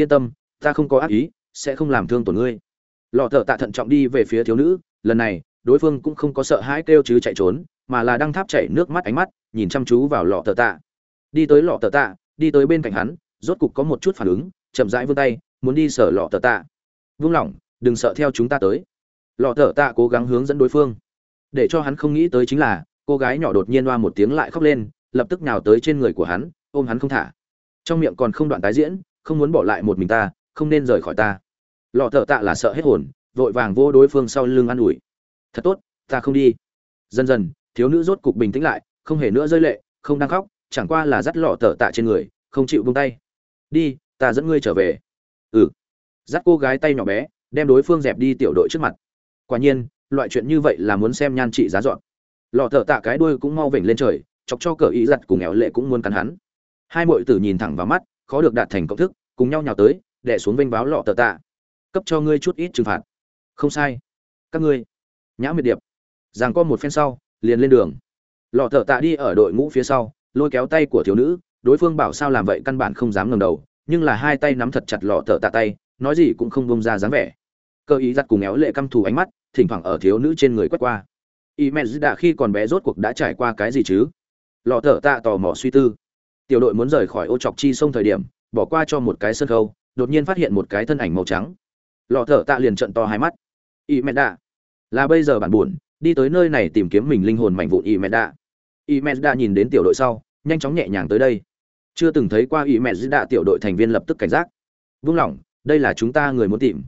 yên tâm, ta không có ác ý, sẽ không làm thương tổn ngươi. Lọ thợ tạ thận trọng đi về phía thiếu nữ, lần này, đối phương cũng không có sợ hãi kêu chứ chạy trốn, mà là đang tháp chảy nước mắt ánh mắt, nhìn chăm chú vào lọ thợ tạ. Đi tới lọ thợ tạ, đi tới bên cạnh hắn, rốt cục có một chút phản ứng, chậm rãi vươn tay, muốn đi sở lọ thợ tạ. Vung lỏng, đừng sợ theo chúng ta tới. Lọ thợ tạ cố gắng hướng dẫn đối phương. Để cho hắn không nghĩ tới chính là, cô gái nhỏ đột nhiên loa một tiếng lại khóc lên, lập tức nào tới trên người của hắn, ôm hắn không thả. Trong miệng còn không đoạn tái diễn không muốn bỏ lại một mình ta, không nên rời khỏi ta. Lọ thợ tạ là sợ hết hồn, vội vàng vô đối phương sau lưng an ủi. Thật tốt, ta không đi. Dần dần, thiếu nữ rốt cục bình tĩnh lại, không hề nữa rơi lệ, không đang khóc, chẳng qua là dắt lọ thợ tạ trên người, không chịu buông tay. Đi, ta dẫn ngươi trở về. Ừ. Dắt cô gái tay nhỏ bé, đem đối phương dẹp đi tiểu đội trước mặt. Quả nhiên, loại chuyện như vậy là muốn xem nhan trị giá dọn. Lọ thợ tạ cái đuôi cũng mau vểnh lên trời, chọc cho cờ ý giặt cùng éo lệ cũng muốn cắn hắn. Hai mọi tử nhìn thẳng vào mắt khó được đạt thành cộng thức, cùng nhau nhào tới đẻ xuống vênh báo lọ tờ tạ. Cấp cho ngươi chút ít trừng phạt. Không sai. Các ngươi, nhã miệt điệp. Giằng co một phen sau, liền lên đường. Lọ tờ tạ đi ở đội ngũ phía sau, lôi kéo tay của thiếu nữ, đối phương bảo sao làm vậy căn bản không dám ngẩng đầu, nhưng là hai tay nắm thật chặt lọ tờ tạ tay, nói gì cũng không bông ra dáng vẻ. Cơ ý giặt cùng éo lệ căm thù ánh mắt, thỉnh thoảng ở thiếu nữ trên người quét qua. Y men đã khi còn bé rốt cuộc đã trải qua cái gì chứ? Lọ thở tạ tò mò suy tư tiểu đội muốn rời khỏi ô chọc chi sông thời điểm, bỏ qua cho một cái sân khâu đột nhiên phát hiện một cái thân ảnh màu trắng. Lọ thở tạ liền trận to hai mắt. Y mẹ đạ. Là bây giờ bản buồn, đi tới nơi này tìm kiếm mình linh hồn mảnh vụn y mẹ đạ. Y mẹ đạ nhìn đến tiểu đội sau, nhanh chóng nhẹ nhàng tới đây. Chưa từng thấy qua y mẹ đạ tiểu đội thành viên lập tức cảnh giác. Vung lỏng đây là chúng ta người muốn tìm.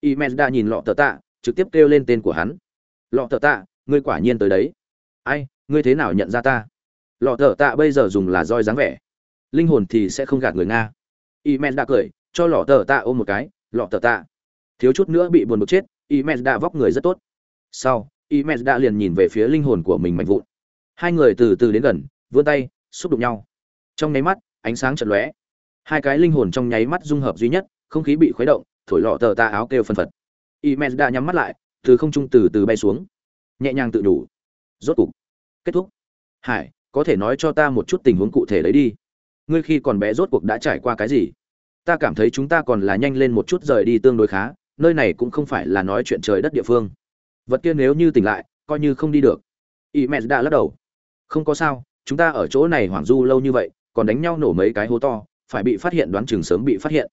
Y mẹ đạ nhìn lọ thở tạ, trực tiếp kêu lên tên của hắn. Lọ thở tạ, ngươi quả nhiên tới đấy. Ai, ngươi thế nào nhận ra ta? Lọ thở tạ bây giờ dùng là roi dáng vẻ. Linh hồn thì sẽ không gạt người nga. Y men đã cười, cho lọ thở tạ ôm một cái, lọ thở tạ. Thiếu chút nữa bị buồn bực chết y men đã vóc người rất tốt. Sau y men đã liền nhìn về phía linh hồn của mình mạnh vụn. Hai người từ từ đến gần, vươn tay, xúc đụng nhau. Trong nháy mắt, ánh sáng chật lóe. Hai cái linh hồn trong nháy mắt dung hợp duy nhất, không khí bị khuấy động, thổi lọ tờ tạ áo kêu phân phật. Y men đã nhắm mắt lại, từ không trung từ từ bay xuống. Nhẹ nhàng tự đủ. Rốt cục. Kết thúc. Hải có thể nói cho ta một chút tình huống cụ thể đấy đi. Ngươi khi còn bé rốt cuộc đã trải qua cái gì? Ta cảm thấy chúng ta còn là nhanh lên một chút rời đi tương đối khá, nơi này cũng không phải là nói chuyện trời đất địa phương. Vật kia nếu như tỉnh lại, coi như không đi được. Y mẹ đã lắc đầu. Không có sao, chúng ta ở chỗ này hoảng du lâu như vậy, còn đánh nhau nổ mấy cái hố to, phải bị phát hiện đoán chừng sớm bị phát hiện.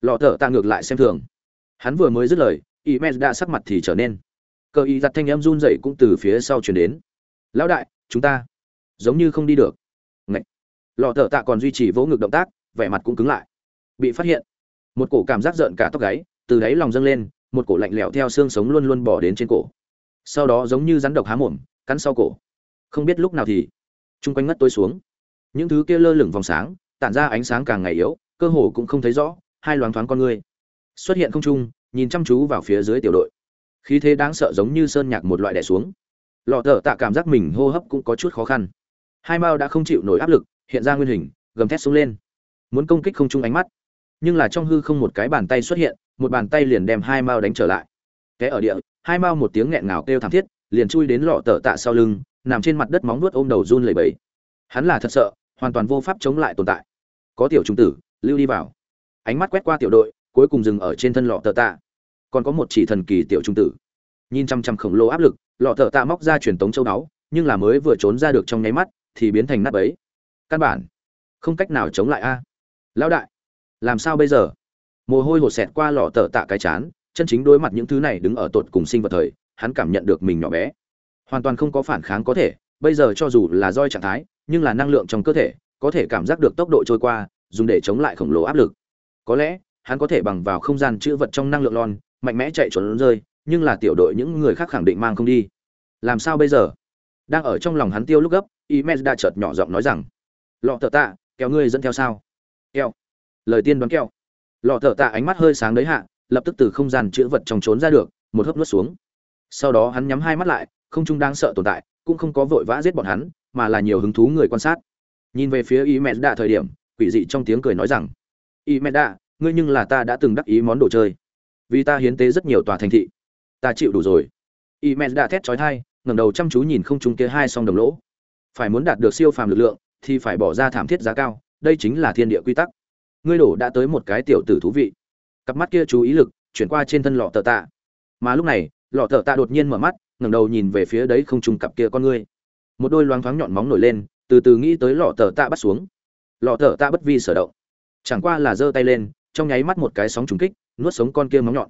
Lọ thở ta ngược lại xem thường. Hắn vừa mới dứt lời, y mẹ đã sắc mặt thì trở nên. Cờ y giặt thanh em run dậy cũng từ phía sau chuyển đến. Lão đại, chúng ta giống như không đi được. Ngậy. lọ thợ tạ còn duy trì vỗ ngực động tác, vẻ mặt cũng cứng lại. Bị phát hiện. Một cổ cảm giác rợn cả tóc gáy, từ đáy lòng dâng lên, một cổ lạnh lẽo theo xương sống luôn luôn bỏ đến trên cổ. Sau đó giống như rắn độc há mồm, cắn sau cổ. Không biết lúc nào thì, chung quanh ngất tôi xuống. Những thứ kia lơ lửng vòng sáng, tản ra ánh sáng càng ngày yếu, cơ hồ cũng không thấy rõ, hai loáng thoáng con người. Xuất hiện không trung, nhìn chăm chú vào phía dưới tiểu đội. Khí thế đáng sợ giống như sơn nhạc một loại đè xuống. Lọ thợ tạ cảm giác mình hô hấp cũng có chút khó khăn hai mao đã không chịu nổi áp lực, hiện ra nguyên hình, gầm thét xuống lên. Muốn công kích không chung ánh mắt, nhưng là trong hư không một cái bàn tay xuất hiện, một bàn tay liền đem hai mao đánh trở lại. Té ở địa, hai mao một tiếng nghẹn ngào kêu thảm thiết, liền chui đến lọ tờ tạ sau lưng, nằm trên mặt đất móng nuốt ôm đầu run lẩy bẩy. Hắn là thật sợ, hoàn toàn vô pháp chống lại tồn tại. Có tiểu trung tử, lưu đi vào. Ánh mắt quét qua tiểu đội, cuối cùng dừng ở trên thân lọ tờ tạ. Còn có một chỉ thần kỳ tiểu trung tử. Nhìn chăm chăm khổng lồ áp lực, lọ tờ tạ móc ra truyền tống châu đáo nhưng là mới vừa trốn ra được trong nháy mắt thì biến thành nắp ấy. Căn bản, không cách nào chống lại a. Lão đại, làm sao bây giờ? Mồ hôi hột xẹt qua lọ tờ tạ cái chán, chân chính đối mặt những thứ này đứng ở tột cùng sinh vật thời, hắn cảm nhận được mình nhỏ bé. Hoàn toàn không có phản kháng có thể, bây giờ cho dù là roi trạng thái, nhưng là năng lượng trong cơ thể, có thể cảm giác được tốc độ trôi qua, dùng để chống lại khổng lồ áp lực. Có lẽ, hắn có thể bằng vào không gian chữ vật trong năng lượng lon, mạnh mẽ chạy trốn rơi, nhưng là tiểu đội những người khác khẳng định mang không đi. Làm sao bây giờ? Đang ở trong lòng hắn tiêu lúc gấp imes đã chợt nhỏ giọng nói rằng lọ thở tạ kéo ngươi dẫn theo sao? Keo lời tiên đoán keo lọ thở tạ ánh mắt hơi sáng đấy hạ lập tức từ không gian chứa vật trong trốn ra được một hớp nuốt xuống. Sau đó hắn nhắm hai mắt lại không trung đang sợ tồn tại cũng không có vội vã giết bọn hắn mà là nhiều hứng thú người quan sát. Nhìn về phía y mẹ thời điểm quỷ dị trong tiếng cười nói rằng y mẹ ngươi nhưng là ta đã từng đắc ý món đồ chơi. Vì ta hiến tế rất nhiều tòa thành thị. Ta chịu đủ rồi. Y mẹ thét chói tai, ngẩng đầu chăm chú nhìn không trung kia hai song đồng lỗ phải muốn đạt được siêu phàm lực lượng, thì phải bỏ ra thảm thiết giá cao, đây chính là thiên địa quy tắc. Ngươi đổ đã tới một cái tiểu tử thú vị. Cặp mắt kia chú ý lực, chuyển qua trên thân lọ tờ tạ. Mà lúc này, lọ tờ tạ đột nhiên mở mắt, ngẩng đầu nhìn về phía đấy không trùng cặp kia con ngươi. Một đôi loáng thoáng nhọn móng nổi lên, từ từ nghĩ tới lọ tờ tạ bắt xuống. Lọ tờ tạ bất vi sở động. Chẳng qua là giơ tay lên, trong nháy mắt một cái sóng trùng kích, nuốt sống con kia móng nhọn.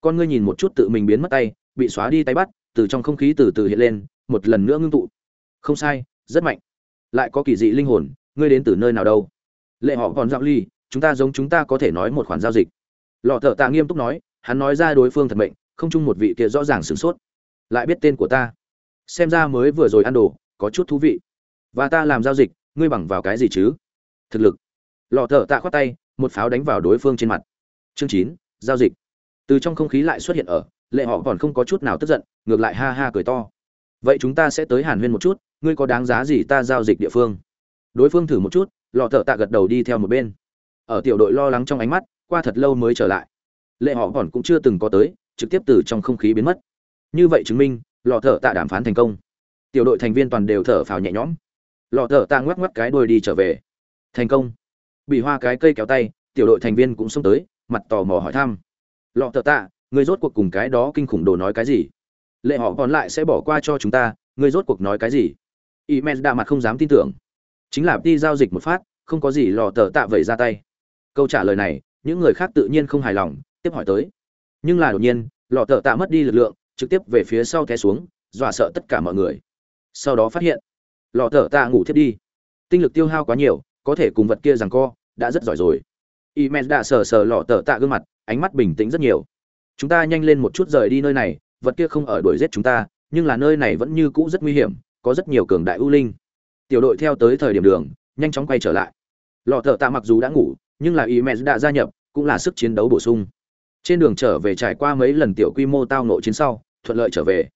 Con ngươi nhìn một chút tự mình biến mất tay, bị xóa đi tay bắt, từ trong không khí từ từ hiện lên, một lần nữa ngưng tụ. Không sai rất mạnh. Lại có kỳ dị linh hồn, ngươi đến từ nơi nào đâu? Lệ họ còn dạo ly, chúng ta giống chúng ta có thể nói một khoản giao dịch. Lọ thợ tạ nghiêm túc nói, hắn nói ra đối phương thật mệnh, không chung một vị kia rõ ràng sửng sốt. Lại biết tên của ta. Xem ra mới vừa rồi ăn đồ, có chút thú vị. Và ta làm giao dịch, ngươi bằng vào cái gì chứ? Thực lực. Lọ thợ tạ khoát tay, một pháo đánh vào đối phương trên mặt. Chương chín, giao dịch. Từ trong không khí lại xuất hiện ở, lệ họ còn không có chút nào tức giận, ngược lại ha ha cười to vậy chúng ta sẽ tới hàn huyên một chút, ngươi có đáng giá gì ta giao dịch địa phương? Đối phương thử một chút, lọ thợ tạ gật đầu đi theo một bên. Ở tiểu đội lo lắng trong ánh mắt, qua thật lâu mới trở lại. Lệ họ còn cũng chưa từng có tới, trực tiếp từ trong không khí biến mất. Như vậy chứng minh, lọ thợ tạ đàm phán thành công. Tiểu đội thành viên toàn đều thở phào nhẹ nhõm. Lọ thợ tạ ngoắc ngoắc cái đuôi đi trở về. Thành công. Bị hoa cái cây kéo tay, tiểu đội thành viên cũng xông tới, mặt tò mò hỏi thăm. Lọ thợ tạ người rốt cuộc cùng cái đó kinh khủng đồ nói cái gì? Lệ họ còn lại sẽ bỏ qua cho chúng ta, Ngươi rốt cuộc nói cái gì? Y men đạ mặt không dám tin tưởng. Chính là đi giao dịch một phát, không có gì lò tờ tạ vẩy ra tay. Câu trả lời này, những người khác tự nhiên không hài lòng, tiếp hỏi tới. Nhưng là đột nhiên, lò tờ tạ mất đi lực lượng, trực tiếp về phía sau té xuống, dọa sợ tất cả mọi người. Sau đó phát hiện, lò tờ tạ ngủ thiết đi. Tinh lực tiêu hao quá nhiều, có thể cùng vật kia rằng co, đã rất giỏi rồi. Y men đã sờ sờ lò tờ tạ gương mặt, ánh mắt bình tĩnh rất nhiều. Chúng ta nhanh lên một chút rời đi nơi này vật kia không ở đuổi giết chúng ta nhưng là nơi này vẫn như cũ rất nguy hiểm có rất nhiều cường đại ưu linh. Tiểu đội theo tới thời điểm đường nhanh chóng quay trở lại. Lọ thợ tạ mặc dù đã ngủ nhưng là ý mẹ đã gia nhập cũng là sức chiến đấu bổ sung. Trên đường trở về trải qua mấy lần tiểu quy mô tao ngộ chiến sau thuận lợi trở về.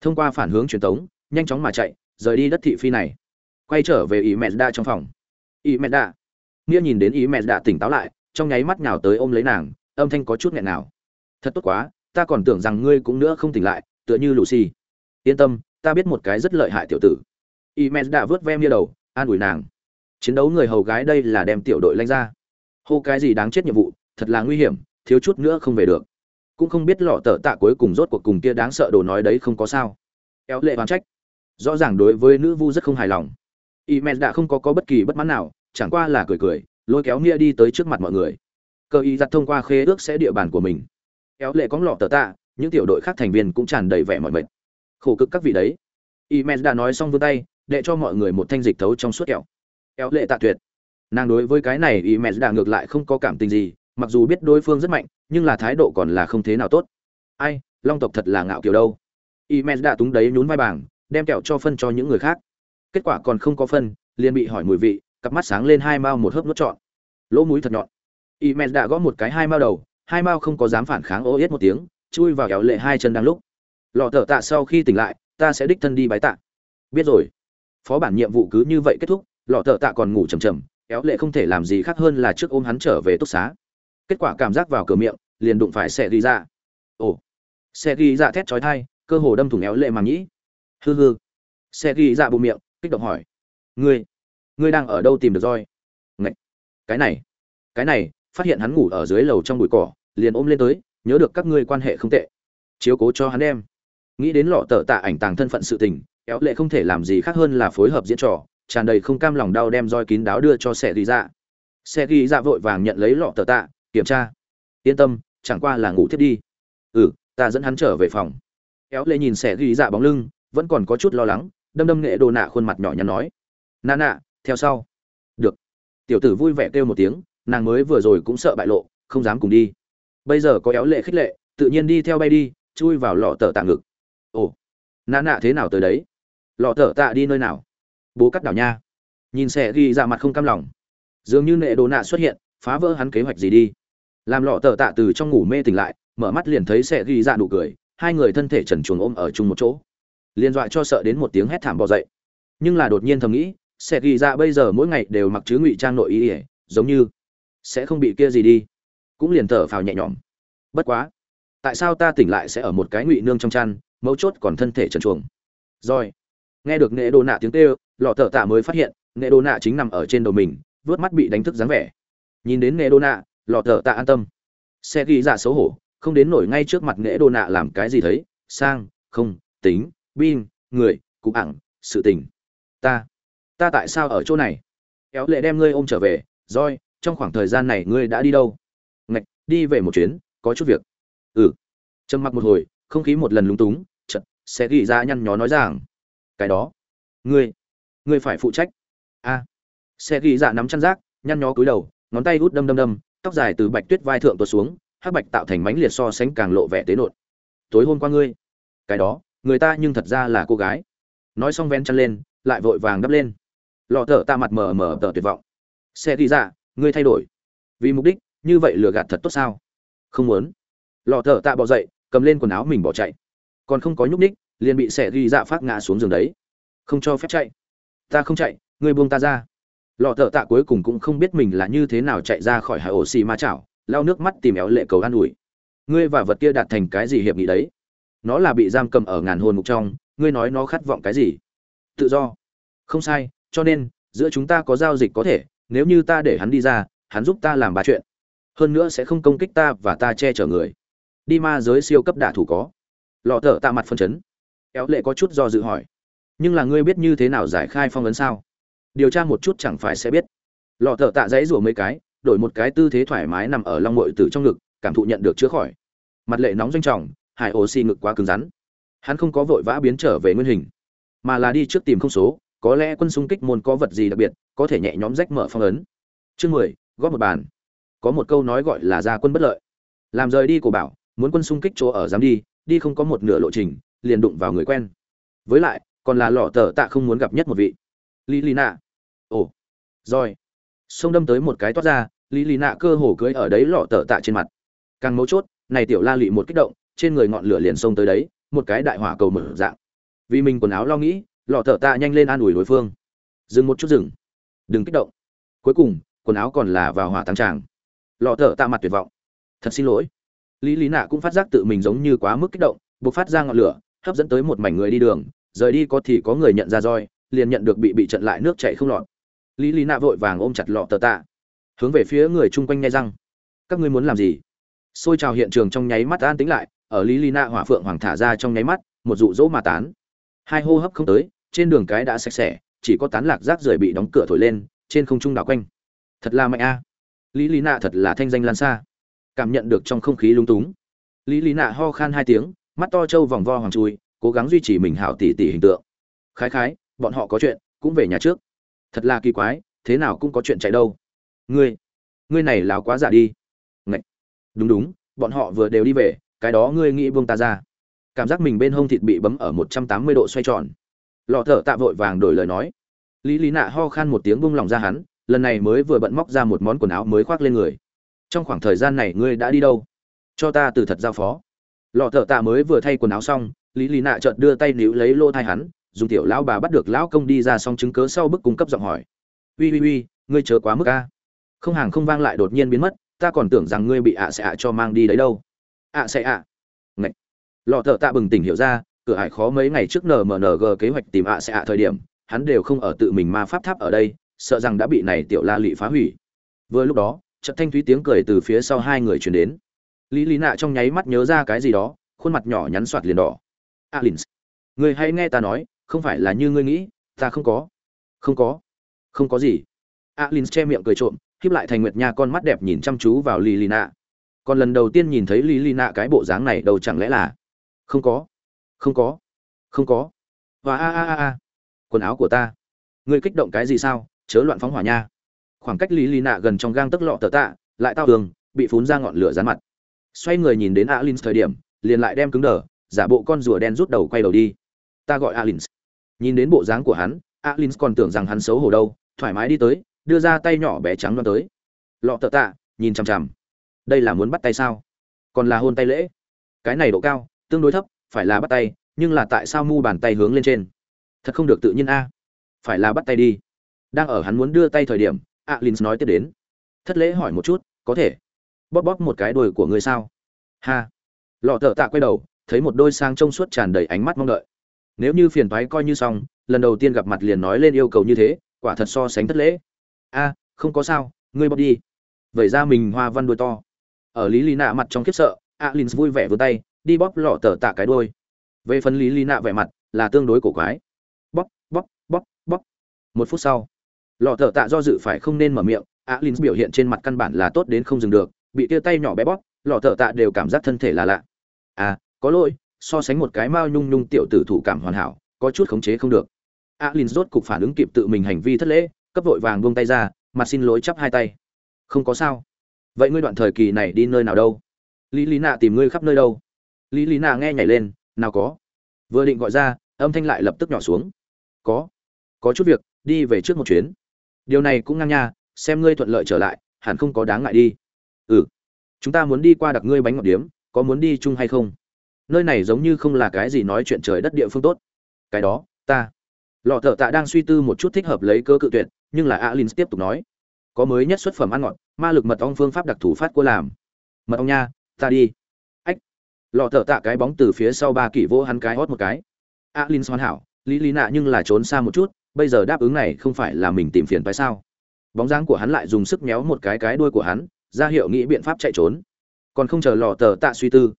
Thông qua phản hướng truyền tống nhanh chóng mà chạy rời đi đất thị phi này. Quay trở về ý mẹ đã trong phòng. Ý mẹ đã, nghĩa nhìn đến ý mẹ đã tỉnh táo lại trong nháy mắt nhào tới ôm lấy nàng âm thanh có chút nghẹn nào thật tốt quá ta còn tưởng rằng ngươi cũng nữa không tỉnh lại, tựa như lucy. Yên tâm, ta biết một cái rất lợi hại tiểu tử. Y men đã vớt ve mia đầu, an ủi nàng. Chiến đấu người hầu gái đây là đem tiểu đội lanh ra. Hô cái gì đáng chết nhiệm vụ, thật là nguy hiểm, thiếu chút nữa không về được. Cũng không biết lọ tờ tạ cuối cùng rốt cuộc cùng kia đáng sợ đồ nói đấy không có sao. Éo lệ oán trách. Rõ ràng đối với nữ vu rất không hài lòng. Y men đã không có có bất kỳ bất mãn nào, chẳng qua là cười cười, lôi kéo nghĩa đi tới trước mặt mọi người. Cơ y giặt thông qua khế ước sẽ địa bàn của mình éo lệ cóng lọ tờ tạ những tiểu đội khác thành viên cũng tràn đầy vẻ mọi mệt khổ cực các vị đấy y men đã nói xong vươn tay, để cho mọi người một thanh dịch thấu trong suốt kẹo. Kéo lệ tạ tuyệt. Nàng đối với cái này y men đã ngược lại không có cảm tình gì, mặc dù biết đối phương rất mạnh, nhưng là thái độ còn là không thế nào tốt. Ai, Long tộc thật là ngạo kiều đâu. y men đã túng đấy nhún vai bảng, đem kẹo cho phân cho những người khác. Kết quả còn không có phân, liền bị hỏi mùi vị, cặp mắt sáng lên hai mao một hớp nuốt trọn. Lỗ mũi thật nhọn. y men đã gõ một cái hai mao đầu, hai mao không có dám phản kháng ô yết một tiếng, chui vào kéo lệ hai chân đang lúc. Lọ thở tạ sau khi tỉnh lại, ta sẽ đích thân đi bái tạ. Biết rồi. Phó bản nhiệm vụ cứ như vậy kết thúc lọ thợ tạ còn ngủ chầm chầm kéo lệ không thể làm gì khác hơn là trước ôm hắn trở về túc xá. Kết quả cảm giác vào cửa miệng liền đụng phải xe ghi ra ồ. Xe ghi ra thét trói thai cơ hồ đâm thủng éo lệ màng nhĩ. Hư hư. Xe ghi ra bụng miệng kích động hỏi. Ngươi ngươi đang ở đâu tìm được roi? Ngậy! cái này. Cái này phát hiện hắn ngủ ở dưới lầu trong bụi cỏ liền ôm lên tới, nhớ được các ngươi quan hệ không tệ. Chiếu cố cho hắn em. Nghĩ đến lọ tờ tạ ảnh tàng thân phận sự tình, éo lệ không thể làm gì khác hơn là phối hợp diễn trò, tràn đầy không cam lòng đau đem roi kín đáo đưa cho xe ghi dạ. Xe ghi dạ vội vàng nhận lấy lọ tờ tạ, kiểm tra. Yên tâm, chẳng qua là ngủ thiết đi. Ừ ta dẫn hắn trở về phòng. Éo lệ nhìn xe ghi dạ bóng lưng, vẫn còn có chút lo lắng, đâm đâm nghệ đồ nạ khuôn mặt nhỏ nhắn nói, nà nạ, theo sau. Được. Tiểu tử vui vẻ kêu một tiếng, nàng mới vừa rồi cũng sợ bại lộ, không dám cùng đi bây giờ có éo lệ khích lệ tự nhiên đi theo bay đi chui vào lọ tờ tạ ngực. Ồ nà nạ thế nào tới đấy? Lọ tờ tạ đi nơi nào? Bố cắt đảo nha. Nhìn xe ghi ra mặt không cam lòng. Dường như nệ đồ nạ xuất hiện phá vỡ hắn kế hoạch gì đi. Làm lọ tờ tạ từ trong ngủ mê tỉnh lại mở mắt liền thấy xe ghi ra nụ cười hai người thân thể trần chuồng ôm ở chung một chỗ. Liền dọa cho sợ đến một tiếng hét thảm bò dậy. Nhưng là đột nhiên thầm nghĩ xe ghi ra bây giờ mỗi ngày đều mặc chứ ngụy trang nội y, ỉa giống như sẽ không bị kia gì đi cũng liền thở phào nhẹ nhõm. Bất quá, tại sao ta tỉnh lại sẽ ở một cái ngụy nương trong chăn, mấu chốt còn thân thể trần chuồng? Rồi, nghe được nệ đồ nạ tiếng kêu, lọ thợ tạ mới phát hiện nệ đồ nạ chính nằm ở trên đầu mình vớt mắt bị đánh thức dáng vẻ. Nhìn đến nệ đồ nạ, lọ thợ tạ an tâm. Xe ghi dạ xấu hổ, không đến nổi ngay trước mặt nệ đồ nạ làm cái gì thấy, sang, không, tính, bin, người cục ẳng sự tình. Ta ta tại sao ở chỗ này? Kéo lệ đem ngươi ôm trở về roi trong khoảng thời gian này ngươi đã đi đâu? Đi về một chuyến, có chút việc. Ừ. Trầm mặc một hồi, không khí một lần lúng túng chật sẽ ghi ra nhăn nhó nói rằng, cái đó, ngươi ngươi phải phụ trách. A. À. xe ghi dạ nắm chăn rác, nhăn nhó cúi đầu, ngón tay út đâm đâm đâm, tóc dài từ bạch tuyết vai thượng tuột xuống, hắc bạch tạo thành mánh liệt so sánh càng lộ vẻ tế nộn. Tối hôm qua ngươi, cái đó, người ta nhưng thật ra là cô gái. Nói xong ven chăn lên, lại vội vàng đắp lên. Lọ thở ta mặt mờ mờ tờ tuyệt vọng. Xe ghi dạ ngươi thay đổi. Vì mục đích như vậy lừa gạt thật tốt sao? Không muốn. Lọ thở tạ bỏ dậy, cầm lên quần áo mình bỏ chạy. Còn không có nhúc ních liền bị xẻ ghi dạ phát ngã xuống giường đấy. Không cho phép chạy. Ta không chạy, ngươi buông ta ra. Lọ thợ tạ cuối cùng cũng không biết mình là như thế nào chạy ra khỏi hải ổ xì ma chảo, lau nước mắt tìm éo lệ cầu an ủi. Ngươi và vật kia đạt thành cái gì hiệp nghị đấy? Nó là bị giam cầm ở ngàn hồn mục trong, ngươi nói nó khát vọng cái gì? Tự do. Không sai, cho nên, giữa chúng ta có giao dịch có thể, nếu như ta để hắn đi ra, hắn giúp ta làm ba chuyện hơn nữa sẽ không công kích ta và ta che chở người. Đi ma giới siêu cấp đả thủ có. Lọ thợ tạ mặt phân chấn. Éo lệ có chút do dự hỏi. Nhưng là ngươi biết như thế nào giải khai phong ấn sao? Điều tra một chút chẳng phải sẽ biết. Lọ thợ tạ dãy rủa mấy cái, đổi một cái tư thế thoải mái nằm ở long mội tử trong ngực, cảm thụ nhận được chữa khỏi. Mặt lệ nóng doanh trọng, hải oxy ngực quá cứng rắn. Hắn không có vội vã biến trở về nguyên hình, mà là đi trước tìm không số, có lẽ quân xung kích môn có vật gì đặc biệt, có thể nhẹ nhóm rách mở phong ấn. Chương mười, góp một bàn có một câu nói gọi là ra quân bất lợi. Làm rời đi của bảo, muốn quân xung kích chỗ ở dám đi đi không có một nửa lộ trình, liền đụng vào người quen. Với lại, còn là lọ tờ tạ không muốn gặp nhất một vị. Lý lý nạ. Ồ. Rồi. Sông đâm tới một cái toát ra, lý lý nạ cơ hồ cưới ở đấy lọ tờ tạ trên mặt. Càng mấu chốt, này tiểu la lị một kích động, trên người ngọn lửa liền xông tới đấy, một cái đại hỏa cầu mở dạng. Vì mình quần áo lo nghĩ, lọ tờ tạ nhanh lên an ủi đối phương. Dừng một chút dừng. Đừng kích động. Cuối cùng, quần áo còn là vào hỏa tăng tràng lọ thở tạ mặt tuyệt vọng. Thật xin lỗi. Lý lý nạ cũng phát giác tự mình giống như quá mức kích động, buộc phát ra ngọn lửa, hấp dẫn tới một mảnh người đi đường. Rời đi có thì có người nhận ra roi, liền nhận được bị bị trận lại nước chảy không lọt. Lý lý nạ vội vàng ôm chặt lọ tờ tạ. Hướng về phía người chung quanh nghe răng. Các ngươi muốn làm gì? Xôi trào hiện trường trong nháy mắt an tính lại, ở lý lý nạ hỏa phượng hoàng thả ra trong nháy mắt, một rụ rỗ mà tán. Hai hô hấp không tới, trên đường cái đã sạch sẽ, chỉ có tán lạc rác rưởi bị đóng cửa thổi lên, trên không trung đảo quanh. Thật là mạnh a lý lý nạ thật là thanh danh lan xa. Cảm nhận được trong không khí lung túng. Lý lý nạ ho khan hai tiếng, mắt to trâu vòng vo hoàng chui, cố gắng duy trì mình hảo tỷ tỷ hình tượng. Khái khái, bọn họ có chuyện, cũng về nhà trước. Thật là kỳ quái, thế nào cũng có chuyện chạy đâu. Ngươi ngươi này láo quá giả đi. Ngậy. đúng đúng, bọn họ vừa đều đi về, cái đó ngươi nghĩ buông ta ra. Cảm giác mình bên hông thịt bị bấm ở một trăm tám mươi độ xoay tròn. Lọ thở tạ vội vàng đổi lời nói. Lý lý nạ ho khan một tiếng buông lòng ra hắn lần này mới vừa bận móc ra một món quần áo mới khoác lên người. Trong khoảng thời gian này ngươi đã đi đâu? Cho ta từ thật giao phó. Lọ thợ tạ mới vừa thay quần áo xong, lý lý nạ chợt đưa tay níu lấy lô thai hắn, dùng tiểu lão bà bắt được lão công đi ra xong chứng cớ sau bức cung cấp giọng hỏi. Uy uy uy, ngươi chớ quá mức ca không hàng không vang lại đột nhiên biến mất, ta còn tưởng rằng ngươi bị ạ sẽ ạ cho mang đi đấy đâu. Ạ sẽ ạ. Ngậy. lọ thợ tạ bừng tỉnh hiểu ra, cửa hải khó mấy ngày trước nmng kế hoạch tìm ạ sẽ ạ thời điểm, hắn đều không ở tự mình ma pháp tháp ở đây sợ rằng đã bị này tiểu la lị phá hủy. Vừa lúc đó trận thanh thúy tiếng cười từ phía sau hai người truyền đến. Lý lý nạ trong nháy mắt nhớ ra cái gì đó, khuôn mặt nhỏ nhắn soạt liền đỏ. Alin người hãy nghe ta nói, không phải là như ngươi nghĩ, ta không có. Không có? Không có gì. Alin che miệng cười trộm khiếp lại thành nguyệt nha con mắt đẹp nhìn chăm chú vào lý lý nạ. Còn lần đầu tiên nhìn thấy lý lý nạ cái bộ dáng này đâu chẳng lẽ là không có không có không có. Và a a a a, quần áo của ta, ngươi kích động cái gì sao? Chớ loạn phóng hỏa nha. Khoảng cách lý lý nạ gần trong gang tấc lọ tờ tạ, lại tao tường, bị phún ra ngọn lửa rán mặt. Xoay người nhìn đến alin thời điểm, liền lại đem cứng đờ, giả bộ con rùa đen rút đầu quay đầu đi. Ta gọi alin nhìn đến bộ dáng của hắn alin còn tưởng rằng hắn xấu hổ đâu, thoải mái đi tới, đưa ra tay nhỏ bé trắng đoan tới. Lọ tờ tạ, nhìn chằm chằm. Đây là muốn bắt tay sao? Còn là hôn tay lễ? Cái này độ cao, tương đối thấp, phải là bắt tay, nhưng là tại sao mu bàn tay hướng lên trên? Thật không được tự nhiên a. Phải là bắt tay đi đang ở hắn muốn đưa tay thời điểm alin nói tiếp đến. Thất lễ hỏi một chút, có thể bóp bóp một cái đuôi của người sao? Ha. Lọ thợ tạ quay đầu, thấy một đôi sang trông suốt tràn đầy ánh mắt mong đợi. Nếu như phiền thoái coi như xong, lần đầu tiên gặp mặt liền nói lên yêu cầu như thế, quả thật so sánh thất lễ. A, không có sao, ngươi bóp đi. Vẩy ra mình hoa văn đuôi to. Ở lý lý nạ mặt trong khiếp sợ alin vui vẻ vươn tay, đi bóp lọ tờ tạ cái đuôi. Về phần lý lý nạ vẻ mặt là tương đối cổ quái. Bóp bóp bóp bóp. Một phút sau lọ thợ tạ do dự phải không nên mở miệng alin biểu hiện trên mặt căn bản là tốt đến không dừng được, bị tia tay nhỏ bé bóp, lọ thợ tạ đều cảm giác thân thể là lạ. À có lỗi, so sánh một cái mao nhung nhung tiểu tử thủ cảm hoàn hảo, có chút khống chế không được. Alin rốt cục phản ứng kịp tự mình hành vi thất lễ, cấp vội vàng buông tay ra, mặt xin lỗi chắp hai tay. Không có sao. Vậy ngươi đoạn thời kỳ này đi nơi nào đâu? Lý lý nạ tìm ngươi khắp nơi đâu? Lý lý nạ nghe nhảy lên, nào có. Vừa định gọi ra, âm thanh lại lập tức nhỏ xuống. Có. Có chút việc, đi về trước một chuyến điều này cũng ngang nha, xem ngươi thuận lợi trở lại, hẳn không có đáng ngại đi. Ừ. Chúng ta muốn đi qua đặc ngươi bánh ngọt điếm, có muốn đi chung hay không? Nơi này giống như không là cái gì nói chuyện trời đất địa phương tốt. Cái đó, ta. Lọ thợ tạ đang suy tư một chút thích hợp lấy cơ cự tuyệt, nhưng là alin tiếp tục nói. Có mới nhất xuất phẩm ăn ngọt, ma lực mật ong phương pháp đặc thù phát của làm. Mật ong nha, ta đi. Ách. Lọ thợ tạ cái bóng từ phía sau ba kỷ vô hắn cái hót một cái. Alin hoàn hảo, lý lý nạ nhưng là trốn xa một chút bây giờ đáp ứng này không phải là mình tìm phiền phải sao? Bóng dáng của hắn lại dùng sức méo một cái cái đuôi của hắn, ra hiệu nghĩ biện pháp chạy trốn. Còn không chờ lò tờ tạ suy tư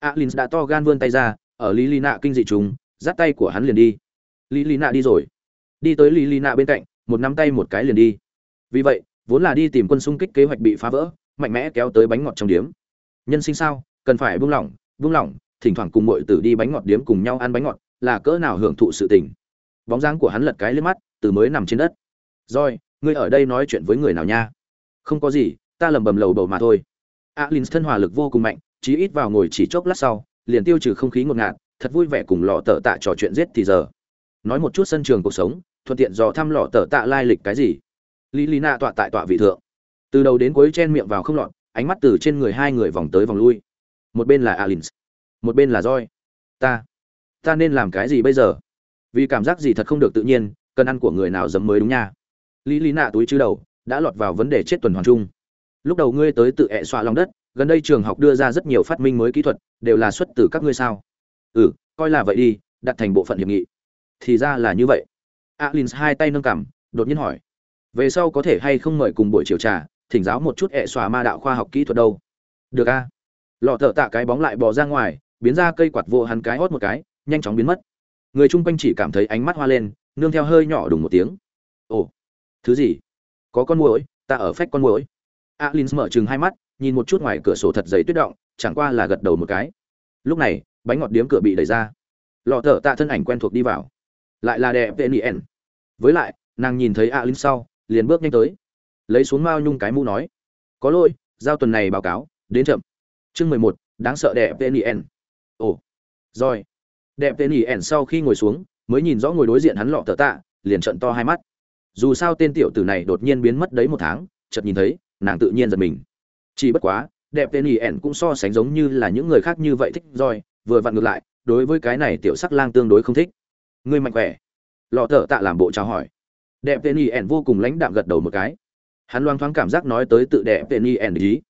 alin đã to gan vươn tay ra, ở lý lì nạ kinh dị trùng dắt tay của hắn liền đi. Lý lì nạ đi rồi. Đi tới lý lì nạ bên cạnh, một nắm tay một cái liền đi. Vì vậy, vốn là đi tìm quân xung kích kế hoạch bị phá vỡ, mạnh mẽ kéo tới bánh ngọt trong điếm. Nhân sinh sao? Cần phải buông lỏng buông lỏng, thỉnh thoảng cùng mọi tử đi bánh ngọt điếm cùng nhau ăn bánh ngọt, là cỡ nào hưởng thụ sự tình? Bóng dáng của hắn lật cái lên mắt, từ mới nằm trên đất. Rồi, ngươi ở đây nói chuyện với người nào nha? Không có gì, ta lầm bầm lầu bầu mà thôi. Alin thân hòa lực vô cùng mạnh, chí ít vào ngồi chỉ chốc lát sau, liền tiêu trừ không khí ngột ngạt, thật vui vẻ cùng lọ tờ tạ trò chuyện giết thì giờ. Nói một chút sân trường cuộc sống, thuận tiện dò thăm lọ tờ tạ lai lịch cái gì. Lý lý nạ tọa tại tọa vị thượng. Từ đầu đến cuối chen miệng vào không lọt, ánh mắt từ trên người hai người vòng tới vòng lui. Một bên là alin, một bên là roi ta ta nên làm cái gì bây giờ? Vì cảm giác gì thật không được tự nhiên, cần ăn của người nào dấm mới đúng nha. Lý lý nạ túi chứ đầu, đã lọt vào vấn đề chết tuần hoàn chung. Lúc đầu ngươi tới tự ẹ xoa lòng đất, gần đây trường học đưa ra rất nhiều phát minh mới kỹ thuật, đều là xuất từ các ngươi sao? Ừ coi là vậy đi, đặt thành bộ phận hiệp nghị. Thì ra là như vậy. Alin hai tay nâng cằm, đột nhiên hỏi. Về sau có thể hay không mời cùng buổi chiều trà, thỉnh giáo một chút ẹ xòa ma đạo khoa học kỹ thuật đâu? Được a. Lọ thợ tạ cái bóng lại bỏ ra ngoài, biến ra cây quạt vô hắn cái hót một cái, nhanh chóng biến mất người chung quanh chỉ cảm thấy ánh mắt hoa lên, nương theo hơi nhỏ đùng một tiếng. Ồ, thứ gì? Có con muỗi, ta ở phách con muỗi. Alin mở chừng hai mắt, nhìn một chút ngoài cửa sổ thật dày tuyết động, chẳng qua là gật đầu một cái. Lúc này, bánh ngọt điếm cửa bị đẩy ra. Lọ thở tạ thân ảnh quen thuộc đi vào. Lại là đẹp tên nien với lại, nàng nhìn thấy alin sau, liền bước nhanh tới. Lấy xuống mao nhung cái mũ nói, có lỗi, giao tuần này báo cáo, đến chậm. Chương mười một, đáng sợ đẹp tên nien ồ, rồi đẹp tên ien sau khi ngồi xuống, mới nhìn rõ ngồi đối diện hắn lọ tờ tạ, liền trận to hai mắt. Dù sao tên tiểu tử này đột nhiên biến mất đấy một tháng, chợt nhìn thấy, nàng tự nhiên giật mình. Chỉ bất quá, đẹp tên ỉ ẻn cũng so sánh giống như là những người khác như vậy thích roi, vừa vặn ngược lại, đối với cái này tiểu sắc lang tương đối không thích. Ngươi mạnh khỏe? Lọ tờ tạ làm bộ chào hỏi. Đẹp tên ỉ ẻn vô cùng lãnh đạm gật đầu một cái. Hắn loang thoáng cảm giác nói tới tự đẹp tên ỉ ẻn ý.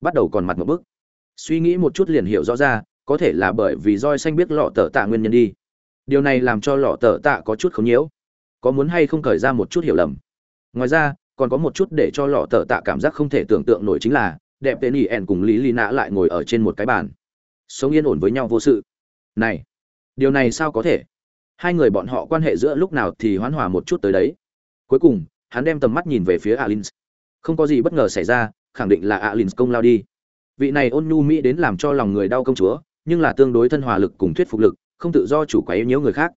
Bắt đầu còn mặt một bức suy nghĩ một chút liền hiểu rõ ra có thể là bởi vì roi xanh biết lọ tờ tạ nguyên nhân đi. Điều này làm cho lọ tờ tạ có chút không nhiễu. Có muốn hay không khởi ra một chút hiểu lầm? Ngoài ra, còn có một chút để cho lọ tờ tạ cảm giác không thể tưởng tượng nổi chính là, đẹp tên ỉ ẻn cùng lý lì nã lại ngồi ở trên một cái bàn. Sống yên ổn với nhau vô sự. Này, điều này sao có thể? Hai người bọn họ quan hệ giữa lúc nào thì hoán hòa một chút tới đấy. Cuối cùng, hắn đem tầm mắt nhìn về phía alin không có gì bất ngờ xảy ra, khẳng định là alin công lao đi. Vị này ôn nhu mỹ đến làm cho lòng người đau công chúa nhưng là tương đối thân hòa lực cùng thuyết phục lực, không tự do chủ quấy nhiễu người khác.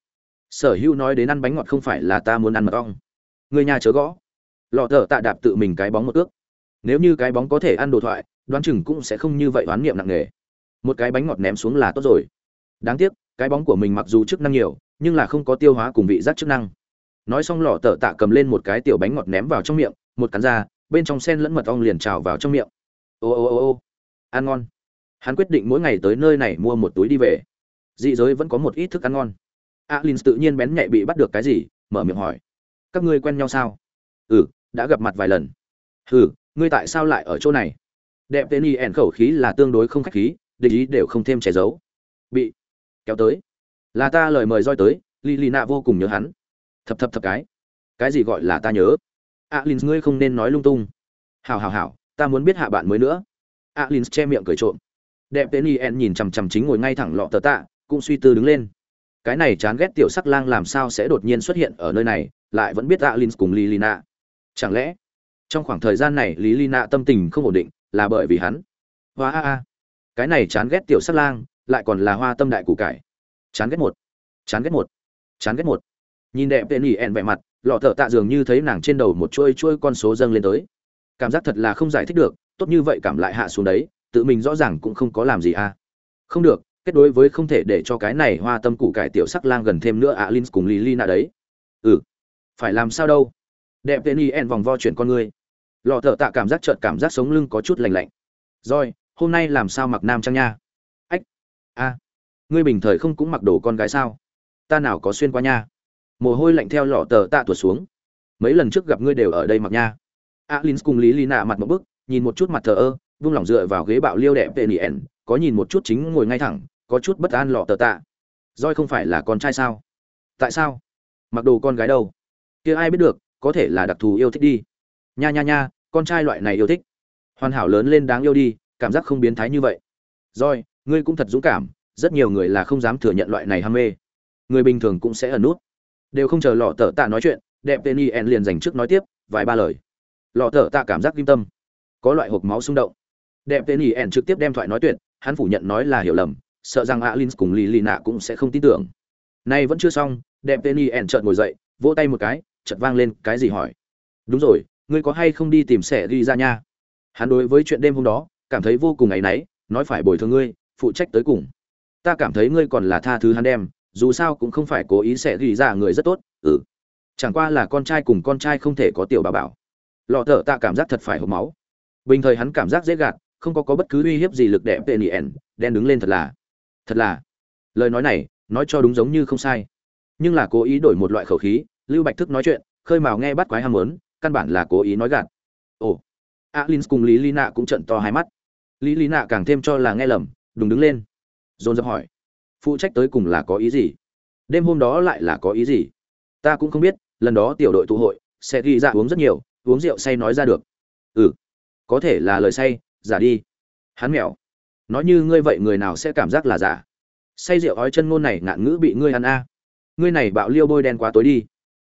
Sở hữu nói đến ăn bánh ngọt không phải là ta muốn ăn mật ong. Người nhà chớ gõ. Lọ thở tạ đạp tự mình cái bóng một ước. Nếu như cái bóng có thể ăn đồ thoại, đoán chừng cũng sẽ không như vậy đoán niệm nặng nề. Một cái bánh ngọt ném xuống là tốt rồi. Đáng tiếc, cái bóng của mình mặc dù chức năng nhiều, nhưng là không có tiêu hóa cùng vị giác chức năng. Nói xong lọ tợ tạ cầm lên một cái tiểu bánh ngọt ném vào trong miệng, một cắn ra, bên trong sen lẫn mật ong liền trào vào trong miệng. Ô ô ô ô. Ăn ngon hắn quyết định mỗi ngày tới nơi này mua một túi đi về. Dị giới vẫn có một ít thức ăn ngon. Alin tự nhiên bén nhạy bị bắt được cái gì, mở miệng hỏi. Các ngươi quen nhau sao? Ừ đã gặp mặt vài lần. Ừ ngươi tại sao lại ở chỗ này? Đẹp tên y ẻn khẩu khí là tương đối không khách khí định ý đều không thêm che giấu. Bị kéo tới. Là ta lời mời roi tới li li nạ vô cùng nhớ hắn. Thập thập thập cái. Cái gì gọi là ta nhớ? Alin ngươi không nên nói lung tung. Hảo hảo hảo, ta muốn biết hạ bạn mới nữa. Alin che miệng cười trộm đẹp tên yen nhìn chằm chằm chính ngồi ngay thẳng lọ tờ tạ, cũng suy tư đứng lên. Cái này chán ghét tiểu sắc lang làm sao sẽ đột nhiên xuất hiện ở nơi này, lại vẫn biết alin cùng lilina. Chẳng lẽ, trong khoảng thời gian này lý lina tâm tình không ổn định, là bởi vì hắn? Hoa a a. Cái này chán ghét tiểu sắc lang, lại còn là hoa tâm đại củ cải. Chán ghét một. Chán ghét một. Chán ghét một. Nhìn đẹp tên ỉ ẹn vẻ mặt, lọ thợ tạ dường như thấy nàng trên đầu một chuôi chuôi con số dâng lên tới. Cảm giác thật là không giải thích được, tốt như vậy cảm lại hạ xuống đấy tự mình rõ ràng cũng không có làm gì à. Không được, kết đối với không thể để cho cái này hoa tâm củ cải tiểu sắc lang gần thêm nữa alin cùng lily nạ đấy. Ừ. Phải làm sao đâu? Đẹp tên y en vòng vo chuyển con người. Lọ thợ tạ cảm giác trợt cảm giác sống lưng có chút lành lạnh. Rồi, hôm nay làm sao mặc nam trang nha? Ách. A ngươi bình thời không cũng mặc đồ con gái sao? Ta nào có xuyên qua nha? Mồ hôi lạnh theo lọ tờ tạ tuột xuống. Mấy lần trước gặp ngươi đều ở đây mặc nha. Alin cùng lý lì nạ mặt một bức, nhìn một chút mặt thờ ơ vung lòng dựa vào ghế bạo liêu đẹp tệ nien có nhìn một chút chính ngồi ngay thẳng, có chút bất an lọ tờ tạ. Roi không phải là con trai sao? Tại sao? Mặc đồ con gái đâu? Kia ai biết được, có thể là đặc thù yêu thích đi. Nha nha nha, con trai loại này yêu thích. Hoàn hảo lớn lên đáng yêu đi, cảm giác không biến thái như vậy. Roi ngươi cũng thật dũng cảm, rất nhiều người là không dám thừa nhận loại này ham mê. Người bình thường cũng sẽ ẩn nút. Đều không chờ lọ tờ tạ nói chuyện, đẹp tên y en liền dành trước nói tiếp, vài ba lời. Lọ tờ tạ cảm giác kim tâm. Có loại hộp máu xung động đẹp tên ý ẻn trực tiếp đem thoại nói tuyệt, hắn phủ nhận nói là hiểu lầm, sợ rằng alin cùng lì lì nạ cũng sẽ không tin tưởng. Nay vẫn chưa xong, đẹp tên ý ẻn chợt ngồi dậy, vỗ tay một cái, chợt vang lên cái gì hỏi. Đúng rồi, ngươi có hay không đi tìm sẻ ghi ra nha? Hắn đối với chuyện đêm hôm đó, cảm thấy vô cùng áy náy, nói phải bồi thường ngươi, phụ trách tới cùng. Ta cảm thấy ngươi còn là tha thứ hắn đem, dù sao cũng không phải cố ý sẽ ghi ra người rất tốt ừ. Chẳng qua là con trai cùng con trai không thể có tiểu bà bảo. Lọ thở ta cảm giác thật phải hộp máu. Bình thời hắn cảm giác dễ gạt không có có bất cứ uy hiếp gì lực đẹp tên yen, đen đứng lên thật là thật là. Lời nói này, nói cho đúng giống như không sai. Nhưng là cố ý đổi một loại khẩu khí, lưu bạch thức nói chuyện, khơi mào nghe bắt quái ham muốn, căn bản là cố ý nói gạt. Ồ. Alin cùng lý lý nạ cũng trận to hai mắt. Lý lý nạ càng thêm cho là nghe lầm, đùng đứng lên. Dồn dập hỏi. Phụ trách tới cùng là có ý gì? Đêm hôm đó lại là có ý gì? Ta cũng không biết, lần đó tiểu đội tụ hội, sẽ ghi ra uống rất nhiều, uống rượu say nói ra được. Ừ. Có thể là lời say giả đi. Hắn mèo nói như ngươi vậy người nào sẽ cảm giác là giả? Say rượu ói chân ngôn này ngạn ngữ bị ngươi ăn a. Ngươi này bạo liêu bôi đen quá tối đi.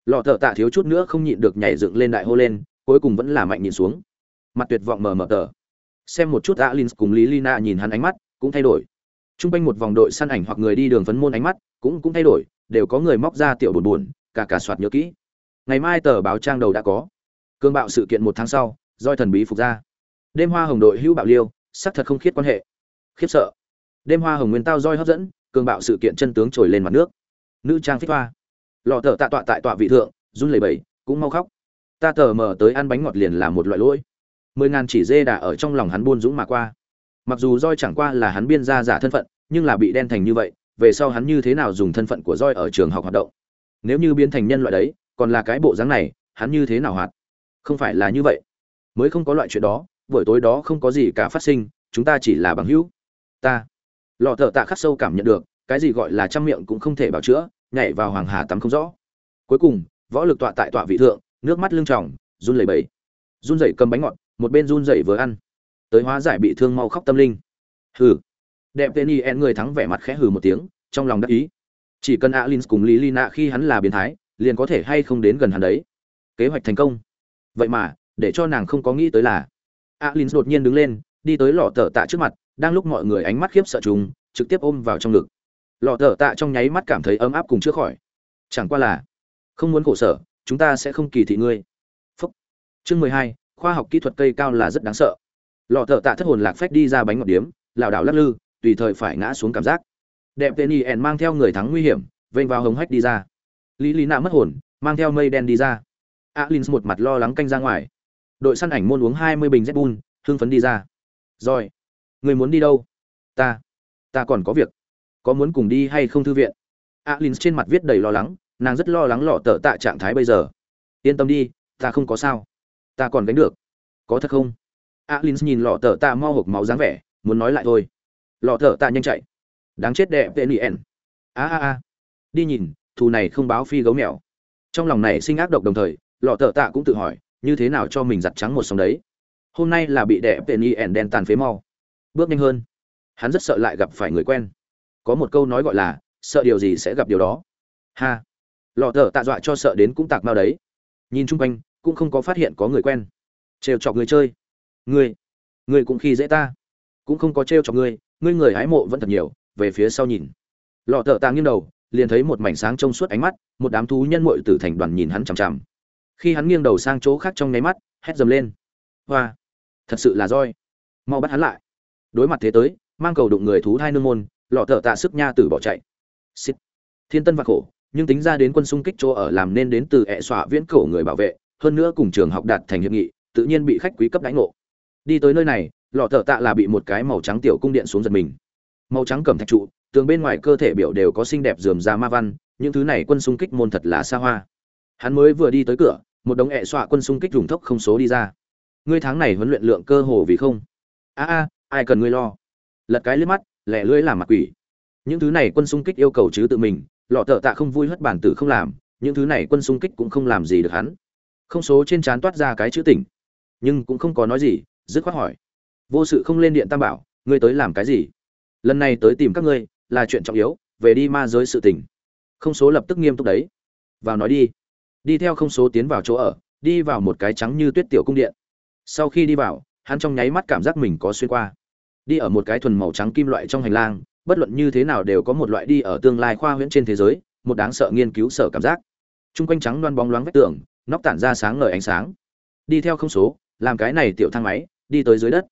Lọ thợ tạ thiếu chút nữa không nhịn được nhảy dựng lên đại hô lên, cuối cùng vẫn là mạnh nhìn xuống. Mặt tuyệt vọng mờ mờ tờ. Xem một chút alin cùng lý lina nhìn hắn ánh mắt, cũng thay đổi. T r u n g quanh một vòng đội săn ảnh hoặc người đi đường phấn môn ánh mắt, cũng cũng thay đổi, đều có người móc ra tiểu buồn buồn cả cả soạt nhớ kỹ. Ngày mai tờ báo trang đầu đã có. Cương bạo sự kiện một tháng sau doi thần bí phục ra đêm hoa hồng đội hữu bạo liêu sắc thật không khiết quan hệ. Khiếp sợ. Đêm hoa hồng nguyên tao roi hấp dẫn, cường bạo sự kiện chân tướng trồi lên mặt nước. Nữ trang phích hoa. Lọ thợ tạ tọa tại tọa vị thượng, run lẩy bẩy, cũng mau khóc. Ta tờ mờ tới ăn bánh ngọt liền là một loại lỗi. Mười ngàn chỉ dê đà ở trong lòng hắn buôn dũng mà qua. Mặc dù roi chẳng qua là hắn biên ra giả thân phận, nhưng là bị đen thành như vậy, về sau hắn như thế nào dùng thân phận của roi ở trường học hoạt động? Nếu như biến thành nhân loại đấy, còn là cái bộ dáng này, hắn như thế nào hoạt? Không phải là như vậy. Mới không có loại chuyện đó buổi tối đó không có gì cả phát sinh, chúng ta chỉ là bằng hữu. Ta. Lọ thợ tạ khắc sâu cảm nhận được, cái gì gọi là trăm miệng cũng không thể bảo chữa, nhảy vào hoàng hà tắm không rõ. Cuối cùng, võ lực tọa tại tọa vị thượng, nước mắt lưng tròng, run lẩy bẩy. Run rẩy cầm bánh ngọt, một bên run rẩy vừa ăn. Tới hóa giải bị thương mau khóc tâm linh. Hừ. Đẹp tên y en người thắng vẻ mặt khẽ hừ một tiếng, trong lòng đắc ý. Chỉ cần alin cùng lý lina khi hắn là biến thái, liền có thể hay không đến gần hắn đấy. Kế hoạch thành công. Vậy mà, để cho nàng không có nghĩ tới là alin đột nhiên đứng lên, đi tới lọ tờ tạ trước mặt, đang lúc mọi người ánh mắt khiếp sợ chúng trực tiếp ôm vào trong ngực. Lọ tờ tạ trong nháy mắt cảm thấy ấm áp cùng chữa khỏi. Chẳng qua là, không muốn khổ sở, chúng ta sẽ không kỳ thị ngươi. Phúc. Chương mười hai, khoa học kỹ thuật cây cao là rất đáng sợ. Lọ thợ tạ thất hồn lạc phách đi ra bánh ngọt điếm, lảo đảo lắc lư, tùy thời phải ngã xuống cảm giác. Đẹp tên y ẻn mang theo người thắng nguy hiểm, vênh vào hồng hách đi ra. Lý lý nạ mất hồn, mang theo mây đen đi ra. Alin một mặt lo lắng canh ra ngoài đội săn ảnh môn uống hai mươi bình Red bun hưng phấn đi ra. Rồi, người muốn đi đâu? Ta ta còn có việc. Có muốn cùng đi hay không thư viện? Alin trên mặt viết đầy lo lắng, nàng rất lo lắng lọ tở tạ trạng thái bây giờ. Yên tâm đi, ta không có sao. Ta còn gánh được. Có thật không? Alin nhìn lọ tở tạ mau hộc máu dáng vẻ, muốn nói lại thôi. Lọ tở tạ nhanh chạy. Đáng chết đẹp tên Nien." a a a. Đi nhìn, thù này không báo phi gấu mèo. Trong lòng này sinh ác độc đồng thời, lọ tở tạ cũng tự hỏi như thế nào cho mình giặt trắng một sóng đấy? Hôm nay là bị đẻ tên y ẻn đen tàn phế mau. Bước nhanh hơn. Hắn rất sợ lại gặp phải người quen. Có một câu nói gọi là, sợ điều gì sẽ gặp điều đó. Ha. Lọ thở tạ dọa cho sợ đến cũng tạc mau đấy. Nhìn chung quanh, cũng không có phát hiện có người quen. Trêu chọc người chơi. Người người cũng khi dễ ta. Cũng không có trêu chọc người ngươi người hái mộ vẫn thật nhiều, về phía sau nhìn. Lọ thở tạ nghiêng đầu, liền thấy một mảnh sáng trong suốt ánh mắt, một đám thú nhân muội từ thành đoàn nhìn hắn chằm chằm khi hắn nghiêng đầu sang chỗ khác trong nháy mắt, hét dầm lên. Hoa! Thật sự là roi. Mau bắt hắn lại. Đối mặt thế tới, mang cầu đụng người thú hai nương môn, lọ thở tạ sức nha tử bỏ chạy. Xít thiên tân và khổ, nhưng tính ra đến quân xung kích chỗ ở làm nên đến từ ẹ xọa viễn cổ người bảo vệ, hơn nữa cùng trường học đạt thành hiệp nghị, tự nhiên bị khách quý cấp đánh ngộ. Đi tới nơi này, lọ thở tạ là bị một cái màu trắng tiểu cung điện xuống giật mình. Màu trắng cẩm thạch trụ, tường bên ngoài cơ thể biểu đều có xinh đẹp dườm ra ma văn, những thứ này quân xung kích môn thật là xa hoa hắn mới vừa đi tới cửa, một đống ẹ xọa quân xung kích rùng thốc không số đi ra. Ngươi tháng này huấn luyện lượng cơ hồ vì không. A a, ai cần ngươi lo? Lật cái liếc mắt, lẻ lưỡi làm mặt quỷ. Những thứ này quân xung kích yêu cầu chứ tự mình, lọ tợ tạ không vui hất bản tử không làm, những thứ này quân xung kích cũng không làm gì được hắn. Không số trên trán toát ra cái chữ tỉnh. Nhưng cũng không có nói gì, dứt khoát hỏi. Vô sự không lên điện tam bảo, ngươi tới làm cái gì? Lần này tới tìm các ngươi, là chuyện trọng yếu, về đi ma giới sự tình. Không số lập tức nghiêm túc đấy. Vào nói đi đi theo không số tiến vào chỗ ở, đi vào một cái trắng như tuyết tiểu cung điện. Sau khi đi vào, hắn trong nháy mắt cảm giác mình có xuyên qua. Đi ở một cái thuần màu trắng kim loại trong hành lang, bất luận như thế nào đều có một loại đi ở tương lai khoa huyễn trên thế giới, một đáng sợ nghiên cứu sở cảm giác. Chung quanh trắng loan bóng loáng vách tường, nóc tản ra sáng ngời ánh sáng. Đi theo không số, làm cái này tiểu thang máy, đi tới dưới đất.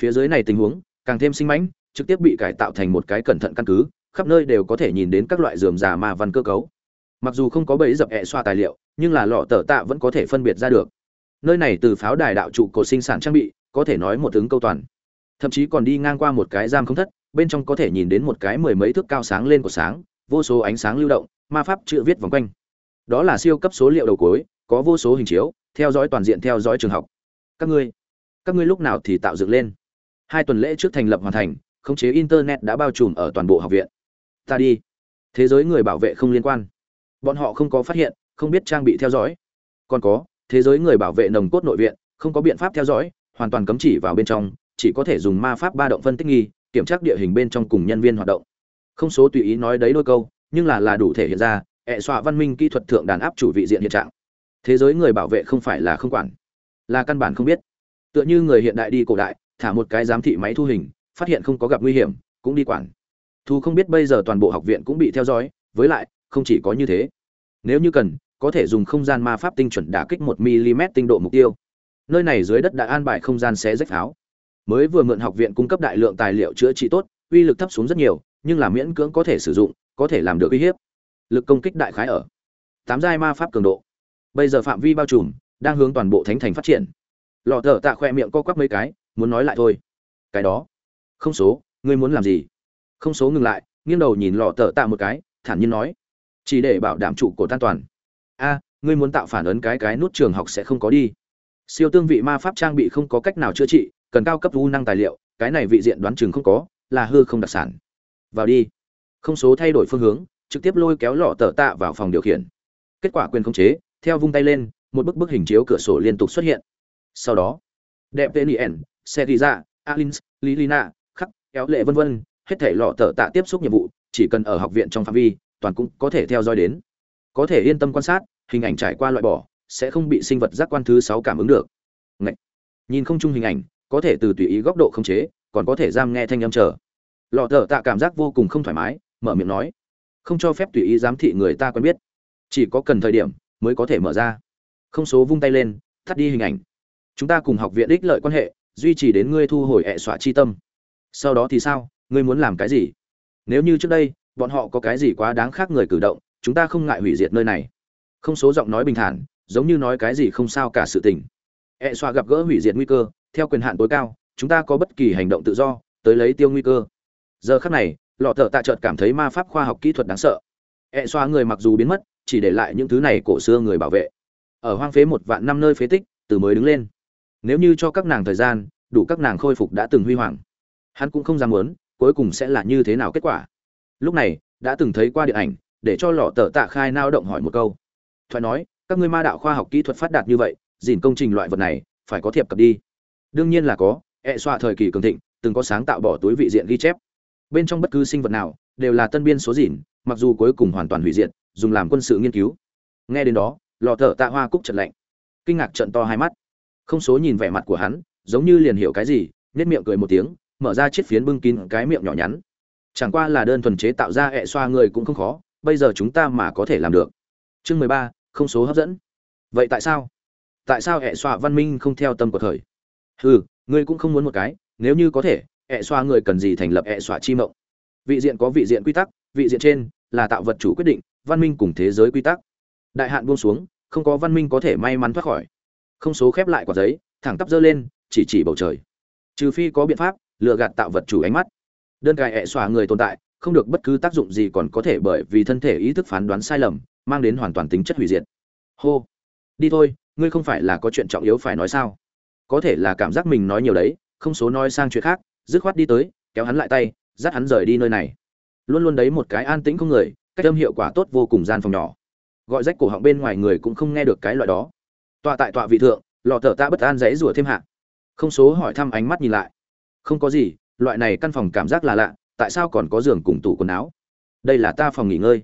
Phía dưới này tình huống, càng thêm sinh mãnh, trực tiếp bị cải tạo thành một cái cẩn thận căn cứ, khắp nơi đều có thể nhìn đến các loại dườm già ma văn cơ cấu. Mặc dù không có bẫy dập hẹ xoa tài liệu nhưng là lọ tờ tạ vẫn có thể phân biệt ra được. Nơi này từ pháo đài đạo trụ cột sinh sản trang bị, có thể nói một ứng câu toàn. Thậm chí còn đi ngang qua một cái giam không thất, bên trong có thể nhìn đến một cái mười mấy thước cao sáng lên của sáng, vô số ánh sáng lưu động, ma pháp chữ viết vòng quanh. Đó là siêu cấp số liệu đầu cuối, có vô số hình chiếu, theo dõi toàn diện theo dõi trường học. Các ngươi các ngươi lúc nào thì tạo dựng lên? Hai tuần lễ trước thành lập hoàn thành, khống chế internet đã bao trùm ở toàn bộ học viện. Ta đi. Thế giới người bảo vệ không liên quan. Bọn họ không có phát hiện không biết trang bị theo dõi. Còn có, thế giới người bảo vệ nồng cốt nội viện, không có biện pháp theo dõi, hoàn toàn cấm chỉ vào bên trong, chỉ có thể dùng ma pháp ba động phân tích nghi, kiểm tra địa hình bên trong cùng nhân viên hoạt động. Không số tùy ý nói đấy đôi câu, nhưng là là đủ thể hiện ra hệ xoa văn minh kỹ thuật thượng đàn áp chủ vị diện hiện trạng. Thế giới người bảo vệ không phải là không quản, là căn bản không biết. Tựa như người hiện đại đi cổ đại, thả một cái giám thị máy thu hình, phát hiện không có gặp nguy hiểm, cũng đi quản. Thu không biết bây giờ toàn bộ học viện cũng bị theo dõi, với lại, không chỉ có như thế nếu như cần, có thể dùng không gian ma pháp tinh chuẩn đả kích một mm tinh độ mục tiêu. Nơi này dưới đất đã an bài không gian xé rách pháo. Mới vừa mượn học viện cung cấp đại lượng tài liệu chữa trị tốt, uy lực thấp xuống rất nhiều, nhưng là miễn cưỡng có thể sử dụng, có thể làm được uy hiếp. Lực công kích đại khái ở tám giai ma pháp cường độ. Bây giờ phạm vi bao trùm, đang hướng toàn bộ thánh thành phát triển. Lọ thở tạ khoe miệng co quắp mấy cái, muốn nói lại thôi. Cái đó. Không số, ngươi muốn làm gì? Không số ngừng lại, nghiêng đầu nhìn lọ thở tạ một cái, thản nhiên nói chỉ để bảo đảm trụ cột an toàn. A, ngươi muốn tạo phản ấn cái cái nút trường học sẽ không có đi. Siêu tương vị ma pháp trang bị không có cách nào chữa trị, cần cao cấp u năng tài liệu, cái này vị diện đoán chừng không có, là hư không đặc sản. Vào đi. Không số thay đổi phương hướng, trực tiếp lôi kéo lọ tờ tạ vào phòng điều khiển. Kết quả quyền khống chế, theo vung tay lên, một bức bức hình chiếu cửa sổ liên tục xuất hiện. Sau đó, đẹp tên ien xe ra, alins, lilina, khắc, kéo lệ vân vân, hết thể lọ tờ tạ tiếp xúc nhiệm vụ, chỉ cần ở học viện trong phạm vi toàn cũng có thể theo dõi đến. Có thể yên tâm quan sát, hình ảnh trải qua loại bỏ, sẽ không bị sinh vật giác quan thứ sáu cảm ứng được. Ngậy! nhìn không chung hình ảnh, có thể từ tùy ý góc độ khống chế, còn có thể giam nghe thanh âm chờ. Lọ thở tạ cảm giác vô cùng không thoải mái, mở miệng nói. Không cho phép tùy ý giám thị người ta quen biết. Chỉ có cần thời điểm, mới có thể mở ra. Không số vung tay lên thắt đi hình ảnh. Chúng ta cùng học viện ích lợi quan hệ, duy trì đến ngươi thu hồi hệ xóa chi tâm. Sau đó thì sao? Ngươi muốn làm cái gì? Nếu như trước đây bọn họ có cái gì quá đáng khác người cử động, chúng ta không ngại hủy diệt nơi này. Không số giọng nói bình thản, giống như nói cái gì không sao cả sự tình. E xóa gặp gỡ hủy diệt nguy cơ, theo quyền hạn tối cao, chúng ta có bất kỳ hành động tự do, tới lấy tiêu nguy cơ. Giờ khắc này, lọ thợ tạ chợt cảm thấy ma pháp khoa học kỹ thuật đáng sợ. E xoa người mặc dù biến mất, chỉ để lại những thứ này cổ xưa người bảo vệ. Ở hoang phế một vạn năm nơi phế tích, từ mới đứng lên. Nếu như cho các nàng thời gian, đủ các nàng khôi phục đã từng huy hoàng. Hắn cũng không dám muốn, cuối cùng sẽ là như thế nào kết quả lúc này, đã từng thấy qua điện ảnh, để cho lọ tờ tạ khai nao động hỏi một câu. Thoại nói, các ngươi ma đạo khoa học kỹ thuật phát đạt như vậy, dìn công trình loại vật này, phải có thiệp cập đi. Đương nhiên là có, ẹ xoa thời kỳ cường thịnh, từng có sáng tạo bỏ túi vị diện ghi chép. Bên trong bất cứ sinh vật nào, đều là tân biên số dìn, mặc dù cuối cùng hoàn toàn hủy diệt, dùng làm quân sự nghiên cứu. Nghe đến đó, lọ thợ tạ hoa cúc trận lạnh. Kinh ngạc trận to hai mắt. Không số nhìn vẻ mặt của hắn, giống như liền hiểu cái gì nhất miệng cười một tiếng, mở ra chiếc phiến bưng kín cái miệng nhỏ nhắn chẳng qua là đơn thuần chế tạo ra hệ xoa người cũng không khó, bây giờ chúng ta mà có thể làm được. Chương mười ba, không số hấp dẫn. Vậy tại sao? Tại sao hệ xoa văn minh không theo tâm của thời? Ừ ngươi cũng không muốn một cái, nếu như có thể hệ xoa người cần gì thành lập hệ xoa chi mộng? Vị diện có vị diện quy tắc, vị diện trên là tạo vật chủ quyết định, văn minh cùng thế giới quy tắc. Đại hạn buông xuống, không có văn minh có thể may mắn thoát khỏi. Không số khép lại quả giấy, thẳng tắp dơ lên, chỉ chỉ bầu trời. Trừ phi có biện pháp, lừa gạt tạo vật chủ ánh mắt đơn cài ẹ xòa người tồn tại, không được bất cứ tác dụng gì còn có thể bởi vì thân thể ý thức phán đoán sai lầm, mang đến hoàn toàn tính chất hủy diệt. Hô. Đi thôi, ngươi không phải là có chuyện trọng yếu phải nói sao? Có thể là cảm giác mình nói nhiều đấy, không số nói sang chuyện khác, dứt khoát đi tới, kéo hắn lại tay, dắt hắn rời đi nơi này. Luôn luôn đấy một cái an tĩnh không người, cách âm hiệu quả tốt vô cùng gian phòng nhỏ. Gọi rách cổ họng bên ngoài người cũng không nghe được cái loại đó. Tọa tại tọa vị thượng lò thở ta bất an dãy rủa thêm hạ. Không số hỏi thăm ánh mắt nhìn lại. Không có gì loại này căn phòng cảm giác là lạ, tại sao còn có giường cùng tủ quần áo? Đây là ta phòng nghỉ ngơi.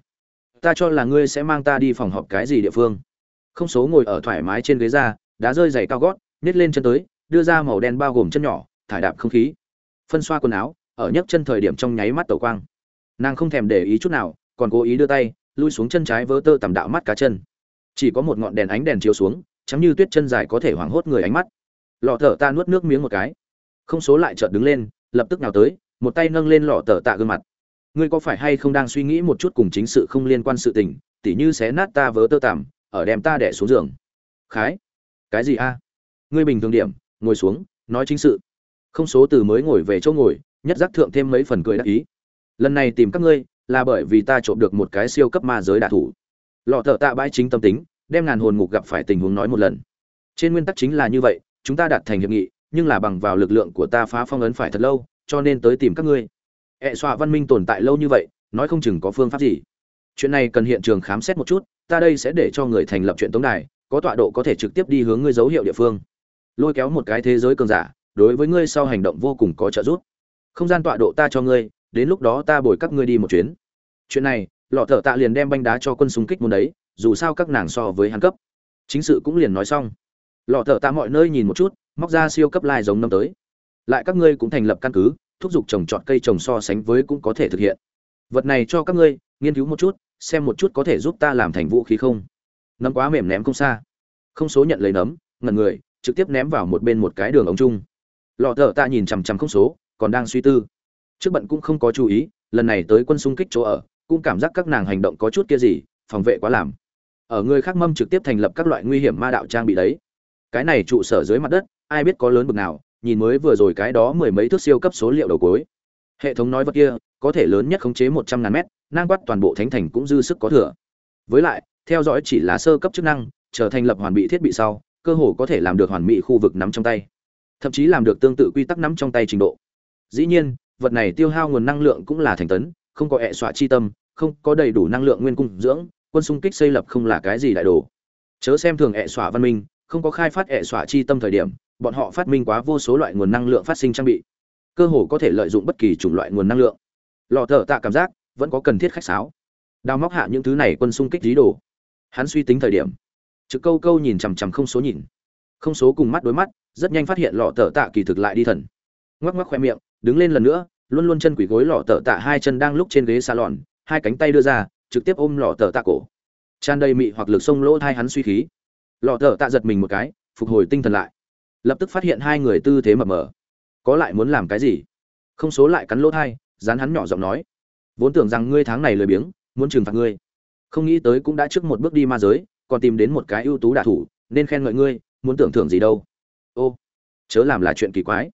Ta cho là ngươi sẽ mang ta đi phòng họp cái gì địa phương. Không số ngồi ở thoải mái trên ghế ra đá rơi dày cao gót, nhét lên chân tới, đưa ra màu đen bao gồm chân nhỏ, thải đạp không khí. Phân xoa quần áo, ở nhấc chân thời điểm trong nháy mắt tẩu quang. Nàng không thèm để ý chút nào, còn cố ý đưa tay, lui xuống chân trái vỡ tơ tầm đạo mắt cá chân. Chỉ có một ngọn đèn ánh đèn chiếu xuống chắm như tuyết chân dài có thể hoảng hốt người ánh mắt. Lọ thở ta nuốt nước miếng một cái. Không số lại chợt đứng lên lập tức nào tới, một tay nâng lên lọ tở tạ gương mặt. Ngươi có phải hay không đang suy nghĩ một chút cùng chính sự không liên quan sự tình, tỉ như xé nát ta vớ tơ tằm, ở đem ta đẻ xuống giường. Khái, cái gì a? Ngươi bình thường điểm, ngồi xuống, nói chính sự. Không số từ mới ngồi về chỗ ngồi, nhất giác thượng thêm mấy phần cười đắc ý. Lần này tìm các ngươi, là bởi vì ta trộm được một cái siêu cấp ma giới đạ thủ. Lọ thợ tạ bãi chính tâm tính, đem ngàn hồn ngục gặp phải tình huống nói một lần. Trên nguyên tắc chính là như vậy, chúng ta đạt thành hiệp nghị nhưng là bằng vào lực lượng của ta phá phong ấn phải thật lâu, cho nên tới tìm các ngươi. Ẹ xoa văn minh tồn tại lâu như vậy, nói không chừng có phương pháp gì. Chuyện này cần hiện trường khám xét một chút, ta đây sẽ để cho người thành lập chuyện tống đài, có tọa độ có thể trực tiếp đi hướng ngươi dấu hiệu địa phương. Lôi kéo một cái thế giới cường giả, đối với ngươi sau hành động vô cùng có trợ giúp. Không gian tọa độ ta cho ngươi, đến lúc đó ta bồi các ngươi đi một chuyến. Chuyện này, lọ thợ tạ liền đem banh đá cho quân súng kích môn đấy, dù sao các nàng so với hắn cấp. Chính sự cũng liền nói xong lọ thợ tạ mọi nơi nhìn một chút, móc ra siêu cấp lai giống năm tới. Lại các ngươi cũng thành lập căn cứ, thúc giục trồng trọt cây trồng so sánh với cũng có thể thực hiện. Vật này cho các ngươi, nghiên cứu một chút, xem một chút có thể giúp ta làm thành vũ khí không? Nấm quá mềm ném không xa. Không số nhận lấy nấm, ngẩn người, trực tiếp ném vào một bên một cái đường ống chung. Lọ thợ tạ nhìn chằm chằm không số, còn đang suy tư. Trước bận cũng không có chú ý, lần này tới quân xung kích chỗ ở, cũng cảm giác các nàng hành động có chút kia gì, phòng vệ quá làm. Ở người khác mâm trực tiếp thành lập các loại nguy hiểm ma đạo trang bị đấy cái này trụ sở dưới mặt đất, ai biết có lớn bực nào, nhìn mới vừa rồi cái đó mười mấy thước siêu cấp số liệu đầu cuối. Hệ thống nói vật kia, có thể lớn nhất khống chế một trăm ngàn mét nang quát toàn bộ thánh thành cũng dư sức có thừa. Với lại, theo dõi chỉ là sơ cấp chức năng, trở thành lập hoàn bị thiết bị sau, cơ hồ có thể làm được hoàn mỹ khu vực nắm trong tay. Thậm chí làm được tương tự quy tắc nắm trong tay trình độ. Dĩ nhiên, vật này tiêu hao nguồn năng lượng cũng là thành tấn, không có hệ xọa chi tâm, không có đầy đủ năng lượng nguyên cung dưỡng, quân xung kích xây lập không là cái gì đại đồ. Chớ xem thường hệ xọa văn minh không có khai phát hệ xoa chi tâm thời điểm, bọn họ phát minh quá vô số loại nguồn năng lượng phát sinh trang bị. Cơ hồ có thể lợi dụng bất kỳ chủng loại nguồn năng lượng. Lò thở tạ cảm giác, vẫn có cần thiết khách sáo. Đào móc hạ những thứ này quân xung kích dí đồ. Hắn suy tính thời điểm. Trực câu câu nhìn chằm chằm không số nhìn. Không số cùng mắt đối mắt, rất nhanh phát hiện lọ thở tạ kỳ thực lại đi thần. Ngoắc ngoắc khoe miệng, đứng lên lần nữa, luôn luôn chân quỷ gối lọ thở tạ hai chân đang lúc trên ghế salon, hai cánh tay đưa ra, trực tiếp ôm lọ thở tạ cổ. Tràn đầy mị hoặc lực sông lỗ thai hắn suy khí lọ thở tạ giật mình một cái, phục hồi tinh thần lại. Lập tức phát hiện hai người tư thế mập mờ. Có lại muốn làm cái gì? Không số lại cắn lỗ thai, dán hắn nhỏ giọng nói. Vốn tưởng rằng ngươi tháng này lười biếng, muốn trừng phạt ngươi. Không nghĩ tới cũng đã trước một bước đi ma giới, còn tìm đến một cái ưu tú đả thủ, nên khen ngợi ngươi, muốn tưởng thưởng gì đâu. Ô, chớ làm là chuyện kỳ quái.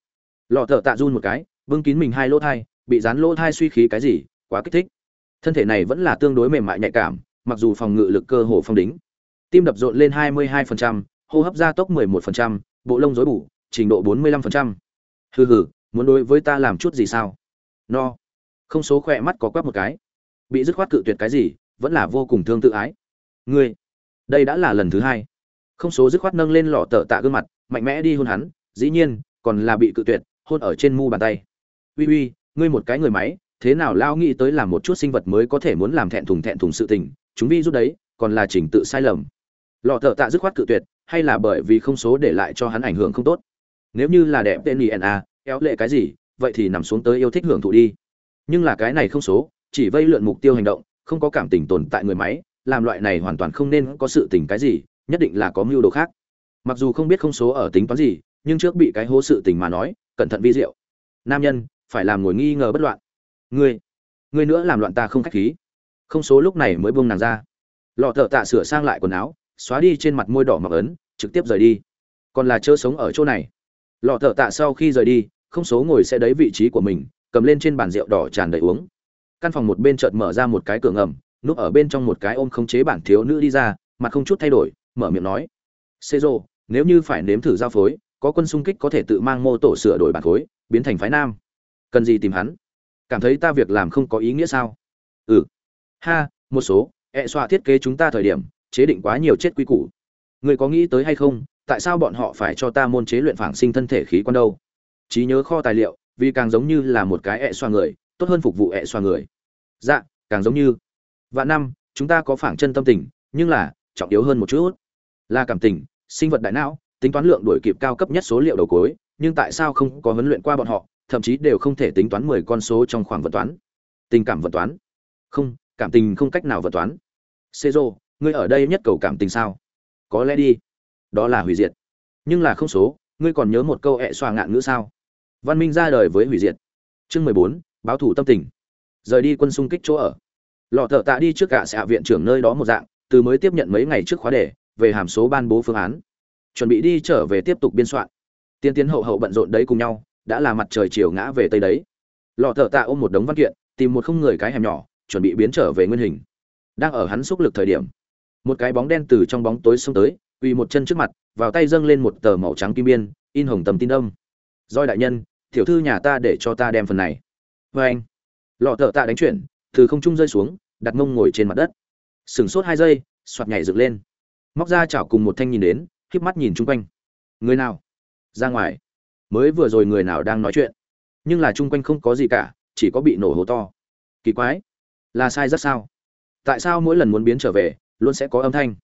Lọ thợ tạ run một cái, bưng kín mình hai lỗ thai, bị dán lỗ thai suy khí cái gì, quá kích thích. Thân thể này vẫn là tương đối mềm mại nhạy cảm, mặc dù phòng ngự lực cơ hồ phong đính tim đập rộn lên 22%, hô hấp gia tốc 11%, bộ lông rối bù trình độ 45%. hừ hừ muốn đối với ta làm chút gì sao? No. Không số khỏe mắt có quắc một cái. Bị dứt khoát cự tuyệt cái gì vẫn là vô cùng thương tự ái. Ngươi đây đã là lần thứ hai. Không số dứt khoát nâng lên lọ tở tạ gương mặt mạnh mẽ đi hôn hắn dĩ nhiên còn là bị cự tuyệt hôn ở trên mu bàn tay. Uy uy ngươi một cái người máy thế nào lao nghĩ tới làm một chút sinh vật mới có thể muốn làm thẹn thùng thẹn thùng sự tình chúng vi rút đấy còn là trình tự sai lầm lọ thợ tạ dứt khoát cự tuyệt, hay là bởi vì không số để lại cho hắn ảnh hưởng không tốt. Nếu như là đẹp tên nna kéo lệ cái gì, vậy thì nằm xuống tới yêu thích hưởng thụ đi. Nhưng là cái này không số, chỉ vây lượn mục tiêu hành động, không có cảm tình tồn tại người máy, làm loại này hoàn toàn không nên có sự tình cái gì, nhất định là có mưu đồ khác. Mặc dù không biết không số ở tính toán gì, nhưng trước bị cái hố sự tình mà nói, cẩn thận vi diệu. Nam nhân, phải làm ngồi nghi ngờ bất loạn. Ngươi ngươi nữa làm loạn ta không khách khí. Không số lúc này mới buông nàng ra. Lọ thợ tạ sửa sang lại quần áo xóa đi trên mặt môi đỏ mặc ấn, trực tiếp rời đi. Còn là chớ sống ở chỗ này. Lọ thợ tạ sau khi rời đi, không số ngồi sẽ đấy vị trí của mình, cầm lên trên bàn rượu đỏ tràn đầy uống. Căn phòng một bên chợt mở ra một cái cửa ngầm, núp ở bên trong một cái ôm khống chế bản thiếu nữ đi ra, mặt không chút thay đổi, mở miệng nói. Xê rô nếu như phải nếm thử giao phối, có quân xung kích có thể tự mang mô tổ sửa đổi bản khối biến thành phái nam. Cần gì tìm hắn? Cảm thấy ta việc làm không có ý nghĩa sao? Ừ. Ha, một số, ẹ xoa thiết kế chúng ta thời điểm chế định quá nhiều chết quy củ. Người có nghĩ tới hay không, tại sao bọn họ phải cho ta môn chế luyện phản sinh thân thể khí quan đâu? Trí nhớ kho tài liệu, vì càng giống như là một cái ẹ xoa người, tốt hơn phục vụ ẹ xoa người. Dạ càng giống như. Vạn năm, chúng ta có phản chân tâm tình, nhưng là, trọng yếu hơn một chút. Là cảm tình, sinh vật đại não, tính toán lượng đổi kịp cao cấp nhất số liệu đầu cuối, nhưng tại sao không có huấn luyện qua bọn họ, thậm chí đều không thể tính toán mười con số trong khoảng vận toán. Tình cảm vận toán. Không, cảm tình không cách nào vận toán. Xê rô ngươi ở đây nhất cầu cảm tình sao? Có lẽ đi. Đó là hủy diệt. Nhưng là không số, ngươi còn nhớ một câu ẹ xoa ngạn ngữ sao? Văn minh ra đời với hủy diệt. Chương mười bốn, báo thủ tâm tình. Rời đi quân xung kích chỗ ở. Lọ thợ tạ đi trước cả xạ viện trưởng nơi đó một dạng, từ mới tiếp nhận mấy ngày trước khóa đề, về hàm số ban bố phương án. Chuẩn bị đi trở về tiếp tục biên soạn. Tiên tiến hậu hậu bận rộn đấy cùng nhau, đã là mặt trời chiều ngã về tây đấy. Lọ thợ tạ ôm một đống văn kiện, tìm một không người cái hẻm nhỏ, chuẩn bị biến trở về nguyên hình. Đang ở hắn xúc lực thời điểm một cái bóng đen từ trong bóng tối xông tới, quỳ một chân trước mặt, vào tay dâng lên một tờ màu trắng kim biên, in hồng tầm tin đông roi đại nhân, tiểu thư nhà ta để cho ta đem phần này. Vê anh. Lọ thợ tạ đánh chuyển, từ không trung rơi xuống, đặt mông ngồi trên mặt đất. Sửng sốt hai giây, soạt nhảy dựng lên. Móc ra chảo cùng một thanh nhìn đến, híp mắt nhìn chung quanh. Người nào? Ra ngoài. Mới vừa rồi người nào đang nói chuyện? Nhưng là chung quanh không có gì cả, chỉ có bị nổ hố to. Kỳ quái. Là sai rất sao? Tại sao mỗi lần muốn biến trở về luôn sẽ có âm thanh.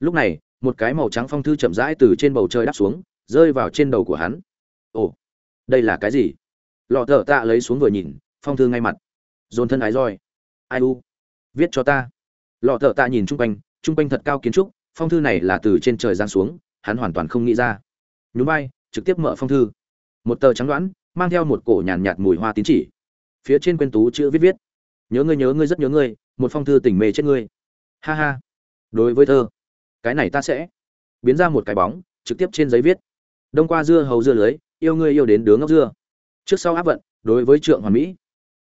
Lúc này một cái màu trắng phong thư chậm rãi từ trên bầu trời đáp xuống rơi vào trên đầu của hắn. Ồ đây là cái gì? Lọ thợ tạ lấy xuống vừa nhìn phong thư ngay mặt. Dồn thân ái roi. Ai u? Viết cho ta. Lọ thợ tạ nhìn chung quanh chung quanh thật cao kiến trúc phong thư này là từ trên trời giáng xuống hắn hoàn toàn không nghĩ ra. Nhún vai trực tiếp mở phong thư. Một tờ trắng đoán mang theo một cổ nhàn nhạt, mùi hoa tín chỉ. Phía trên quên tú chữ viết viết. Nhớ ngươi nhớ ngươi rất nhớ ngươi một phong thư tình mê chết ngươi. Ha ha đối với thơ, cái này ta sẽ biến ra một cái bóng, trực tiếp trên giấy viết. Đông qua dưa hầu dưa lưới, yêu ngươi yêu đến đứa ngốc dưa. Trước sau áp vận, đối với trượng hoàn mỹ.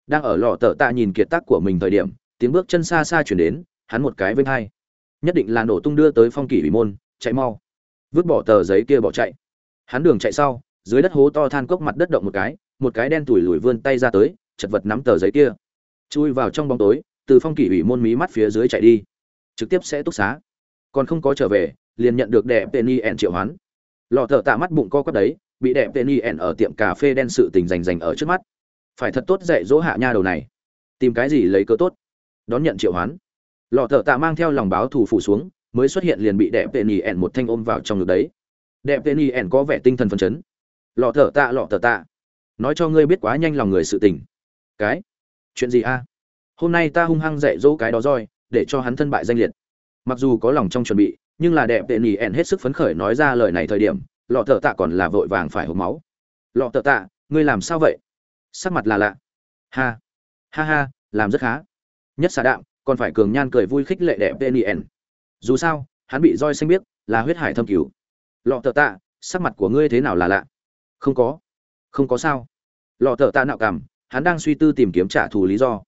Đang ở lò tờ tạ nhìn kiệt tác của mình thời điểm, tiếng bước chân xa xa chuyển đến, hắn một cái vênh hai. Nhất định là nổ tung đưa tới phong kỷ ủy môn, chạy mau. Vứt bỏ tờ giấy kia bỏ chạy. Hắn đường chạy sau, dưới đất hố to than cốc mặt đất động một cái một cái đen tủi lùi vươn tay ra tới, chật vật nắm tờ giấy kia. Chui vào trong bóng tối, từ phong kỷ ủy môn mí mắt phía dưới chạy đi trực tiếp sẽ túc xá. Còn không có trở về, liền nhận được đẹp penny ẻn triệu hoán. Lọ thợ tạ mắt bụng co quắp đấy, bị đẹp penny ẻn ở tiệm cà phê đen sự tình rành rành ở trước mắt. Phải thật tốt dạy dỗ hạ nha đầu này. Tìm cái gì lấy cớ tốt? Đón nhận triệu hoán. Lọ thợ tạ mang theo lòng báo thù phủ xuống, mới xuất hiện liền bị đẹp penny ẻn một thanh ôm vào trong ngực đấy. Đẹp penny ẻn có vẻ tinh thần phấn chấn. Lọ thợ tạ, lọ thợ tạ. Nói cho ngươi biết quá nhanh lòng người sự tình. Cái? Chuyện gì a? Hôm nay ta hung hăng dạy dỗ cái đó roi để cho hắn thân bại danh liệt. Mặc dù có lòng trong chuẩn bị, nhưng là đẹp tệ nỉ ẹn hết sức phấn khởi nói ra lời này thời điểm, lọ thợ tạ còn là vội vàng phải hộp máu. Lọ thợ tạ, ngươi làm sao vậy? Sắc mặt là lạ. Ha ha ha, làm rất khá. Nhất xà đạm, còn phải cường nhan cười vui khích lệ đẹp tệ nỉ ẹn. Dù sao, hắn bị roi xanh biết là huyết hải thâm cứu lọ thợ tạ, sắc mặt của ngươi thế nào là lạ? Không có. Không có sao. Lọ thợ tạ nạo cảm, hắn đang suy tư tìm kiếm trả thù lý do.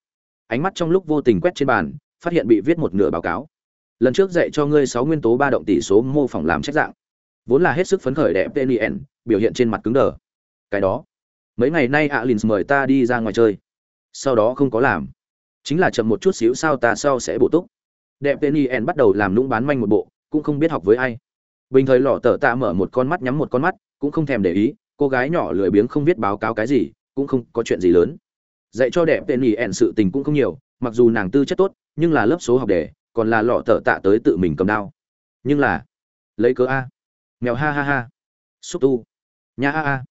Ánh mắt trong lúc vô tình quét trên bàn phát hiện bị viết một nửa báo cáo. Lần trước dạy cho ngươi sáu nguyên tố ba động tỷ số mô phỏng làm trách dạng. Vốn là hết sức phấn khởi đẹp tenien biểu hiện trên mặt cứng đờ. Cái đó. Mấy ngày nay alin mời ta đi ra ngoài chơi. Sau đó không có làm. Chính là chậm một chút xíu sao ta sau sẽ bổ túc. Đẹp tenien bắt đầu làm lũng bán manh một bộ, cũng không biết học với ai. Bình thời lọ tờ ta mở một con mắt nhắm một con mắt, cũng không thèm để ý, cô gái nhỏ lười biếng không biết báo cáo cái gì, cũng không có chuyện gì lớn. Dạy cho đẹp tên nhì ẹn sự tình cũng không nhiều, mặc dù nàng tư chất tốt nhưng là lớp số học đề, còn là lọ tở tạ tới tự mình cầm đao. Nhưng là, lấy cớ a. Mèo ha ha ha. Xúc tu. Nha ha a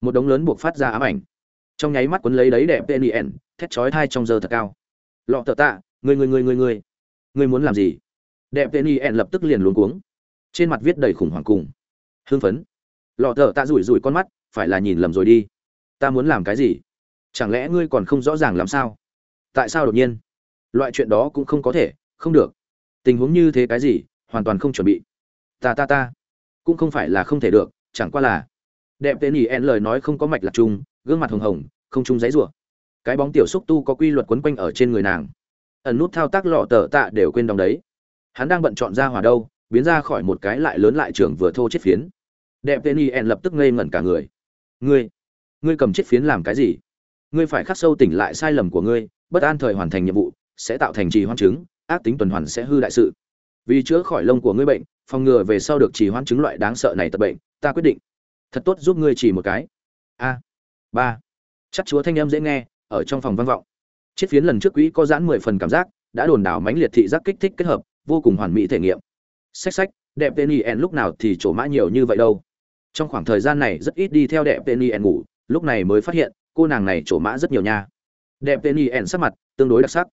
một đống lớn buộc phát ra ám ảnh. Trong nháy mắt quấn lấy đấy đẹp tên nhì thét chói thai trong giờ thật cao. Lọ tở tạ, người người người người người. Người muốn làm gì? Đẹp tên nhì lập tức liền luống cuống. Trên mặt viết đầy khủng hoảng cùng. Hưng phấn. Lọ tở tạ rủi rủi con mắt, phải là nhìn lầm rồi đi. Ta muốn làm cái gì? Chẳng lẽ ngươi còn không rõ ràng làm sao? Tại sao đột nhiên? Loại chuyện đó cũng không có thể, không được. Tình huống như thế cái gì, hoàn toàn không chuẩn bị. Ta ta ta. Cũng không phải là không thể được, chẳng qua là. Đẹp tên ỉ en lời nói không có mạch lạc chung, gương mặt hồng hồng, không chung giấy rủa. Cái bóng tiểu xúc tu có quy luật quấn quanh ở trên người nàng. Ẩn nút thao tác lọ tờ tạ đều quên đóng đấy. Hắn đang bận chọn ra hỏa đâu, biến ra khỏi một cái lại lớn lại trường vừa thô chết phiến. Đẹp tên ỉ en lập tức ngây ngẩn cả người. Ngươi ngươi cầm chết phiến làm cái gì? Ngươi phải khắc sâu tỉnh lại sai lầm của ngươi, bất an thời hoàn thành nhiệm vụ sẽ tạo thành trì hoãn chứng, ác tính tuần hoàn sẽ hư đại sự. Vì chữa khỏi lông của ngươi bệnh, phòng ngừa về sau được trì hoãn chứng loại đáng sợ này tật bệnh, ta quyết định. Thật tốt giúp ngươi chỉ một cái. A. Ba. Chắc chúa thanh âm dễ nghe, ở trong phòng vang vọng. Chiếc phiến lần trước quỹ có giãn mười phần cảm giác, đã đồn đảo mãnh liệt thị giác kích thích kết hợp, vô cùng hoàn mỹ thể nghiệm. Xách xách, đẹp tên yen lúc nào thì trổ mã nhiều như vậy đâu. Trong khoảng thời gian này rất ít đi theo đẹp tên yen ngủ, lúc này mới phát hiện, cô nàng này trổ mã rất nhiều nha. Đẹp tên yen sắc mặt tương đối đặc sắc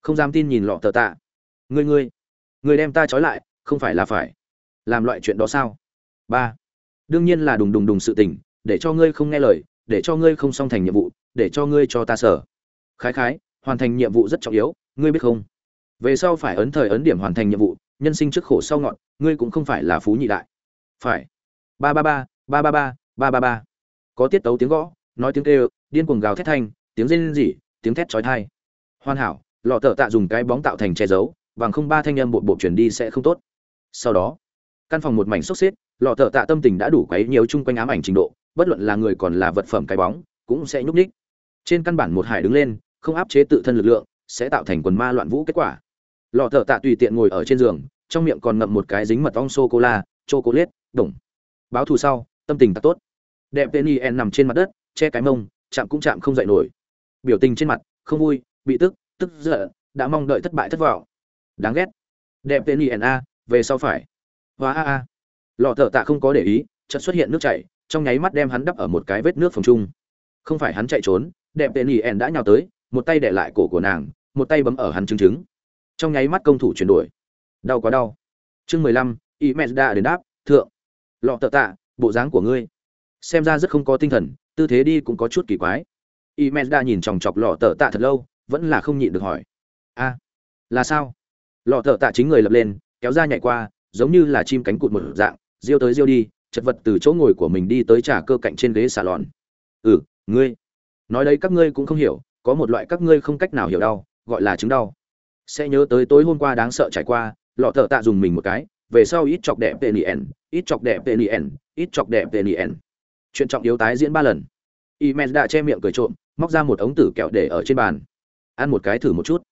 không dám tin nhìn lọ tờ tạ. Ngươi ngươi ngươi đem ta trói lại, không phải là phải. Làm loại chuyện đó sao? Ba. Đương nhiên là đùng đùng đùng sự tình, để cho ngươi không nghe lời, để cho ngươi không xong thành nhiệm vụ, để cho ngươi cho ta sở. Khái khái, hoàn thành nhiệm vụ rất trọng yếu, ngươi biết không? Về sau phải ấn thời ấn điểm hoàn thành nhiệm vụ, nhân sinh trước khổ sau ngọn, ngươi cũng không phải là phú nhị đại. Phải. Ba ba ba ba ba ba ba ba ba. Có tiết tấu tiếng gõ, nói tiếng kêu, điên cuồng gào thét thanh, tiếng rên rỉ, tiếng thét chói tai. Hoàn hảo lọ tờ tạ dùng cái bóng tạo thành che giấu, bằng không ba thanh âm bộ bộ chuyển đi sẽ không tốt. Sau đó, căn phòng một mảnh sốc xếp, lọ tờ tạ tâm tình đã đủ quấy nhiều chung quanh ám ảnh trình độ, bất luận là người còn là vật phẩm cái bóng, cũng sẽ nhúc ních trên căn bản một hải đứng lên, không áp chế tự thân lực lượng, sẽ tạo thành quần ma loạn vũ kết quả. Lọ thợ tạ tùy tiện ngồi ở trên giường, trong miệng còn ngậm một cái dính mật ong sô cô la chocolate đổng. báo thù sau, tâm tình ta tốt. Đẹp tên en nằm trên mặt đất, che cái mông, chạm cũng chạm không dậy nổi. Biểu tình trên mặt, không vui, bị tức tức giận, đã mong đợi thất bại thất vọng. Đáng ghét. Đẹp tên ien a, về sau phải. Hóa a a. Lọ thợ tạ không có để ý, chợt xuất hiện nước chảy, trong nháy mắt đem hắn đắp ở một cái vết nước phòng chung. Không phải hắn chạy trốn, đẹp tên ien đã nhào tới, một tay để lại cổ của nàng, một tay bấm ở hắn chứng chứng trong nháy mắt công thủ chuyển đổi. Đau quá đau. Chương mười lăm y mẹ đã đến đáp, thượng. Lọ tợ tạ, bộ dáng của ngươi. Xem ra rất không có tinh thần, tư thế đi cũng có chút kỳ quái. Y mẹ đã nhìn chòng chọc lọ tợ tạ thật lâu vẫn là không nhịn được hỏi. A là sao? Lọ thợ tạ chính người lập lên kéo ra nhảy qua giống như là chim cánh cụt một dạng riêu tới riêu đi chật vật từ chỗ ngồi của mình đi tới trả cơ cạnh trên ghế xà lòn ừ ngươi. Nói đấy các ngươi cũng không hiểu có một loại các ngươi không cách nào hiểu đau gọi là chứng đau. Sẽ nhớ tới tối hôm qua đáng sợ trải qua lọ thợ tạ dùng mình một cái về sau ít chọc đẹp tệ nien ít chọc đẹp tệ nien ít chọc đẹp tệ nien chuyện trọng yếu tái diễn ba lần. Imen đã che miệng cười trộm, móc ra một ống tử kẹo để ở trên bàn. Ăn một cái thử một chút.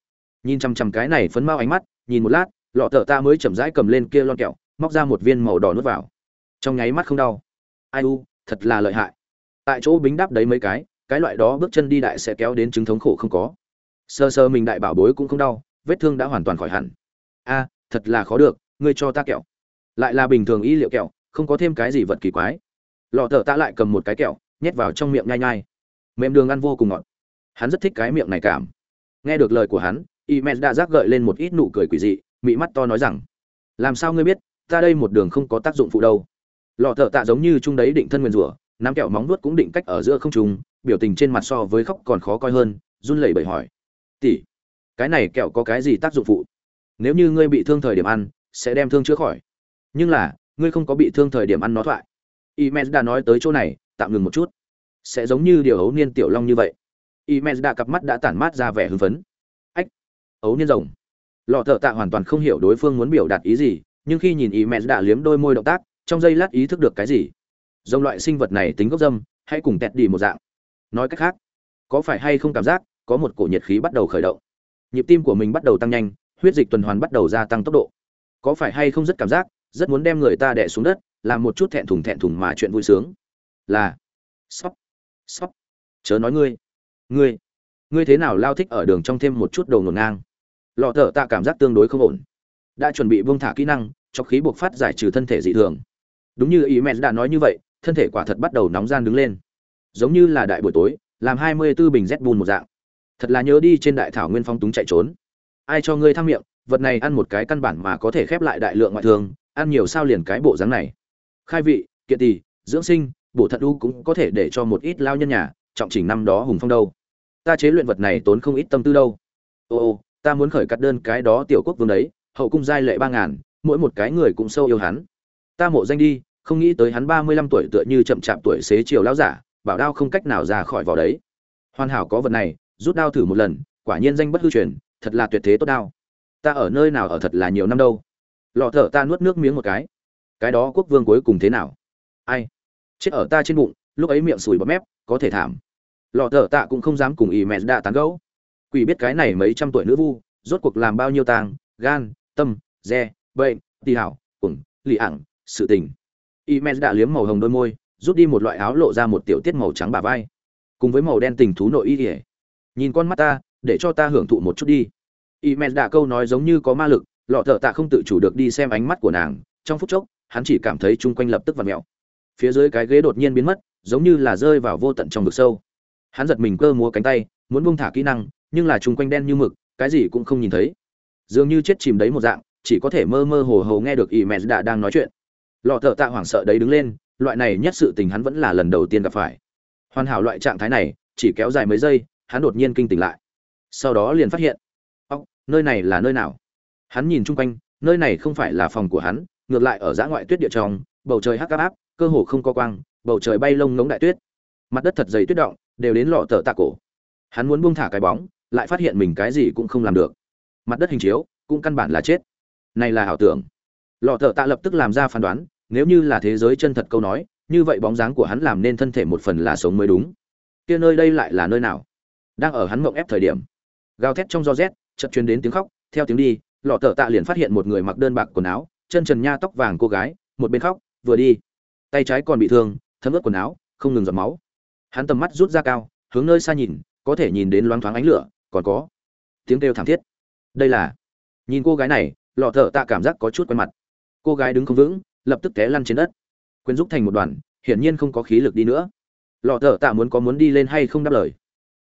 Nhìn chăm chăm cái này phấn mau ánh mắt, nhìn một lát, lọ thợ ta mới chậm rãi cầm lên kia lon kẹo, móc ra một viên màu đỏ nuốt vào. Trong nháy mắt không đau. Ai u, thật là lợi hại. Tại chỗ bính đáp đấy mấy cái, cái loại đó bước chân đi đại sẽ kéo đến chứng thống khổ không có. Sơ sơ mình đại bảo bối cũng không đau, vết thương đã hoàn toàn khỏi hẳn a thật là khó được ngươi cho ta kẹo lại là bình thường y liệu kẹo không có thêm cái gì vật kỳ quái lọ thợ ta lại cầm một cái kẹo nhét vào trong miệng nhai nhai mềm đường ăn vô cùng ngọt hắn rất thích cái miệng này cảm nghe được lời của hắn y mẹ đã rác gợi lên một ít nụ cười quỷ dị, mị mắt to nói rằng, làm sao ngươi biết, ta đây một đường không có tác dụng phụ đâu. Lọ thợ tạ giống như chung đấy định thân nguyên rủa, nắm kẹo móng nuốt cũng định cách ở giữa không trùng biểu tình trên mặt so với khóc còn khó coi hơn, run lẩy bẩy hỏi, tỷ, cái này kẹo có cái gì tác dụng phụ? Nếu như ngươi bị thương thời điểm ăn, sẽ đem thương chữa khỏi. Nhưng là, ngươi không có bị thương thời điểm ăn nó thoại. Imes đã nói tới chỗ này, tạm ngừng một chút. Sẽ giống như điều ấu niên tiểu long như vậy imes đã cặp mắt đã tản mát ra vẻ hưng phấn. Ách, ấu niên rồng. Lọ thợ tạ hoàn toàn không hiểu đối phương muốn biểu đạt ý gì, nhưng khi nhìn imes đã liếm đôi môi động tác, trong giây lát ý thức được cái gì? Dòng loại sinh vật này tính gốc dâm hay cùng tẹt đi một dạng? Nói cách khác, có phải hay không cảm giác có một cổ nhiệt khí bắt đầu khởi động? Nhịp tim của mình bắt đầu tăng nhanh, huyết dịch tuần hoàn bắt đầu gia tăng tốc độ. Có phải hay không rất cảm giác, rất muốn đem người ta đè xuống đất, làm một chút thẹn thùng thẹn thùng mà chuyện vui sướng? Là, sóc sóc, chớ nói ngươi ngươi ngươi thế nào lao thích ở đường trong thêm một chút đầu ngổn ngang? Lọ thở tạ cảm giác tương đối không ổn. Đã chuẩn bị buông thả kỹ năng, cho khí buộc phát giải trừ thân thể dị thường. Đúng như ý mẹ đã nói như vậy, thân thể quả thật bắt đầu nóng gian đứng lên. Giống như là đại buổi tối, làm hai mươi 24 bình rét bùn một dạng. Thật là nhớ đi trên đại thảo nguyên phong túng chạy trốn. Ai cho ngươi tham miệng, vật này ăn một cái căn bản mà có thể khép lại đại lượng ngoại thương, ăn nhiều sao liền cái bộ dáng này. Khai vị, kiện tỳ, dưỡng sinh, bổ thận u cũng có thể để cho một ít lao nhân nhà, trọng chỉnh năm đó hùng phong đâu ta chế luyện vật này tốn không ít tâm tư đâu. Ô ô, ta muốn khởi cắt đơn cái đó tiểu quốc vương đấy, hậu cung giai lệ ba ngàn, mỗi một cái người cũng sâu yêu hắn. Ta mộ danh đi, không nghĩ tới hắn ba mươi lăm tuổi tựa như chậm chạp tuổi xế chiều lão giả, bảo đao không cách nào ra khỏi vỏ đấy. Hoàn hảo có vật này, rút đao thử một lần, quả nhiên danh bất hư truyền, thật là tuyệt thế tốt đao. Ta ở nơi nào ở thật là nhiều năm đâu. Lọ thở ta nuốt nước miếng một cái. Cái đó quốc vương cuối cùng thế nào? Ai? Chết ở ta trên bụng, lúc ấy miệng sùi bọt mép, có thể thảm lọ thở tạ cũng không dám cùng ý mẹ đã tán gẫu. Quỷ biết cái này mấy trăm tuổi nữ vu, rốt cuộc làm bao nhiêu tàng, gan, tâm re bệnh tì hảo, cùng lì ẳng sự tình. Y mẹ đã liếm màu hồng đôi môi, rút đi một loại áo lộ ra một tiểu tiết màu trắng bà vai. Cùng với màu đen tình thú nội y ỉa nhìn con mắt ta, để cho ta hưởng thụ một chút đi. Y mẹ đã câu nói giống như có ma lực, lọ thợ tạ không tự chủ được đi xem ánh mắt của nàng. Trong phút chốc, hắn chỉ cảm thấy chung quanh lập tức v ặ mẹo. Phía dưới cái ghế đột nhiên biến mất, giống như là rơi vào vô tận trong vực sâu hắn giật mình cơ múa cánh tay, muốn buông thả kỹ năng, nhưng là chung quanh đen như mực, cái gì cũng không nhìn thấy. Dường như chết chìm đấy một dạng, chỉ có thể mơ mơ hồ hồ nghe được y mẹ đã đang nói chuyện. Lọ thợ tạ hoảng sợ đấy đứng lên, loại này nhất sự tình hắn vẫn là lần đầu tiên gặp phải. Hoàn hảo loại trạng thái này, chỉ kéo dài mấy giây, hắn đột nhiên kinh tỉnh lại. Sau đó liền phát hiện, ốc, nơi này là nơi nào? Hắn nhìn chung quanh, nơi này không phải là phòng của hắn, ngược lại ở giã ngoại tuyết địa trong, bầu trời hắc áp áp cơ hồ không có quang, bầu trời bay lông ngống đại tuyết mặt đất thật dày tuyết động, đều đến lọ tờ tạ cổ. Hắn muốn buông thả cái bóng, lại phát hiện mình cái gì cũng không làm được. Mặt đất hình chiếu, cũng căn bản là chết. Này là ảo tưởng. Lọ tờ tạ lập tức làm ra phán đoán, nếu như là thế giới chân thật câu nói, như vậy bóng dáng của hắn làm nên thân thể một phần là sống mới đúng. Kia nơi đây lại là nơi nào? Đang ở hắn mộng ép thời điểm. Gào thét trong do rét, chợt truyền đến tiếng khóc, theo tiếng đi, lọ tờ tạ liền phát hiện một người mặc đơn bạc quần áo, chân trần nha tóc vàng cô gái, một bên khóc, vừa đi. Tay trái còn bị thương, thấm ướt quần áo, không ngừng giọt máu hắn tầm mắt rút ra cao, hướng nơi xa nhìn, có thể nhìn đến loáng thoáng ánh lửa, còn có tiếng kêu thảm thiết. Đây là, nhìn cô gái này, lọ thợ tạ cảm giác có chút quen mặt. Cô gái đứng không vững, lập tức té lăn trên đất. Quyến rúc thành một đoàn, hiển nhiên không có khí lực đi nữa. Lọ thợ tạ muốn có muốn đi lên hay không đáp lời.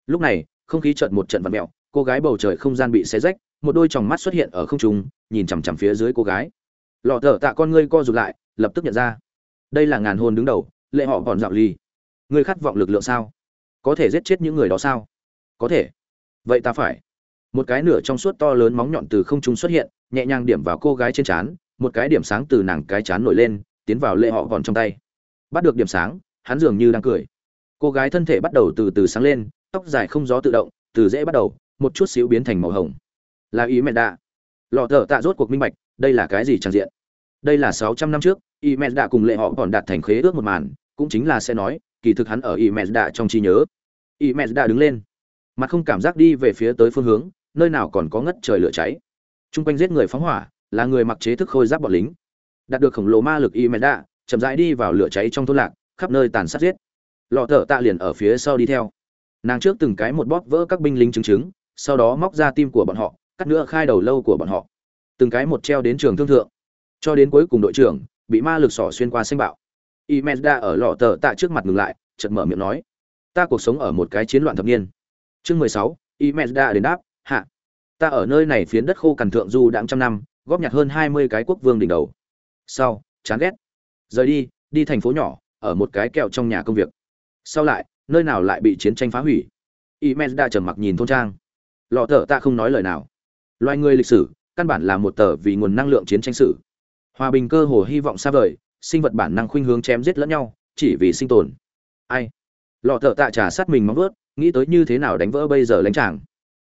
Lúc này, không khí chợt một trận vặn mẹo cô gái bầu trời không gian bị xé rách, một đôi tròng mắt xuất hiện ở không trung, nhìn chằm chằm phía dưới cô gái. Lọ thợ tạ con ngươi co rụt lại, lập tức nhận ra. Đây là ngàn hồn đứng đầu, lệ họ còn dạo ly ngươi khát vọng lực lượng sao? Có thể giết chết những người đó sao? Có thể. Vậy ta phải. Một cái nửa trong suốt to lớn móng nhọn từ không trung xuất hiện, nhẹ nhàng điểm vào cô gái trên trán, một cái điểm sáng từ nàng cái chán nổi lên, tiến vào lệ họ còn trong tay. Bắt được điểm sáng, hắn dường như đang cười. Cô gái thân thể bắt đầu từ từ sáng lên, tóc dài không gió tự động, từ dễ bắt đầu, một chút xíu biến thành màu hồng. Là ý mẹ đạ. Lọ thợ tạ rốt cuộc minh bạch, đây là cái gì chẳng diện? Đây là sáu trăm năm trước y mẹ đạ cùng lệ họ còn đạt thành khế ước một màn, cũng chính là sẽ nói kỳ thực hắn ở y mẹ đạ trong trí nhớ. Y mẹ đạ đứng lên, mặt không cảm giác đi về phía tới phương hướng, nơi nào còn có ngất trời lửa cháy. Chung quanh giết người phóng hỏa, là người mặc chế thức khôi giáp bọn lính. Đạt được khổng lồ ma lực y mẹ đạ chậm rãi đi vào lửa cháy trong thôn lạc, khắp nơi tàn sát giết. Lọ thợ tạ liền ở phía sau đi theo. Nàng trước từng cái một bóp vỡ các binh lính chứng chứng, sau đó móc ra tim của bọn họ, cắt nữa khai đầu lâu của bọn họ. Từng cái một treo đến trường thương thượng. Cho đến cuối cùng đội trưởng, bị ma lực sỏ xuyên qua xanh bạo. Imelda ở lọ tờ tạ trước mặt ngừng lại, chợt mở miệng nói, ta cuộc sống ở một cái chiến loạn thập niên. Chương mười sáu đến đáp, hạ, ta ở nơi này phiến đất khô cằn thượng du đãng trăm năm, góp nhặt hơn hai mươi cái quốc vương đỉnh đầu. Sau, chán ghét, rời đi đi thành phố nhỏ, ở một cái kẹo trong nhà công việc. Sau lại, nơi nào lại bị chiến tranh phá hủy? Imelda trầm mặc nhìn thôn trang. Lọ tờ ta không nói lời nào. Loài người lịch sử, căn bản là một tờ vì nguồn năng lượng chiến tranh sử hòa bình cơ hồ hy vọng xa vời sinh vật bản năng khuynh hướng chém giết lẫn nhau, chỉ vì sinh tồn. Ai? Lọ thợ tạ trà sát mình móng vớt nghĩ tới như thế nào đánh vỡ bây giờ lánh tràng.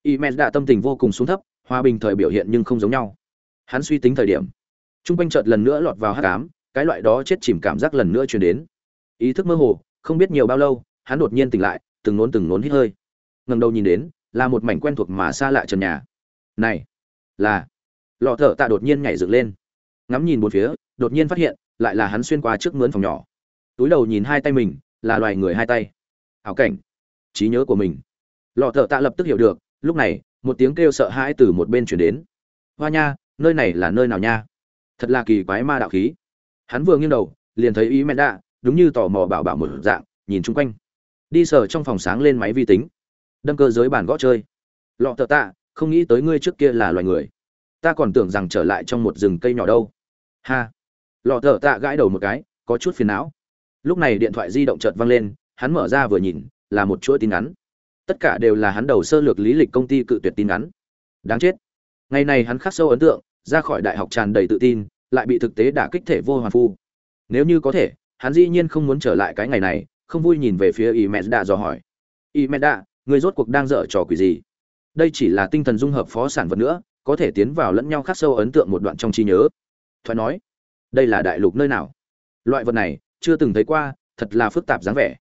Y men đã tâm tình vô cùng xuống thấp, hòa bình thời biểu hiện nhưng không giống nhau. Hắn suy tính thời điểm. T r u n g quanh chợt lần nữa lọt vào hát cám cái loại đó chết chìm cảm giác lần nữa chuyển đến. Ý thức mơ hồ, không biết nhiều bao lâu, hắn đột nhiên tỉnh lại, từng nốn từng nốn hít hơi. Ngầm đầu nhìn đến, là một mảnh quen thuộc mà xa lạ trần nhà. Này, là. Lọ thợ tạ đột nhiên nhảy dựng lên. Ngắm nhìn bốn phía, đột nhiên phát hiện lại là hắn xuyên qua trước mướn phòng nhỏ. Túi đầu nhìn hai tay mình, là loài người hai tay. Ảo cảnh. Trí nhớ của mình. Lọ thợ tạ lập tức hiểu được, lúc này, một tiếng kêu sợ hãi từ một bên chuyển đến. Hoa nha, nơi này là nơi nào nha? Thật là kỳ quái ma đạo khí. Hắn vừa nghiêng đầu, liền thấy ý mẹ đạ, đúng như tò mò bảo bảo một dạng, nhìn chung quanh. Đi sờ trong phòng sáng lên máy vi tính. Đâm cơ giới bàn gõ chơi. Lọ thợ tạ, không nghĩ tới ngươi trước kia là loài người. Ta còn tưởng rằng trở lại trong một rừng cây nhỏ đâu. Ha lọ thở tạ gãi đầu một cái, có chút phiền não. Lúc này điện thoại di động chợt vang lên, hắn mở ra vừa nhìn, là một chuỗi tin ngắn. Tất cả đều là hắn đầu sơ lược lý lịch công ty cự tuyệt tin ngắn. Đáng chết. Ngày này hắn khắc sâu ấn tượng, ra khỏi đại học tràn đầy tự tin, lại bị thực tế đả kích thể vô hoàn phu. Nếu như có thể, hắn dĩ nhiên không muốn trở lại cái ngày này, không vui nhìn về phía y mẹ đạ dò hỏi. Y mẹ đạ người rốt cuộc đang dở trò quỷ gì? Đây chỉ là tinh thần dung hợp phó sản vật nữa, có thể tiến vào lẫn nhau khắc sâu ấn tượng một đoạn trong trí nhớ. Thoại nói đây là đại lục nơi nào? Loại vật này, chưa từng thấy qua, thật là phức tạp dáng vẻ.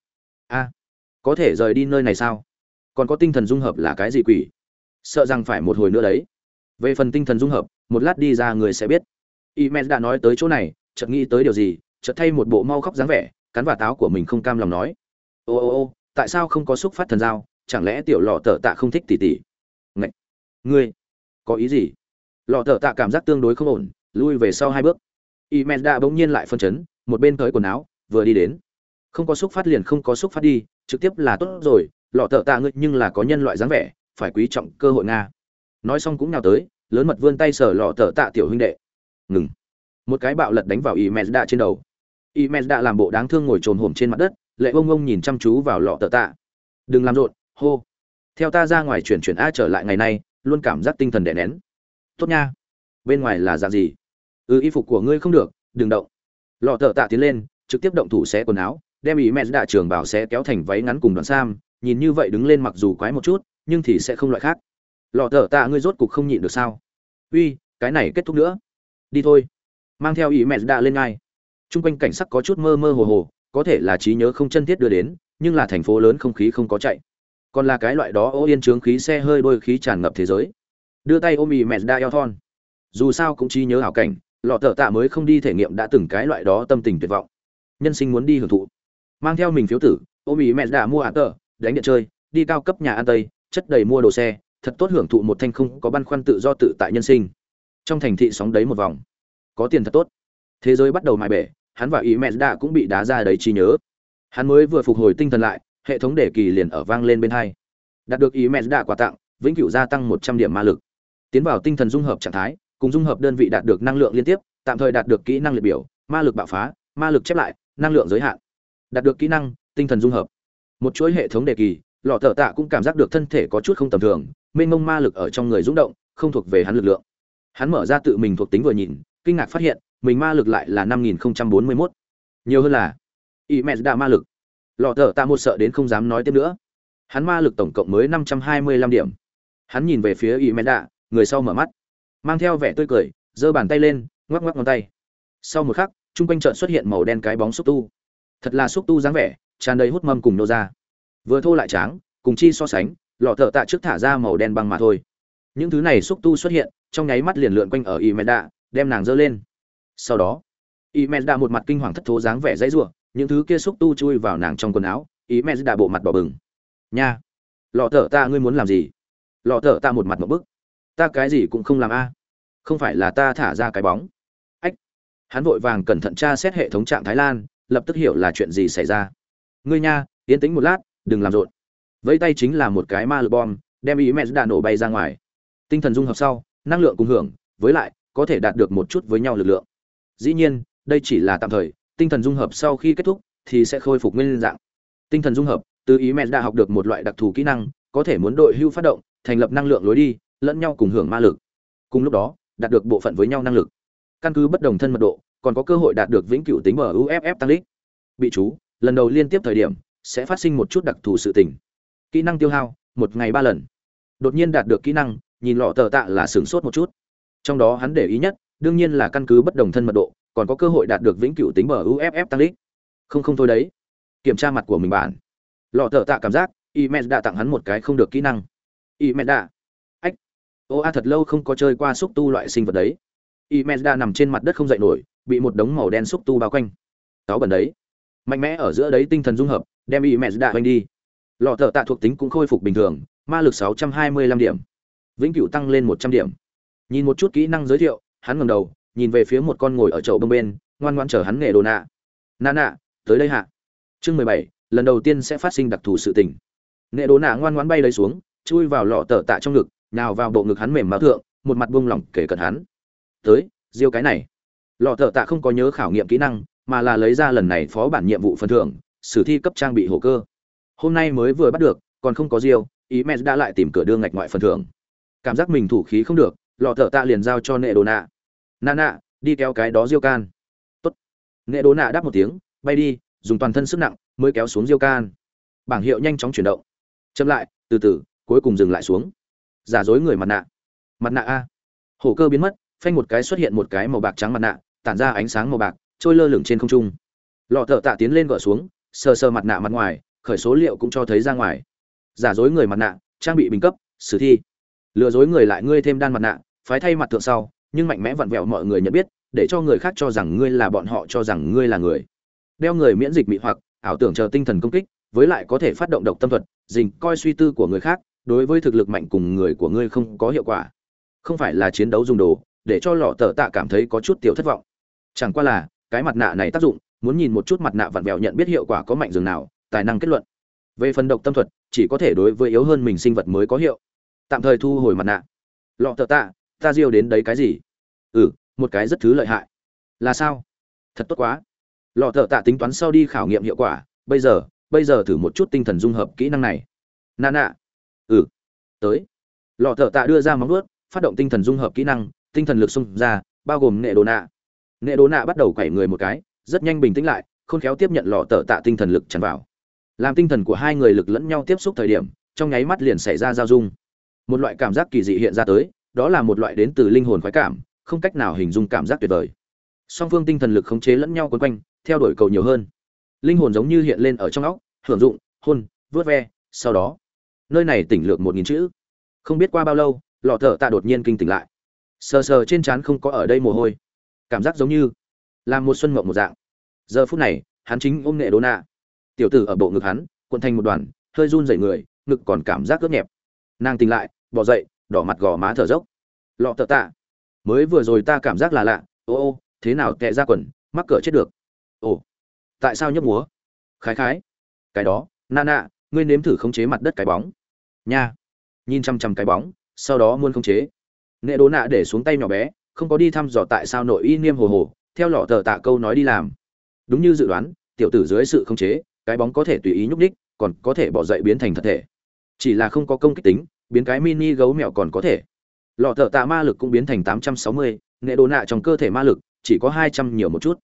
A, có thể rời đi nơi này sao? Còn có tinh thần dung hợp là cái gì quỷ? Sợ rằng phải một hồi nữa đấy. Về phần tinh thần dung hợp, một lát đi ra người sẽ biết. Y Imen đã nói tới chỗ này, chợt nghĩ tới điều gì, chợt thay một bộ mau khóc dáng vẻ, cắn vả táo của mình không cam lòng nói. Ô ô ô, tại sao không có xúc phát thần giao? Chẳng lẽ tiểu lọ tờ tạ không thích tỷ tỷ Ngậy! ngươi, có ý gì? Lọ tờ tạ cảm giác tương đối không ổn, lui về sau hai bước. Imen đã bỗng nhiên lại phân chấn, một bên tới quần áo, vừa đi đến. Không có xúc phát liền không có xúc phát đi, trực tiếp là tốt rồi, lọ tờ tạ ngươi nhưng là có nhân loại dáng vẻ, phải quý trọng cơ hội nga. Nói xong cũng nào tới, lớn mật vươn tay sờ lọ tờ tạ tiểu huynh đệ. Ngừng. Một cái bạo lật đánh vào y mẹ trên đầu. Y mẹ làm bộ đáng thương ngồi trồn hổm trên mặt đất, lệ ông ông nhìn chăm chú vào lọ tờ tạ. Đừng làm rộn, hô. Theo ta ra ngoài chuyển chuyển a trở lại ngày nay, luôn cảm giác tinh thần đè nén. Tốt nha. Bên ngoài là dạng gì? Ừ y phục của ngươi không được, đừng động. Lọ thợ tạ tiến lên, trực tiếp động thủ xé quần áo, đem ý mẹ đạ trường bảo sẽ kéo thành váy ngắn cùng đoạn sam, nhìn như vậy đứng lên mặc dù quái một chút, nhưng thì sẽ không loại khác. Lọ thợ tạ ngươi rốt cục không nhịn được sao? Uy, cái này kết thúc nữa. Đi thôi. Mang theo ý mẹ đạ lên ngay. Chung quanh cảnh sắc có chút mơ mơ hồ hồ, có thể là trí nhớ không chân thiết đưa đến, nhưng là thành phố lớn không khí không có chạy. Còn là cái loại đó ô yên trướng khí xe hơi đôi khí tràn ngập thế giới. Đưa tay ôm ý mẹ đạ eo thon. Dù sao cũng trí nhớ hảo cảnh lọ tờ tạ mới không đi thể nghiệm đã từng cái loại đó tâm tình tuyệt vọng. Nhân sinh muốn đi hưởng thụ. Mang theo mình phiếu tử ôm ý mẹ đã mua ả tờ, đánh điện chơi, đi cao cấp nhà ăn tây, chất đầy mua đồ xe, thật tốt hưởng thụ một thanh không có băn khoăn tự do tự tại nhân sinh. Trong thành thị sóng đấy một vòng. Có tiền thật tốt. Thế giới bắt đầu mài bể, hắn và ý mẹ đã cũng bị đá ra đấy trí nhớ. Hắn mới vừa phục hồi tinh thần lại, hệ thống đề kỳ liền ở vang lên bên hai. Đạt được ý mẹ đã quà tặng, vĩnh cửu gia tăng một trăm điểm ma lực. Tiến vào tinh thần dung hợp trạng thái cùng dung hợp đơn vị đạt được năng lượng liên tiếp, tạm thời đạt được kỹ năng liệt biểu, ma lực bạo phá, ma lực chép lại, năng lượng giới hạn. Đạt được kỹ năng, tinh thần dung hợp. Một chuỗi hệ thống đề kỳ, lọ thợ tạ cũng cảm giác được thân thể có chút không tầm thường, mênh mông ma lực ở trong người rung động, không thuộc về hắn lực lượng. Hắn mở ra tự mình thuộc tính vừa nhìn, kinh ngạc phát hiện, mình ma lực lại là năm nghìn bốn mươi mốt. Nhiều hơn là, y mẹ đã ma lực. Lọ thợ tạ một sợ đến không dám nói tiếp nữa. Hắn ma lực tổng cộng mới năm trăm hai mươi lăm điểm. Hắn nhìn về phía y mẹ đạ người sau mở mắt mang theo vẻ tươi cười, giơ bàn tay lên, ngoắc ngoắc ngón tay. Sau một khắc, chung quanh trợn xuất hiện màu đen cái bóng xúc tu. Thật là xúc tu dáng vẻ, tràn đầy hút mâm cùng nô ra. Vừa thô lại tráng, cùng chi so sánh, lọ thợ tạ trước thả ra màu đen băng mà thôi. Những thứ này xúc tu xuất hiện, trong nháy mắt liền lượn quanh ở y đạ đem nàng dơ lên. Sau đó y đạ một mặt kinh hoàng thất thố dáng vẻ dãy rủa, những thứ kia xúc tu chui vào nàng trong quần áo y đạ bộ mặt bỏ bừng. Nha, lọ thợ ta ngươi muốn làm gì? Lọ thợ ta một mặt một bức ta cái gì cũng không làm a. Không phải là ta thả ra cái bóng. Ách. Hắn vội vàng cẩn thận tra xét hệ thống trạng thái lan, lập tức hiểu là chuyện gì xảy ra. Ngươi nha, yên tĩnh một lát, đừng làm rộn. Vẫy tay chính là một cái ma lực bom, đem ý mẹ đã nổ bay ra ngoài. Tinh thần dung hợp sau, năng lượng cùng hưởng, với lại, có thể đạt được một chút với nhau lực lượng. Dĩ nhiên, đây chỉ là tạm thời, tinh thần dung hợp sau khi kết thúc, thì sẽ khôi phục nguyên dạng. Tinh thần dung hợp, từ ý mẹ đã học được một loại đặc thù kỹ năng, có thể muốn đội hưu phát động, thành lập năng lượng lối đi lẫn nhau cùng hưởng ma lực. Cùng lúc đó, đạt được bộ phận với nhau năng lực. Căn cứ bất đồng thân mật độ, còn có cơ hội đạt được vĩnh cửu tính bờ uff tăng lít. Bị chú, lần đầu liên tiếp thời điểm, sẽ phát sinh một chút đặc thù sự tình. Kỹ năng tiêu hao, một ngày ba lần. Đột nhiên đạt được kỹ năng, nhìn lọ tờ tạ là sửng sốt một chút. Trong đó hắn để ý nhất, đương nhiên là căn cứ bất đồng thân mật độ, còn có cơ hội đạt được vĩnh cửu tính bờ uff tăng lít. Không không thôi đấy. Kiểm tra mặt của mình bản lọ tờ tạ cảm giác y mẹ đã tặng hắn một cái không được kỹ năng. Y mẹ đã ô a thật lâu không có chơi qua xúc tu loại sinh vật đấy. Y nằm trên mặt đất không dậy nổi, bị một đống màu đen xúc tu bao quanh. Táo bẩn đấy. Mạnh mẽ ở giữa đấy tinh thần dung hợp, đem y mẹ đi. Lọ thợ tạ thuộc tính cũng khôi phục bình thường, ma lực 625 điểm. Vĩnh cửu tăng lên 100 điểm. Nhìn một chút kỹ năng giới thiệu, hắn ngẩng đầu, nhìn về phía một con ngồi ở chậu bông bên, ngoan ngoan chờ hắn nghề đồ nạ. Nà nạ, tới đây hạ. Chương mười bảy, lần đầu tiên sẽ phát sinh đặc thù sự tình. Nghệ đồ nạ ngoan ngoan bay lấy xuống, chui vào lọ tờ tạ trong ngực nào vào bộ ngực hắn mềm mạo thượng, một mặt buông lỏng kể cận hắn. Tới, diêu cái này. Lọ thợ tạ không có nhớ khảo nghiệm kỹ năng, mà là lấy ra lần này phó bản nhiệm vụ phần thưởng, sử thi cấp trang bị hồ cơ. Hôm nay mới vừa bắt được, còn không có diêu, ý mẹ đã lại tìm cửa đưa ngạch ngoại phần thưởng. Cảm giác mình thủ khí không được, lọ thợ tạ liền giao cho nệ đồ nạ. Nạ nạ, đi kéo cái đó diêu can. Tốt. Nệ đồ nạ đáp một tiếng, bay đi, dùng toàn thân sức nặng mới kéo xuống diêu can. Bảng hiệu nhanh chóng chuyển động. Chậm lại, từ từ, cuối cùng dừng lại xuống giả dối người mặt nạ. Mặt nạ a. Hổ cơ biến mất, phanh một cái xuất hiện một cái màu bạc trắng mặt nạ, tản ra ánh sáng màu bạc, trôi lơ lửng trên không trung. Lọ thợ tạ tiến lên gỡ xuống, sờ sờ mặt nạ mặt ngoài, khởi số liệu cũng cho thấy ra ngoài. Giả dối người mặt nạ, trang bị bình cấp, sử thi. Lừa dối người lại ngươi thêm đan mặt nạ, phái thay mặt thượng sau, nhưng mạnh mẽ vặn vẹo mọi người nhận biết, để cho người khác cho rằng ngươi là bọn họ, cho rằng ngươi là người. Đeo người miễn dịch mị hoặc, ảo tưởng chờ tinh thần công kích, với lại có thể phát động độc tâm thuật, dình coi suy tư của người khác đối với thực lực mạnh cùng người của ngươi không có hiệu quả. Không phải là chiến đấu dùng đồ, để cho lọ tờ tạ cảm thấy có chút tiểu thất vọng. Chẳng qua là, cái mặt nạ này tác dụng, muốn nhìn một chút mặt nạ vặn vẹo nhận biết hiệu quả có mạnh dường nào, tài năng kết luận. Về phần độc tâm thuật, chỉ có thể đối với yếu hơn mình sinh vật mới có hiệu. Tạm thời thu hồi mặt nạ. Lọ tờ tạ, ta diêu đến đấy cái gì? Ừ một cái rất thứ lợi hại. Là sao? Thật tốt quá. Lọ thợ tạ tính toán sau đi khảo nghiệm hiệu quả, bây giờ bây giờ thử một chút tinh thần dung hợp kỹ năng này. Nà nạ ừ. Tới. Lọ thợ tạ đưa ra móng vuốt, phát động tinh thần dung hợp kỹ năng, tinh thần lực xung ra, bao gồm nệ đồ nạ. Nệ đồ nạ bắt đầu quẩy người một cái, rất nhanh bình tĩnh lại, khôn khéo tiếp nhận lọ thợ tạ tinh thần lực tràn vào. Làm tinh thần của hai người lực lẫn nhau tiếp xúc thời điểm, trong nháy mắt liền xảy ra giao dung. Một loại cảm giác kỳ dị hiện ra tới, đó là một loại đến từ linh hồn khoái cảm, không cách nào hình dung cảm giác tuyệt vời. Song phương tinh thần lực khống chế lẫn nhau quấn quanh, theo đuổi cầu nhiều hơn. Linh hồn giống như hiện lên ở trong óc, hưởng dụng, hôn vớt ve, sau đó nơi này tỉnh lược một nghìn chữ. Không biết qua bao lâu, lọ thở tạ đột nhiên kinh tỉnh lại. Sờ sờ trên trán không có ở đây mồ hôi. Cảm giác giống như là một xuân mộng một dạng. Giờ phút này, hắn chính ôm nghệ đô nạ. Tiểu tử ở bộ ngực hắn quận thành một đoàn, hơi run dậy người, ngực còn cảm giác ướt nhẹp. Nàng tỉnh lại, bỏ dậy, đỏ mặt gò má thở dốc. Lọ thợ tạ, mới vừa rồi ta cảm giác là lạ. Ô ô, thế nào tệ ra quần, mắc cỡ chết được. Ồ, tại sao nhấp múa? Khái khái. Cái đó na nạ ngươi nếm thử khống chế mặt đất cái bóng nha. Nhìn chăm chăm cái bóng, sau đó muốn khống chế. Nệ đố nạ để xuống tay nhỏ bé, không có đi thăm dò tại sao nội y niêm hồ hồ, theo lọ tờ tạ câu nói đi làm. Đúng như dự đoán, tiểu tử dưới sự khống chế, cái bóng có thể tùy ý nhúc đích còn có thể bỏ dậy biến thành thật thể. Chỉ là không có công kích tính, biến cái mini gấu mèo còn có thể. Lọ thợ tạ ma lực cũng biến thành tám trăm sáu mươi, nghệ đồ nạ trong cơ thể ma lực chỉ có hai trăm nhiều một chút.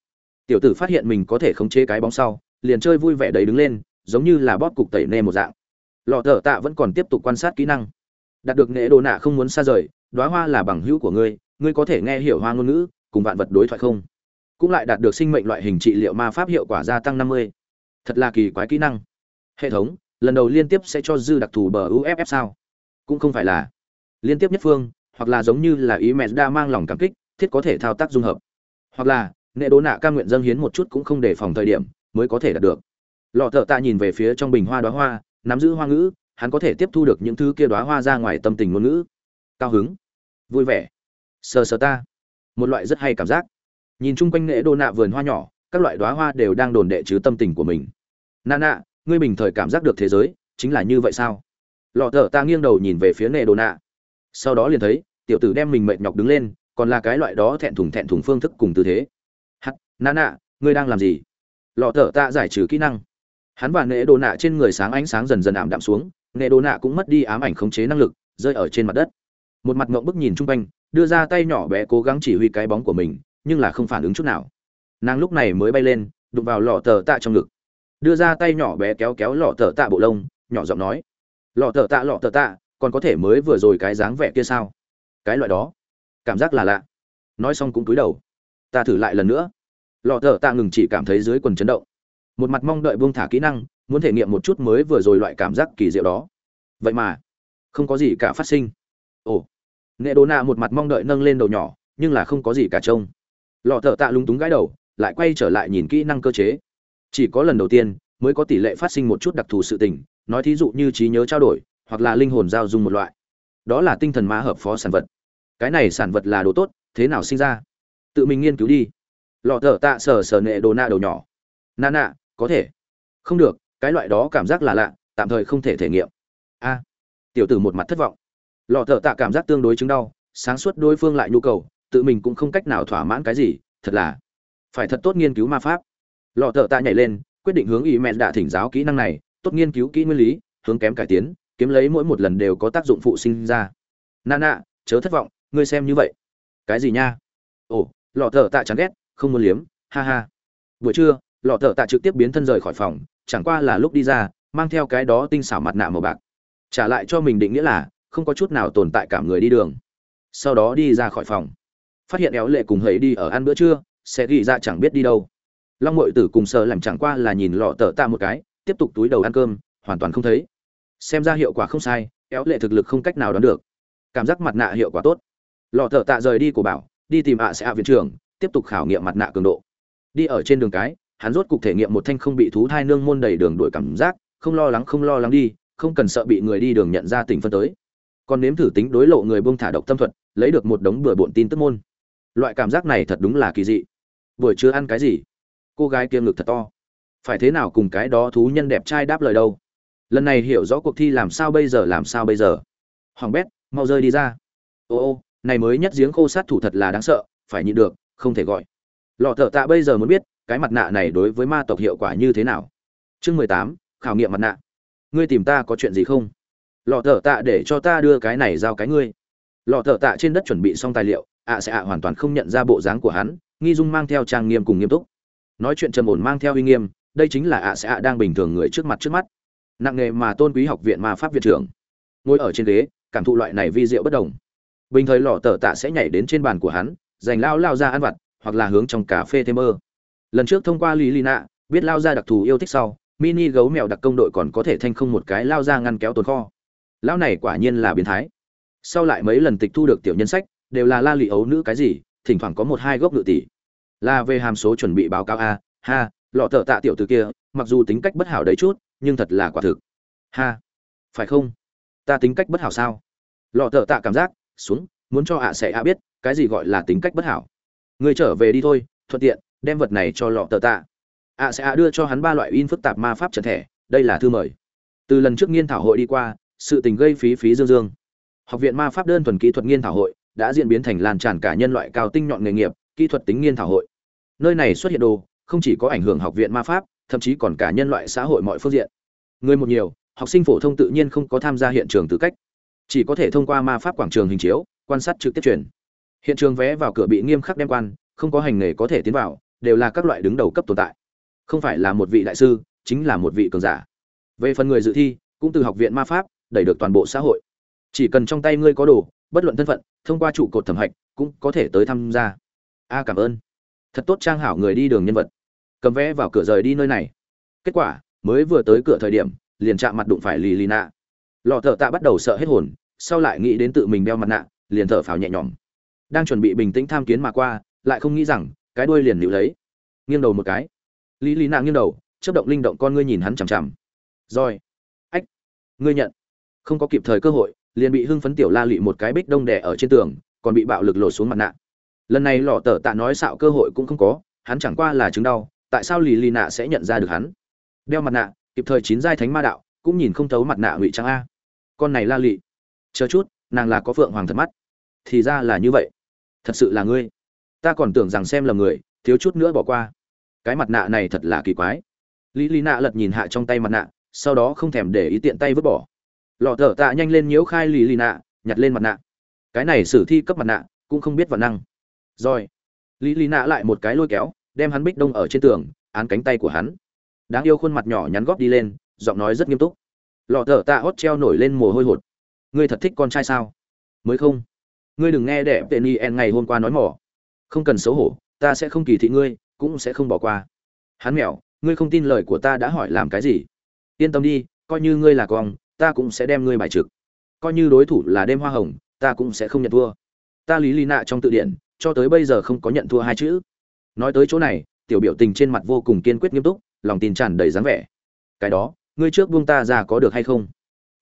Tiểu tử phát hiện mình có thể khống chế cái bóng sau, liền chơi vui vẻ đấy đứng lên, giống như là bóp cục tẩy nê một dạng lọ thở tạ vẫn còn tiếp tục quan sát kỹ năng. Đạt được nghệ đồ nạ không muốn xa rời đoá hoa là bằng hữu của ngươi ngươi có thể nghe hiểu hoa ngôn ngữ, cùng vạn vật đối thoại không? Cũng lại đạt được sinh mệnh loại hình trị liệu ma pháp hiệu quả gia tăng năm mươi. Thật là kỳ quái kỹ năng. Hệ thống, lần đầu liên tiếp sẽ cho dư đặc thù bờ uff sao? Cũng không phải là. Liên tiếp nhất phương, hoặc là giống như là ý mẹ đa mang lòng cảm kích, thiết có thể thao tác dung hợp. Hoặc là, nghệ đố nạ ca nguyện dâng hiến một chút cũng không để phòng thời điểm, mới có thể đạt được. Lọ thợ tạ nhìn về phía trong bình hoa đoá hoa nắm giữ hoa ngữ, hắn có thể tiếp thu được những thứ kia đoá hoa ra ngoài tâm tình ngôn ngữ. Cao hứng, vui vẻ, sờ sờ ta. Một loại rất hay cảm giác. Nhìn chung quanh nghệ đô nạ vườn hoa nhỏ, các loại đoá hoa đều đang đồn đệ chứ tâm tình của mình. Nạ nạ, ngươi bình thời cảm giác được thế giới, chính là như vậy sao? Lọ thợ ta nghiêng đầu nhìn về phía nghệ đô nạ. Sau đó liền thấy, tiểu tử đem mình mệt nhọc đứng lên, còn là cái loại đó thẹn thùng thẹn thùng phương thức cùng tư thế. Hắt, nà nạ, ngươi đang làm gì? Lọ thở tạ giải trừ kỹ năng hắn và nệ đồ nạ trên người sáng ánh sáng dần dần ảm đạm xuống, nệ đồ nạ cũng mất đi ám ảnh khống chế năng lực, rơi ở trên mặt đất. Một mặt ngộng bức nhìn chung quanh, đưa ra tay nhỏ bé cố gắng chỉ huy cái bóng của mình, nhưng là không phản ứng chút nào. Nàng lúc này mới bay lên, đụng vào lọ tờ tạ trong ngực. Đưa ra tay nhỏ bé kéo kéo lọ tờ tạ bộ lông, nhỏ giọng nói, lọ tờ tạ, lọ tờ tạ, còn có thể mới vừa rồi cái dáng vẻ kia sao? Cái loại đó. Cảm giác là lạ. Nói xong cũng cúi đầu. Ta thử lại lần nữa. Lọ tờ tạ ngừng chỉ cảm thấy dưới quần chấn động một mặt mong đợi buông thả kỹ năng, muốn thể nghiệm một chút mới vừa rồi loại cảm giác kỳ diệu đó. Vậy mà, không có gì cả phát sinh. Ồ nghệ đồ nạ một mặt mong đợi nâng lên đầu nhỏ, nhưng là không có gì cả trông. Lọ thợ tạ lúng túng gãi đầu, lại quay trở lại nhìn kỹ năng cơ chế. Chỉ có lần đầu tiên, mới có tỷ lệ phát sinh một chút đặc thù sự tình, nói thí dụ như trí nhớ trao đổi, hoặc là linh hồn giao dung một loại. Đó là tinh thần mã hợp phó sản vật. Cái này sản vật là đồ tốt, thế nào sinh ra? Tự mình nghiên cứu đi. Lọ thở tạ sờ sờ nệ đồ nạ đầu nhỏ. Nà nạ có thể. Không được, cái loại đó cảm giác là lạ, tạm thời không thể thể nghiệm. A. Tiểu tử một mặt thất vọng. Lọ thợ tạ cảm giác tương đối chứng đau, sáng suốt đối phương lại nhu cầu, tự mình cũng không cách nào thỏa mãn cái gì, thật là phải thật tốt nghiên cứu ma pháp. Lọ thợ tạ nhảy lên, quyết định hướng ý mẹ đã thỉnh giáo kỹ năng này, tốt nghiên cứu kỹ nguyên lý, hướng kém cải tiến, kiếm lấy mỗi một lần đều có tác dụng phụ sinh ra. Nà nạ chớ thất vọng, ngươi xem như vậy. Cái gì nha? Ồ, lọ thợ tạ chán ghét, không muốn liếm, ha ha. Buổi trưa lọ thợ tạ trực tiếp biến thân rời khỏi phòng, chẳng qua là lúc đi ra, mang theo cái đó tinh xảo mặt nạ màu bạc. Trả lại cho mình định nghĩa là không có chút nào tồn tại cảm người đi đường. Sau đó đi ra khỏi phòng. Phát hiện éo lệ cùng hầy đi ở ăn bữa trưa, sẽ ghi ra chẳng biết đi đâu. Long ngội tử cùng sợ làm chẳng qua là nhìn lọ tờ tạ một cái, tiếp tục túi đầu ăn cơm, hoàn toàn không thấy. Xem ra hiệu quả không sai, éo lệ thực lực không cách nào đoán được. Cảm giác mặt nạ hiệu quả tốt. Lọ tờ tạ rời đi của bảo, đi tìm ạ sẽ ạ viện trưởng, tiếp tục khảo nghiệm mặt nạ cường độ. Đi ở trên đường cái hắn rốt cục thể nghiệm một thanh không bị thú thai nương môn đầy đường đuổi cảm giác, không lo lắng, không lo lắng đi, không cần sợ bị người đi đường nhận ra tình phân tới. Còn nếm thử tính đối lộ người buông thả độc tâm thuật, lấy được một đống bừa bộn tin tức môn. Loại cảm giác này thật đúng là kỳ dị. Buổi trưa ăn cái gì? Cô gái kia ngực thật to. Phải thế nào cùng cái đó thú nhân đẹp trai đáp lời đâu? Lần này hiểu rõ cuộc thi làm sao bây giờ, làm sao bây giờ? Hoàng bét, mau rơi đi ra. Ô ô, này mới nhất giếng khô sát thủ thật là đáng sợ, phải nhịn được, không thể gọi. Lọ thở tạ bây giờ muốn biết cái mặt nạ này đối với ma tộc hiệu quả như thế nào? Chương mười tám, khảo nghiệm mặt nạ. Ngươi tìm ta có chuyện gì không? Lọ thợ tạ để cho ta đưa cái này giao cái ngươi. Lọ thợ tạ trên đất chuẩn bị xong tài liệu, ạ sẽ ạ hoàn toàn không nhận ra bộ dáng của hắn, nghi dung mang theo trang nghiêm cùng nghiêm túc. Nói chuyện trầm ổn mang theo uy nghiêm, đây chính là ạ sẽ ạ đang bình thường người trước mặt trước mắt. Nặng nghề mà tôn quý học viện ma pháp viện trưởng. Ngồi ở trên ghế, cảm thụ loại này vi diệu bất đồng. Bình thời lọ tờ tạ sẽ nhảy đến trên bàn của hắn giành lao lao ra ăn vặt, hoặc là hướng trong cà phê thêm mơ lần trước thông qua lý lina biết lao ra đặc thù yêu thích sau, mini gấu mèo đặc công đội còn có thể thanh không một cái lao ra ngăn kéo tồn kho. Lão này quả nhiên là biến thái. Sau lại mấy lần tịch thu được tiểu nhân sách, đều là la lì ấu nữ cái gì, thỉnh thoảng có một hai gốc ngự tỷ. Là về hàm số chuẩn bị báo cáo a, ha, lọ thợ tạ tiểu từ kia, mặc dù tính cách bất hảo đấy chút, nhưng thật là quả thực. Ha, phải không? Ta tính cách bất hảo sao? Lọ thợ tạ cảm giác, xuống, muốn cho ạ sẽ ạ biết, cái gì gọi là tính cách bất hảo. Người trở về đi thôi, thuận tiện đem vật này cho lọ tờ tạ. Ạ sẽ ạ đưa cho hắn ba loại in phức tạp ma pháp trận thẻ, đây là thư mời. Từ lần trước nghiên thảo hội đi qua, sự tình gây phí phí dương dương. Học viện ma pháp đơn thuần kỹ thuật nghiên thảo hội đã diễn biến thành lan tràn cả nhân loại cao tinh nhọn nghề nghiệp, kỹ thuật tính nghiên thảo hội. Nơi này xuất hiện đồ không chỉ có ảnh hưởng học viện ma pháp, thậm chí còn cả nhân loại xã hội mọi phương diện. Người một nhiều, học sinh phổ thông tự nhiên không có tham gia hiện trường tư cách. Chỉ có thể thông qua ma pháp quảng trường hình chiếu, quan sát trực tiếp truyền. Hiện trường vé vào cửa bị nghiêm khắc đem quan, không có hành nghề có thể tiến vào đều là các loại đứng đầu cấp tồn tại. Không phải là một vị đại sư, chính là một vị cường giả. Về phần người dự thi, cũng từ học viện ma pháp, đẩy được toàn bộ xã hội. Chỉ cần trong tay ngươi có đồ, bất luận thân phận, thông qua trụ cột thẩm hạch, cũng có thể tới tham gia. A, cảm ơn. Thật tốt trang hảo người đi đường nhân vật. Cầm vé vào cửa rời đi nơi này. Kết quả, mới vừa tới cửa thời điểm, liền chạm mặt đụng phải lì lì nạ. Lọ thợ tạ bắt đầu sợ hết hồn, sau lại nghĩ đến tự mình đeo mặt nạ, liền thở phào nhẹ nhõm. Đang chuẩn bị bình tĩnh tham kiến mà qua, lại không nghĩ rằng cái đuôi liền níu lấy. Nghiêng đầu một cái. Lý lý nạ nghiêng đầu, chớp động linh động con ngươi nhìn hắn chằm chằm. Rồi. Ách. Ngươi nhận. Không có kịp thời cơ hội, liền bị hưng phấn tiểu la lị một cái bích đông đè ở trên tường, còn bị bạo lực lột xuống mặt nạ. Lần này lọ tờ tạ nói xạo cơ hội cũng không có, hắn chẳng qua là chứng đau, tại sao lì lì nạ sẽ nhận ra được hắn? Đeo mặt nạ, kịp thời chín giai thánh ma đạo, cũng nhìn không thấu mặt nạ ngụy trang a. Con này la lị chờ chút, nàng là có phượng hoàng thật mắt. Thì ra là như vậy. Thật sự là ngươi ta còn tưởng rằng xem là người, thiếu chút nữa bỏ qua. Cái mặt nạ này thật là kỳ quái. Lý lý nạ lật nhìn hạ trong tay mặt nạ, sau đó không thèm để ý tiện tay vứt bỏ. Lọ thở tạ nhanh lên nhiễu khai lý lý nạ, nhặt lên mặt nạ. Cái này sử thi cấp mặt nạ, cũng không biết vận năng. Rồi, lý lý nạ lại một cái lôi kéo, đem hắn bích đông ở trên tường, án cánh tay của hắn. Đáng yêu khuôn mặt nhỏ nhắn góp đi lên, giọng nói rất nghiêm túc. Lọ thở tạ hót treo nổi lên mồ hôi hột. Ngươi thật thích con trai sao? Mới không? Ngươi đừng nghe đẹp tên y en ngày hôm qua nói mỏ không cần xấu hổ, ta sẽ không kỳ thị ngươi, cũng sẽ không bỏ qua. Hắn mèo ngươi không tin lời của ta đã hỏi làm cái gì? Yên tâm đi, coi như ngươi là con, ta cũng sẽ đem ngươi bài trực coi như đối thủ là đêm hoa hồng, ta cũng sẽ không nhận thua. Ta lý lý nạ trong tự điển, cho tới bây giờ không có nhận thua hai chữ. Nói tới chỗ này, tiểu biểu tình trên mặt vô cùng kiên quyết nghiêm túc, lòng tin tràn đầy dáng vẻ. Cái đó, ngươi trước buông ta ra có được hay không?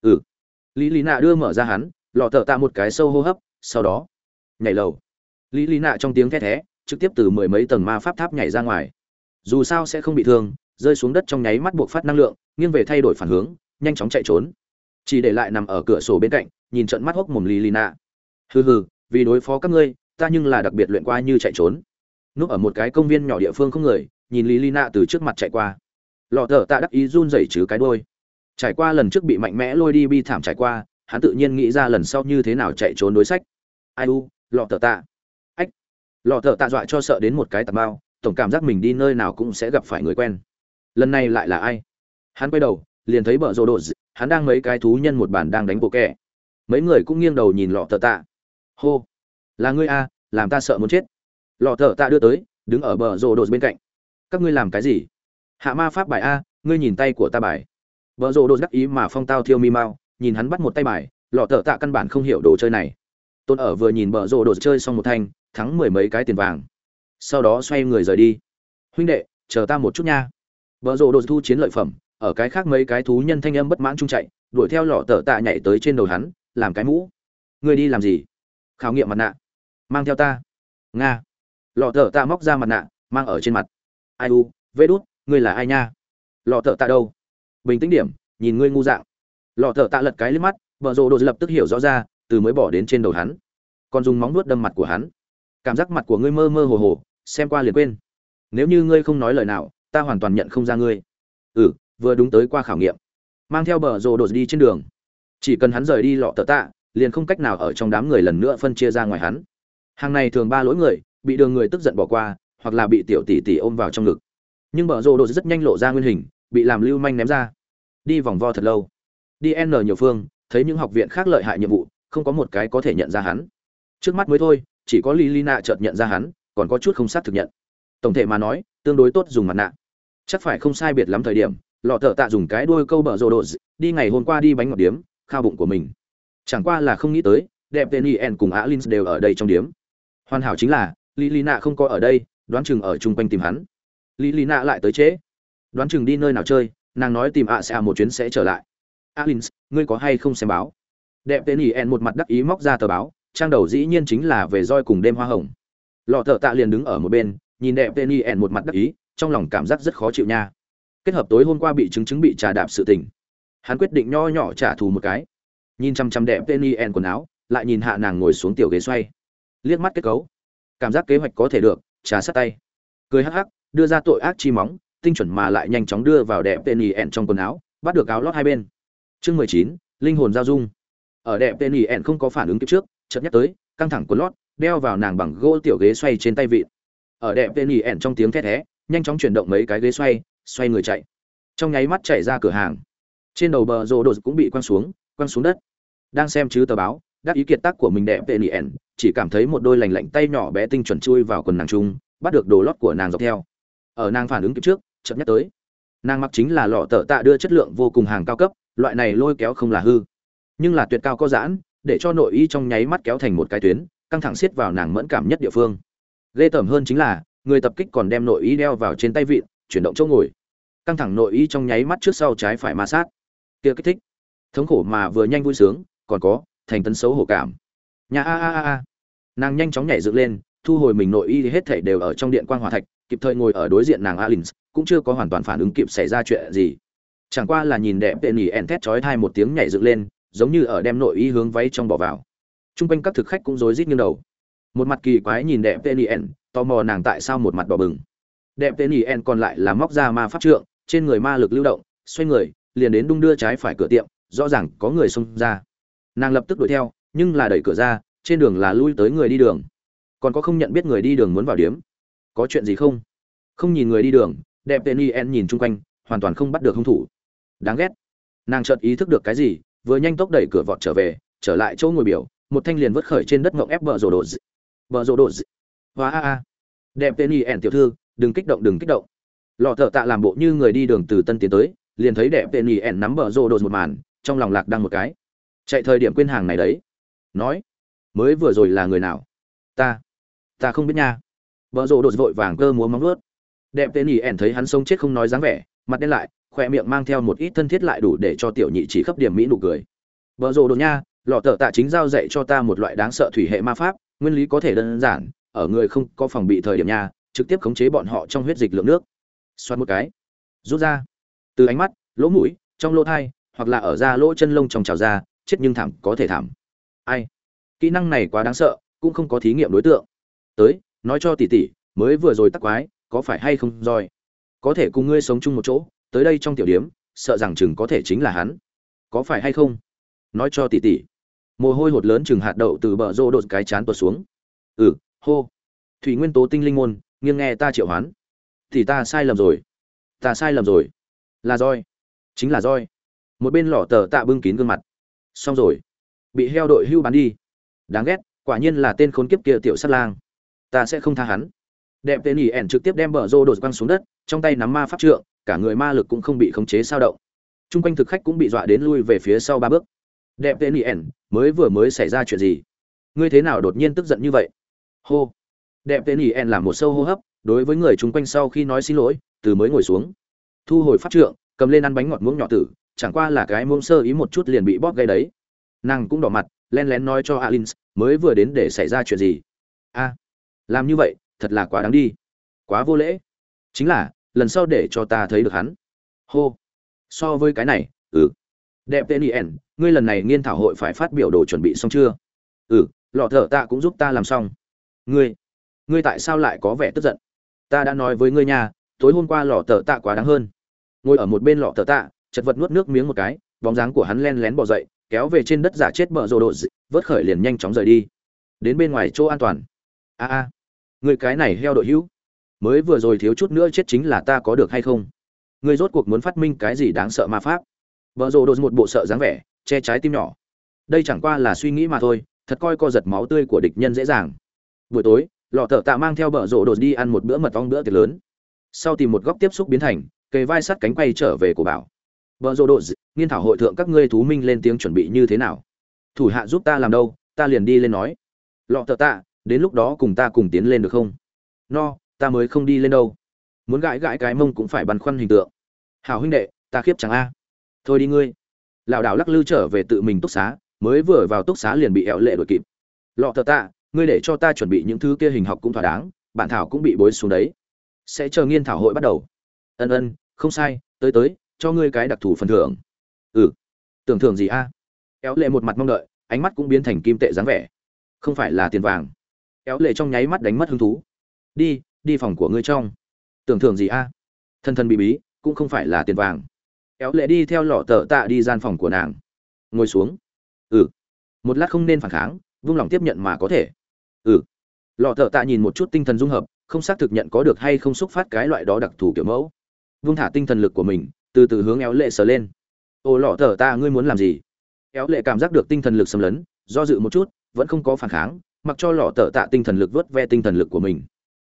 Ừ. Lý lý nạ đưa mở ra hắn, lọ thợ tạ một cái sâu hô hấp, sau đó, nhảy lầu lý lý nạ trong tiếng thét thé, trực tiếp từ mười mấy tầng ma pháp tháp nhảy ra ngoài. Dù sao sẽ không bị thương, rơi xuống đất trong nháy mắt buộc phát năng lượng, nghiêng về thay đổi phản hướng, nhanh chóng chạy trốn. Chỉ để lại nằm ở cửa sổ bên cạnh, nhìn trận mắt hốc mồm lý lý nạ. Hừ hừ, vì đối phó các ngươi, ta nhưng là đặc biệt luyện qua như chạy trốn. Núp ở một cái công viên nhỏ địa phương không người, nhìn lý lý nạ từ trước mặt chạy qua. Lọ thở tạ đắc ý run rẩy chứ cái đôi trải qua lần trước bị mạnh mẽ lôi đi bi thảm trải qua, hắn tự nhiên nghĩ ra lần sau như thế nào chạy trốn đối sách. Ai u, lọ thợ tạ lọ thợ tạ dọa cho sợ đến một cái tà bao, tổng cảm giác mình đi nơi nào cũng sẽ gặp phải người quen. Lần này lại là ai? Hắn quay đầu, liền thấy bờ rồ đồ hắn đang mấy cái thú nhân một bàn đang đánh bộ kẻ mấy người cũng nghiêng đầu nhìn lọ thợ tạ. Hô! Là ngươi a làm ta sợ muốn chết. Lọ thợ tạ đưa tới, đứng ở bờ rồ đồ bên cạnh. Các ngươi làm cái gì? Hạ ma pháp bài a, ngươi nhìn tay của ta bài. Bờ rồ đồ đắc ý mà phong tao thiêu mi mau, nhìn hắn bắt một tay bài, lọ thợ tạ căn bản không hiểu đồ chơi này. Tôn ở vừa nhìn bờ rồ đồ chơi xong một thanh thắng mười mấy cái tiền vàng. Sau đó xoay người rời đi. Huynh đệ, chờ ta một chút nha. Vợ rộ đồ thu chiến lợi phẩm, ở cái khác mấy cái thú nhân thanh âm bất mãn chung chạy, đuổi theo lọ tờ tạ nhảy tới trên đầu hắn, làm cái mũ. Ngươi đi làm gì? Khảo nghiệm mặt nạ. Mang theo ta. Nga. Lọ tờ tạ móc ra mặt nạ, mang ở trên mặt. Ai u, vê đút, ngươi là ai nha? Lọ tờ tạ đâu? Bình tĩnh điểm, nhìn ngươi ngu dạng. Lọ tờ tạ lật cái liếc mắt vợ rộ đồ lập tức hiểu rõ ra, từ mới bỏ đến trên đầu hắn. Còn dùng móng nuốt đâm mặt của hắn cảm giác mặt của ngươi mơ mơ hồ hồ, xem qua liền quên. Nếu như ngươi không nói lời nào, ta hoàn toàn nhận không ra ngươi. Ừ vừa đúng tới qua khảo nghiệm. Mang theo bờ rồ đột đi trên đường. Chỉ cần hắn rời đi lọ tờ tạ, liền không cách nào ở trong đám người lần nữa phân chia ra ngoài hắn. Hàng này thường ba lỗi người, bị đường người tức giận bỏ qua, hoặc là bị tiểu tỷ tỷ ôm vào trong ngực. Nhưng bờ rồ đột rất nhanh lộ ra nguyên hình, bị làm lưu manh ném ra. Đi vòng vo thật lâu. Đi n nhiều phương, thấy những học viện khác lợi hại nhiệm vụ, không có một cái có thể nhận ra hắn. Trước mắt mới thôi chỉ có Lilina chợt nhận ra hắn, còn có chút không xác thực nhận. Tổng thể mà nói, tương đối tốt dùng mặt nạ. Chắc phải không sai biệt lắm thời điểm, lọ thợ tạ dùng cái đuôi câu bờ rồ đồ đi ngày hôm qua đi bánh ngọt điếm, khao bụng của mình. Chẳng qua là không nghĩ tới, đẹp tên Ien cùng Alin đều ở đây trong điếm. Hoàn hảo chính là, Lilina không có ở đây, đoán chừng ở chung quanh tìm hắn. Lilina lại tới chế, đoán chừng đi nơi nào chơi, nàng nói tìm ạ sẽ một chuyến sẽ trở lại. Alin, ngươi có hay không xem báo? Đẹp tên Ien một mặt đắc ý móc ra tờ báo, trang đầu dĩ nhiên chính là về roi cùng đêm hoa hồng. Lọ thợ tạ liền đứng ở một bên, nhìn đẹp tên y ẻn một mặt đắc ý, trong lòng cảm giác rất khó chịu nha. Kết hợp tối hôm qua bị chứng chứng bị trà đạp sự tình. Hắn quyết định nho nhỏ trả thù một cái. Nhìn chăm chăm đẹp tên y ẻn quần áo, lại nhìn hạ nàng ngồi xuống tiểu ghế xoay. Liếc mắt kết cấu. Cảm giác kế hoạch có thể được, trà sát tay. Cười hắc hắc, đưa ra tội ác chi móng, tinh chuẩn mà lại nhanh chóng đưa vào đẹp tên y ẻn trong quần áo, bắt được áo lót hai bên. Chương mười chín, linh hồn giao dung. Ở đẹp tên y ẻn không có phản ứng kịp trước chợt nhắc tới, căng thẳng quần lót, đeo vào nàng bằng gỗ tiểu ghế xoay trên tay vịn. Ở đẹp tên ỉ ẻn trong tiếng thét thé nhanh chóng chuyển động mấy cái ghế xoay xoay người chạy. Trong nháy mắt chạy ra cửa hàng. Trên đầu bờ rô đột cũng bị quăng xuống quăng xuống đất. Đang xem chứ tờ báo, đắc ý kiệt tác của mình đẹp tên ỉ ẻn, chỉ cảm thấy một đôi lành lạnh tay nhỏ bé tinh chuẩn chui vào quần nàng trung bắt được đồ lót của nàng dọc theo. Ở nàng phản ứng kịp trước chậm nhắc tới. Nàng mặc chính là lọ tờ tạ đưa chất lượng vô cùng hàng cao cấp, loại này lôi kéo không là hư. Nhưng là tuyệt cao có giãn để cho nội y trong nháy mắt kéo thành một cái tuyến, căng thẳng xiết vào nàng mẫn cảm nhất địa phương. Ghê tởm hơn chính là, người tập kích còn đem nội y đeo vào trên tay vịn, chuyển động chỗ ngồi. Căng thẳng nội y trong nháy mắt trước sau trái phải ma sát. Kia kích thích. Thống khổ mà vừa nhanh vui sướng, còn có, thành tấn xấu hổ cảm. Nhà a a a a. Nàng nhanh chóng nhảy dựng lên, thu hồi mình nội y hết thảy đều ở trong điện quang Hòa thạch, kịp thời ngồi ở đối diện nàng alin cũng chưa có hoàn toàn phản ứng kịp xảy ra chuyện gì. Chẳng qua là nhìn đẹp tệ nỉ en thét chói thai một tiếng nhảy dựng lên giống như ở đem nội y hướng váy trong bỏ vào Trung quanh các thực khách cũng rối rít nghiêng đầu. Một mặt kỳ quái nhìn đẹp Tenien, tò mò nàng tại sao một mặt bỏ bừng. Đẹp Tenien còn lại là móc ra ma pháp trượng, trên người ma lực lưu động, xoay người, liền đến đung đưa trái phải cửa tiệm, rõ ràng có người xông ra. Nàng lập tức đuổi theo, nhưng là đẩy cửa ra, trên đường là lui tới người đi đường. Còn có không nhận biết người đi đường muốn vào điểm. Có chuyện gì không? Không nhìn người đi đường, đẹp Tenien nhìn chung quanh, hoàn toàn không bắt được hung thủ. Đáng ghét. Nàng chợt ý thức được cái gì, vừa nhanh tốc đẩy cửa vọt trở về, trở lại chỗ ngồi biểu, một thanh liền vứt khởi trên đất ngộng ép bờ rồ đồ bờ rồ đồ và a a. Đẹp tên y ẻn tiểu thư đừng kích động đừng kích động. Lọ thợ tạ làm bộ như người đi đường từ tân tiến tới liền thấy đẹp tên y ẻn nắm bờ rồ đồ một màn trong lòng lạc đăng một cái. Chạy thời điểm quên hàng này đấy. Nói mới vừa rồi là người nào? Ta. Ta không biết nha. Bờ rồ đồ vội vàng cơ múa móng vớt đẹp tên y ẻn thấy hắn sống chết không nói dáng vẻ mặt đen lại khoe miệng mang theo một ít thân thiết lại đủ để cho tiểu nhị chỉ khắp điểm mỹ nụ cười. Vợ rồ đồn nha, lọ tờ tạ chính giao dạy cho ta một loại đáng sợ thủy hệ ma pháp, nguyên lý có thể đơn giản, ở người không có phòng bị thời điểm nha, trực tiếp khống chế bọn họ trong huyết dịch lượng nước. Xoắn một cái, rút ra. Từ ánh mắt, lỗ mũi, trong lỗ thai, hoặc là ở da lỗ chân lông trong trào ra chết nhưng thảm, có thể thảm. Ai? Kỹ năng này quá đáng sợ, cũng không có thí nghiệm đối tượng. Tới, nói cho tỷ tỷ, mới vừa rồi tắc quái, có phải hay không roi có thể cùng ngươi sống chung một chỗ tới đây trong tiểu điếm, sợ rằng chừng có thể chính là hắn. Có phải hay không? Nói cho tỷ tỷ. Mồ hôi hột lớn chừng hạt đậu từ bờ rô đột cái chán tuột xuống. Ừ hô. Thủy nguyên tố tinh linh môn, nghiêng nghe ta triệu hoán. Thì ta sai lầm rồi. Ta sai lầm rồi. Là roi. Chính là roi. Một bên lọ tờ tạ bưng kín gương mặt. Xong rồi. Bị heo đội hưu bán đi. Đáng ghét, quả nhiên là tên khốn kiếp kia tiểu sát lang. Ta sẽ không tha hắn. Đẹp tên ỉ ẻn trực tiếp đem bờ rô đột quăng xuống đất, trong tay nắm ma pháp trượng cả người ma lực cũng không bị khống chế sao động. Chung quanh thực khách cũng bị dọa đến lui về phía sau ba bước. Đẹp tên ỉ mới vừa mới xảy ra chuyện gì? Ngươi thế nào đột nhiên tức giận như vậy? Hô. Đẹp tên ỉ làm một sâu hô hấp, đối với người chung quanh sau khi nói xin lỗi, từ mới ngồi xuống. Thu hồi pháp trượng, cầm lên ăn bánh ngọt muỗng nhỏ tử, chẳng qua là cái muỗng sơ ý một chút liền bị bóp gây đấy. Nàng cũng đỏ mặt, len lén nói cho alin mới vừa đến để xảy ra chuyện gì? A. Làm như vậy, thật là quá đáng đi. Quá vô lễ. Chính là lần sau để cho ta thấy được hắn. Hô. So với cái này ừ. Đẹp tên yen, ngươi lần này nghiên thảo hội phải phát biểu đồ chuẩn bị xong chưa? Ừ lọ thợ ta cũng giúp ta làm xong. Ngươi ngươi tại sao lại có vẻ tức giận? Ta đã nói với ngươi nhà tối hôm qua lọ thợ tạ quá đáng hơn. Ngồi ở một bên lọ thợ tạ chật vật nuốt nước miếng một cái, bóng dáng của hắn len lén bỏ dậy, kéo về trên đất giả chết bờ rồ độ vớt khởi liền nhanh chóng rời đi. Đến bên ngoài chỗ an toàn. A a. Người cái này heo đội hữu mới vừa rồi thiếu chút nữa chết chính là ta có được hay không? Ngươi rốt cuộc muốn phát minh cái gì đáng sợ ma pháp? Vợ rồ đột một bộ sợ dáng vẻ, che trái tim nhỏ. Đây chẳng qua là suy nghĩ mà thôi, thật coi co giật máu tươi của địch nhân dễ dàng. Buổi tối, lọ thợ tạ mang theo vợ rồ đột đi ăn một bữa mật ong bữa tiệc lớn. Sau tìm một góc tiếp xúc biến thành, kề vai sắt cánh quay trở về của bảo. Vợ rồ đột nghiên thảo hội thượng các ngươi thú minh lên tiếng chuẩn bị như thế nào? Thủ hạ giúp ta làm đâu? Ta liền đi lên nói. Lọ thợ tạ, đến lúc đó cùng ta cùng tiến lên được không? No ta mới không đi lên đâu. Muốn gãi gãi cái mông cũng phải băn khoăn hình tượng. Hào huynh đệ, ta khiếp chẳng a. Thôi đi ngươi. Lảo đảo lắc lư trở về tự mình túc xá, mới vừa vào túc xá liền bị ẹo lệ đuổi kịp. Lọ thợ tạ, ngươi để cho ta chuẩn bị những thứ kia hình học cũng thỏa đáng, bản thảo cũng bị bối xuống đấy. Sẽ chờ nghiên thảo hội bắt đầu. Ân ân, không sai, tới tới, cho ngươi cái đặc thù phần thưởng. Ừ. Tưởng thưởng gì a? Éo lệ một mặt mong đợi, ánh mắt cũng biến thành kim tệ dáng vẻ. Không phải là tiền vàng. Éo lệ trong nháy mắt đánh mất hứng thú. Đi đi phòng của ngươi trong. Tưởng thưởng gì a? Thân thân bị bí, cũng không phải là tiền vàng. Éo lệ đi theo lọ tờ tạ đi gian phòng của nàng. Ngồi xuống. Ừ. Một lát không nên phản kháng, vung lòng tiếp nhận mà có thể. Ừ. Lọ tờ tạ nhìn một chút tinh thần dung hợp, không xác thực nhận có được hay không xúc phát cái loại đó đặc thù kiểu mẫu. Vung thả tinh thần lực của mình, từ từ hướng éo lệ sờ lên. Ô, lọ tờ tạ, ngươi muốn làm gì? Éo lệ cảm giác được tinh thần lực xâm lấn, do dự một chút, vẫn không có phản kháng, mặc cho lọ tờ tạ tinh thần lực vớt ve tinh thần lực của mình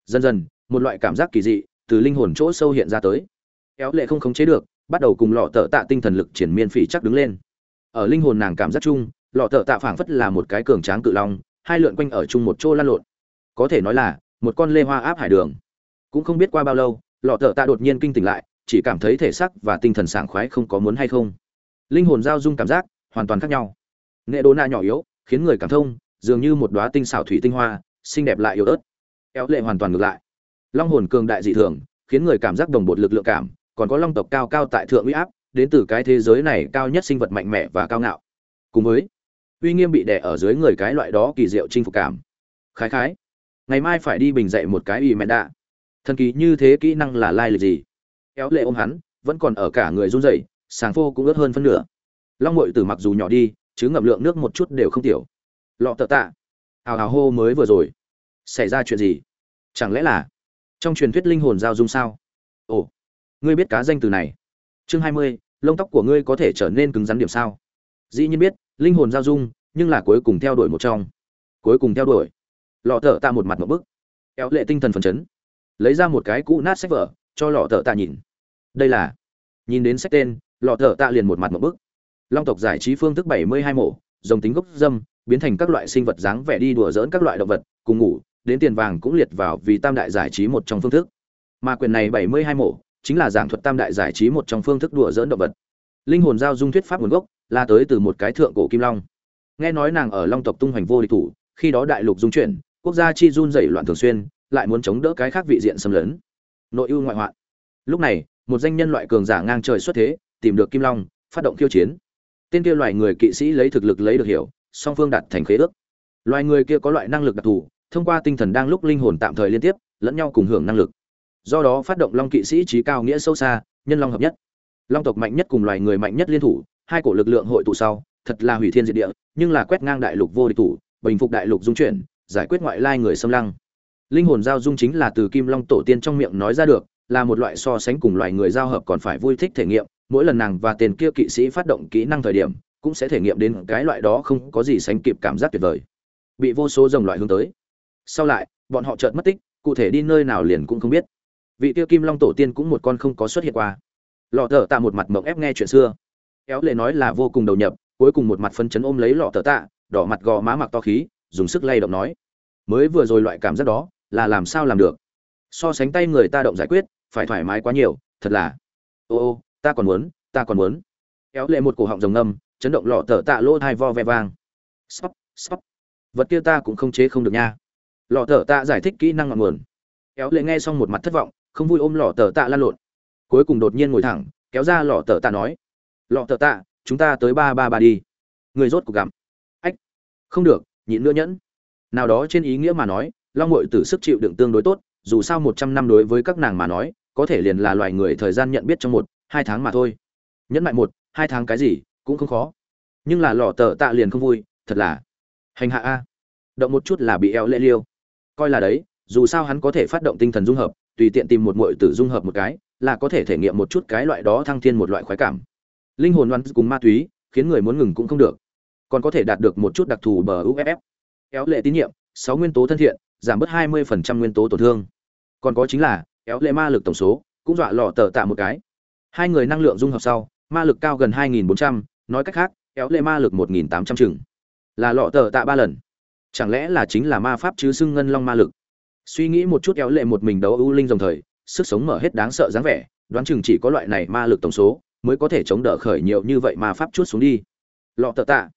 dần dần, một loại cảm giác kỳ dị từ linh hồn chỗ sâu hiện ra tới. Éo lệ không khống chế được, bắt đầu cùng lọ tợ tạ tinh thần lực triển miên phỉ chắc đứng lên. Ở linh hồn nàng cảm giác chung, lọ tợ tạ phảng phất là một cái cường tráng cự long, hai lượn quanh ở chung một chỗ lan lộn. Có thể nói là, một con lê hoa áp hải đường. Cũng không biết qua bao lâu, lọ tợ tạ đột nhiên kinh tỉnh lại, chỉ cảm thấy thể xác và tinh thần sảng khoái không có muốn hay không. Linh hồn giao dung cảm giác, hoàn toàn khác nhau. Nghệ đô na nhỏ yếu, khiến người cảm thông, dường như một đóa tinh xảo thủy tinh hoa, xinh đẹp lại yếu ớt éo lệ hoàn toàn ngược lại. Long hồn cường đại dị thường, khiến người cảm giác đồng bột lực lượng cảm, còn có long tộc cao cao tại thượng uy áp, đến từ cái thế giới này cao nhất sinh vật mạnh mẽ và cao ngạo. Cùng với, uy nghiêm bị đè ở dưới người cái loại đó kỳ diệu chinh phục cảm. Khái khái, ngày mai phải đi bình dậy một cái ủy mẹ đạ. Thần kỳ như thế kỹ năng là lai lịch gì? Éo lệ ôm hắn, vẫn còn ở cả người run rẩy, sàng phô cũng ướt hơn phân nửa. Long ngội từ mặc dù nhỏ đi, chứ ngậm lượng nước một chút đều không tiểu. Lọ tợ tạ. Hào hào hô mới vừa rồi xảy ra chuyện gì? Chẳng lẽ là trong truyền thuyết linh hồn giao dung sao? Ồ, ngươi biết cá danh từ này. Chương hai mươi, lông tóc của ngươi có thể trở nên cứng rắn điểm sao? Dĩ nhiên biết, linh hồn giao dung, nhưng là cuối cùng theo đuổi một trong. Cuối cùng theo đuổi. Lọ thợ tạ một mặt một bức. Éo lệ tinh thần phấn chấn. Lấy ra một cái cũ nát sách vở, cho lọ thợ tạ nhìn. Đây là, nhìn đến sách tên, lọ thợ tạ liền một mặt một bức. Long tộc giải trí phương thức bảy mươi hai mổ, dòng tính gốc dâm, biến thành các loại sinh vật dáng vẻ đi đùa dỡn các loại động vật, cùng ngủ đến tiền vàng cũng liệt vào vì tam đại giải trí một trong phương thức. Mà quyền này bảy mươi hai mổ, chính là giảng thuật tam đại giải trí một trong phương thức đùa dỡn động vật. Linh hồn giao dung thuyết pháp nguồn gốc là tới từ một cái thượng cổ kim long. Nghe nói nàng ở long tộc tung hoành vô địch thủ, khi đó đại lục dung chuyển, quốc gia chi run dày loạn thường xuyên, lại muốn chống đỡ cái khác vị diện xâm lấn. Nội ưu ngoại hoạn. Lúc này, một danh nhân loại cường giả ngang trời xuất thế, tìm được kim long, phát động khiêu chiến. Tên kia loài người kỵ sĩ lấy thực lực lấy được hiểu, song phương đặt thành khế ước. Loài người kia có loại năng lực đặc thù thông qua tinh thần đang lúc linh hồn tạm thời liên tiếp, lẫn nhau cùng hưởng năng lực. Do đó phát động long kỵ sĩ trí cao nghĩa sâu xa, nhân long hợp nhất. Long tộc mạnh nhất cùng loài người mạnh nhất liên thủ, hai cổ lực lượng hội tụ sau, thật là hủy thiên diệt địa, nhưng là quét ngang đại lục vô địch thủ, bình phục đại lục dung chuyển, giải quyết ngoại lai người xâm lăng. Linh hồn giao dung chính là từ kim long tổ tiên trong miệng nói ra được, là một loại so sánh cùng loài người giao hợp còn phải vui thích thể nghiệm, mỗi lần nàng và tiền kia kỵ sĩ phát động kỹ năng thời điểm, cũng sẽ thể nghiệm đến cái loại đó không có gì sánh kịp cảm giác tuyệt vời. Bị vô số dòng loại hướng tới sau lại, bọn họ chợt mất tích, cụ thể đi nơi nào liền cũng không biết. Vị tiêu kim long tổ tiên cũng một con không có xuất hiện qua. Lọ thợ tạ một mặt mộng ép nghe chuyện xưa. Éo lệ nói là vô cùng đầu nhập, cuối cùng một mặt phân chấn ôm lấy lọ thợ tạ, đỏ mặt gò má mặc to khí, dùng sức lay động nói, mới vừa rồi loại cảm giác đó, là làm sao làm được? So sánh tay người ta động giải quyết, phải thoải mái quá nhiều, thật là ô ô, ta còn muốn, ta còn muốn. Éo lệ một cổ họng rồng ngâm, chấn động lọ thợ tạ lỗ hai vo ve vang. Sắp sắp vật kia ta cũng không chế không được nha lọ thợ tạ giải thích kỹ năng ngọn nguồn. Kéo lệ nghe xong một mặt thất vọng, không vui ôm lọ thợ tạ lan lộn. Cuối cùng đột nhiên ngồi thẳng, kéo ra lọ thợ tạ nói, lọ thợ tạ, chúng ta tới ba ba ba đi. Người rốt cuộc gặm ách, không được, nhịn nữa nhẫn. Nào đó trên ý nghĩa mà nói, long ngội tử sức chịu đựng tương đối tốt, dù sao một trăm năm đối với các nàng mà nói, có thể liền là loài người thời gian nhận biết trong một, hai tháng mà thôi. Nhẫn lại một, hai tháng cái gì, cũng không khó. Nhưng là lọ tờ tạ liền không vui, thật là hành hạ a. Động một chút là bị eo lệ liêu coi là đấy, dù sao hắn có thể phát động tinh thần dung hợp, tùy tiện tìm một muội tử dung hợp một cái, là có thể thể nghiệm một chút cái loại đó thăng thiên một loại khoái cảm. Linh hồn oan cùng ma túy, khiến người muốn ngừng cũng không được. Còn có thể đạt được một chút đặc thù bờ uff kéo lệ tín nhiệm, sáu nguyên tố thân thiện, giảm bớt hai mươi phần trăm nguyên tố tổn thương. Còn có chính là, kéo lệ ma lực tổng số, cũng dọa lọ tờ tạ một cái. Hai người năng lượng dung hợp sau, ma lực cao gần hai nghìn bốn trăm, nói cách khác, kéo lệ ma lực một nghìn tám trăm chừng. Là lọ tờ tạ ba lần chẳng lẽ là chính là ma pháp chứ xưng ngân long ma lực? Suy nghĩ một chút éo lệ một mình đấu ưu linh đồng thời, sức sống mở hết đáng sợ dáng vẻ, đoán chừng chỉ có loại này ma lực tổng số mới có thể chống đỡ khởi nhiều như vậy ma pháp chút xuống đi. Lọ tờ tạ.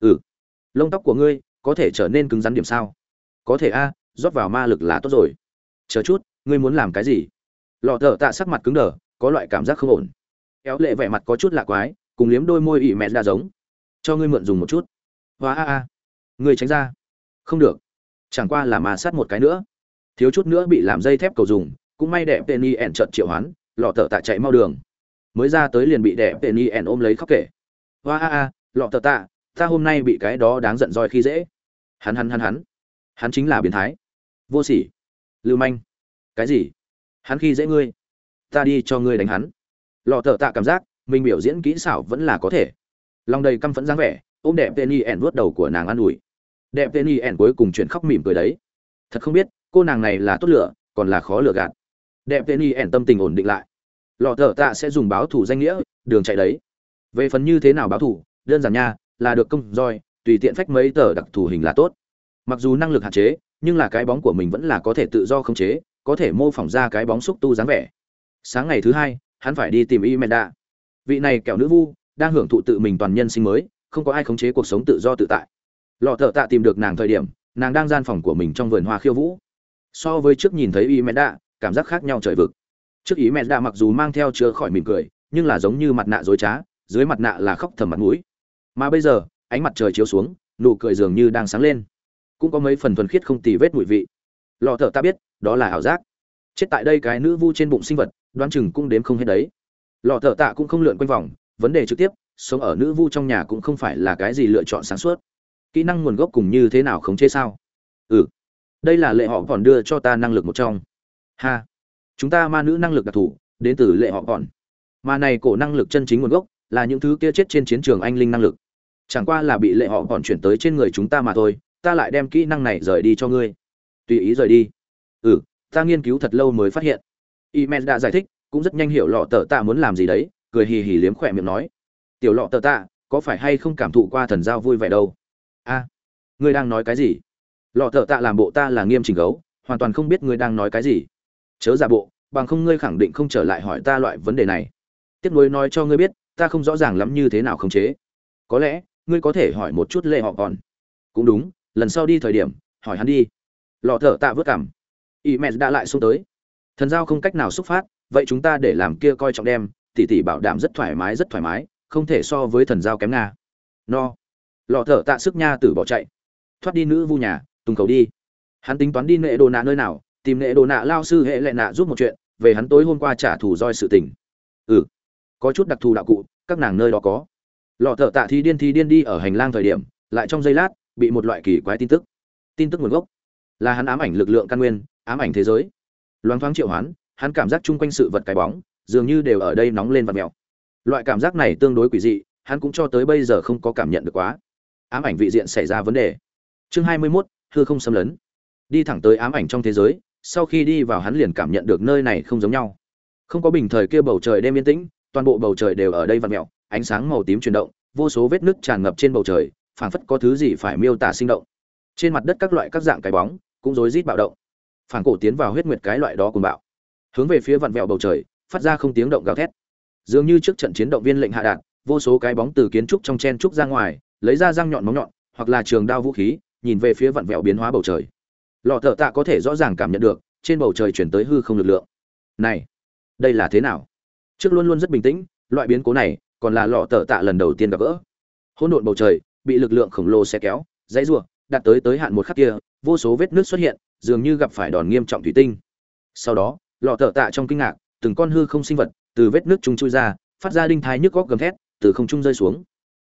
Ừ. Lông tóc của ngươi có thể trở nên cứng rắn điểm sao? Có thể a, rót vào ma lực là tốt rồi. Chờ chút, ngươi muốn làm cái gì? Lọ thợ tạ sắc mặt cứng đờ, có loại cảm giác không ổn. Éo lệ vẻ mặt có chút lạ quái, cùng liếm đôi môi ỉ mẹ ra giống. Cho ngươi mượn dùng một chút. Hóa a a. Ngươi tránh ra không được. Chẳng qua là ma sát một cái nữa. Thiếu chút nữa bị làm dây thép cầu dùng, cũng may đẹp tên y ẻn trợt triệu hoán, lọ thợ tạ chạy mau đường. Mới ra tới liền bị đẹp tên y ẻn ôm lấy khóc kể. Hoa a a, lọ thợ tạ, ta hôm nay bị cái đó đáng giận roi khi dễ. Hắn hắn hắn hắn. Hắn chính là biến thái. Vô sỉ. Lưu manh. Cái gì? Hắn khi dễ ngươi. Ta đi cho ngươi đánh hắn. Lọ thợ tạ cảm giác, mình biểu diễn kỹ xảo vẫn là có thể. Lòng đầy căm phẫn dáng vẻ, ôm đẹp tên y ẻn vuốt đầu của nàng an ủi đẹp tên y ẻn cuối cùng chuyển khóc mỉm cười đấy. Thật không biết, cô nàng này là tốt lựa còn là khó lựa gạt. Đẹp tên y ẻn tâm tình ổn định lại. Lọ thợ tạ sẽ dùng báo thủ danh nghĩa, đường chạy đấy. Về phần như thế nào báo thủ, đơn giản nha, là được công roi, tùy tiện phách mấy tờ đặc thù hình là tốt. Mặc dù năng lực hạn chế, nhưng là cái bóng của mình vẫn là có thể tự do khống chế, có thể mô phỏng ra cái bóng xúc tu dáng vẻ. Sáng ngày thứ hai, hắn phải đi tìm Y Meda. vị này kẹo nữ vu, đang hưởng thụ tự mình toàn nhân sinh mới, không có ai khống chế cuộc sống tự do tự tại lọ thợ tạ tìm được nàng thời điểm, nàng đang gian phòng của mình trong vườn hoa khiêu vũ. So với trước nhìn thấy y mẹ đạ cảm giác khác nhau trời vực. Trước ý mẹ đạ mặc dù mang theo chứa khỏi mỉm cười, nhưng là giống như mặt nạ dối trá, dưới mặt nạ là khóc thầm mặt mũi. Mà bây giờ, ánh mặt trời chiếu xuống, nụ cười dường như đang sáng lên. Cũng có mấy phần thuần khiết không tì vết mùi vị. Lọ thợ ta biết, đó là ảo giác. Chết tại đây cái nữ vu trên bụng sinh vật, đoán chừng cũng đếm không hết đấy. Lọ thợ tạ cũng không lượn quanh vòng, vấn đề trực tiếp, sống ở nữ vu trong nhà cũng không phải là cái gì lựa chọn sáng suốt kỹ năng nguồn gốc cùng như thế nào khống chế sao? Ừ. Đây là lệ họ còn đưa cho ta năng lực một trong. Ha. Chúng ta ma nữ năng lực đặc thù, đến từ lệ họ còn. Mà này cổ năng lực chân chính nguồn gốc là những thứ kia chết trên chiến trường anh linh năng lực. Chẳng qua là bị lệ họ còn chuyển tới trên người chúng ta mà thôi, ta lại đem kỹ năng này rời đi cho ngươi. Tùy ý rời đi. Ừ ta nghiên cứu thật lâu mới phát hiện. Y men đã giải thích, cũng rất nhanh hiểu lọ tờ tạ muốn làm gì đấy, cười hì hì liếm khỏe miệng nói. Tiểu lọ tờ tạ, có phải hay không cảm thụ qua thần giao vui vẻ đâu? A, ngươi đang nói cái gì? Lọ thợ tạ làm bộ ta là nghiêm chỉnh gấu, hoàn toàn không biết ngươi đang nói cái gì. Chớ giả bộ, bằng không ngươi khẳng định không trở lại hỏi ta loại vấn đề này. Tiếp nối nói cho ngươi biết, ta không rõ ràng lắm như thế nào khống chế. Có lẽ, ngươi có thể hỏi một chút lệ họ còn. Cũng đúng, lần sau đi thời điểm, hỏi hắn đi. Lọ thợ tạ vớt cảm. Y mẹ đã lại xuống tới. Thần giao không cách nào xúc phát, vậy chúng ta để làm kia coi trọng đem, tỉ tỉ bảo đảm rất thoải mái, rất thoải mái, không thể so với thần giao kém nga. No lọ thở tạ sức nha tử bỏ chạy. Thoát đi nữ vu nhà, tùng cầu đi. Hắn tính toán đi nệ đồ nạ nơi nào, tìm nệ đồ nạ lao sư hệ lệ nạ giúp một chuyện, về hắn tối hôm qua trả thù roi sự tình. Ừ có chút đặc thù đạo cụ, các nàng nơi đó có. Lọ thợ tạ thì điên thì điên đi ở hành lang thời điểm, lại trong giây lát, bị một loại kỳ quái tin tức. Tin tức nguồn gốc là hắn ám ảnh lực lượng căn nguyên, ám ảnh thế giới. Loáng thoáng triệu hoán, hắn cảm giác chung quanh sự vật cái bóng, dường như đều ở đây nóng lên và mèo. Loại cảm giác này tương đối quỷ dị, hắn cũng cho tới bây giờ không có cảm nhận được quá ám ảnh vị diện xảy ra vấn đề. Chương hai mươi 21, hư không xâm lấn. Đi thẳng tới ám ảnh trong thế giới sau khi đi vào hắn liền cảm nhận được nơi này không giống nhau. Không có bình thời kia bầu trời đêm yên tĩnh toàn bộ bầu trời đều ở đây vặn mẹo ánh sáng màu tím chuyển động vô số vết nứt tràn ngập trên bầu trời phảng phất có thứ gì phải miêu tả sinh động. Trên mặt đất các loại các dạng cái bóng cũng rối rít bạo động. Phản cổ tiến vào huyết nguyệt cái loại đó cùng bạo. Hướng về phía vặn vẹo bầu trời phát ra không tiếng động gào thét. Dường như trước trận chiến động viên lệnh hạ đạn vô số cái bóng từ kiến trúc trong chen trúc ra ngoài lấy ra răng nhọn móng nhọn, hoặc là trường đao vũ khí, nhìn về phía vặn vẹo biến hóa bầu trời. Lọ thợ tạ có thể rõ ràng cảm nhận được, trên bầu trời chuyển tới hư không lực lượng. Này, đây là thế nào? Trước luôn luôn rất bình tĩnh, loại biến cố này còn là lọ thợ tạ lần đầu tiên gặp gỡ. Hỗn độn bầu trời bị lực lượng khổng lồ xe kéo, dãy rủa, đạt tới tới hạn một khắc kia, vô số vết nước xuất hiện, dường như gặp phải đòn nghiêm trọng thủy tinh. Sau đó, lọ thợ tạ trong kinh ngạc, từng con hư không sinh vật từ vết nước chúng chui ra, phát ra đinh thái nhức góc gầm thét, từ không trung rơi xuống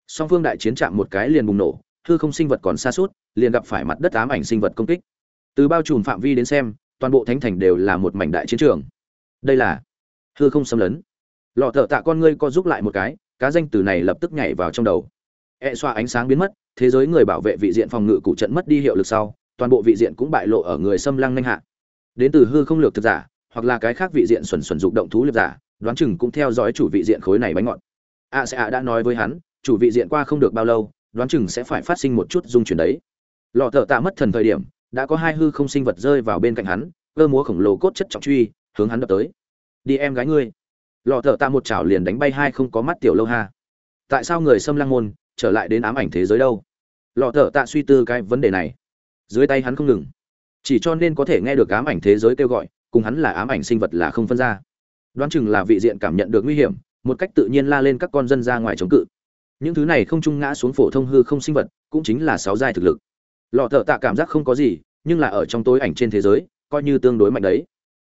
song phương đại chiến chạm một cái liền bùng nổ, hư không sinh vật còn xa suốt, liền gặp phải mặt đất ám ảnh sinh vật công kích. Từ bao trùm phạm vi đến xem, toàn bộ thánh thành đều là một mảnh đại chiến trường. Đây là hư không xâm lấn. Lọ thợ tạ con ngươi co giúp lại một cái, cá danh từ này lập tức nhảy vào trong đầu. E xoa ánh sáng biến mất, thế giới người bảo vệ vị diện phòng ngự cụ trận mất đi hiệu lực sau, toàn bộ vị diện cũng bại lộ ở người xâm lăng nhanh hạ. Đến từ hư không lược thực giả, hoặc là cái khác vị diện xuẩn xuẩn dục động thú liệt giả, đoán chừng cũng theo dõi chủ vị diện khối này bánh ngọt. A sẽ a đã nói với hắn chủ vị diện qua không được bao lâu, đoán chừng sẽ phải phát sinh một chút dung chuyển đấy. Lọ thợ tạ mất thần thời điểm, đã có hai hư không sinh vật rơi vào bên cạnh hắn, cơ múa khổng lồ cốt chất trọng truy, hướng hắn đập tới. Đi em gái ngươi. Lọ thợ tạ một chảo liền đánh bay hai không có mắt tiểu lâu ha. Tại sao người xâm lăng môn trở lại đến ám ảnh thế giới đâu? Lọ thợ tạ suy tư cái vấn đề này. Dưới tay hắn không ngừng. Chỉ cho nên có thể nghe được ám ảnh thế giới kêu gọi, cùng hắn là ám ảnh sinh vật là không phân ra. Đoán chừng là vị diện cảm nhận được nguy hiểm, một cách tự nhiên la lên các con dân ra ngoài chống cự những thứ này không trung ngã xuống phổ thông hư không sinh vật, cũng chính là sáu giai thực lực. Lọ thợ tạ cảm giác không có gì, nhưng là ở trong tối ảnh trên thế giới, coi như tương đối mạnh đấy.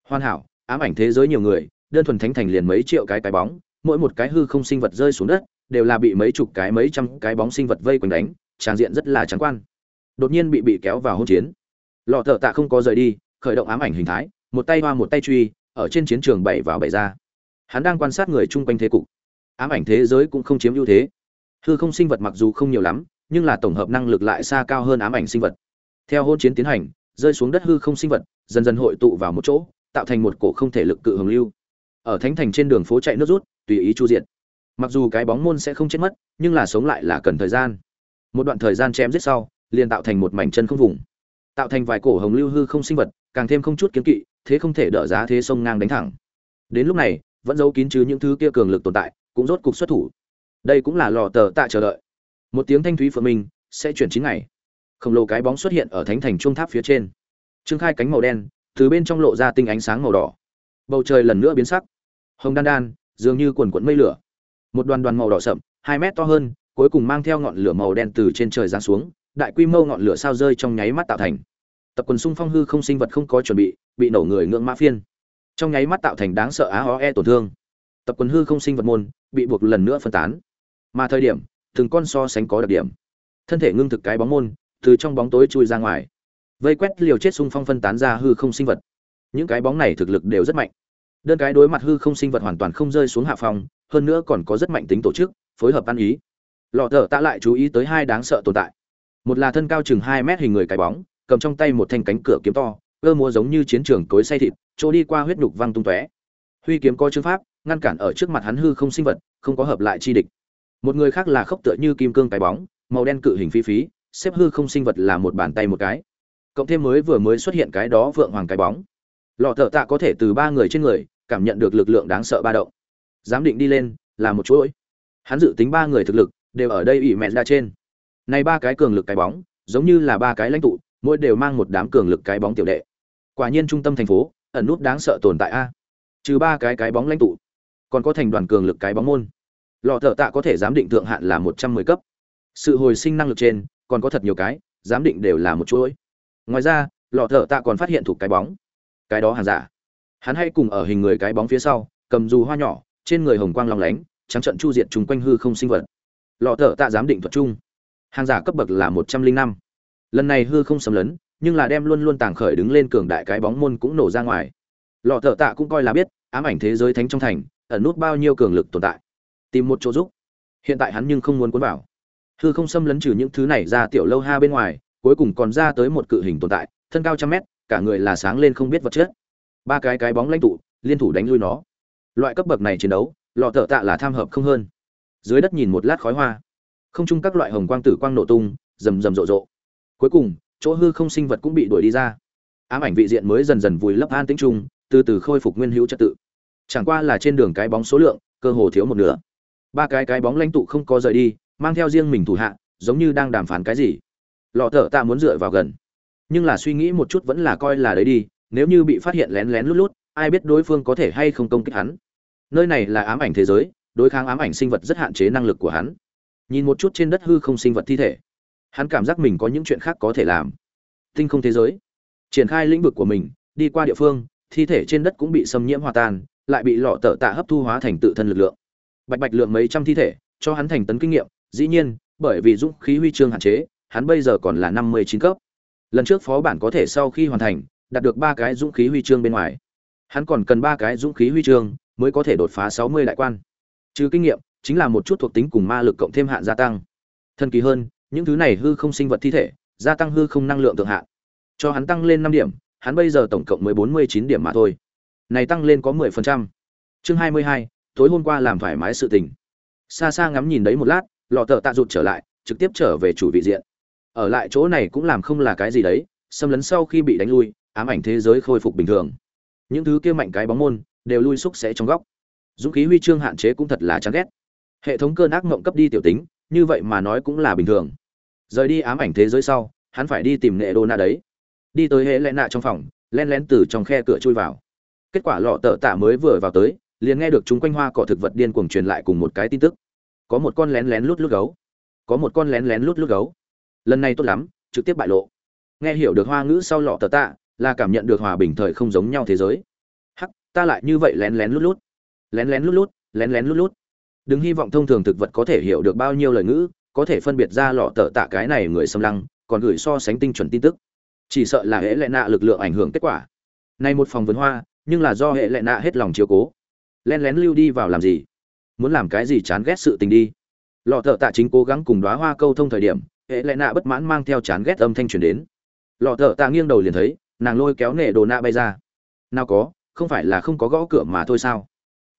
Hoàn hảo, ám ảnh thế giới nhiều người, đơn thuần thánh thành liền mấy triệu cái cái bóng, mỗi một cái hư không sinh vật rơi xuống đất, đều là bị mấy chục cái mấy trăm cái bóng sinh vật vây quanh đánh tràng diện rất là trắng quan. Đột nhiên bị bị kéo vào hôn chiến. Lọ thợ tạ không có rời đi, khởi động ám ảnh hình thái, một tay hoa một tay truy, ở trên chiến trường bảy vào bảy ra. Hắn đang quan sát người chung quanh thế cục. Ám ảnh thế giới cũng không chiếm ưu thế hư không sinh vật mặc dù không nhiều lắm, nhưng là tổng hợp năng lực lại xa cao hơn ám ảnh sinh vật. Theo hôn chiến tiến hành, rơi xuống đất hư không sinh vật, dần dần hội tụ vào một chỗ, tạo thành một cổ không thể lực cự hồng lưu. Ở thánh thành trên đường phố chạy nước rút, tùy ý chu diện mặc dù cái bóng môn sẽ không chết mất, nhưng là sống lại là cần thời gian. Một đoạn thời gian chém giết sau, liền tạo thành một mảnh chân không vùng. Tạo thành vài cổ hồng lưu hư không sinh vật, càng thêm không chút kiến kỵ, thế không thể đỡ giá thế sông ngang đánh thẳng. Đến lúc này, vẫn giấu kín chứ những thứ kia cường lực tồn tại, cũng rốt cục xuất thủ đây cũng là lò tờ tạ chờ đợi. Một tiếng thanh thúy phượng minh sẽ chuyển chín ngày. Khổng lồ cái bóng xuất hiện ở thánh thành trung tháp phía trên. Trương khai cánh màu đen, từ bên trong lộ ra tinh ánh sáng màu đỏ. Bầu trời lần nữa biến sắc. Hồng đan đan, dường như quần quẫn mây lửa. Một đoàn đoàn màu đỏ sậm, hai mét to hơn, cuối cùng mang theo ngọn lửa màu đen từ trên trời giáng xuống, đại quy mô ngọn lửa sao rơi trong nháy mắt tạo thành. Tập quần xung phong hư không sinh vật không có chuẩn bị bị nổ người ngưỡng mã phiên. Trong nháy mắt tạo thành đáng sợ á ho e tổn thương. Tập quần hư không sinh vật môn bị buộc lần nữa phân tán mà thời điểm, từng con so sánh có đặc điểm. Thân thể ngưng thực cái bóng môn, từ trong bóng tối chui ra ngoài. Vây quét liều chết xung phong phân tán ra hư không sinh vật. Những cái bóng này thực lực đều rất mạnh. Đơn cái đối mặt hư không sinh vật hoàn toàn không rơi xuống hạ phòng hơn nữa còn có rất mạnh tính tổ chức, phối hợp ăn ý. Lọ thở ta lại chú ý tới hai đáng sợ tồn tại. Một là thân cao chừng hai mét hình người cái bóng, cầm trong tay một thanh cánh cửa kiếm to, ơ múa giống như chiến trường cối say thịt, chỗ đi qua huyết nhục văng tung tóe. Huy kiếm coi chữ pháp, ngăn cản ở trước mặt hắn hư không sinh vật, không có hợp lại chi địch một người khác là khốc tựa như kim cương cái bóng, màu đen cự hình phi phí, xếp hư không sinh vật là một bàn tay một cái. Cộng thêm mới vừa mới xuất hiện cái đó vượng hoàng cái bóng. Lọ thợ tạ có thể từ ba người trên người, cảm nhận được lực lượng đáng sợ ba động. Giám định đi lên, là một chuỗi. Hắn dự tính ba người thực lực, đều ở đây ủy mẹ ra trên. Này ba cái cường lực cái bóng, giống như là ba cái lãnh tụ, mỗi đều mang một đám cường lực cái bóng tiểu đệ. Quả nhiên trung tâm thành phố, ẩn nút đáng sợ tồn tại a. Trừ ba cái cái bóng lãnh tụ, còn có thành đoàn cường lực cái bóng môn lọ thợ tạ có thể giám định thượng hạn là một trăm mười cấp. Sự hồi sinh năng lực trên, còn có thật nhiều cái, giám định đều là một chuỗi. Ngoài ra, lọ thợ tạ còn phát hiện thuộc cái bóng. Cái đó hàng giả. Hắn hay cùng ở hình người cái bóng phía sau, cầm dù hoa nhỏ, trên người hồng quang long lánh, trắng trận chu diệt chung quanh hư không sinh vật. Lọ thợ tạ giám định thuật chung. Hàng giả cấp bậc là một trăm linh năm. Lần này hư không xâm lấn, nhưng là đem luôn luôn tàng khởi đứng lên cường đại cái bóng môn cũng nổ ra ngoài. Lọ thợ tạ cũng coi là biết, ám ảnh thế giới thánh trong thành, ẩn nút bao nhiêu cường lực tồn tại tìm một chỗ giúp. Hiện tại hắn nhưng không muốn cuốn vào. Hư không xâm lấn trừ những thứ này ra tiểu lâu ha bên ngoài, cuối cùng còn ra tới một cự hình tồn tại, thân cao trăm mét, cả người là sáng lên không biết vật chất. Ba cái cái bóng lãnh tụ, liên thủ đánh lui nó. Loại cấp bậc này chiến đấu, lọ thợ tạ là tham hợp không hơn. Dưới đất nhìn một lát khói hoa. Không chung các loại hồng quang tử quang nổ tung, rầm rầm rộ rộ. Cuối cùng, chỗ hư không sinh vật cũng bị đuổi đi ra. Ám ảnh vị diện mới dần dần vùi lấp an tĩnh trung từ từ khôi phục nguyên hữu trật tự. Chẳng qua là trên đường cái bóng số lượng, cơ hồ thiếu một nửa ba cái cái bóng lãnh tụ không có rời đi, mang theo riêng mình thủ hạ, giống như đang đàm phán cái gì. Lọ thợ tạ muốn dựa vào gần. Nhưng là suy nghĩ một chút vẫn là coi là đấy đi, nếu như bị phát hiện lén lén lút lút, ai biết đối phương có thể hay không công kích hắn. Nơi này là ám ảnh thế giới, đối kháng ám ảnh sinh vật rất hạn chế năng lực của hắn. Nhìn một chút trên đất hư không sinh vật thi thể, hắn cảm giác mình có những chuyện khác có thể làm. Tinh không thế giới. Triển khai lĩnh vực của mình, đi qua địa phương, thi thể trên đất cũng bị xâm nhiễm hòa tan, lại bị lọ tợ tạ hấp thu hóa thành tự thân lực lượng bạch bạch lượng mấy trăm thi thể, cho hắn thành tấn kinh nghiệm, dĩ nhiên, bởi vì dũng khí huy chương hạn chế, hắn bây giờ còn là năm mươi chín cấp. Lần trước phó bản có thể sau khi hoàn thành, đạt được ba cái dũng khí huy chương bên ngoài. Hắn còn cần ba cái dũng khí huy chương mới có thể đột phá sáu mươi đại quan. Trừ kinh nghiệm, chính là một chút thuộc tính cùng ma lực cộng thêm hạn gia tăng. Thần kỳ hơn, những thứ này hư không sinh vật thi thể, gia tăng hư không năng lượng thượng hạn. Cho hắn tăng lên năm điểm, hắn bây giờ tổng cộng mới bốn mươi chín điểm mà thôi. Này tăng lên có mười phần trăm. Chương hai mươi hai tối hôm qua làm thoải mái sự tình. Xa xa ngắm nhìn đấy một lát, lọ tờ tạ rụt trở lại, trực tiếp trở về chủ vị diện. Ở lại chỗ này cũng làm không là cái gì đấy, xâm lấn sau khi bị đánh lui, ám ảnh thế giới khôi phục bình thường. Những thứ kia mạnh cái bóng môn, đều lui xúc sẽ trong góc. Dũng khí huy chương hạn chế cũng thật là chán ghét. Hệ thống cơn ác mộng cấp đi tiểu tính, như vậy mà nói cũng là bình thường. Rời đi ám ảnh thế giới sau, hắn phải đi tìm nệ đô na đấy. Đi tới hệ lẽ nạ trong phòng, len lén từ trong khe cửa chui vào. Kết quả lọ tợ tạ mới vừa vào tới liền nghe được chúng quanh hoa cỏ thực vật điên cuồng truyền lại cùng một cái tin tức. Có một con lén lén lút lút gấu. Có một con lén lén lút lút gấu. Lần này tốt lắm, trực tiếp bại lộ. Nghe hiểu được hoa ngữ sau lọ tờ tạ, là cảm nhận được hòa bình thời không giống nhau thế giới. Hắc, ta lại như vậy lén lén lút lút. Lén lén lút lút, lén lén lút lút. Đừng hy vọng thông thường thực vật có thể hiểu được bao nhiêu lời ngữ, có thể phân biệt ra lọ tờ tạ cái này người xâm lăng, còn gửi so sánh tinh chuẩn tin tức. Chỉ sợ là hệ lệ nạ lực lượng ảnh hưởng kết quả. Nay một phòng vườn hoa, nhưng là do hệ lệ nạ hết lòng chiếu cố len lén lưu đi vào làm gì? Muốn làm cái gì chán ghét sự tình đi. Lọ thợ tạ chính cố gắng cùng đoá hoa câu thông thời điểm, hệ lẽ nạ bất mãn mang theo chán ghét âm thanh truyền đến. Lọ thợ tạ nghiêng đầu liền thấy, nàng lôi kéo nệ đồ nạ bay ra. Nào có, không phải là không có gõ cửa mà thôi sao?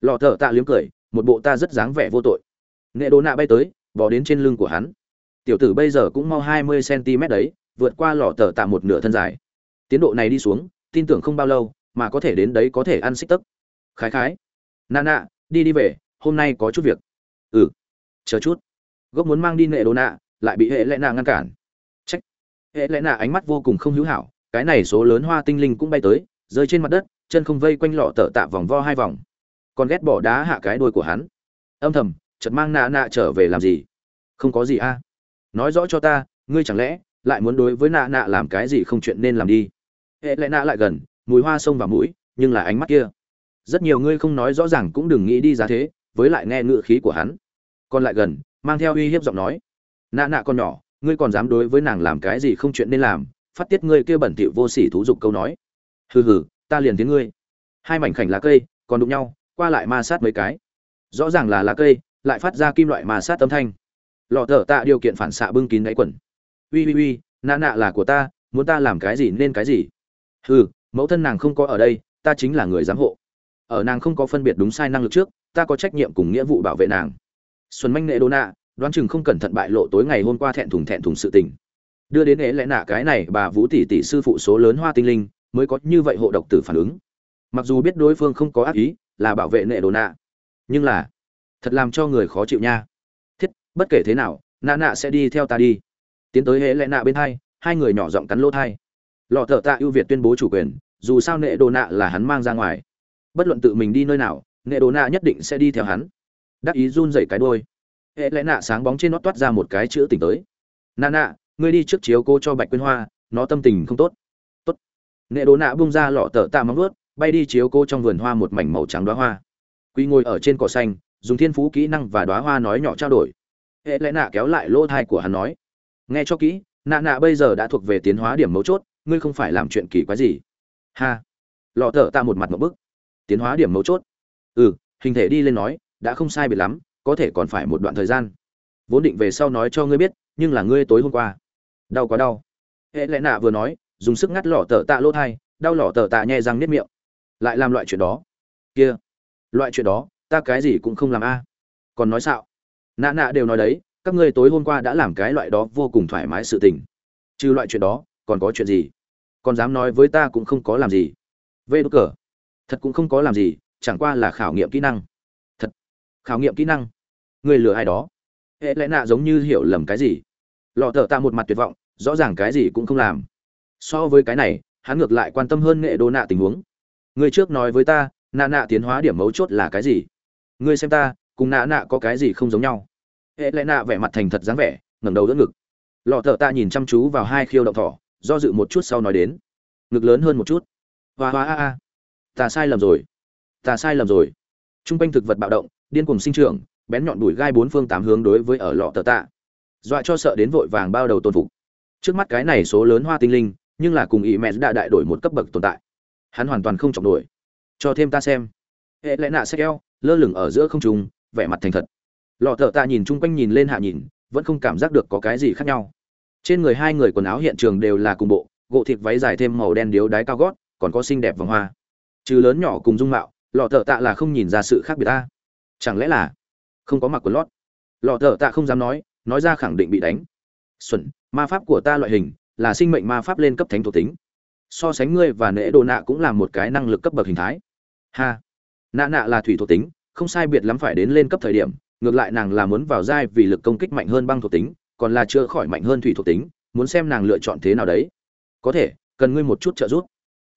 Lọ thợ tạ liếm cười, một bộ ta rất dáng vẻ vô tội. Nệ đồ nạ bay tới bỏ đến trên lưng của hắn. Tiểu tử bây giờ cũng mau hai mươi cm đấy, vượt qua lọ thợ tạ một nửa thân dài. Tiến độ này đi xuống, tin tưởng không bao lâu, mà có thể đến đấy có thể ăn xích tấc. Khái khái nà nạ đi đi về, hôm nay có chút việc. Ừ chờ chút. Gốc muốn mang đi nệ đồ nạ, lại bị hệ lẽ nạ ngăn cản. Trách hệ lẽ nạ ánh mắt vô cùng không hữu hảo, cái này số lớn hoa tinh linh cũng bay tới, rơi trên mặt đất, chân không vây quanh lọ tợ tạ vòng vo hai vòng. Còn ghét bỏ đá hạ cái đuôi của hắn. Âm thầm, chợt mang nạ nạ trở về làm gì? Không có gì a nói rõ cho ta, ngươi chẳng lẽ lại muốn đối với nạ nạ làm cái gì không chuyện nên làm đi? Hệ lẽ nạ lại gần, mùi hoa sông vào mũi, nhưng là ánh mắt kia rất nhiều ngươi không nói rõ ràng cũng đừng nghĩ đi giá thế, với lại nghe ngựa khí của hắn. Còn lại gần, mang theo uy hiếp giọng nói. Nạ nạ con nhỏ, ngươi còn dám đối với nàng làm cái gì không chuyện nên làm, phát tiết ngươi kia bẩn thỉu vô sỉ thú dục câu nói. Hừ hừ, ta liền tiếng ngươi. Hai mảnh khảnh lá cây, còn đụng nhau, qua lại ma sát mấy cái. Rõ ràng là lá cây, lại phát ra kim loại ma sát âm thanh. Lọ thở tạ điều kiện phản xạ bưng kín đáy quần. Uy uy uy, nạ nạ là của ta, muốn ta làm cái gì nên cái gì? Hừ, mẫu thân nàng không có ở đây, ta chính là người giám hộ ở nàng không có phân biệt đúng sai năng lực trước, ta có trách nhiệm cùng nghĩa vụ bảo vệ nàng. Xuân manh nệ đô nạ đoán chừng không cẩn thận bại lộ tối ngày hôm qua thẹn thùng thẹn thùng sự tình. Đưa đến ế lẽ nạ cái này bà vũ tỷ tỷ sư phụ số lớn hoa tinh linh, mới có như vậy hộ độc tử phản ứng. Mặc dù biết đối phương không có ác ý, là bảo vệ nệ đồ nạ nhưng là, thật làm cho người khó chịu nha. Thiết, bất kể thế nào nạ nạ sẽ đi theo ta đi. Tiến tới hệ lẽ nạ bên hai hai người nhỏ giọng cắn lỗ thai. Lọ thợ tạ ưu việt tuyên bố chủ quyền, dù sao nệ đồ nạ là hắn mang ra ngoài bất luận tự mình đi nơi nào nệ đồ nạ nhất định sẽ đi theo hắn. Đắc ý run dậy cái đôi hệ lẽ nạ sáng bóng trên nó toát ra một cái chữ tỉnh tới. Nạ nạ, ngươi đi trước chiếu cô cho bạch quyên hoa, nó tâm tình không tốt. Tốt. Nệ đồ nạ bung ra lọ tờ tạ móng ướt bay đi chiếu cô trong vườn hoa một mảnh màu trắng đoá hoa. Quy ngồi ở trên cỏ xanh, dùng thiên phú kỹ năng và đoá hoa nói nhỏ trao đổi. Hệ lẽ nạ kéo lại lỗ thai của hắn nói. Nghe cho kỹ, nạ nạ bây giờ đã thuộc về tiến hóa điểm mấu chốt, ngươi không phải làm chuyện kỳ quái gì. Ha. Lọ tờ tạ một mặt một bức tiến hóa điểm mấu chốt. Ừ hình thể đi lên nói, đã không sai biệt lắm, có thể còn phải một đoạn thời gian. Vốn định về sau nói cho ngươi biết, nhưng là ngươi tối hôm qua. Đau quá đau. Hệ lẽ nạ vừa nói, dùng sức ngắt lỏ tờ tạ lỗ thai, đau lỏ tờ tạ nhẹ răng nếp miệng. Lại làm loại chuyện đó. Kia, loại chuyện đó, ta cái gì cũng không làm a. Còn nói xạo. Nạ nạ đều nói đấy, các ngươi tối hôm qua đã làm cái loại đó vô cùng thoải mái sự tình. Trừ loại chuyện đó, còn có chuyện gì? Còn dám nói với ta cũng không có làm gì. Vê đ cờ thật cũng không có làm gì, chẳng qua là khảo nghiệm kỹ năng. Thật. Khảo nghiệm kỹ năng? Người lừa ai đó? Hệ lẽ nạ giống như hiểu lầm cái gì? Lọ thợ ta một mặt tuyệt vọng, rõ ràng cái gì cũng không làm. So với cái này, hắn ngược lại quan tâm hơn nghệ đô nạ tình huống. Người trước nói với ta, nạ nạ tiến hóa điểm mấu chốt là cái gì? Ngươi xem ta, cùng nạ nạ có cái gì không giống nhau? Hệ lẽ nạ vẻ mặt thành thật dáng vẻ, ngẩng đầu đỡ ngực. Lọ thợ ta nhìn chăm chú vào hai khiêu động thỏ, do dự một chút sau nói đến. Ngực lớn hơn một chút. Hoa hoa a a ta sai lầm rồi. Ta sai lầm rồi. T r u n g quanh thực vật bạo động, điên cùng sinh trưởng, bén nhọn đùi gai bốn phương tám hướng đối với ở lọ tờ tạ. Dọa cho sợ đến vội vàng bao đầu tôn phục. Trước mắt cái này số lớn hoa tinh linh, nhưng là cùng ý mẹ đã đại đổi một cấp bậc tồn tại. Hắn hoàn toàn không chọc đổi cho thêm ta xem. Hệ lẽ nạ xe keo lơ lửng ở giữa không trùng vẻ mặt thành thật. Lọ thợ tạ nhìn chung quanh nhìn lên hạ nhìn, vẫn không cảm giác được có cái gì khác nhau. Trên người hai người quần áo hiện trường đều là cùng bộ, gỗ thịt váy dài thêm màu đen điếu đái cao gót, còn có xinh đẹp vòng hoa trừ lớn nhỏ cùng dung mạo, lọ thợ tạ là không nhìn ra sự khác biệt ta. Chẳng lẽ là không có mặc quần lót? Lọ thợ tạ không dám nói nói ra khẳng định bị đánh. Xuẩn, ma pháp của ta loại hình là sinh mệnh ma pháp lên cấp thánh thuộc tính. So sánh ngươi và nễ đồ nạ cũng là một cái năng lực cấp bậc hình thái. Ha. Nạ nạ là thủy thuộc tính, không sai biệt lắm phải đến lên cấp thời điểm, ngược lại nàng là muốn vào giai vì lực công kích mạnh hơn băng thuộc tính, còn là chưa khỏi mạnh hơn thủy thuộc tính, muốn xem nàng lựa chọn thế nào đấy. Có thể, cần ngươi một chút trợ giúp.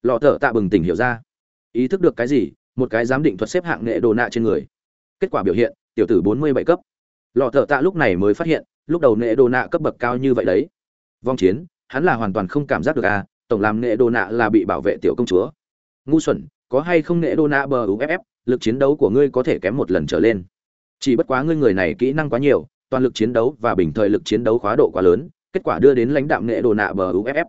Lọ thở tạ bừng tỉnh hiểu ra ý thức được cái gì, một cái giám định thuật xếp hạng nghệ đồ nạ trên người. Kết quả biểu hiện, tiểu tử bốn mươi bảy cấp. Lọ thở tạ lúc này mới phát hiện, lúc đầu nghệ đồ nạ cấp bậc cao như vậy đấy. Vong chiến, hắn là hoàn toàn không cảm giác được à tổng làm nghệ đồ nạ là bị bảo vệ tiểu công chúa. Ngu xuẩn, có hay không nghệ đồ nạ bờ uff lực chiến đấu của ngươi có thể kém một lần trở lên. Chỉ bất quá ngươi người này kỹ năng quá nhiều, toàn lực chiến đấu và bình thời lực chiến đấu khóa độ quá lớn, kết quả đưa đến lãnh đạm nghệ đồ nạ bờ uff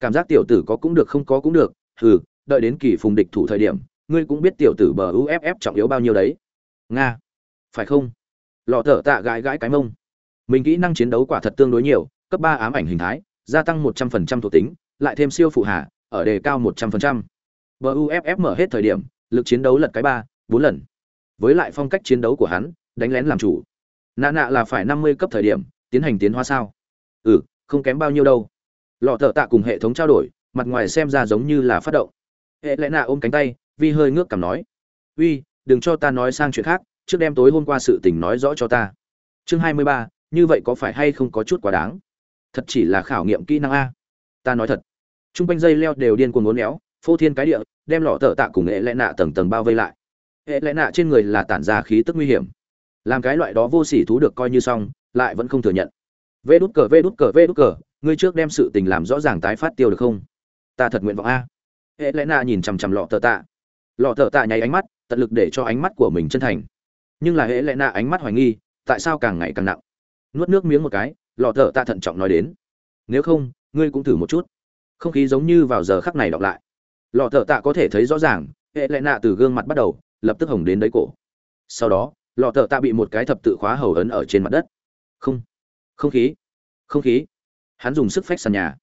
cảm giác tiểu tử có cũng được không có cũng được, hừ đợi đến kỳ phùng địch thủ thời điểm, ngươi cũng biết tiểu tử bờ uff trọng yếu bao nhiêu đấy. Nga, phải không? Lọ thở tạ gãi gãi cái mông. Mình kỹ năng chiến đấu quả thật tương đối nhiều, cấp ba ám ảnh hình thái, gia tăng một trăm phần trăm thuộc tính, lại thêm siêu phụ hạ, ở đề cao một trăm phần trăm. Bờ uff mở hết thời điểm, lực chiến đấu lật cái ba, bốn lần. Với lại phong cách chiến đấu của hắn, đánh lén làm chủ. Nạ nạ là phải năm mươi cấp thời điểm, tiến hành tiến hóa sao? Ừ không kém bao nhiêu đâu. Lọ thợ tạ cùng hệ thống trao đổi, mặt ngoài xem ra giống như là phát động hệ lẽ nạ ôm cánh tay vi hơi ngước cằm nói, uy, đừng cho ta nói sang chuyện khác, trước đêm tối hôm qua sự tình nói rõ cho ta. Chương hai mươi ba, như vậy có phải hay không có chút quá đáng? Thật chỉ là khảo nghiệm kỹ năng a. Ta nói thật. T r u n g quanh dây leo đều điên cuồng ngốn éo, phô thiên cái địa, đem lọ tợ tạ cùng hệ lẽ nạ tầng tầng bao vây lại. Hệ lẽ nạ trên người là tản ra khí tức nguy hiểm. Làm cái loại đó vô sỉ thú được coi như xong, lại vẫn không thừa nhận. Vê đút cờ, vê đút cờ, vê đút cờ, ngươi trước đem sự tình làm rõ ràng tái phát tiêu được không? Ta thật nguyện vọng a hệ lẽ nạ nhìn chằm chằm lọ tờ tạ. Lọ tờ tạ nháy ánh mắt, tận lực để cho ánh mắt của mình chân thành. Nhưng là hệ lẽ nạ ánh mắt hoài nghi, tại sao càng ngày càng nặng? Nuốt nước miếng một cái, lọ tờ tạ thận trọng nói đến. Nếu không, ngươi cũng thử một chút. Không khí giống như vào giờ khắc này đọc lại. Lọ tờ tạ có thể thấy rõ ràng hệ lẽ nạ từ gương mặt bắt đầu, lập tức hồng đến đấy cổ. Sau đó, lọ thợ tạ bị một cái thập tự khóa hầu ấn ở trên mặt đất. Không. Không khí. Không khí. Hắn dùng sức phách sàn nhà.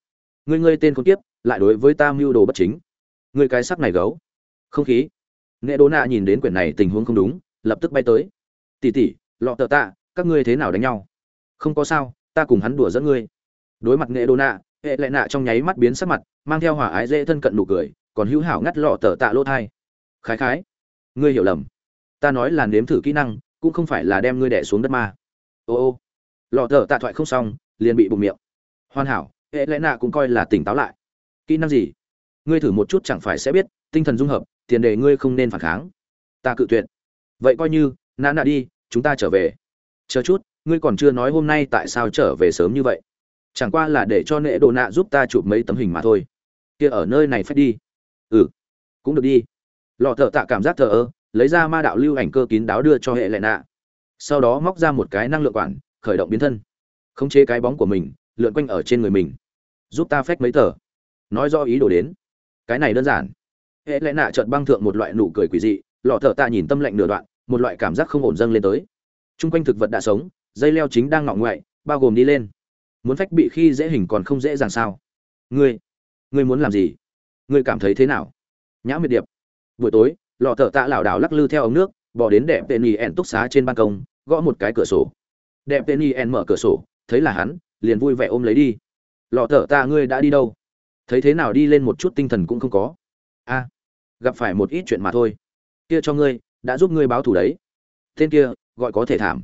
Ngươi ngươi tên con tiếp lại đối với ta mưu đồ bất chính người cái sắc này gấu. Không khí. Nghệ đố nạ nhìn đến quyển này tình huống không đúng, lập tức bay tới. Tỉ tỉ lọ tờ tạ, các ngươi thế nào đánh nhau? Không có sao, ta cùng hắn đùa dẫn ngươi. Đối mặt nghệ đố nạ hệ lại nạ trong nháy mắt biến sắc mặt, mang theo hỏa ái dễ thân cận nụ cười, còn hữu hảo ngắt lọ tờ tạ lỗ thai. Khái khái, ngươi hiểu lầm. Ta nói là nếm thử kỹ năng, cũng không phải là đem ngươi đẻ xuống đất ma. Ô ô. Lọ tờ tạ thoại không xong, liền bị bụng miệng. Hoàn hảo, hệ lại nạ cũng coi là tỉnh táo lại. Kỹ năng gì? Ngươi thử một chút chẳng phải sẽ biết, tinh thần dung hợp, tiền đề ngươi không nên phản kháng. Ta cự tuyệt. Vậy coi như, nã nạ đi, chúng ta trở về. Chờ chút, ngươi còn chưa nói hôm nay tại sao trở về sớm như vậy. Chẳng qua là để cho nệ đồ nạ giúp ta chụp mấy tấm hình mà thôi. Kia ở nơi này phải đi. Ừ cũng được đi. Lọ thợ tạ cảm giác thờ ơ, lấy ra ma đạo lưu ảnh cơ kín đáo đưa cho hệ lệ nạ. Sau đó móc ra một cái năng lượng quản, khởi động biến thân. Khống chế cái bóng của mình, lượn quanh ở trên người mình. Giúp ta phách mấy tờ. Nói do ý đồ đến cái này đơn giản. Hệ lẽ nạ chợt băng thượng một loại nụ cười quỷ dị, lọ thợ tạ nhìn tâm lệnh nửa đoạn, một loại cảm giác không ổn dâng lên tới. T r u n g quanh thực vật đã sống, dây leo chính đang ngọ ngoại, bao gồm đi lên. Muốn phách bị khi dễ hình còn không dễ dàng sao? Ngươi ngươi muốn làm gì? Ngươi cảm thấy thế nào? Nhã miệt điệp. Buổi tối, lọ thợ tạ lảo đảo lắc lư theo ống nước, bỏ đến đẹp tên y ẻn túc xá trên ban công, gõ một cái cửa sổ. Đẹp tên y ẻn mở cửa sổ, thấy là hắn, liền vui vẻ ôm lấy đi. Lọ thợ tạ, ngươi đã đi đâu? Thấy thế nào đi lên một chút tinh thần cũng không có. A, gặp phải một ít chuyện mà thôi. Kia cho ngươi, đã giúp ngươi báo thù đấy. Tên kia, gọi có thể thảm.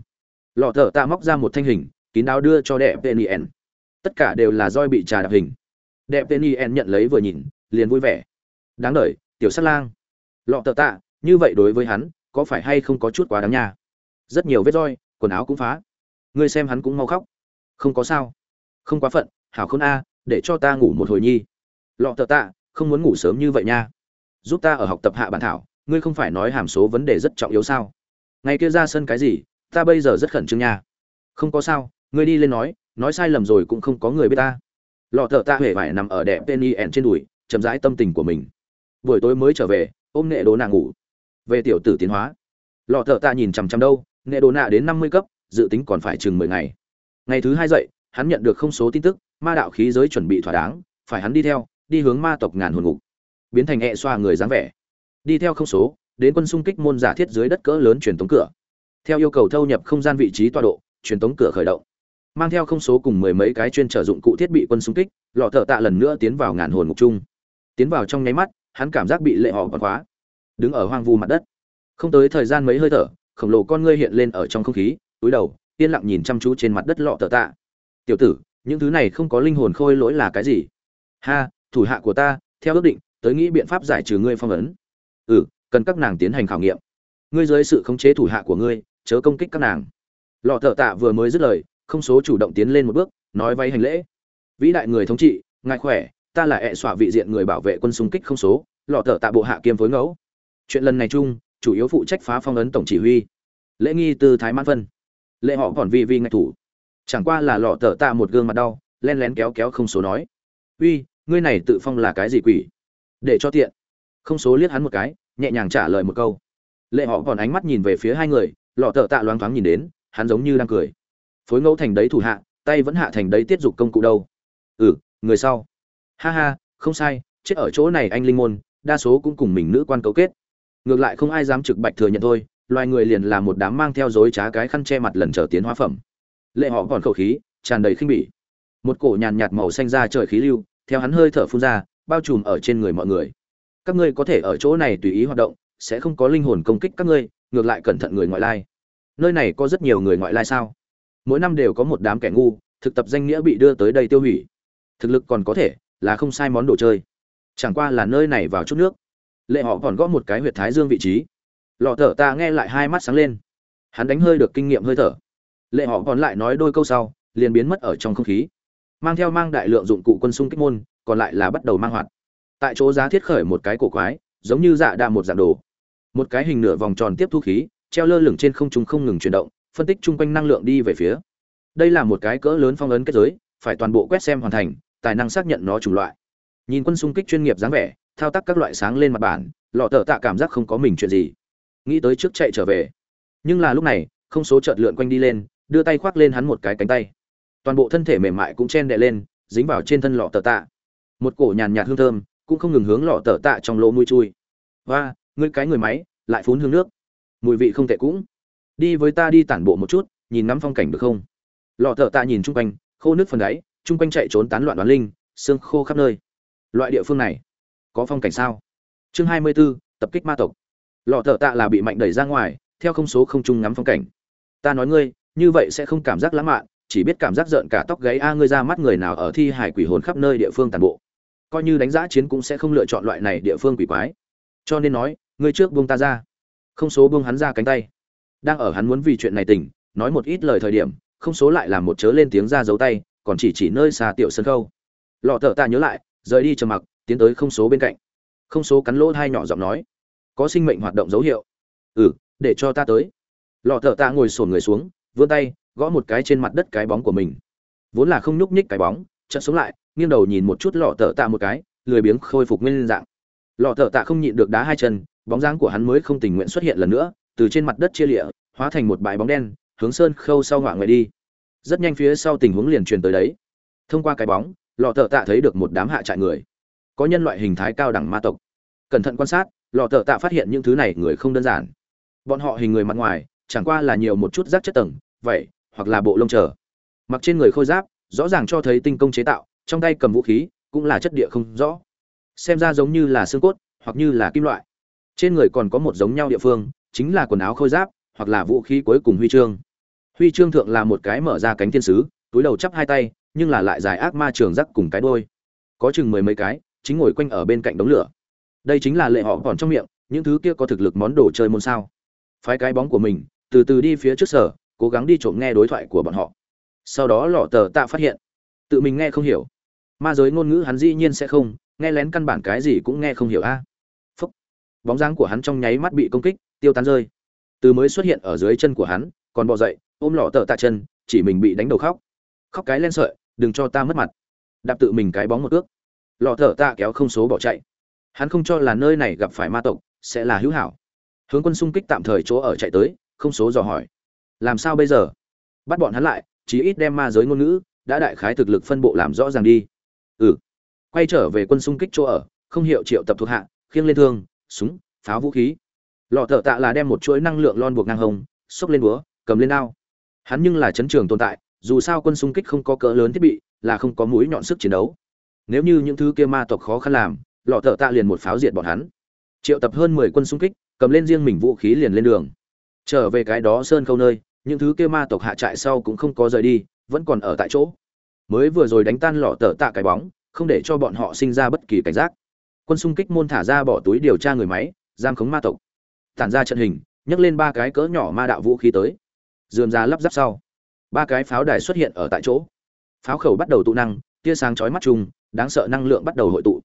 Lọ thợ ta móc ra một thanh hình, kín đáo đưa cho đẹp tên yen tất cả đều là roi bị trà đạp hình. Đẹp tên yen nhận lấy vừa nhìn, liền vui vẻ. Đáng lời tiểu sát lang. Lọ thợ tạ như vậy đối với hắn, có phải hay không có chút quá đáng nha? Rất nhiều vết roi, quần áo cũng phá. Ngươi xem hắn cũng mau khóc. Không có sao. Không quá phận, hảo khôn a, để cho ta ngủ một hồi nhi lọ thợ tạ, không muốn ngủ sớm như vậy nha. Giúp ta ở học tập hạ bản thảo, ngươi không phải nói hàm số vấn đề rất trọng yếu sao? Ngày kia ra sân cái gì, ta bây giờ rất khẩn trương nha. Không có sao, ngươi đi lên nói nói sai lầm rồi cũng không có người biết ta. Lọ thợ Tạ huệ vải nằm ở đẹp penny ẻn trên đùi, chậm rãi tâm tình của mình. Buổi tối mới trở về, ôm nệ đồ nạ ngủ. Về tiểu tử tiến hóa. Lọ thợ Tạ nhìn chằm chằm đâu, nệ đồ nạ đến năm mươi cấp, dự tính còn phải chừng mười ngày. Ngày thứ hai dậy, hắn nhận được không số tin tức, ma đạo khí giới chuẩn bị thỏa đáng, phải hắn đi theo đi hướng ma tộc ngàn hồn ngục. Biến thành hẹ xoa người dáng vẻ. Đi theo không số, đến quân xung kích môn giả thiết dưới đất cỡ lớn truyền tống cửa. Theo yêu cầu thâu nhập không gian vị trí tọa độ, truyền tống cửa khởi động. Mang theo không số cùng mười mấy cái chuyên trở dụng cụ thiết bị quân xung kích, lọ thợ tạ lần nữa tiến vào ngàn hồn ngục chung. Tiến vào trong nháy mắt, hắn cảm giác bị lệ họ bật khóa. Đứng ở hoang vu mặt đất. Không tới thời gian mấy hơi thở, khổng lồ con ngươi hiện lên ở trong không khí, túi đầu, yên lặng nhìn chăm chú trên mặt đất lọ thợ tạ. Tiểu tử, những thứ này không có linh hồn khôi lỗi là cái gì? Ha thủ hạ của ta, theo ước định, tới nghĩ biện pháp giải trừ ngươi phong ấn. Ừ cần các nàng tiến hành khảo nghiệm. Ngươi dưới sự khống chế thủ hạ của ngươi, chớ công kích các nàng. Lọ thợ tạ vừa mới dứt lời, không số chủ động tiến lên một bước, nói vay hành lễ. Vĩ đại người thống trị, ngài khỏe, ta là hệ xỏa vị diện người bảo vệ quân xung kích không số, lọ thợ tạ bộ hạ kiêm phối ngẫu. Chuyện lần này chung, chủ yếu phụ trách phá phong ấn tổng chỉ huy. Lễ nghi từ thái mãn phân. Lễ họ còn vi vi ngạch thủ. Chẳng qua là lọ thợ tạ một gương mặt đau, len lén kéo kéo không số nói. Uy ngươi này tự phong là cái gì quỷ? Để cho tiện. Không số liếc hắn một cái, nhẹ nhàng trả lời một câu. Lệ họ còn ánh mắt nhìn về phía hai người, lọ thợ tạ loáng thoáng nhìn đến, hắn giống như đang cười. Phối ngẫu thành đấy thủ hạ, tay vẫn hạ thành đấy tiết dục công cụ đâu. Ừ người sau. Ha ha, không sai, chết ở chỗ này anh linh môn, đa số cũng cùng mình nữ quan cấu kết. Ngược lại không ai dám trực bạch thừa nhận thôi, loài người liền là một đám mang theo dối trá cái khăn che mặt lần trở tiến hóa phẩm. Lệ họ còn khẩu khí, tràn đầy khinh bỉ. Một cổ nhàn nhạt màu xanh ra trời khí lưu theo hắn hơi thở phun ra, bao trùm ở trên người mọi người. Các ngươi có thể ở chỗ này tùy ý hoạt động, sẽ không có linh hồn công kích các ngươi, ngược lại cẩn thận người ngoại lai. Nơi này có rất nhiều người ngoại lai sao? Mỗi năm đều có một đám kẻ ngu, thực tập danh nghĩa bị đưa tới đây tiêu hủy. Thực lực còn có thể, là không sai món đồ chơi. Chẳng qua là nơi này vào chút nước. Lệ họ còn gõ một cái huyệt thái dương vị trí. Lọ thở ta nghe lại hai mắt sáng lên. Hắn đánh hơi được kinh nghiệm hơi thở. Lệ họ còn lại nói đôi câu sau, liền biến mất ở trong không khí mang theo mang đại lượng dụng cụ quân xung kích môn, còn lại là bắt đầu mang hoạt. Tại chỗ giá thiết khởi một cái cổ quái, giống như dạ đa một dạng đồ. Một cái hình nửa vòng tròn tiếp thu khí, treo lơ lửng trên không trung không ngừng chuyển động, phân tích chung quanh năng lượng đi về phía. Đây là một cái cỡ lớn phong ấn kết giới, phải toàn bộ quét xem hoàn thành, tài năng xác nhận nó chủng loại. Nhìn quân xung kích chuyên nghiệp dáng vẻ, thao tác các loại sáng lên mặt bản, lọ tờ tạ cảm giác không có mình chuyện gì. Nghĩ tới trước chạy trở về. Nhưng là lúc này, không số chợt lượn quanh đi lên, đưa tay khoác lên hắn một cái cánh tay toàn bộ thân thể mềm mại cũng chen đè lên dính vào trên thân lọ tờ tạ. Một cổ nhàn nhạt hương thơm cũng không ngừng hướng lọ tờ tạ trong lỗ mũi chui. Và ngươi cái người máy lại phun hương nước. Mùi vị không tệ cũng. Đi với ta đi tản bộ một chút nhìn ngắm phong cảnh được không? Lọ tờ tạ nhìn chung quanh khô nước phần đáy chung quanh chạy trốn tán loạn đoán linh xương khô khắp nơi. Loại địa phương này có phong cảnh sao? Chương hai mươi 24, tập kích ma tộc. Lọ thợ tạ là bị mạnh đẩy ra ngoài theo không số không trung ngắm phong cảnh. Ta nói ngươi như vậy sẽ không cảm giác lãng mạn chỉ biết cảm giác giận cả tóc gáy a, ngươi ra mắt người nào ở thi hải quỷ hồn khắp nơi địa phương tàn bộ. Coi như đánh giá chiến cũng sẽ không lựa chọn loại này địa phương quỷ quái. Cho nên nói, ngươi trước buông ta ra. Không số buông hắn ra cánh tay. Đang ở hắn muốn vì chuyện này tỉnh, nói một ít lời thời điểm, không số lại làm một chớ lên tiếng ra giấu tay, còn chỉ chỉ nơi xa tiểu sân khâu. Lọ thợ ta nhớ lại, rời đi trầm mặc, tiến tới không số bên cạnh. Không số cắn lỗ hai nhỏ giọng nói, có sinh mệnh hoạt động dấu hiệu. Ừ để cho ta tới. Lọ thợ ta ngồi sổn người xuống, vươn tay gõ một cái trên mặt đất cái bóng của mình. Vốn là không nhúc nhích cái bóng, chợt sống lại, nghiêng đầu nhìn một chút lọ thợ tạ một cái, lười biếng khôi phục nguyên dạng. Lọ thợ tạ không nhịn được đá hai chân, bóng dáng của hắn mới không tình nguyện xuất hiện lần nữa, từ trên mặt đất chia lịa, hóa thành một bãi bóng đen, hướng sơn khâu sau ngoại ngoài đi. Rất nhanh phía sau tình huống liền truyền tới đấy. Thông qua cái bóng, lọ thợ tạ thấy được một đám hạ trại người. Có nhân loại hình thái cao đẳng ma tộc. Cẩn thận quan sát, lọ thợ tạ phát hiện những thứ này người không đơn giản. Bọn họ hình người mặt ngoài, chẳng qua là nhiều một chút rác chất tầng, vậy hoặc là bộ lông trở mặc trên người khôi giáp, rõ ràng cho thấy tinh công chế tạo, trong tay cầm vũ khí, cũng là chất địa không rõ. Xem ra giống như là xương cốt, hoặc như là kim loại. Trên người còn có một giống nhau địa phương, chính là quần áo khôi giáp, hoặc là vũ khí cuối cùng huy chương. Huy chương thượng là một cái mở ra cánh thiên sứ, túi đầu chắp hai tay, nhưng là lại dài ác ma trường rắc cùng cái đôi có chừng mười mấy cái, chính ngồi quanh ở bên cạnh đống lửa. Đây chính là lệ họ còn trong miệng, những thứ kia có thực lực món đồ chơi môn sao. Phái cái bóng của mình, từ từ đi phía trước sở cố gắng đi trộm nghe đối thoại của bọn họ. Sau đó lọ tờ tạ phát hiện. Tự mình nghe không hiểu. Ma giới ngôn ngữ hắn dĩ nhiên sẽ không, nghe lén căn bản cái gì cũng nghe không hiểu a. Phúc. Bóng dáng của hắn trong nháy mắt bị công kích, tiêu tán rơi. Từ mới xuất hiện ở dưới chân của hắn, còn bò dậy, ôm lọ tờ tạ chân, chỉ mình bị đánh đầu khóc. Khóc cái lên sợi, đừng cho ta mất mặt. Đạp tự mình cái bóng một ước. Lọ thở tạ kéo không số bỏ chạy. Hắn không cho là nơi này gặp phải ma tộc, sẽ là hữu hảo. Hướng quân xung kích tạm thời chỗ ở chạy tới, không số dò hỏi làm sao bây giờ? Bắt bọn hắn lại, chí ít đem ma giới ngôn ngữ, đã đại khái thực lực phân bộ làm rõ ràng đi. Ừ. Quay trở về quân xung kích chỗ ở, không hiệu triệu tập thuộc hạ, khiêng lên thương, súng, pháo vũ khí. Lọ thợ tạ là đem một chuỗi năng lượng lon buộc ngang hồng xốc lên búa, cầm lên ao hắn nhưng là chấn trường tồn tại, dù sao quân xung kích không có cỡ lớn thiết bị, là không có mũi nhọn sức chiến đấu. Nếu như những thứ kia ma tộc khó khăn làm, lọ thợ tạ liền một pháo diệt bọn hắn. Triệu tập hơn mười quân xung kích, cầm lên riêng mình vũ khí liền lên đường. Trở về cái đó sơn khâu nơi những thứ kia ma tộc hạ trại sau cũng không có rời đi, vẫn còn ở tại chỗ. Mới vừa rồi đánh tan lọ tờ tạ cái bóng, không để cho bọn họ sinh ra bất kỳ cảnh giác. Quân xung kích môn thả ra bỏ túi điều tra người máy, giam khống ma tộc. Tản ra trận hình, nhấc lên ba cái cỡ nhỏ ma đạo vũ khí tới. Dườm ra lắp ráp sau, ba cái pháo đài xuất hiện ở tại chỗ. Pháo khẩu bắt đầu tụ năng, tia sáng chói mắt chung đáng sợ năng lượng bắt đầu hội tụ.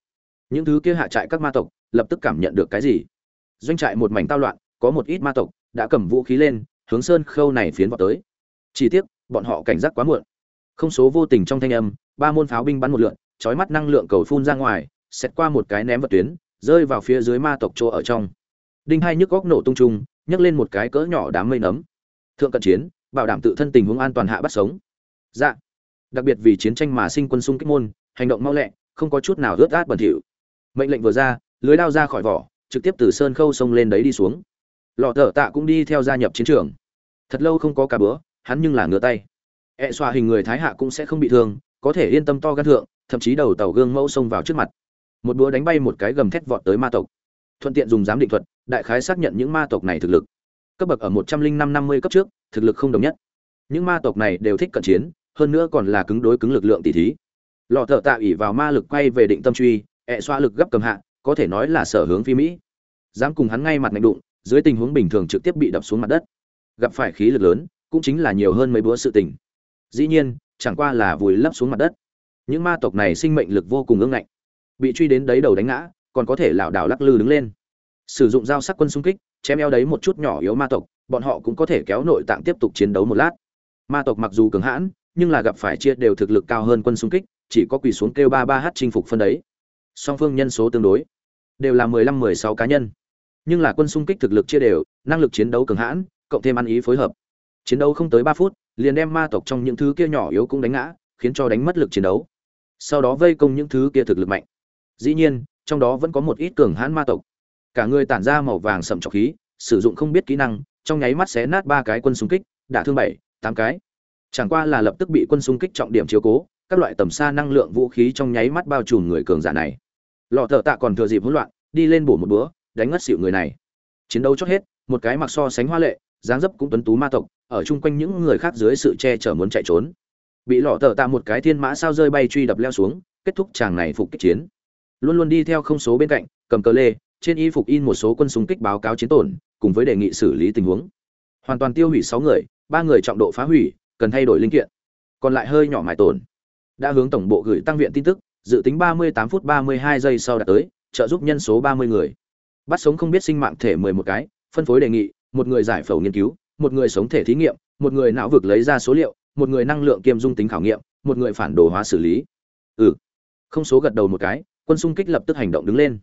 Những thứ kia hạ trại các ma tộc, lập tức cảm nhận được cái gì? Doanh trại một mảnh tao loạn, có một ít ma tộc, đã cầm vũ khí lên hướng sơn khâu này phiến vào tới. Chỉ tiếc, bọn họ cảnh giác quá muộn. Không số vô tình trong thanh âm, ba môn pháo binh bắn một lượn, chói mắt năng lượng cầu phun ra ngoài xét qua một cái ném vật tuyến, rơi vào phía dưới ma tộc chỗ ở trong. Đinh hai nhức góc nổ tung trung nhấc lên một cái cỡ nhỏ đám mây nấm. Thượng cận chiến, bảo đảm tự thân tình huống an toàn hạ bắt sống. Dạ. Đặc biệt vì chiến tranh mà sinh quân xung kích môn, hành động mau lẹ, không có chút nào ướt át bẩn thỉu. Mệnh lệnh vừa ra, lưới đao ra khỏi vỏ, trực tiếp từ sơn khâu sông lên đấy đi xuống lọ thở tạ cũng đi theo gia nhập chiến trường. Thật lâu không có cả bữa, hắn nhưng là ngửa tay. Ẹ e xoa hình người thái hạ cũng sẽ không bị thương, có thể yên tâm to gan thượng, thậm chí đầu tàu gương mẫu xông vào trước mặt. Một búa đánh bay một cái gầm thét vọt tới ma tộc. Thuận tiện dùng giám định thuật, đại khái xác nhận những ma tộc này thực lực. Cấp bậc ở một trăm linh năm năm mươi cấp trước, thực lực không đồng nhất. Những ma tộc này đều thích cận chiến, hơn nữa còn là cứng đối cứng lực lượng tỷ thí. Lọ thợ tạ ủy vào ma lực quay về định tâm truy, ẹ xoa lực gấp cầm hạ, có thể nói là sở hướng phi mỹ. Dám cùng hắn ngay mặt ngạnh đụng dưới tình huống bình thường trực tiếp bị đập xuống mặt đất. Gặp phải khí lực lớn, cũng chính là nhiều hơn mấy bữa sự tình. Dĩ nhiên, chẳng qua là vùi lấp xuống mặt đất. Những ma tộc này sinh mệnh lực vô cùng ương ngạnh. Bị truy đến đấy đầu đánh ngã, còn có thể lảo đảo lắc lư đứng lên. Sử dụng dao sắc quân xung kích, chém eo đấy một chút nhỏ yếu ma tộc, bọn họ cũng có thể kéo nội tạng tiếp tục chiến đấu một lát. Ma tộc mặc dù cường hãn, nhưng là gặp phải chia đều thực lực cao hơn quân xung kích, chỉ có quỳ xuống kêu ba ba h chinh phục phân đấy. Song phương nhân số tương đối, đều là mười lăm mười sáu cá nhân nhưng là quân xung kích thực lực chia đều, năng lực chiến đấu cường hãn, cộng thêm ăn ý phối hợp. Chiến đấu không tới ba phút, liền đem ma tộc trong những thứ kia nhỏ yếu cũng đánh ngã, khiến cho đánh mất lực chiến đấu. Sau đó vây công những thứ kia thực lực mạnh. Dĩ nhiên, trong đó vẫn có một ít cường hãn ma tộc. Cả người tản ra màu vàng sậm trọc khí, sử dụng không biết kỹ năng, trong nháy mắt xé nát ba cái quân xung kích, đả thương bảy, tám cái. Chẳng qua là lập tức bị quân xung kích trọng điểm chiếu cố, các loại tầm xa năng lượng vũ khí trong nháy mắt bao trùm người cường giả này. Lọ thợ tạ còn thừa dịp hỗn loạn, đi lên bổ một búa đánh ngất xỉu người này. Chiến đấu chót hết, một cái mặc so sánh hoa lệ, dáng dấp cũng tuấn tú ma tộc, ở chung quanh những người khác dưới sự che chở muốn chạy trốn. Bị lọ tờ tạ một cái thiên mã sao rơi bay truy đập leo xuống, kết thúc chàng này phục kích chiến. Luôn luôn đi theo không số bên cạnh, cầm cờ lê, trên y phục in một số quân súng kích báo cáo chiến tổn, cùng với đề nghị xử lý tình huống. Hoàn toàn tiêu hủy sáu người, ba người trọng độ phá hủy, cần thay đổi linh kiện. Còn lại hơi nhỏ mài tổn. Đã hướng tổng bộ gửi tăng viện tin tức, dự tính 38 phút 32 giây sau đã tới, trợ giúp nhân số 30 người bắt sống không biết sinh mạng thể 11 cái, phân phối đề nghị, một người giải phẫu nghiên cứu, một người sống thể thí nghiệm, một người não vực lấy ra số liệu, một người năng lượng kiêm dung tính khảo nghiệm, một người phản đồ hóa xử lý. Ừ. Không số gật đầu một cái, quân xung kích lập tức hành động đứng lên.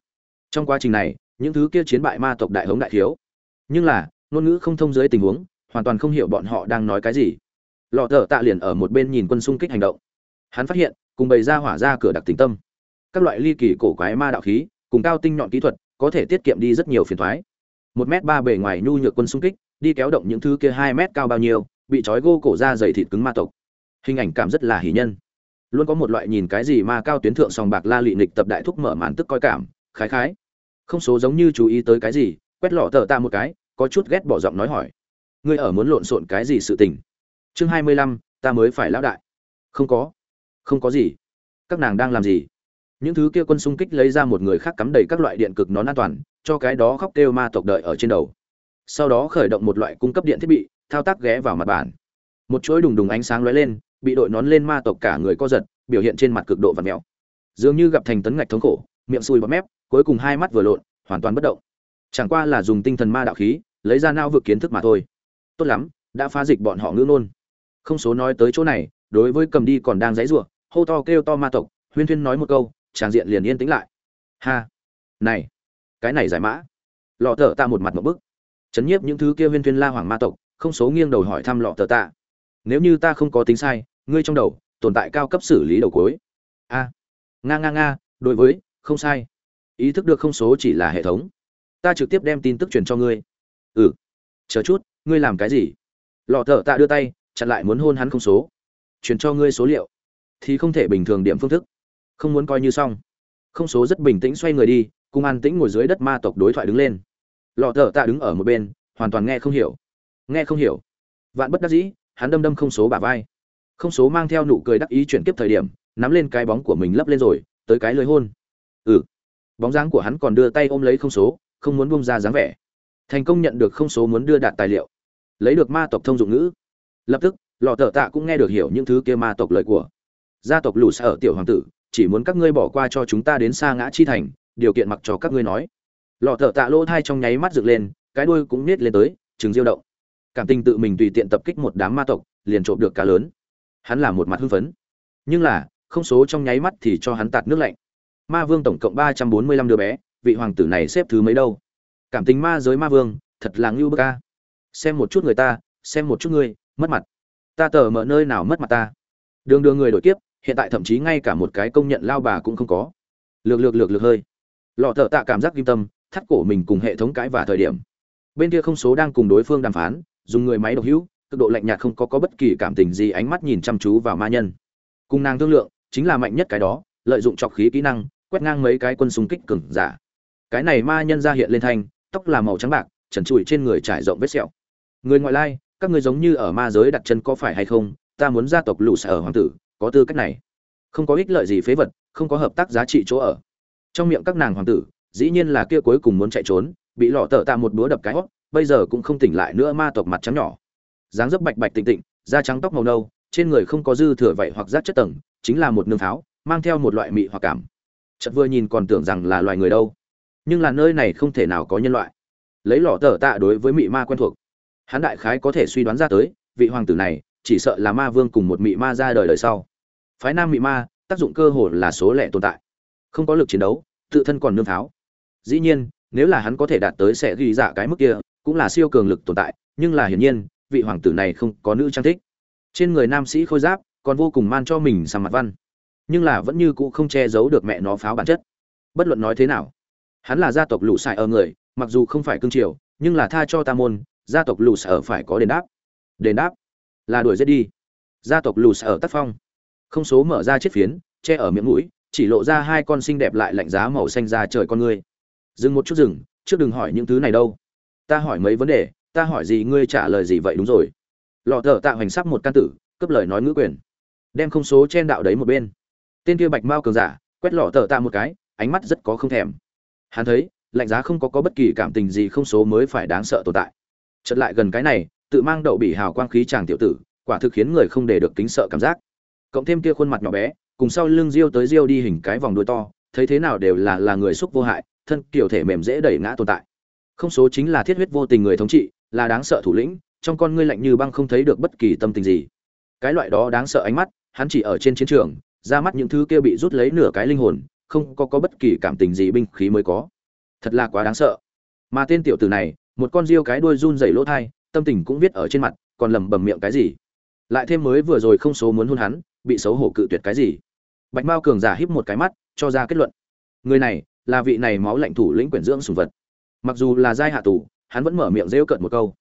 Trong quá trình này, những thứ kia chiến bại ma tộc đại hống đại thiếu. Nhưng là, ngôn ngữ không thông dưới tình huống, hoàn toàn không hiểu bọn họ đang nói cái gì. Lọ thợ tạ liền ở một bên nhìn quân xung kích hành động. Hắn phát hiện, cùng bày ra hỏa ra cửa đặc tình tâm. Các loại ly kỳ cổ quái ma đạo khí, cùng cao tinh nhọn kỹ thuật có thể tiết kiệm đi rất nhiều phiền thoái. Một m ba bề ngoài nhu nhược quân xung kích, đi kéo động những thứ kia hai m cao bao nhiêu, bị trói gô cổ ra dày thịt cứng ma tộc. Hình ảnh cảm rất là hỉ nhân. Luôn có một loại nhìn cái gì ma cao tuyến thượng sòng bạc la lị nịch tập đại thúc mở màn tức coi cảm, khái khái. Không số giống như chú ý tới cái gì, quét lọ tờ ta một cái, có chút ghét bỏ giọng nói hỏi. Ngươi ở muốn lộn xộn cái gì sự tình? Chương hai mươi lăm, ta mới phải lão đại. Không có. Không có gì. Các nàng đang làm gì? Những thứ kia quân xung kích lấy ra một người khác cắm đầy các loại điện cực nón an toàn, cho cái đó khóc kêu ma tộc đợi ở trên đầu. Sau đó khởi động một loại cung cấp điện thiết bị, thao tác ghé vào mặt bản một chuỗi đùng đùng ánh sáng lóe lên, bị đội nón lên ma tộc cả người co giật, biểu hiện trên mặt cực độ và mèo. Dường như gặp thành tấn ngạch thống khổ, miệng sùi bọt mép, cuối cùng hai mắt vừa lộn, hoàn toàn bất động. Chẳng qua là dùng tinh thần ma đạo khí, lấy ra nao vực kiến thức mà thôi. Tốt lắm, đã phá dịch bọn họ ngữ nôn không số nói tới chỗ này, đối với cầm đi còn đang dãy rủa hô to kêu to ma tộc, huyên thuyên nói một câu tràng diện liền yên tĩnh lại. Ha! Này! Cái này giải mã. Lọ thợ ta một mặt một bức. Chấn nhiếp những thứ kia huyên thuyên la hoàng ma tộc, không số nghiêng đầu hỏi thăm lọ thợ ta nếu như ta không có tính sai, ngươi trong đầu, tồn tại cao cấp xử lý đầu cuối. A! Nga nga nga, đối với, không sai. Ý thức được không số chỉ là hệ thống. Ta trực tiếp đem tin tức truyền cho ngươi. Ừ. Chờ chút, ngươi làm cái gì? Lọ thợ tạ đưa tay, chặn lại muốn hôn hắn không số. Truyền cho ngươi số liệu. Thì không thể bình thường điểm phương thức không muốn coi như xong. Không số rất bình tĩnh xoay người đi, cùng an tĩnh ngồi dưới đất ma tộc đối thoại đứng lên. Lọ thợ tạ đứng ở một bên, hoàn toàn nghe không hiểu. Nghe không hiểu. Vạn bất đắc dĩ, hắn đâm đâm không số bả vai. Không số mang theo nụ cười đắc ý chuyển kiếp thời điểm, nắm lên cái bóng của mình lấp lên rồi, tới cái lưới hôn. Ừ. Bóng dáng của hắn còn đưa tay ôm lấy không số, không muốn bung ra dáng vẻ. Thành công nhận được không số muốn đưa đạt tài liệu. Lấy được ma tộc thông dụng ngữ. Lập tức, lọ thợ tạ cũng nghe được hiểu những thứ kia ma tộc lời của. Gia tộc lù xa ở tiểu hoàng tử chỉ muốn các ngươi bỏ qua cho chúng ta đến xa ngã chi thành, điều kiện mặc cho các ngươi nói. Lọ thợ tạ lỗ thai trong nháy mắt dựng lên, cái đuôi cũng nết lên tới chứng diêu động. Cảm tình tự mình tùy tiện tập kích một đám ma tộc, liền trộm được cá lớn. Hắn là một mặt hưng phấn. Nhưng là, không số trong nháy mắt thì cho hắn tạt nước lạnh. Ma vương tổng cộng ba trăm bốn mươi lăm đứa bé, vị hoàng tử này xếp thứ mấy đâu? Cảm tình ma giới ma vương, thật là ngưu bơ ca xem một chút người ta, xem một chút ngươi, mất mặt. Ta tờ mở nơi nào mất mặt ta? Đường đường người đổi kiếp hiện tại thậm chí ngay cả một cái công nhận lao bà cũng không có. Lược lược lược lược hơi. Lọ thợ tạ cảm giác kim tâm, thắt cổ mình cùng hệ thống cãi và thời điểm. Bên kia không số đang cùng đối phương đàm phán, dùng người máy độc hữu, cực độ lạnh nhạt không có có bất kỳ cảm tình gì, ánh mắt nhìn chăm chú vào ma nhân. Cùng nàng thương lượng, chính là mạnh nhất cái đó, lợi dụng trọc khí kỹ năng, quét ngang mấy cái quân súng kích cứng giả. Cái này ma nhân ra hiện lên thanh, tóc là màu trắng bạc, trần trụi trên người trải rộng vết sẹo. Người ngoại lai, các người giống như ở ma giới đặt chân có phải hay không? Ta muốn gia tộc lũ sở hoàng tử có tư cách này. Không có ích lợi gì phế vật, không có hợp tác giá trị chỗ ở. Trong miệng các nàng hoàng tử, dĩ nhiên là kia cuối cùng muốn chạy trốn, bị lọ tợ tạ một búa đập cái hót, bây giờ cũng không tỉnh lại nữa ma tộc mặt trắng nhỏ. Dáng dấp bạch bạch tịnh tịnh, da trắng tóc màu nâu, trên người không có dư thừa vậy hoặc rác chất tầng, chính là một nương pháo, mang theo một loại mị hoặc cảm. Chợt vừa nhìn còn tưởng rằng là loài người đâu. Nhưng là nơi này không thể nào có nhân loại. Lấy lọ tờ tạ đối với mị ma quen thuộc. Hắn đại khái có thể suy đoán ra tới, vị hoàng tử này chỉ sợ là ma vương cùng một mị ma ra đời đời sau phái nam mị ma, tác dụng cơ hồ là số lẻ tồn tại. Không có lực chiến đấu, tự thân còn nương pháo. Dĩ nhiên, nếu là hắn có thể đạt tới sẽ ghi dạ cái mức kia, cũng là siêu cường lực tồn tại, nhưng là hiển nhiên, vị hoàng tử này không có nữ trang thích. Trên người nam sĩ khôi giáp, còn vô cùng man cho mình sang mặt văn. Nhưng là vẫn như cũ không che giấu được mẹ nó pháo bản chất. Bất luận nói thế nào, hắn là gia tộc lũ xài ở người, mặc dù không phải cương triều, nhưng là tha cho ta môn, gia tộc lù xài ở phải có đền đáp. Đền đáp là đuổi giết đi. Gia tộc lù xài ở tác phong không số mở ra chiếc phiến, che ở miệng mũi, chỉ lộ ra hai con xinh đẹp lại lạnh giá màu xanh ra trời con ngươi. Dừng một chút rừng trước đừng hỏi những thứ này đâu. Ta hỏi mấy vấn đề, ta hỏi gì, ngươi trả lời gì vậy đúng rồi. Lọ thở tạ hoành sắp một can tử cấp lời nói ngữ quyền. Đem không số chen đạo đấy một bên. Tên kia bạch mao cường giả, quét lọ thở tạ một cái, ánh mắt rất có không thèm. Hắn thấy, lạnh giá không có có bất kỳ cảm tình gì không số mới phải đáng sợ tồn tại. Chợt lại gần cái này, tự mang đậu bị hào quang khí chàng tiểu tử, quả thực khiến người không để được kính sợ cảm giác cộng thêm kia khuôn mặt nhỏ bé, cùng sau lưng riêu tới riêu đi hình cái vòng đuôi to, thấy thế nào đều là là người xúc vô hại, thân kiểu thể mềm dễ đẩy ngã tồn tại. Không số chính là thiết huyết vô tình người thống trị, là đáng sợ thủ lĩnh, trong con ngươi lạnh như băng không thấy được bất kỳ tâm tình gì. Cái loại đó đáng sợ ánh mắt, hắn chỉ ở trên chiến trường, ra mắt những thứ kia bị rút lấy nửa cái linh hồn, không có có bất kỳ cảm tình gì binh khí mới có. Thật là quá đáng sợ. Mà tên tiểu tử này, một con riêu cái đuôi run rẩy lỗ thai tâm tình cũng viết ở trên mặt, còn lẩm bẩm miệng cái gì. Lại thêm mới vừa rồi không số muốn hôn hắn bị xấu hổ cự tuyệt cái gì? Bạch mao cường giả híp một cái mắt, cho ra kết luận. Người này là vị này máu lạnh thủ lĩnh quyển dưỡng sùng vật. Mặc dù là giai hạ tù, hắn vẫn mở miệng rêu cợt một câu.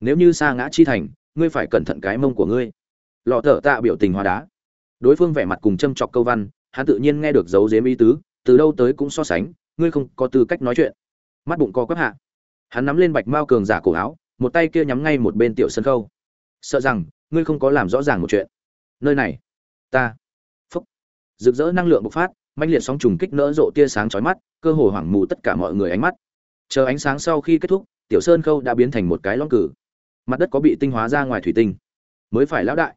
Nếu như sa ngã chi thành, ngươi phải cẩn thận cái mông của ngươi. Lọ thở tạ biểu tình hóa đá. Đối phương vẻ mặt cùng châm chọc câu văn, hắn tự nhiên nghe được dấu dếm ý tứ, từ đâu tới cũng so sánh, ngươi không có tư cách nói chuyện. Mắt bụng co quắp hạ. Hắn nắm lên bạch mao cường giả cổ áo, một tay kia nhắm ngay một bên tiểu sân khâu. Sợ rằng, ngươi không có làm rõ ràng một chuyện. Nơi này ta. Phúc. Rực rỡ năng lượng bộc phát manh liệt sóng trùng kích nỡ rộ tia sáng chói mắt, cơ hồ hoảng mù tất cả mọi người ánh mắt. Chờ ánh sáng sau khi kết thúc, tiểu sơn khâu đã biến thành một cái lõm cử. Mặt đất có bị tinh hóa ra ngoài thủy tinh. Mới phải lão đại.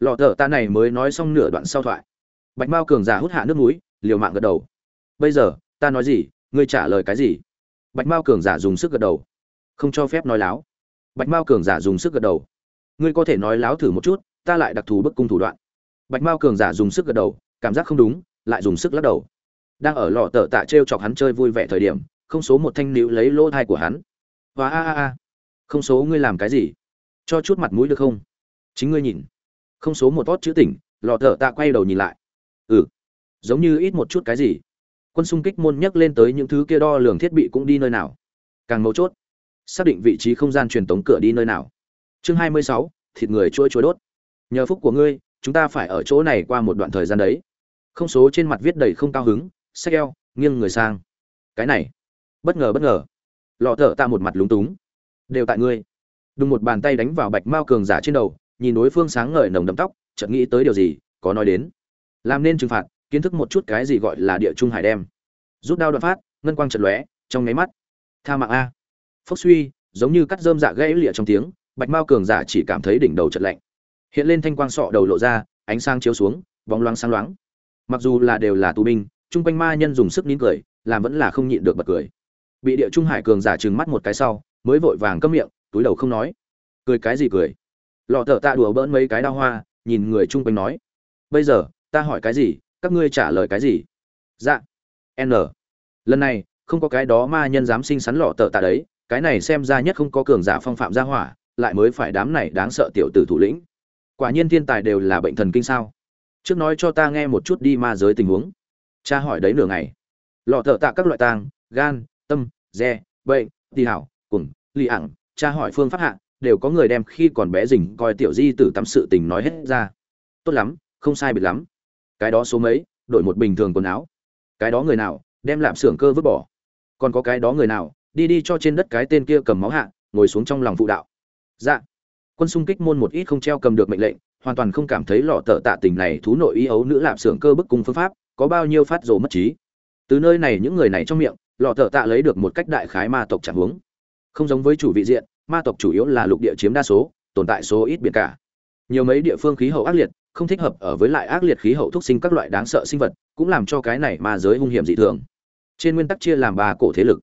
Lọ thở ta này mới nói xong nửa đoạn sau thoại. Bạch mao cường giả hút hạ nước núi, liều mạng gật đầu. Bây giờ, ta nói gì, ngươi trả lời cái gì? Bạch mao cường giả dùng sức gật đầu. Không cho phép nói láo. Bạch mao cường giả dùng sức gật đầu. Ngươi có thể nói láo thử một chút, ta lại đặc thù bức cung thủ đoạn bạch mao cường giả dùng sức gật đầu, cảm giác không đúng, lại dùng sức lắc đầu. Đang ở lò tờ tạ t r e o chọc hắn chơi vui vẻ thời điểm, không số một thanh níu lấy lỗ thai của hắn. Và a a a. Không số ngươi làm cái gì? Cho chút mặt mũi được không? Chính ngươi nhìn. Không số một tót chữ tỉnh lò tờ tạ quay đầu nhìn lại. Ừ. Giống như ít một chút cái gì. Quân xung kích môn nhắc lên tới những thứ kia đo lường thiết bị cũng đi nơi nào. Càng mấu chốt, xác định vị trí không gian truyền tống cửa đi nơi nào. Chương hai mươi sáu, thịt người trôi trôi đốt. Nhờ phúc của ngươi chúng ta phải ở chỗ này qua một đoạn thời gian đấy. Không số trên mặt viết đầy không cao hứng, sách eo, nghiêng người sang. Cái này. Bất ngờ bất ngờ. Lọ thở ta một mặt lúng túng. Đều tại ngươi. Đùng một bàn tay đánh vào bạch mao cường giả trên đầu, nhìn đối phương sáng ngời nồng đậm tóc, chợt nghĩ tới điều gì, có nói đến. Làm nên trừng phạt, kiến thức một chút cái gì gọi là địa trung hải đem. Rút đao đoạn phát, ngân quang chật lóe, trong nháy mắt. Tha mạng a. Phốc suy, giống như cắt rơm dạ gãy lịa trong tiếng, bạch mao cường giả chỉ cảm thấy đỉnh đầu chật lạnh hiện lên thanh quang sọ đầu lộ ra, ánh sáng chiếu xuống, bóng loáng sáng loáng. Mặc dù là đều là tù binh, chung quanh ma nhân dùng sức nín cười, làm vẫn là không nhịn được bật cười. Bị địa trung hải cường giả trừng mắt một cái sau, mới vội vàng cấm miệng, túi đầu không nói. Cười cái gì cười? Lọ thợ tạ đùa bỡn mấy cái đao hoa, nhìn người chung quanh nói. Bây giờ, ta hỏi cái gì, các ngươi trả lời cái gì? Dạ. N. Lần này, không có cái đó ma nhân dám sinh sắn lọ tợ tạ đấy, cái này xem ra nhất không có cường giả phong phạm gia hỏa, lại mới phải đám này đáng sợ tiểu tử thủ lĩnh quả nhiên thiên tài đều là bệnh thần kinh sao? Trước nói cho ta nghe một chút đi ma giới tình huống. Cha hỏi đấy nửa ngày. Lọ thợ tạ các loại tang gan, tâm re bệnh tì hảo, cùng, lì ẳng cha hỏi phương pháp hạ, đều có người đem khi còn bé rình coi tiểu di tử tắm sự tình nói hết ra. Tốt lắm, không sai biệt lắm. Cái đó số mấy, đổi một bình thường quần áo. Cái đó người nào, đem làm xưởng cơ vứt bỏ. Còn có cái đó người nào, đi đi cho trên đất cái tên kia cầm máu hạ, ngồi xuống trong lòng phụ đạo. Dạ quân xung kích môn một ít không treo cầm được mệnh lệnh, hoàn toàn không cảm thấy lọ tợ tạ tình này thú nội ý ấu nữ lạp xưởng cơ bức cung phương pháp, có bao nhiêu phát rồ mất trí. Từ nơi này những người này trong miệng, lọ tợ tạ lấy được một cách đại khái ma tộc chẳng huống. Không giống với chủ vị diện, ma tộc chủ yếu là lục địa chiếm đa số, tồn tại số ít biển cả. Nhiều mấy địa phương khí hậu ác liệt, không thích hợp ở với lại ác liệt khí hậu thúc sinh các loại đáng sợ sinh vật, cũng làm cho cái này ma giới hung hiểm dị thường. Trên nguyên tắc chia làm ba cổ thế lực.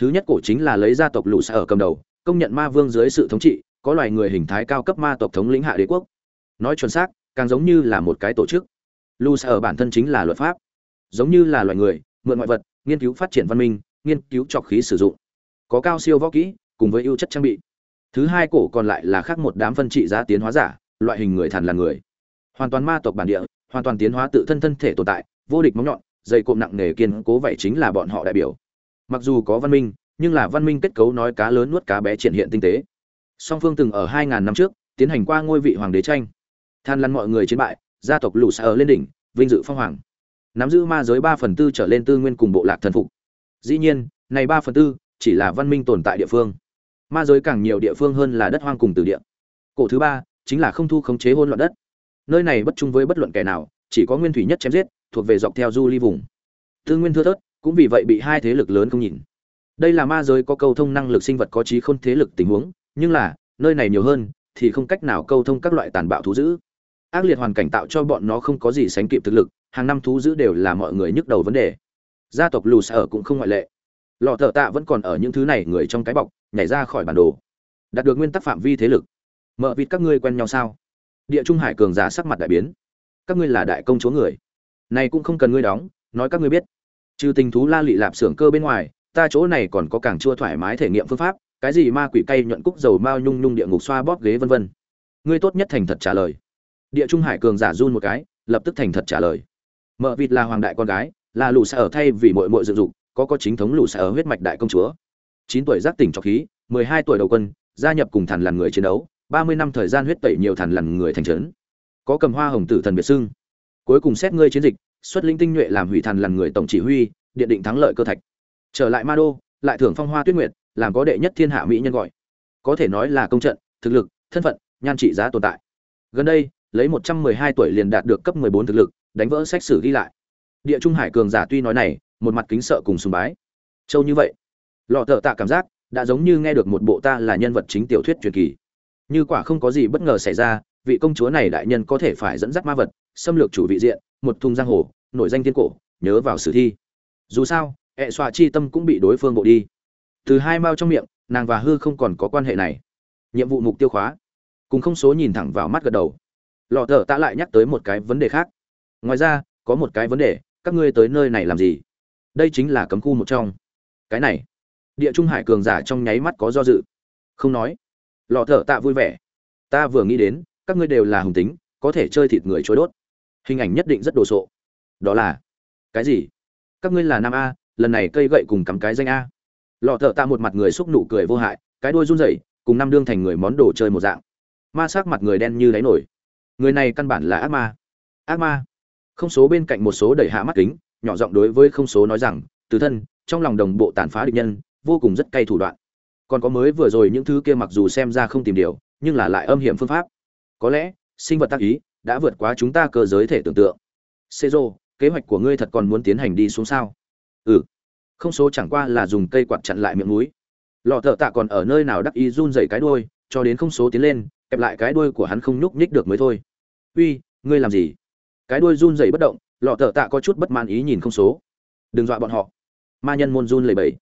Thứ nhất cổ chính là lấy gia tộc lũ xa ở cầm đầu, công nhận ma vương dưới sự thống trị có loài người hình thái cao cấp ma tộc thống lĩnh hạ đế quốc. Nói chuẩn xác, càng giống như là một cái tổ chức. Lu xa ở bản thân chính là luật pháp. Giống như là loài người, mượn ngoại vật, nghiên cứu phát triển văn minh, nghiên cứu trọc khí sử dụng. Có cao siêu võ kỹ, cùng với ưu chất trang bị. Thứ hai cổ còn lại là khác một đám phân trị giá tiến hóa giả, loại hình người thần là người. Hoàn toàn ma tộc bản địa, hoàn toàn tiến hóa tự thân thân thể tồn tại, vô địch móng nhọn, dày cộm nặng nề kiên cố vậy chính là bọn họ đại biểu. Mặc dù có văn minh, nhưng là văn minh kết cấu nói cá lớn nuốt cá bé triển hiện tinh tế song phương từng ở 2.000 năm trước, tiến hành qua ngôi vị hoàng đế tranh. Than lăn mọi người chiến bại, gia tộc lũ xa ở lên đỉnh, vinh dự phong hoàng. Nắm giữ ma giới ba phần tư trở lên tư nguyên cùng bộ lạc thần phục. Dĩ nhiên, này ba phần tư chỉ là văn minh tồn tại địa phương. Ma giới càng nhiều địa phương hơn là đất hoang cùng từ địa. Cổ thứ ba chính là không thu khống chế hôn loạn đất. Nơi này bất chung với bất luận kẻ nào, chỉ có nguyên thủy nhất chém giết, thuộc về dọc theo du ly vùng. Tư nguyên thưa thớt, cũng vì vậy bị hai thế lực lớn không nhìn. Đây là ma giới có câu thông năng lực sinh vật có trí khôn thế lực tình huống nhưng là, nơi này nhiều hơn, thì không cách nào câu thông các loại tàn bạo thú dữ. Ác liệt hoàn cảnh tạo cho bọn nó không có gì sánh kịp thực lực, hàng năm thú dữ đều là mọi người nhức đầu vấn đề. Gia tộc lù sở cũng không ngoại lệ. Lọ thợ tạ vẫn còn ở những thứ này người trong cái bọc, nhảy ra khỏi bản đồ. Đạt được nguyên tắc phạm vi thế lực. Mợ vịt các ngươi quen nhau sao? Địa trung hải cường giả sắc mặt đại biến. Các ngươi là đại công chúa người. Này cũng không cần ngươi đóng, nói các ngươi biết. Trừ tình thú la lị lạp xưởng cơ bên ngoài, ta chỗ này còn có càng chua thoải mái thể nghiệm phương pháp cái gì ma quỷ cay nhuận cúc dầu mao nhung nhung địa ngục xoa bóp ghế vân vân. Ngươi tốt nhất thành thật trả lời. Địa trung hải cường giả run một cái, lập tức thành thật trả lời. Mợ vịt là hoàng đại con gái, là lũ xa ở thay vì mội mội dựng dục, có có chính thống lũ xa ở huyết mạch đại công chúa. Chín tuổi giác tỉnh trọc khí, mười hai tuổi đầu quân, gia nhập cùng thần lằn người chiến đấu, ba mươi năm thời gian huyết tẩy nhiều thần lằn người thành trấn. Có cầm hoa hồng tử thần biệt xưng. Cuối cùng xét ngươi chiến dịch, xuất linh tinh nhuệ làm hủy thần lằn người tổng chỉ huy, điện định thắng lợi cơ thạch. Trở lại ma đô, lại thưởng phong hoa tuyết nguyệt làm có đệ nhất thiên hạ mỹ nhân gọi. Có thể nói là công trận, thực lực, thân phận, nhan trị giá tồn tại. Gần đây, lấy một trăm mười hai tuổi liền đạt được cấp mười bốn thực lực, đánh vỡ sách sử ghi lại. Địa trung hải cường giả tuy nói này, một mặt kính sợ cùng sùng bái. Châu như vậy, lọ thợ tạ cảm giác, đã giống như nghe được một bộ ta là nhân vật chính tiểu thuyết truyền kỳ. Như quả không có gì bất ngờ xảy ra, vị công chúa này đại nhân có thể phải dẫn dắt ma vật, xâm lược chủ vị diện, một thùng giang hồ, nổi danh thiên cổ, nhớ vào sử thi. Dù sao, ẹ xoa chi tâm cũng bị đối phương bộ đi từ hai mao trong miệng, nàng và hư không còn có quan hệ này. Nhiệm vụ mục tiêu khóa. Cùng không số nhìn thẳng vào mắt gật đầu. Lọ thở tạ lại nhắc tới một cái vấn đề khác. Ngoài ra, có một cái vấn đề, các ngươi tới nơi này làm gì? Đây chính là cấm khu một trong. Cái này, địa trung hải cường giả trong nháy mắt có do dự. Không nói. Lọ thở tạ vui vẻ. Ta vừa nghĩ đến, các ngươi đều là hùng tính, có thể chơi thịt người trôi đốt. Hình ảnh nhất định rất đồ sộ. Đó là, cái gì? Các ngươi là nam a, lần này cây gậy cùng cắm cái danh a lọ thợ tạ một mặt người xúc nụ cười vô hại, cái đuôi run rẩy, cùng năm đương thành người món đồ chơi một dạng. Ma sắc mặt người đen như đáy nổi. Người này căn bản là ác ma. Ác ma. Không số bên cạnh một số đẩy hạ mắt kính, nhỏ giọng đối với không số nói rằng, từ thân, trong lòng đồng bộ tàn phá địch nhân, vô cùng rất cay thủ đoạn. Còn có mới vừa rồi những thứ kia mặc dù xem ra không tìm điều nhưng là lại âm hiểm phương pháp. Có lẽ, sinh vật tác ý đã vượt quá chúng ta cơ giới thể tưởng tượng. Xê rô, kế hoạch của ngươi thật còn muốn tiến hành đi xuống sao? Ừ không số chẳng qua là dùng cây quạt chặn lại miệng núi. Lọ thợ tạ còn ở nơi nào đắc ý run dày cái đuôi, cho đến không số tiến lên, kẹp lại cái đuôi của hắn không nhúc nhích được mới thôi. Uy, ngươi làm gì? Cái đuôi run dày bất động, lọ thợ tạ có chút bất mãn ý nhìn không số. Đừng dọa bọn họ. Ma nhân môn run lầy bẫy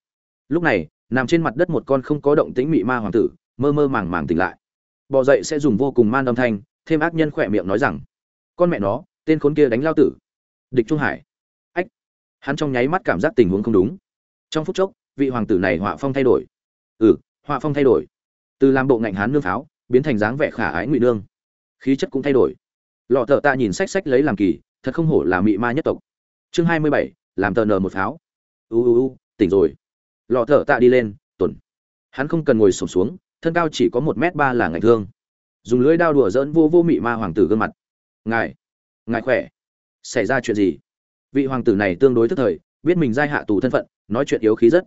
lúc này, nằm trên mặt đất một con không có động tĩnh mị ma hoàng tử, mơ mơ màng màng tỉnh lại. Bò dậy sẽ dùng vô cùng man âm thanh, thêm ác nhân khỏe miệng nói rằng, con mẹ nó, tên khốn kia đánh lao tử. Địch trung hải. Ách. Hắn trong nháy mắt cảm giác tình huống không đúng trong phút chốc, vị hoàng tử này họa phong thay đổi. Ừ họa phong thay đổi. Từ làm bộ ngạnh hán nương pháo, biến thành dáng vẻ khả ái ngụy nương. Khí chất cũng thay đổi. Lọ thợ tạ nhìn sách sách lấy làm kỳ, thật không hổ là mị ma nhất tộc. Chương hai mươi bảy, làm tờ nờ một pháo. U u u, tỉnh rồi. Lọ thợ tạ đi lên, tuần. Hắn không cần ngồi sổm xuống, thân cao chỉ có một m ba là ngạch thương. Dùng lưỡi đao đùa dỡn vô vô mị ma hoàng tử gương mặt. Ngài ngài khỏe? Xảy ra chuyện gì? Vị hoàng tử này tương đối tức thời, biết mình giai hạ tù thân phận nói chuyện yếu khí rất.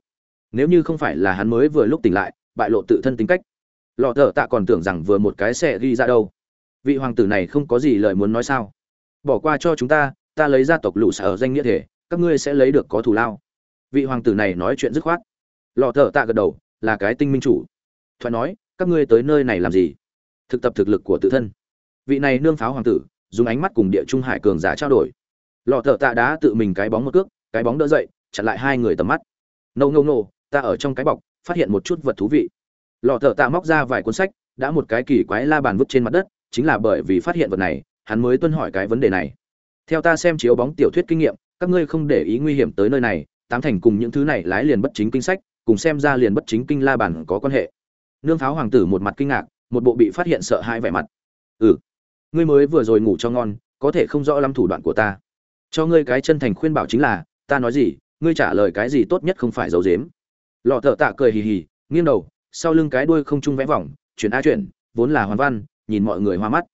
Nếu như không phải là hắn mới vừa lúc tỉnh lại, bại lộ tự thân tính cách, lọ thợ tạ còn tưởng rằng vừa một cái xe ghi ra đâu. Vị hoàng tử này không có gì lời muốn nói sao? Bỏ qua cho chúng ta ta lấy gia tộc lũ sở danh nghĩa thể, các ngươi sẽ lấy được có thù lao. Vị hoàng tử này nói chuyện dứt khoát. Lọ thợ tạ gật đầu, là cái tinh minh chủ. Thoại nói, các ngươi tới nơi này làm gì? Thực tập thực lực của tự thân. Vị này nương pháo hoàng tử, dùng ánh mắt cùng địa trung hải cường giả trao đổi. Lọ thợ tạ đã tự mình cái bóng một cước, cái bóng đỡ dậy chặn lại hai người tầm mắt. Nâu nâu nâu ta ở trong cái bọc, phát hiện một chút vật thú vị. Lọ thợ tạ móc ra vài cuốn sách, đã một cái kỳ quái la bàn vứt trên mặt đất, chính là bởi vì phát hiện vật này, hắn mới tuân hỏi cái vấn đề này. Theo ta xem chiếu bóng tiểu thuyết kinh nghiệm, các ngươi không để ý nguy hiểm tới nơi này, tám thành cùng những thứ này lái liền bất chính kinh sách, cùng xem ra liền bất chính kinh la bàn có quan hệ. Nương pháo hoàng tử một mặt kinh ngạc, một bộ bị phát hiện sợ hãi vẻ mặt. Ừ ngươi mới vừa rồi ngủ cho ngon, có thể không rõ lắm thủ đoạn của ta. Cho ngươi cái chân thành khuyên bảo chính là, ta nói gì ngươi trả lời cái gì tốt nhất không phải giấu dếm lọ thợ tạ cười hì hì, nghiêng đầu, sau lưng cái đuôi không trung vẽ vòng, chuyển a chuyển, vốn là hoàn văn, nhìn mọi người hoa mắt.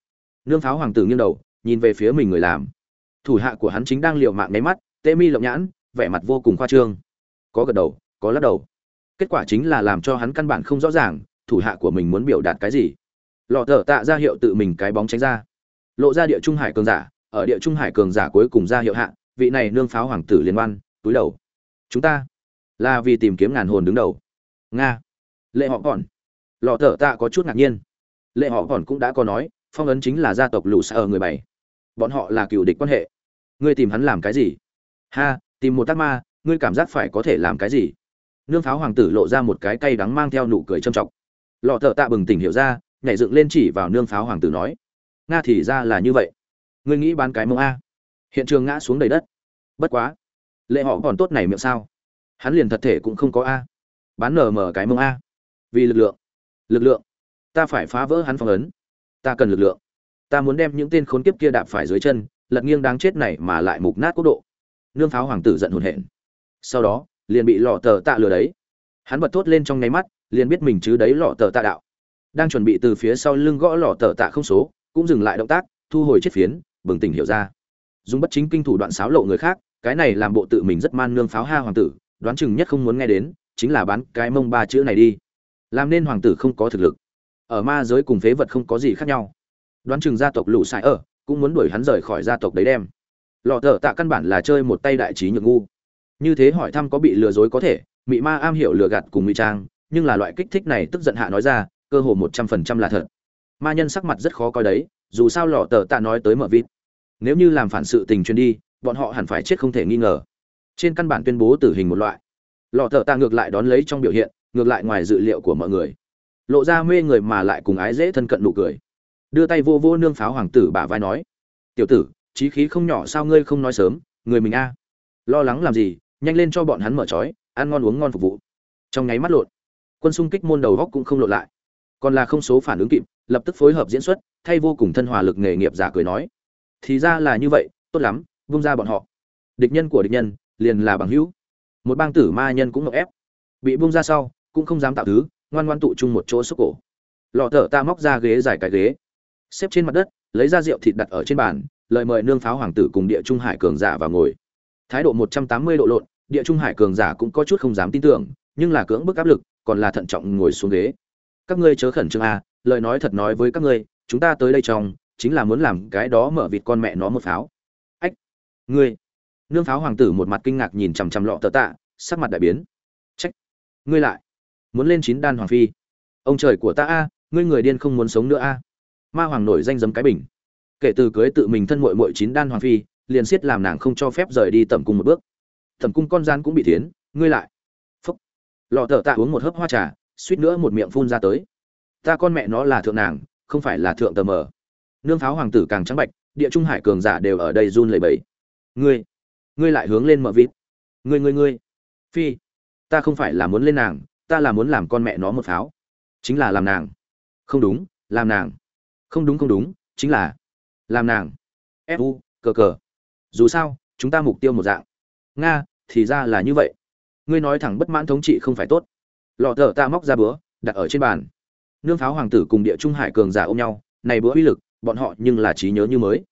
Nương pháo hoàng tử nghiêng đầu, nhìn về phía mình người làm. Thủ hạ của hắn chính đang liều mạng nháy mắt, tê mi lộng nhãn, vẻ mặt vô cùng khoa trương. Có gật đầu, có lắc đầu. Kết quả chính là làm cho hắn căn bản không rõ ràng, thủ hạ của mình muốn biểu đạt cái gì. Lọ thợ tạ ra hiệu tự mình cái bóng tránh ra. Lộ ra địa trung hải cường giả, ở địa trung hải cường giả cuối cùng ra hiệu hạ, vị này nương pháo hoàng tử liên quan túi đầu. Chúng ta là vì tìm kiếm ngàn hồn đứng đầu. Nga. Lệ họ còn. Lọ thở tạ có chút ngạc nhiên. Lệ họ còn cũng đã có nói, phong ấn chính là gia tộc lũ xa ở người bảy. Bọn họ là cựu địch quan hệ. Ngươi tìm hắn làm cái gì? Ha, tìm một tác ma, ngươi cảm giác phải có thể làm cái gì? Nương pháo hoàng tử lộ ra một cái cay đắng mang theo nụ cười trầm trọng. Lọ thợ tạ bừng tỉnh hiểu ra, nhảy dựng lên chỉ vào nương pháo hoàng tử nói. Nga thì ra là như vậy. Ngươi nghĩ bán cái mông a. Hiện trường ngã xuống đầy đất. Bất quá lệ họ còn tốt này miệng sao? Hắn liền thật thể cũng không có a. Bán nở mở cái mông a. Vì lực lượng. Lực lượng. Ta phải phá vỡ hắn phong ấn. Ta cần lực lượng. Ta muốn đem những tên khốn kiếp kia đạp phải dưới chân, lật nghiêng đáng chết này mà lại mục nát quốc độ. Nương pháo hoàng tử giận hồn hển. Sau đó, liền bị lọ tờ tạ lừa đấy. Hắn bật thốt lên trong nháy mắt, liền biết mình chứ đấy lọ tờ tạ đạo. Đang chuẩn bị từ phía sau lưng gõ lọ tờ tạ không số, cũng dừng lại động tác, thu hồi chiếc phiến, bừng tỉnh hiểu ra. Dùng bất chính kinh thủ đoạn xáo lộ người khác cái này làm bộ tự mình rất man nương pháo ha hoàng tử, đoán chừng nhất không muốn nghe đến, chính là bán cái mông ba chữ này đi. Làm nên hoàng tử không có thực lực. Ở ma giới cùng phế vật không có gì khác nhau. Đoán chừng gia tộc lũ sai ở, cũng muốn đuổi hắn rời khỏi gia tộc đấy đem. Lọ thợ tạ căn bản là chơi một tay đại trí nhược ngu. Như thế hỏi thăm có bị lừa dối có thể, mị ma am hiểu lừa gạt cùng ngụy trang, nhưng là loại kích thích này tức giận hạ nói ra, cơ hồ một trăm phần trăm là thật. Ma nhân sắc mặt rất khó coi đấy, dù sao lọ tờ tạ nói tới mở vít nếu như làm phản sự tình truyền đi bọn họ hẳn phải chết không thể nghi ngờ. Trên căn bản tuyên bố tử hình một loại. Lọ thợ tạ ngược lại đón lấy trong biểu hiện, ngược lại ngoài dự liệu của mọi người. Lộ ra mê người mà lại cùng ái dễ thân cận nụ cười. Đưa tay vô vô nương pháo hoàng tử bả vai nói, tiểu tử trí khí không nhỏ sao ngươi không nói sớm, người mình a. Lo lắng làm gì, nhanh lên cho bọn hắn mở trói ăn ngon uống ngon phục vụ. Trong nháy mắt lộn, quân xung kích môn đầu góc cũng không lộn lại. Còn là không số phản ứng kịp, lập tức phối hợp diễn xuất, thay vô cùng thân hòa lực nghề nghiệp giả cười nói, thì ra là như vậy, tốt lắm vung ra bọn họ. Địch nhân của địch nhân, liền là bằng hữu. Một bang tử ma nhân cũng ngọc ép. Bị vung ra sau, cũng không dám tạo thứ, ngoan ngoan tụ chung một chỗ xúc cổ. Lọ thở ta móc ra ghế dài cái ghế. Xếp trên mặt đất, lấy ra rượu thịt đặt ở trên bàn, lời mời nương pháo hoàng tử cùng địa trung hải cường giả vào ngồi. Thái độ một trăm tám mươi độ lộn, địa trung hải cường giả cũng có chút không dám tin tưởng, nhưng là cưỡng bức áp lực, còn là thận trọng ngồi xuống ghế. Các ngươi chớ khẩn trương a, lời nói thật nói với các ngươi, chúng ta tới đây trong, chính là muốn làm cái đó mở vịt con mẹ nó một pháo ngươi. Nương pháo hoàng tử một mặt kinh ngạc nhìn chằm chằm lọ tờ tạ, sắc mặt đại biến. Trách. Ngươi lại. Muốn lên chín đan hoàng phi. Ông trời của ta a, ngươi người điên không muốn sống nữa a. Ma hoàng nổi danh dấm cái bình. Kể từ cưới tự mình thân mội mội chín đan hoàng phi, liền siết làm nàng không cho phép rời đi tẩm cung một bước. Tẩm cung con gian cũng bị thiến, ngươi lại. Phúc. Lọ thợ tạ uống một hớp hoa trà, suýt nữa một miệng phun ra tới. Ta con mẹ nó là thượng nàng, không phải là thượng tờ mờ. Nương pháo hoàng tử càng trắng bạch, địa trung hải cường giả đều ở đây run lầy bẫy ngươi ngươi lại hướng lên mở vịt. Ngươi ngươi ngươi. Phi, ta không phải là muốn lên nàng, ta là muốn làm con mẹ nó một pháo. Chính là làm nàng. Không đúng, làm nàng. Không đúng không đúng, chính là làm nàng. Fu cờ cờ dù sao, chúng ta mục tiêu một dạng. Nga, thì ra là như vậy. Ngươi nói thẳng bất mãn thống trị không phải tốt. Lọ thợ ta móc ra bữa, đặt ở trên bàn. Nương pháo hoàng tử cùng địa trung hải cường giả ôm nhau, này bữa uy lực, bọn họ nhưng là trí nhớ như mới.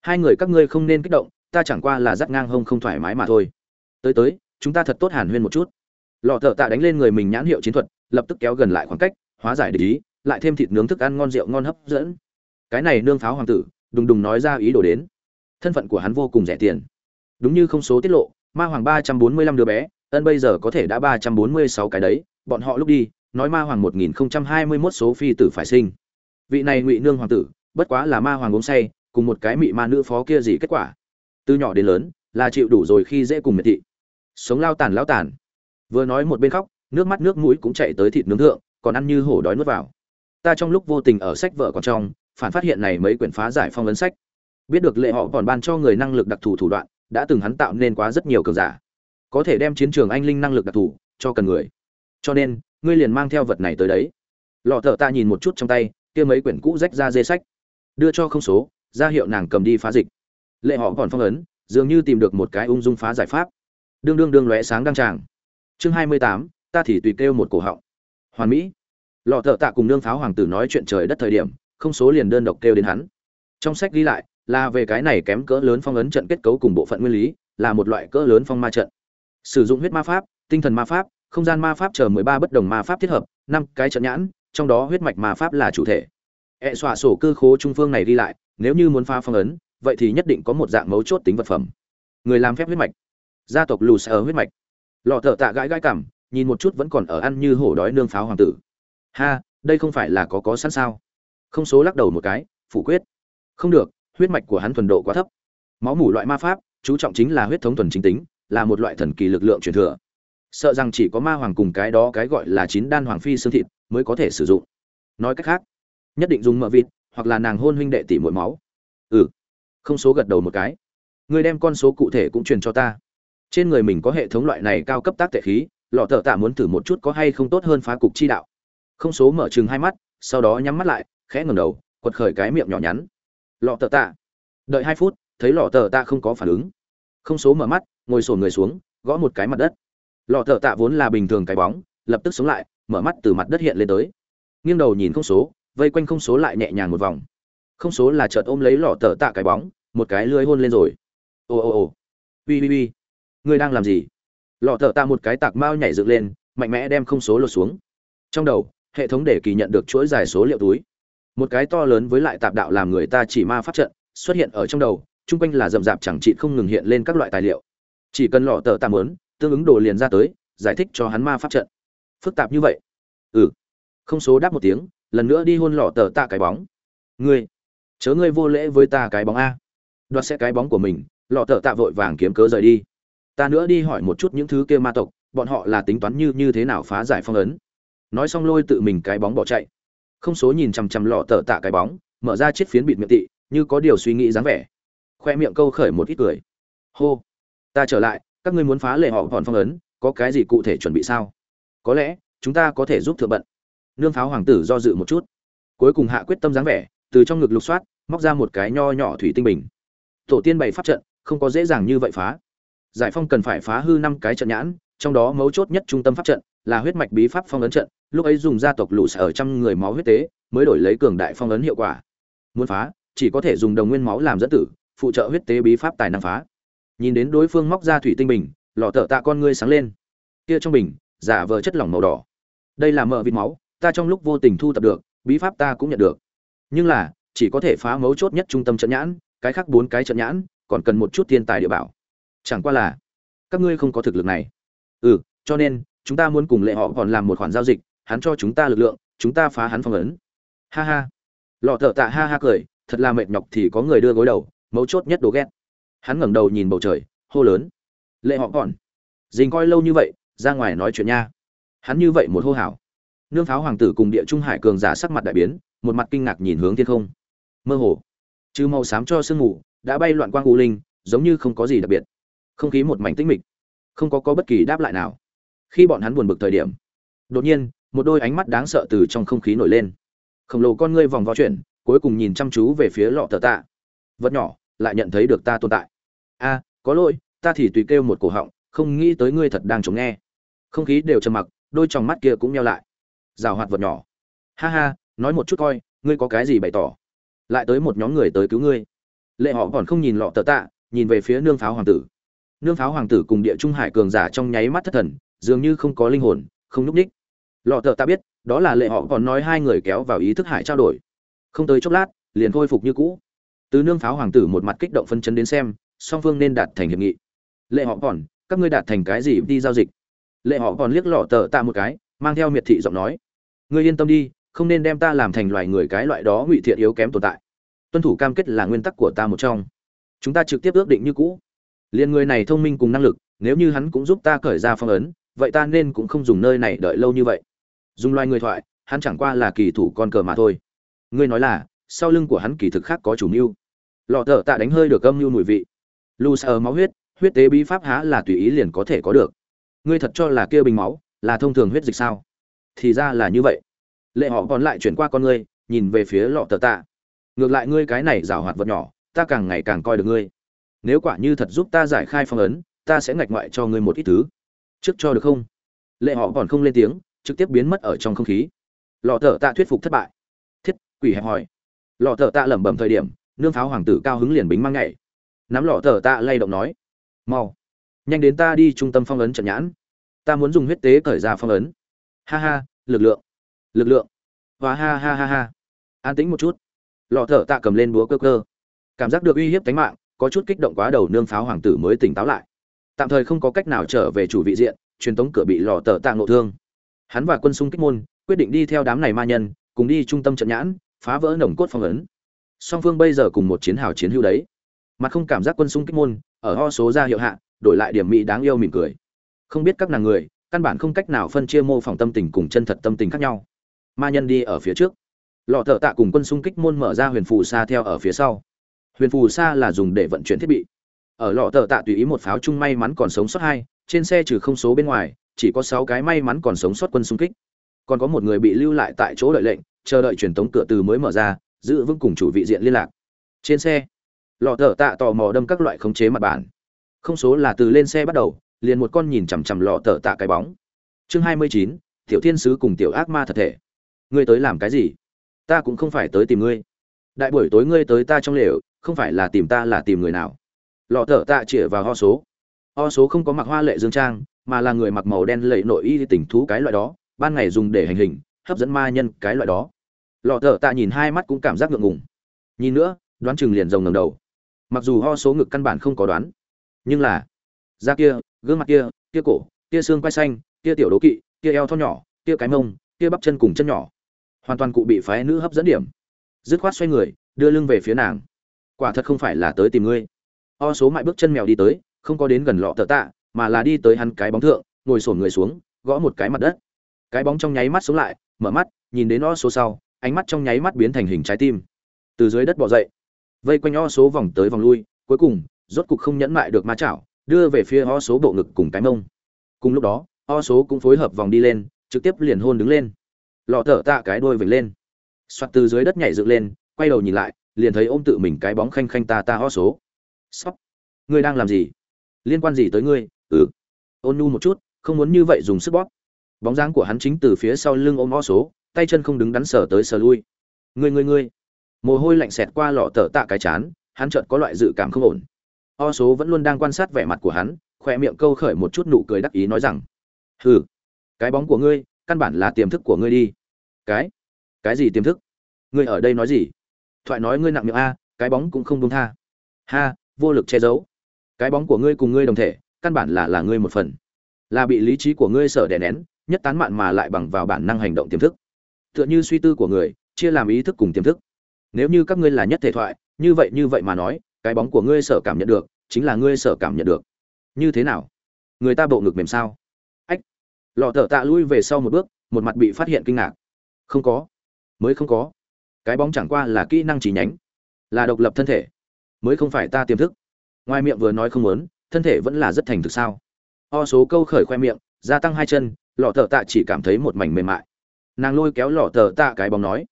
Hai người các ngươi không nên kích động ta chẳng qua là dắt ngang hông không thoải mái mà thôi. Tới tới, chúng ta thật tốt hàn huyên một chút. Lọ thợ tạ đánh lên người mình nhãn hiệu chiến thuật, lập tức kéo gần lại khoảng cách, hóa giải địch ý, lại thêm thịt nướng thức ăn ngon rượu ngon hấp dẫn. Cái này nương pháo hoàng tử, đùng đùng nói ra ý đồ đến. Thân phận của hắn vô cùng rẻ tiền. Đúng như không số tiết lộ, ma hoàng ba trăm bốn mươi lăm đứa bé, ân bây giờ có thể đã ba trăm bốn mươi sáu cái đấy, bọn họ lúc đi, nói ma hoàng một nghìn không trăm hai mươi mốt số phi tử phải sinh. Vị này ngụy nương hoàng tử, bất quá là ma hoàng uống say, cùng một cái mị ma nữ phó kia gì kết quả từ nhỏ đến lớn, là chịu đủ rồi khi dễ cùng miệt thị. Sống lao tàn lao tàn. Vừa nói một bên khóc, nước mắt nước mũi cũng chạy tới thịt nướng thượng, còn ăn như hổ đói nuốt vào. Ta trong lúc vô tình ở sách vợ còn trong, phản phát hiện này mấy quyển phá giải phong ấn sách. Biết được lệ họ còn ban cho người năng lực đặc thù thủ đoạn, đã từng hắn tạo nên quá rất nhiều cường giả. Có thể đem chiến trường anh linh năng lực đặc thù cho cần người. Cho nên, ngươi liền mang theo vật này tới đấy. Lọ thợ ta nhìn một chút trong tay, kia mấy quyển cũ rách ra dê sách. Đưa cho không số, ra hiệu nàng cầm đi phá dịch lệ họ còn phong ấn, dường như tìm được một cái ung dung phá giải pháp. Đương đương đương lóe sáng đăng tràng. Chương hai mươi tám, ta thì tùy kêu một cổ họng. Hoàn mỹ. Lọ thợ tạ cùng nương pháo hoàng tử nói chuyện trời đất thời điểm, không số liền đơn độc kêu đến hắn. Trong sách ghi lại, là về cái này kém cỡ lớn phong ấn trận kết cấu cùng bộ phận nguyên lý, là một loại cỡ lớn phong ma trận. Sử dụng huyết ma pháp, tinh thần ma pháp, không gian ma pháp chờ mười ba bất đồng ma pháp thiết hợp, năm cái trận nhãn, trong đó huyết mạch ma pháp là chủ thể. Ẹ e xọa sổ cơ khố trung phương này đi lại, nếu như muốn phá phong ấn vậy thì nhất định có một dạng mấu chốt tính vật phẩm. Người làm phép huyết mạch. Gia tộc lù sở huyết mạch. Lọ thợ tạ gãi gãi cảm nhìn một chút vẫn còn ở ăn như hổ đói nương pháo hoàng tử. Ha, đây không phải là có có sẵn sao? Không số lắc đầu một cái, phủ quyết. Không được, huyết mạch của hắn thuần độ quá thấp. Máu mủ loại ma pháp, chú trọng chính là huyết thống thuần chính tính, là một loại thần kỳ lực lượng truyền thừa. Sợ rằng chỉ có ma hoàng cùng cái đó cái gọi là chín đan hoàng phi xương thịt mới có thể sử dụng. Nói cách khác, nhất định dùng mợ vịt hoặc là nàng hôn huynh đệ tỷ muội máu. Ừ không số gật đầu một cái. Ngươi đem con số cụ thể cũng truyền cho ta. Trên người mình có hệ thống loại này cao cấp tác tệ khí, lọ thợ tạ muốn thử một chút có hay không tốt hơn phá cục chi đạo. Không số mở chừng hai mắt, sau đó nhắm mắt lại, khẽ ngầm đầu, quật khởi cái miệng nhỏ nhắn. Lọ thợ tạ. Đợi hai phút, thấy lọ thợ tạ không có phản ứng. Không số mở mắt, ngồi sổn người xuống, gõ một cái mặt đất. Lọ thợ tạ vốn là bình thường cái bóng, lập tức sống lại, mở mắt từ mặt đất hiện lên tới. Nghiêng đầu nhìn không số, vây quanh không số lại nhẹ nhàng một vòng không số là chợt ôm lấy lọ thợ tạ cái bóng một cái lưới hôn lên rồi. Ồ ồ ồ ui ui ui ngươi đang làm gì? Lọ thợ tạ một cái tạc mao nhảy dựng lên mạnh mẽ đem không số lột xuống. Trong đầu hệ thống để kỳ nhận được chuỗi dài số liệu túi. Một cái to lớn với lại tạp đạo làm người ta chỉ ma pháp trận xuất hiện ở trong đầu chung quanh là rậm rạp chẳng trị không ngừng hiện lên các loại tài liệu. Chỉ cần lọ tờ tạ lớn, tương ứng đồ liền ra tới giải thích cho hắn ma pháp trận. Phức tạp như vậy. Ừ. Không số đáp một tiếng lần nữa đi hôn lọ tờ tạ cái bóng. Ngươi chớ ngươi vô lễ với ta cái bóng a. Đoạt xe cái bóng của mình, lọ thợ tạ vội vàng kiếm cớ rời đi. Ta nữa đi hỏi một chút những thứ kia ma tộc, bọn họ là tính toán như như thế nào phá giải phong ấn. Nói xong lôi tự mình cái bóng bỏ chạy. Không số nhìn chằm chằm lọ thợ tạ cái bóng, mở ra chiếc phiến bịt miệng tị, như có điều suy nghĩ dáng vẻ. Khoe miệng câu khởi một ít cười. Hô, ta trở lại, các ngươi muốn phá lệ họ còn phong ấn, có cái gì cụ thể chuẩn bị sao? Có lẽ, chúng ta có thể giúp thượng bận. Nương pháo hoàng tử do dự một chút. Cuối cùng hạ quyết tâm dáng vẻ từ trong ngực lục soát, móc ra một cái nho nhỏ thủy tinh bình. Tổ tiên bày pháp trận, không có dễ dàng như vậy phá. Giải phong cần phải phá hư năm cái trận nhãn, trong đó mấu chốt nhất trung tâm pháp trận là huyết mạch bí pháp phong ấn trận, lúc ấy dùng gia tộc lũ sở trăm người máu huyết tế, mới đổi lấy cường đại phong ấn hiệu quả. Muốn phá, chỉ có thể dùng đồng nguyên máu làm dẫn tử, phụ trợ huyết tế bí pháp tài năng phá. Nhìn đến đối phương móc ra thủy tinh bình, lọ thợ tạ con ngươi sáng lên. Kia trong bình, giả vờ chất lỏng màu đỏ. Đây là mỡ vịt máu, ta trong lúc vô tình thu tập được, bí pháp ta cũng nhận được nhưng là, chỉ có thể phá mấu chốt nhất trung tâm trận nhãn, cái khác bốn cái trận nhãn, còn cần một chút thiên tài địa bảo. Chẳng qua là, các ngươi không có thực lực này. Ừ cho nên, chúng ta muốn cùng lệ họ còn làm một khoản giao dịch, hắn cho chúng ta lực lượng, chúng ta phá hắn phong ấn. Ha ha. Lọ thợ tạ ha ha cười, thật là mệt nhọc thì có người đưa gối đầu, mấu chốt nhất đồ ghét. Hắn ngẩng đầu nhìn bầu trời, hô lớn. Lệ họ còn. Dình coi lâu như vậy, ra ngoài nói chuyện nha. Hắn như vậy một hô hào. Nương pháo hoàng tử cùng địa trung hải cường giả sắc mặt đại biến một mặt kinh ngạc nhìn hướng thiên không. Mơ hồ. Trừ màu xám cho sương mù, đã bay loạn quang u linh, giống như không có gì đặc biệt. Không khí một mảnh tĩnh mịch. Không có có bất kỳ đáp lại nào. Khi bọn hắn buồn bực thời điểm, đột nhiên, một đôi ánh mắt đáng sợ từ trong không khí nổi lên. Khổng lồ con ngươi vòng vo chuyển, cuối cùng nhìn chăm chú về phía lọ tờ tạ. Vật nhỏ, lại nhận thấy được ta tồn tại. A, có lỗi, ta thì tùy kêu một cổ họng, không nghĩ tới ngươi thật đang chống nghe. Không khí đều trầm mặc, đôi tròng mắt kia cũng nheo lại. Rào hoạt vật nhỏ. Ha ha nói một chút coi, ngươi có cái gì bày tỏ? Lại tới một nhóm người tới cứu ngươi. Lệ họ còn không nhìn lọ tờ tạ, nhìn về phía nương pháo hoàng tử. Nương pháo hoàng tử cùng địa trung hải cường giả trong nháy mắt thất thần, dường như không có linh hồn, không núp ních. Lọ tờ tạ biết, đó là lệ họ còn nói hai người kéo vào ý thức hải trao đổi. Không tới chốc lát, liền khôi phục như cũ. Từ nương pháo hoàng tử một mặt kích động phân chấn đến xem, song phương nên đạt thành hiệp nghị. Lệ họ còn, các ngươi đạt thành cái gì đi giao dịch? Lệ họ còn liếc lọ tờ tạ một cái, mang theo miệt thị giọng nói. Ngươi yên tâm đi không nên đem ta làm thành loài người cái loại đó ngụy thiện yếu kém tồn tại. Tuân thủ cam kết là nguyên tắc của ta một trong. Chúng ta trực tiếp ước định như cũ. Liền người này thông minh cùng năng lực, nếu như hắn cũng giúp ta cởi ra phong ấn, vậy ta nên cũng không dùng nơi này đợi lâu như vậy. Dùng loài người thoại, hắn chẳng qua là kỳ thủ con cờ mà thôi. Ngươi nói là, sau lưng của hắn kỳ thực khác có chủ mưu. Lọ thợ tạ đánh hơi được âm mưu mùi vị. Lu sợ máu huyết huyết tế bí pháp há là tùy ý liền có thể có được. Ngươi thật cho là kia bình máu, là thông thường huyết dịch sao? Thì ra là như vậy lệ họ còn lại chuyển qua con ngươi, nhìn về phía lọ tờ tạ. Ngược lại ngươi cái này rào hoạt vật nhỏ, ta càng ngày càng coi được ngươi. Nếu quả như thật giúp ta giải khai phong ấn, ta sẽ ngạch ngoại cho ngươi một ít thứ. Trước cho được không? Lệ họ còn không lên tiếng, trực tiếp biến mất ở trong không khí. Lọ tờ tạ thuyết phục thất bại. Thiết, quỷ hẹp hỏi lọ tờ tạ lẩm bẩm thời điểm, nương pháo hoàng tử cao hứng liền bính mang nhảy. Nắm lọ tờ tạ lay động nói, mau, nhanh đến ta đi trung tâm phong ấn trận nhãn. Ta muốn dùng huyết tế cởi ra phong ấn. Ha ha, lực lượng lực lượng. Và ha ha ha ha. An tĩnh một chút. Lọ thở tạ cầm lên búa cơ cơ. Cảm giác được uy hiếp tính mạng, có chút kích động quá đầu nương pháo hoàng tử mới tỉnh táo lại. Tạm thời không có cách nào trở về chủ vị diện, truyền tống cửa bị lò tờ tạ ngộ thương. Hắn và quân xung kích môn, quyết định đi theo đám này ma nhân, cùng đi trung tâm trận nhãn, phá vỡ nồng cốt phong ấn. Song phương bây giờ cùng một chiến hào chiến hữu đấy. Mặt không cảm giác quân xung kích môn, ở ho số ra hiệu hạ, đổi lại điểm mỹ đáng yêu mỉm cười. Không biết các nàng người, căn bản không cách nào phân chia mô phỏng tâm tình cùng chân thật tâm tình khác nhau ma nhân đi ở phía trước. Lọ thợ tạ cùng quân xung kích môn mở ra huyền phù sa theo ở phía sau. Huyền phù sa là dùng để vận chuyển thiết bị. Ở lọ thợ tạ tùy ý một pháo chung may mắn còn sống sót hai, trên xe trừ không số bên ngoài, chỉ có sáu cái may mắn còn sống sót quân xung kích. Còn có một người bị lưu lại tại chỗ đợi lệnh, chờ đợi truyền tống cửa từ mới mở ra, giữ vững cùng chủ vị diện liên lạc. Trên xe, lọ thợ tạ tò mò đâm các loại khống chế mặt bản không số là từ lên xe bắt đầu, liền một con nhìn chằm chằm lọ thợ tạ cái bóng. Chương hai mươi chín, tiểu thiên sứ cùng tiểu ác ma thật thể ngươi tới làm cái gì? Ta cũng không phải tới tìm ngươi. Đại buổi tối ngươi tới ta trong lều, không phải là tìm ta là tìm người nào? Lọ thở tạ chĩa vào ho số. Ho số không có mặc hoa lệ dương trang, mà là người mặc màu đen lệ nội y tình thú cái loại đó, ban ngày dùng để hành hình, hấp dẫn ma nhân cái loại đó. Lọ thở tạ nhìn hai mắt cũng cảm giác ngượng ngùng. Nhìn nữa, đoán chừng liền rồng ngầm đầu. Mặc dù ho số ngực căn bản không có đoán, nhưng là da kia, gương mặt kia kia cổ, kia xương quai xanh, kia tiểu đố kỵ, kia eo thon nhỏ, kia cái mông, kia bắp chân cùng chân nhỏ hoàn toàn cụ bị phái nữ hấp dẫn điểm. Dứt khoát xoay người, đưa lưng về phía nàng. Quả thật không phải là tới tìm ngươi. O số mại bước chân mèo đi tới, không có đến gần lọ tờ tạ, mà là đi tới hắn cái bóng thượng, ngồi sổn người xuống, gõ một cái mặt đất. Cái bóng trong nháy mắt xuống lại, mở mắt, nhìn đến o số sau, ánh mắt trong nháy mắt biến thành hình trái tim. Từ dưới đất bỏ dậy. Vây quanh o số vòng tới vòng lui, cuối cùng, rốt cục không nhẫn mại được ma chảo, đưa về phía o số bộ ngực cùng cái mông. Cùng lúc đó, o số cũng phối hợp vòng đi lên, trực tiếp liền hôn đứng lên lọ thở tạ cái đuôi vểnh lên. Soạt từ dưới đất nhảy dựng lên, quay đầu nhìn lại, liền thấy ôm tự mình cái bóng khanh khanh ta ta ho số. Sóc ngươi đang làm gì? Liên quan gì tới ngươi? Ừ. Ôn nhu một chút, không muốn như vậy dùng sức bóp. Bóng dáng của hắn chính từ phía sau lưng ôm ho số, tay chân không đứng đắn sở tới sờ lui. Ngươi ngươi ngươi. Mồ hôi lạnh xẹt qua lọ thở tạ cái chán, hắn chợt có loại dự cảm không ổn. O số vẫn luôn đang quan sát vẻ mặt của hắn, khoe miệng câu khởi một chút nụ cười đắc ý nói rằng, hừ, cái bóng của ngươi căn bản là tiềm thức của ngươi đi. Cái? Cái gì tiềm thức? Ngươi ở đây nói gì? Thoại nói ngươi nặng miệng a, cái bóng cũng không đúng tha. Ha, vô lực che giấu. Cái bóng của ngươi cùng ngươi đồng thể, căn bản là là ngươi một phần. Là bị lý trí của ngươi sở đè nén, nhất tán mạn mà lại bằng vào bản năng hành động tiềm thức. Tựa như suy tư của người, chia làm ý thức cùng tiềm thức. Nếu như các ngươi là nhất thể thoại, như vậy như vậy mà nói, cái bóng của ngươi sở cảm nhận được, chính là ngươi sở cảm nhận được. Như thế nào? Người ta bộ ngực mềm sao? Lọ thợ tạ lui về sau một bước, một mặt bị phát hiện kinh ngạc. Không có. Mới không có. Cái bóng chẳng qua là kỹ năng chỉ nhánh. Là độc lập thân thể. Mới không phải ta tiềm thức. Ngoài miệng vừa nói không muốn, thân thể vẫn là rất thành thực sao? O số câu khởi khoe miệng, gia tăng hai chân, lọ thợ tạ chỉ cảm thấy một mảnh mềm mại. Nàng lôi kéo lọ thợ tạ cái bóng nói,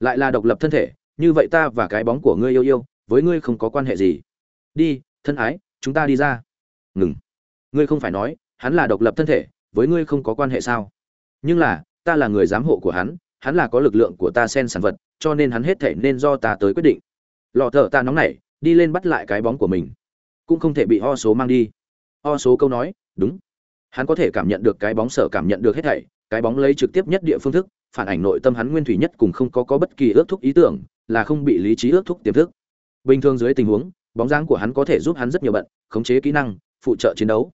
lại là độc lập thân thể, như vậy ta và cái bóng của ngươi yêu yêu, với ngươi không có quan hệ gì. Đi, thân ái, chúng ta đi ra. Ngừng. Ngươi không phải nói, hắn là độc lập thân thể với ngươi không có quan hệ sao? Nhưng là, ta là người giám hộ của hắn hắn là có lực lượng của ta sen sản vật, cho nên hắn hết thể nên do ta tới quyết định. Lọ thợ ta nóng nảy, đi lên bắt lại cái bóng của mình. Cũng không thể bị ho số mang đi. Ho số câu nói, đúng. Hắn có thể cảm nhận được cái bóng sở cảm nhận được hết thảy, cái bóng lấy trực tiếp nhất địa phương thức, phản ảnh nội tâm hắn nguyên thủy nhất cùng không có có bất kỳ ước thúc ý tưởng, là không bị lý trí ước thúc tiềm thức. Bình thường dưới tình huống, bóng dáng của hắn có thể giúp hắn rất nhiều bận, khống chế kỹ năng, phụ trợ chiến đấu.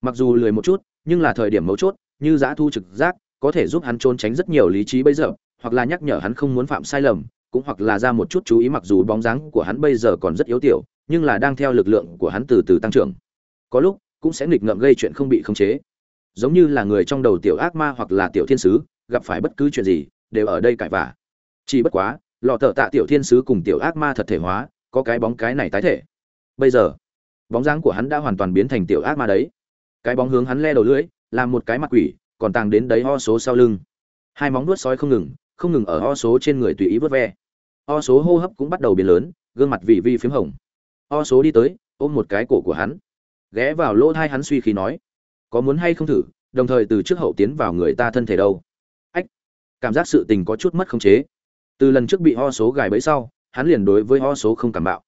Mặc dù lười một chút nhưng là thời điểm mấu chốt, như giã thu trực giác, có thể giúp hắn trốn tránh rất nhiều lý trí bây giờ, hoặc là nhắc nhở hắn không muốn phạm sai lầm, cũng hoặc là ra một chút chú ý mặc dù bóng dáng của hắn bây giờ còn rất yếu tiểu, nhưng là đang theo lực lượng của hắn từ từ tăng trưởng. Có lúc, cũng sẽ nghịch ngợm gây chuyện không bị khống chế. Giống như là người trong đầu tiểu ác ma hoặc là tiểu thiên sứ, gặp phải bất cứ chuyện gì, đều ở đây cãi vả chỉ bất quá, lọ thợ tạ tiểu thiên sứ cùng tiểu ác ma thật thể hóa, có cái bóng cái này tái thể. Bây giờ, bóng dáng của hắn đã hoàn toàn biến thành tiểu ác ma đấy cái bóng hướng hắn le đầu lưỡi, làm một cái mặt quỷ, còn tàng đến đấy ho số sau lưng. Hai móng nuốt sói không ngừng không ngừng ở ho số trên người tùy ý vớt ve. Ho số hô hấp cũng bắt đầu biến lớn, gương mặt vị vi p h í m hồng. Ho số đi tới, ôm một cái cổ của hắn. Ghé vào lỗ thai hắn suy khí nói, có muốn hay không thử, đồng thời từ trước hậu tiến vào người ta thân thể đâu? Ách, cảm giác sự tình có chút mất khống chế. Từ lần trước bị ho số gài bẫy sau, hắn liền đối với ho số không cảm bạo.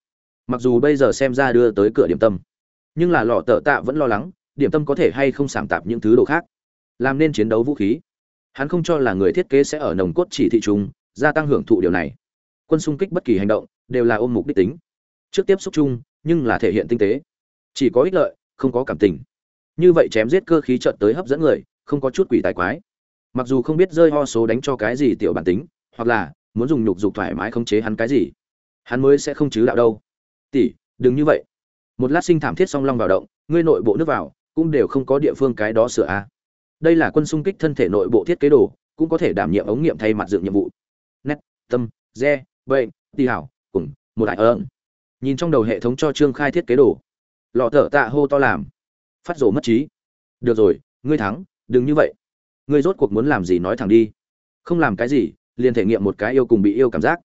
Mặc dù bây giờ xem ra đưa tới cửa điểm tâm, nhưng là lọ tờ tạ vẫn lo lắng điểm tâm có thể hay không sáng tạp những thứ đồ khác. Làm nên chiến đấu vũ khí. Hắn không cho là người thiết kế sẽ ở nồng cốt chỉ thị trung gia tăng hưởng thụ điều này. Quân xung kích bất kỳ hành động, đều là ôm mục đích tính. Trước tiếp xúc chung, nhưng là thể hiện tinh tế. Chỉ có ích lợi, không có cảm tình. Như vậy chém giết cơ khí trợn tới hấp dẫn người, không có chút quỷ tài quái. Mặc dù không biết rơi ho số đánh cho cái gì tiểu bản tính, hoặc là muốn dùng nhục dục thoải mái khống chế hắn cái gì, hắn mới sẽ không chứ đạo đâu. Tỷ, đừng như vậy. Một lát sinh thảm thiết song long vào động, ngươi nội bộ nước vào cũng đều không có địa phương cái đó sửa a. Đây là quân xung kích thân thể nội bộ thiết kế đồ, cũng có thể đảm nhiệm ống nghiệm thay mặt dựng nhiệm vụ. Nét, tâm, re, bệnh tì hảo, cùng, một đại ơn nhìn trong đầu hệ thống cho trương khai thiết kế đồ. Lọ thở tạ hô to làm. Phát rổ mất trí. Được rồi, ngươi thắng, đừng như vậy. Ngươi rốt cuộc muốn làm gì nói thẳng đi. Không làm cái gì, liền thể nghiệm một cái yêu cùng bị yêu cảm giác.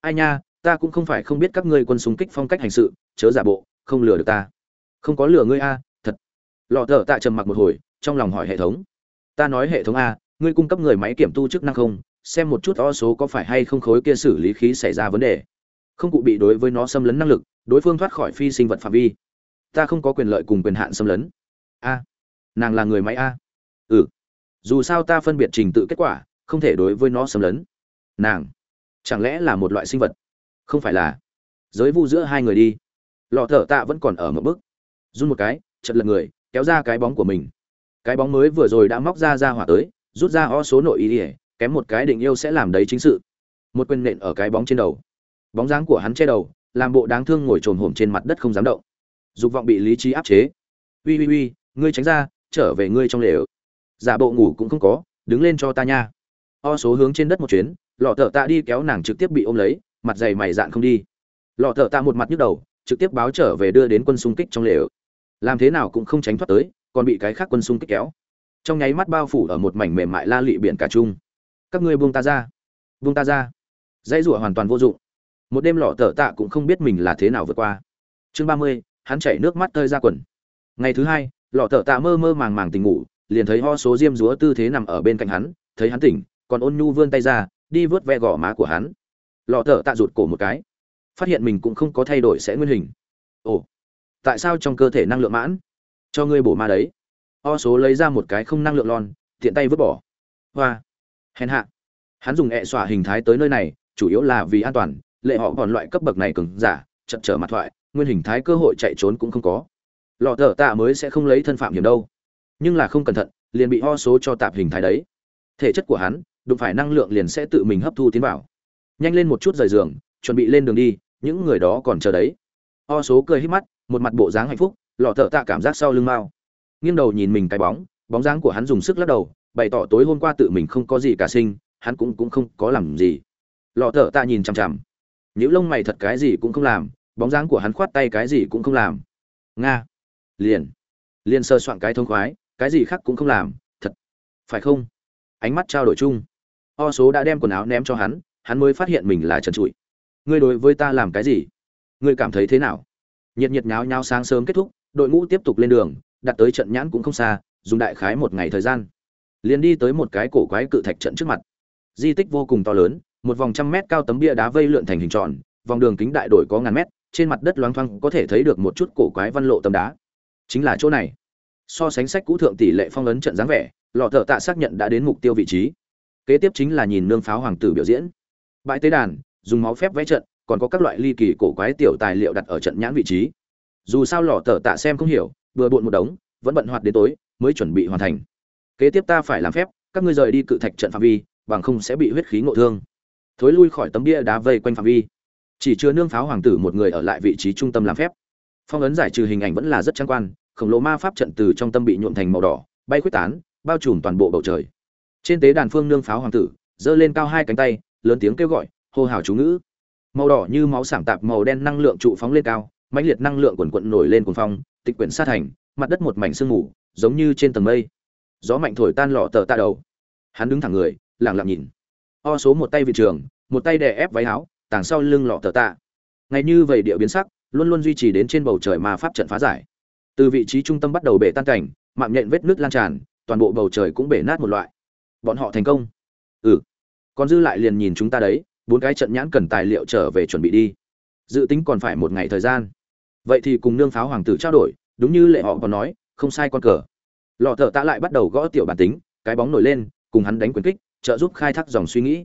Ai nha, ta cũng không phải không biết các ngươi quân súng kích phong cách hành sự, chớ giả bộ, không lừa được ta. Không có lừa ngươi a lọ thở tạ trầm mặc một hồi, trong lòng hỏi hệ thống. Ta nói hệ thống a, ngươi cung cấp người máy kiểm tu chức năng không? Xem một chút o số có phải hay không khối kia xử lý khí xảy ra vấn đề. Không cụ bị đối với nó xâm lấn năng lực, đối phương thoát khỏi phi sinh vật phạm vi. Ta không có quyền lợi cùng quyền hạn xâm lấn. A, nàng là người máy a. Ừ. Dù sao ta phân biệt trình tự kết quả, không thể đối với nó xâm lấn. Nàng, chẳng lẽ là một loại sinh vật? Không phải là. Giới vu giữa hai người đi. Lọ thở tạ vẫn còn ở một bước. Run một cái, chật lật người kéo ra cái bóng của mình. Cái bóng mới vừa rồi đã móc ra ra hỏa tới, rút ra o số nội ý ỉa kém một cái định yêu sẽ làm đấy chính sự. Một quyền nện ở cái bóng trên đầu. Bóng dáng của hắn che đầu, làm bộ đáng thương ngồi trồn hổm trên mặt đất không dám động. Dục vọng bị lý trí áp chế. Uy uy uy, ngươi tránh ra, trở về ngươi trong lều. Giả bộ ngủ cũng không có, đứng lên cho ta nha. O số hướng trên đất một chuyến, lọ thợ tạ đi kéo nàng trực tiếp bị ôm lấy, mặt dày mày dạn không đi. Lọ thợ tạ một mặt nhức đầu, trực tiếp báo trở về đưa đến quân xung kích trong lều làm thế nào cũng không tránh thoát tới, còn bị cái khác quân xung kích kéo. Trong nháy mắt bao phủ ở một mảnh mềm mại la lị biển cả chung. Các ngươi buông ta ra. Buông ta ra. Dãy rủa hoàn toàn vô dụng. Một đêm lọ tở tạ cũng không biết mình là thế nào vượt qua. Chương ba mươi, hắn chảy nước mắt tơi ra quần. Ngày thứ hai, lọ tở tạ mơ mơ màng màng tỉnh ngủ, liền thấy ho số diêm dúa tư thế nằm ở bên cạnh hắn, thấy hắn tỉnh, còn ôn nhu vươn tay ra, đi vớt ve gò má của hắn. Lọ tở tạ rụt cổ một cái. Phát hiện mình cũng không có thay đổi sẽ nguyên hình. Ồ tại sao trong cơ thể năng lượng mãn? Cho ngươi bổ ma đấy. O số lấy ra một cái không năng lượng lon, tiện tay vứt bỏ. Hoa. Hèn hạ. Hắn dùng ẹ xỏa hình thái tới nơi này, chủ yếu là vì an toàn, lệ họ còn loại cấp bậc này cứng giả, chật trở mặt thoại, nguyên hình thái cơ hội chạy trốn cũng không có. Lọ thở tạ mới sẽ không lấy thân phạm hiểm đâu. Nhưng là không cẩn thận, liền bị ho số cho tạp hình thái đấy. Thể chất của hắn, đụng phải năng lượng liền sẽ tự mình hấp thu tiến vào. Nhanh lên một chút rời giường, chuẩn bị lên đường đi, những người đó còn chờ đấy. Ho số cười hít mắt một mặt bộ dáng hạnh phúc, lọ thở tạ cảm giác sau lưng mao nghiêng đầu nhìn mình cái bóng bóng dáng của hắn dùng sức lắc đầu, bày tỏ tối hôm qua tự mình không có gì cả sinh, hắn cũng cũng không có làm gì. Lọ thở tạ nhìn chằm chằm. Những lông mày thật cái gì cũng không làm, bóng dáng của hắn khoát tay cái gì cũng không làm. Nga. Liền. Liền sơ soạn cái thông khoái, cái gì khác cũng không làm, thật. Phải không? Ánh mắt trao đổi chung. O số đã đem quần áo ném cho hắn hắn mới phát hiện mình là trần trụi. Ngươi đối với ta làm cái gì? Ngươi cảm thấy thế nào? Nhiệt nhiệt nháo nháo sáng sớm kết thúc, đội ngũ tiếp tục lên đường đặt tới trận nhãn cũng không xa, dùng đại khái một ngày thời gian. Liền đi tới một cái cổ quái cự thạch trận trước mặt. Di tích vô cùng to lớn, một vòng trăm mét cao tấm bia đá vây lượn thành hình tròn, vòng đường kính đại đổi có ngàn mét, trên mặt đất loang thoang có thể thấy được một chút cổ quái văn lộ tấm đá. Chính là chỗ này. So sánh sách cũ thượng tỷ lệ phong ấn trận dáng vẻ, lọ thợ tạ xác nhận đã đến mục tiêu vị trí. Kế tiếp chính là nhìn nương pháo hoàng tử biểu diễn. Bãi tế đàn, dùng máu phép vẽ trận còn có các loại ly kỳ cổ quái tiểu tài liệu đặt ở trận nhãn vị trí. Dù sao lọ tở tạ xem không hiểu, vừa bộn một đống, vẫn bận hoạt đến tối, mới chuẩn bị hoàn thành. Kế tiếp ta phải làm phép, các ngươi rời đi cự thạch trận phạm vi, bằng không sẽ bị huyết khí ngộ thương. Thối lui khỏi tấm bia đá vây quanh phạm vi. Chỉ chưa nương pháo hoàng tử một người ở lại vị trí trung tâm làm phép. Phong ấn giải trừ hình ảnh vẫn là rất trang quan, khổng lồ ma pháp trận từ trong tâm bị nhuộm thành màu đỏ, bay quyết tán, bao trùm toàn bộ bầu trời. Trên tế đàn phương nương pháo hoàng tử, giơ lên cao hai cánh tay, lớn tiếng kêu gọi, hô hào chú ngữ màu đỏ như máu sảm tạp màu đen năng lượng trụ phóng lên cao, mãnh liệt năng lượng quần quận nổi lên cuồng phong, tịch quyển sát thành, mặt đất một mảnh sương mù, giống như trên tầng mây. Gió mạnh thổi tan lọ tờ ta đầu. Hắn đứng thẳng người lẳng lặng nhìn. O số một tay vị trường, một tay đè ép váy áo, tàng sau lưng lọ tờ tạ. Ngay như vậy địa biến sắc, luôn luôn duy trì đến trên bầu trời mà pháp trận phá giải. Từ vị trí trung tâm bắt đầu bể tan cảnh, mạng nhện vết nước lan tràn, toàn bộ bầu trời cũng bể nát một loại. Bọn họ thành công. Ừ. Còn dư lại liền nhìn chúng ta đấy bốn cái trận nhãn cần tài liệu trở về chuẩn bị đi. Dự tính còn phải một ngày thời gian. Vậy thì cùng nương pháo hoàng tử trao đổi, đúng như lệ họ còn nói, không sai con cờ. Lọ thợ tạ lại bắt đầu gõ tiểu bản tính, cái bóng nổi lên, cùng hắn đánh quyền kích, trợ giúp khai thác dòng suy nghĩ.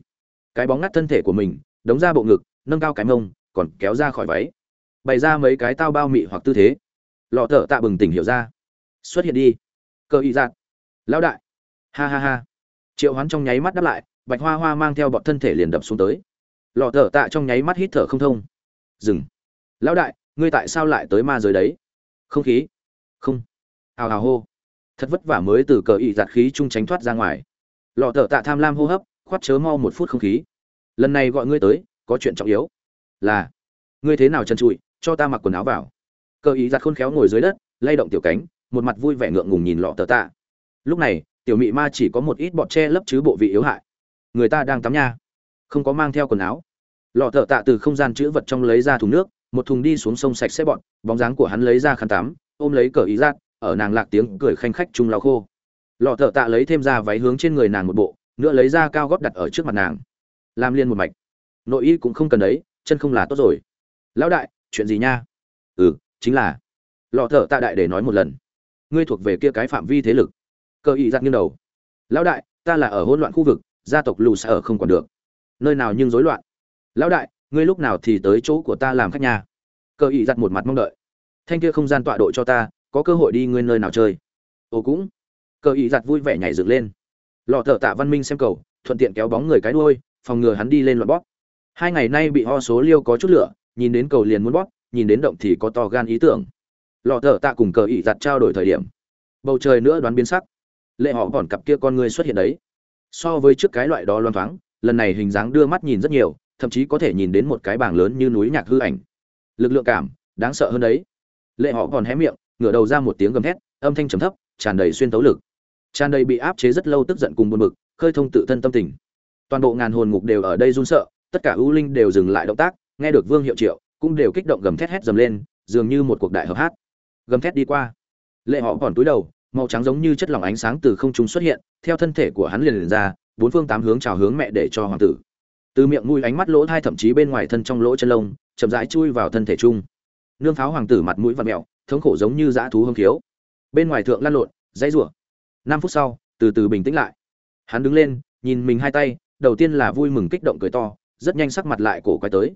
Cái bóng ngắt thân thể của mình, đống ra bộ ngực, nâng cao cái mông, còn kéo ra khỏi váy. Bày ra mấy cái tao bao mị hoặc tư thế. Lọ thở tạ bừng tỉnh hiểu ra. Xuất hiện đi. Cơ ý giạt dạ. lão đại. Ha ha ha. Triệu hoán trong nháy mắt đáp lại, bạch hoa hoa mang theo bọn thân thể liền đập xuống tới lọ thở tạ trong nháy mắt hít thở không thông. Dừng. Lão đại, ngươi tại sao lại tới ma giới đấy? Không khí. Không. Hào hào hô. Thật vất vả mới từ cờ ị giạt khí chung tránh thoát ra ngoài. Lọ thở tạ tham lam hô hấp, khoát chớ mau một phút không khí. Lần này gọi ngươi tới, có chuyện trọng yếu. Là, ngươi thế nào chân trụi, cho ta mặc quần áo vào. Cờ ý giặt khôn khéo ngồi dưới đất, lay động tiểu cánh, một mặt vui vẻ ngượng ngùng nhìn lọ tờ tạ. Lúc này, tiểu mị ma chỉ có một ít bọt che lấp chứ bộ vị yếu hại. Người ta đang tắm nha không có mang theo quần áo. Lọ thợ tạ từ không gian chữ vật trong lấy ra thùng nước, một thùng đi xuống sông sạch sẽ bọn, bóng dáng của hắn lấy ra khăn tắm, ôm lấy cờ ý giác ở nàng lạc tiếng cười khanh khách chung lau khô. Lọ thợ tạ lấy thêm ra váy hướng trên người nàng một bộ, nữa lấy ra cao gót đặt ở trước mặt nàng. Làm liên một mạch. Nội y cũng không cần đấy, chân không là tốt rồi. Lão đại, chuyện gì nha? Ừ chính là. Lọ thợ tạ đại để nói một lần. Ngươi thuộc về kia cái phạm vi thế lực. Cờ ý giác nghiêng đầu. Lão đại, ta là ở hỗn loạn khu vực, gia tộc lù xa ở không còn được nơi nào nhưng rối loạn. Lão đại, ngươi lúc nào thì tới chỗ của ta làm khách nhà? Cờ ý giặt một mặt mong đợi. Thanh kia không gian tọa độ cho ta, có cơ hội đi ngươi nơi nào chơi? Ồ cũng. Cờ ý giặt vui vẻ nhảy dựng lên. Lọ thợ tạ văn minh xem cầu, thuận tiện kéo bóng người cái đuôi, phòng ngừa hắn đi lên loạn bóp. Hai ngày nay bị ho số liêu có chút lửa, nhìn đến cầu liền muốn bóp, nhìn đến động thì có to gan ý tưởng. Lọ thợ tạ cùng cờ ý giặt trao đổi thời điểm. Bầu trời nữa đoán biến sắc. Lệ họ còn cặp kia con người xuất hiện đấy. So với trước cái loại đó loan thoáng lần này hình dáng đưa mắt nhìn rất nhiều thậm chí có thể nhìn đến một cái bảng lớn như núi nhạc hư ảnh. Lực lượng cảm đáng sợ hơn đấy. Lệ họ còn hé miệng ngửa đầu ra một tiếng gầm thét âm thanh trầm thấp tràn đầy xuyên tấu lực. Tràn đầy bị áp chế rất lâu tức giận cùng buồn bực khơi thông tự thân tâm tình. Toàn bộ ngàn hồn ngục đều ở đây run sợ tất cả ưu linh đều dừng lại động tác nghe được vương hiệu triệu cũng đều kích động gầm thét hét dầm lên dường như một cuộc đại hợp hát. Gầm thét đi qua. Lệ họ còn túi đầu màu trắng giống như chất lỏng ánh sáng từ không trung xuất hiện theo thân thể của hắn liền, liền ra bốn phương tám hướng chào hướng mẹ để cho hoàng tử. Từ miệng mũi ánh mắt lỗ thai thậm chí bên ngoài thân trong lỗ chân lông, chậm rãi chui vào thân thể chung. Nương pháo hoàng tử mặt mũi và mẹo, thống khổ giống như dã thú hông khiếu. Bên ngoài thượng lăn lộn, dãy rủa. Năm phút sau, từ từ bình tĩnh lại. Hắn đứng lên, nhìn mình hai tay, đầu tiên là vui mừng kích động cười to, rất nhanh sắc mặt lại cổ quay tới.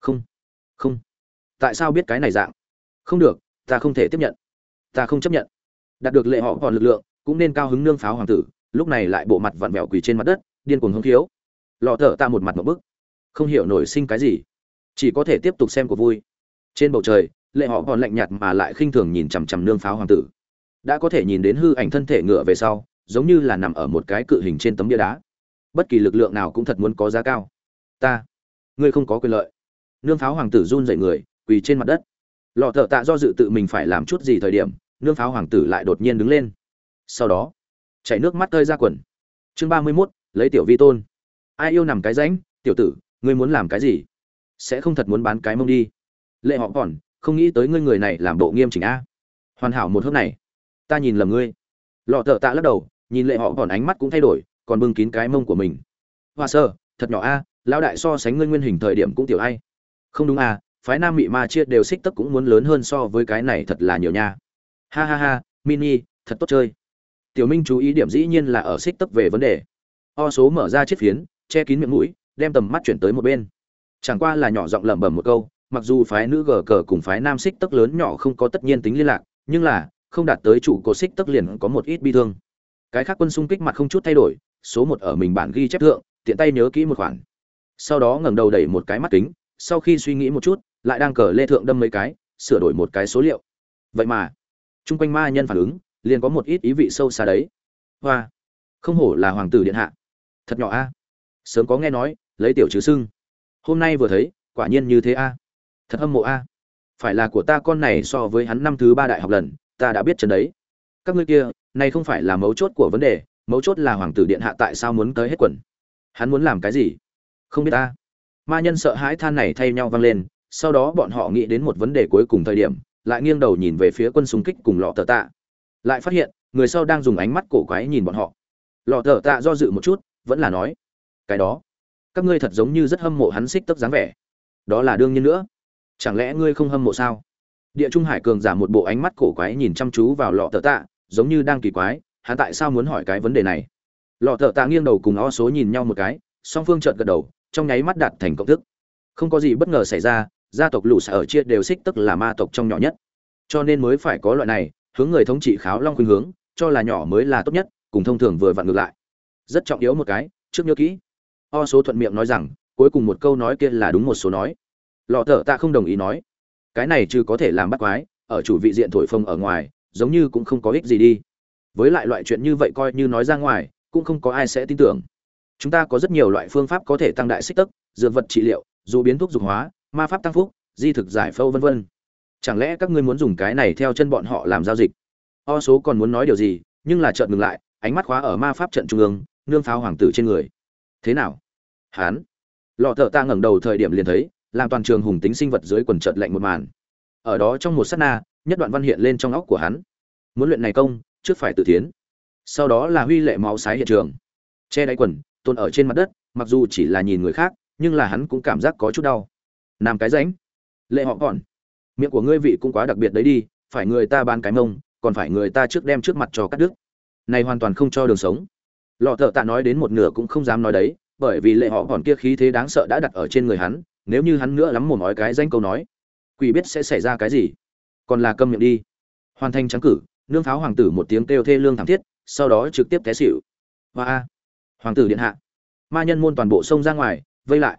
Không không. Tại sao biết cái này dạng? Không được, ta không thể tiếp nhận. Ta không chấp nhận. Đạt được lệ họ còn lực lượng, cũng nên cao hứng nương pháo hoàng tử lúc này lại bộ mặt vặn vẹo quỳ trên mặt đất, điên cuồng hứng thiếu lọ thở ta một mặt một bức. Không hiểu nổi sinh cái gì. Chỉ có thể tiếp tục xem của vui. Trên bầu trời, lệ họ còn lạnh nhạt mà lại khinh thường nhìn chằm chằm nương pháo hoàng tử. Đã có thể nhìn đến hư ảnh thân thể ngựa về sau, giống như là nằm ở một cái cự hình trên tấm bia đá. Bất kỳ lực lượng nào cũng thật muốn có giá cao. Ta, ngươi không có quyền lợi. Nương pháo hoàng tử run dậy người, quỳ trên mặt đất. Lọ thợ tạ do dự tự mình phải làm chút gì thời điểm, nương pháo hoàng tử lại đột nhiên đứng lên. Sau đó chảy nước mắt tơi ra quần. Chương ba mươi mốt, lấy tiểu vi tôn. Ai yêu nằm cái rãnh? Tiểu tử, ngươi muốn làm cái gì? Sẽ không thật muốn bán cái mông đi. Lệ họ còn, không nghĩ tới ngươi người này làm bộ nghiêm chỉnh a. Hoàn hảo một hôm này. Ta nhìn lầm ngươi. Lọ thợ tạ lắc đầu, nhìn lệ họ còn ánh mắt cũng thay đổi, còn bưng kín cái mông của mình. Hoa sơ, thật nhỏ a, lão đại so sánh ngươi nguyên hình thời điểm cũng tiểu ai. Không đúng à phái nam mị ma chia đều xích tấc cũng muốn lớn hơn so với cái này thật là nhiều nha. Ha ha ha, mini, thật tốt chơi tiểu minh chú ý điểm dĩ nhiên là ở xích tấp về vấn đề. O số mở ra chiếc phiến, che kín miệng mũi, đem tầm mắt chuyển tới một bên. Chẳng qua là nhỏ giọng lẩm bẩm một câu, mặc dù phái nữ gờ cờ cùng phái nam xích tấc lớn nhỏ không có tất nhiên tính liên lạc, nhưng là, không đạt tới chủ cổ xích tấc liền có một ít bi thương. Cái khác quân xung kích mặt không chút thay đổi, số một ở mình bản ghi chép thượng, tiện tay nhớ kỹ một khoản. Sau đó ngẩng đầu đẩy một cái mắt kính, sau khi suy nghĩ một chút, lại đang cờ lê thượng đâm mấy cái, sửa đổi một cái số liệu. Vậy mà, chung quanh ma nhân phản ứng liền có một ít ý vị sâu xa đấy. Hoa, không hổ là hoàng tử điện hạ. Thật nhỏ a. Sớm có nghe nói, lấy tiểu chứ sưng. Hôm nay vừa thấy, quả nhiên như thế a. Thật hâm mộ a. Phải là của ta con này so với hắn năm thứ ba đại học lần, ta đã biết chân đấy. Các ngươi kia, này không phải là mấu chốt của vấn đề, mấu chốt là hoàng tử điện hạ tại sao muốn tới hết quần? Hắn muốn làm cái gì? Không biết ta ma nhân sợ hãi than này thay nhau vang lên, sau đó bọn họ nghĩ đến một vấn đề cuối cùng thời điểm, lại nghiêng đầu nhìn về phía quân xung kích cùng lọ tờ tạ lại phát hiện, người sau đang dùng ánh mắt cổ quái nhìn bọn họ. Lọ thở tạ do dự một chút, vẫn là nói, cái đó, các ngươi thật giống như rất hâm mộ hắn xích tấp dáng vẻ. Đó là đương nhiên nữa. Chẳng lẽ ngươi không hâm mộ sao? Địa trung hải cường giả một bộ ánh mắt cổ quái nhìn chăm chú vào lọ thợ tạ, giống như đang kỳ quái, hắn tại sao muốn hỏi cái vấn đề này? Lọ thợ tạ nghiêng đầu cùng o số nhìn nhau một cái, song phương chợt gật đầu, trong nháy mắt đạt thành cộng thức. Không có gì bất ngờ xảy ra, gia tộc lũ sở chia đều xích tức là ma tộc trong nhỏ nhất. Cho nên mới phải có loại này hướng người thống trị kháo long khuynh hướng, cho là nhỏ mới là tốt nhất, cùng thông thường vừa vặn ngược lại. Rất trọng yếu một cái, trước nhớ kỹ. O số thuận miệng nói rằng, cuối cùng một câu nói kia là đúng một số nói. Lọ thở ta không đồng ý nói. Cái này chứ có thể làm bắt quái, ở chủ vị diện thổi phồng ở ngoài, giống như cũng không có ích gì đi. Với lại loại chuyện như vậy coi như nói ra ngoài, cũng không có ai sẽ tin tưởng. Chúng ta có rất nhiều loại phương pháp có thể tăng đại xích tức dược vật trị liệu, dù biến thuốc dục hóa, ma pháp tăng phúc, di thực giải phâu vân vân chẳng lẽ các ngươi muốn dùng cái này theo chân bọn họ làm giao dịch? O số còn muốn nói điều gì, nhưng là chợt ngừng lại, ánh mắt khóa ở ma pháp trận trung ương, nương pháo hoàng tử trên người. Thế nào? Hán. Lọ thợ ta ngẩng đầu thời điểm liền thấy, làm toàn trường hùng tính sinh vật dưới quần trợt lạnh một màn. Ở đó trong một sát na, nhất đoạn văn hiện lên trong óc của hắn. Muốn luyện này công, trước phải tự tiến sau đó là huy lệ máu sái hiện trường. Che đáy quần, tôn ở trên mặt đất, mặc dù chỉ là nhìn người khác, nhưng là hắn cũng cảm giác có chút đau. Làm cái ránh lệ họ còn miệng của ngươi vị cũng quá đặc biệt đấy đi, phải người ta ban cái mông, còn phải người ta trước đem trước mặt cho cắt đứt. Này hoàn toàn không cho đường sống. Lọ thợ tạ nói đến một nửa cũng không dám nói đấy, bởi vì lệ họ còn kia khí thế đáng sợ đã đặt ở trên người hắn, nếu như hắn nữa lắm mồm nói cái danh câu nói, quỷ biết sẽ xảy ra cái gì. Còn là câm miệng đi. Hoàn thành trắng cử, nương pháo hoàng tử một tiếng kêu thê lương thảm thiết, sau đó trực tiếp té xỉu. Hoa hoàng tử điện hạ. Ma nhân môn toàn bộ xông ra ngoài, vây lại.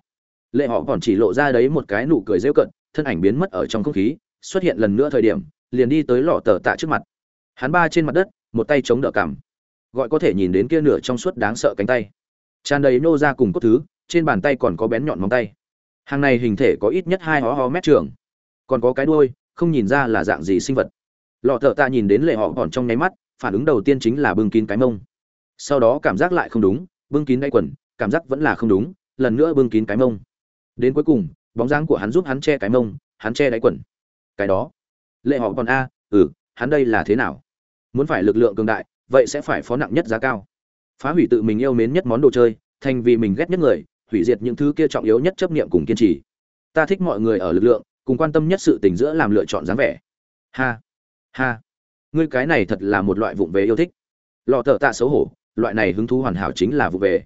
Lệ họ còn chỉ lộ ra đấy một cái nụ cười rêu cận thân ảnh biến mất ở trong không khí, xuất hiện lần nữa thời điểm, liền đi tới lọ tờ tạ trước mặt. Hắn ba trên mặt đất, một tay chống đỡ cằm. Gọi có thể nhìn đến kia nửa trong suốt đáng sợ cánh tay. Tràn đầy nô ra cùng cốt thứ, trên bàn tay còn có bén nhọn móng tay. Hàng này hình thể có ít nhất hai hó hó mét trường. Còn có cái đuôi, không nhìn ra là dạng gì sinh vật. Lọ thợ tạ nhìn đến lệ họ còn trong nháy mắt, phản ứng đầu tiên chính là bưng kín cái mông. Sau đó cảm giác lại không đúng, bưng kín đáy quần, cảm giác vẫn là không đúng, lần nữa bưng kín cái mông. Đến cuối cùng bóng dáng của hắn giúp hắn che cái mông, hắn che đáy quần. Cái đó. Lệ họ còn a ừ hắn đây là thế nào? Muốn phải lực lượng cường đại, vậy sẽ phải phó nặng nhất giá cao. Phá hủy tự mình yêu mến nhất món đồ chơi, thành vì mình ghét nhất người, hủy diệt những thứ kia trọng yếu nhất chấp niệm cùng kiên trì. Ta thích mọi người ở lực lượng, cùng quan tâm nhất sự tình giữa làm lựa chọn dáng vẻ. Ha ha. Ngươi cái này thật là một loại vụng về yêu thích. Lọ thợ tạ xấu hổ, loại này hứng thú hoàn hảo chính là vụ về.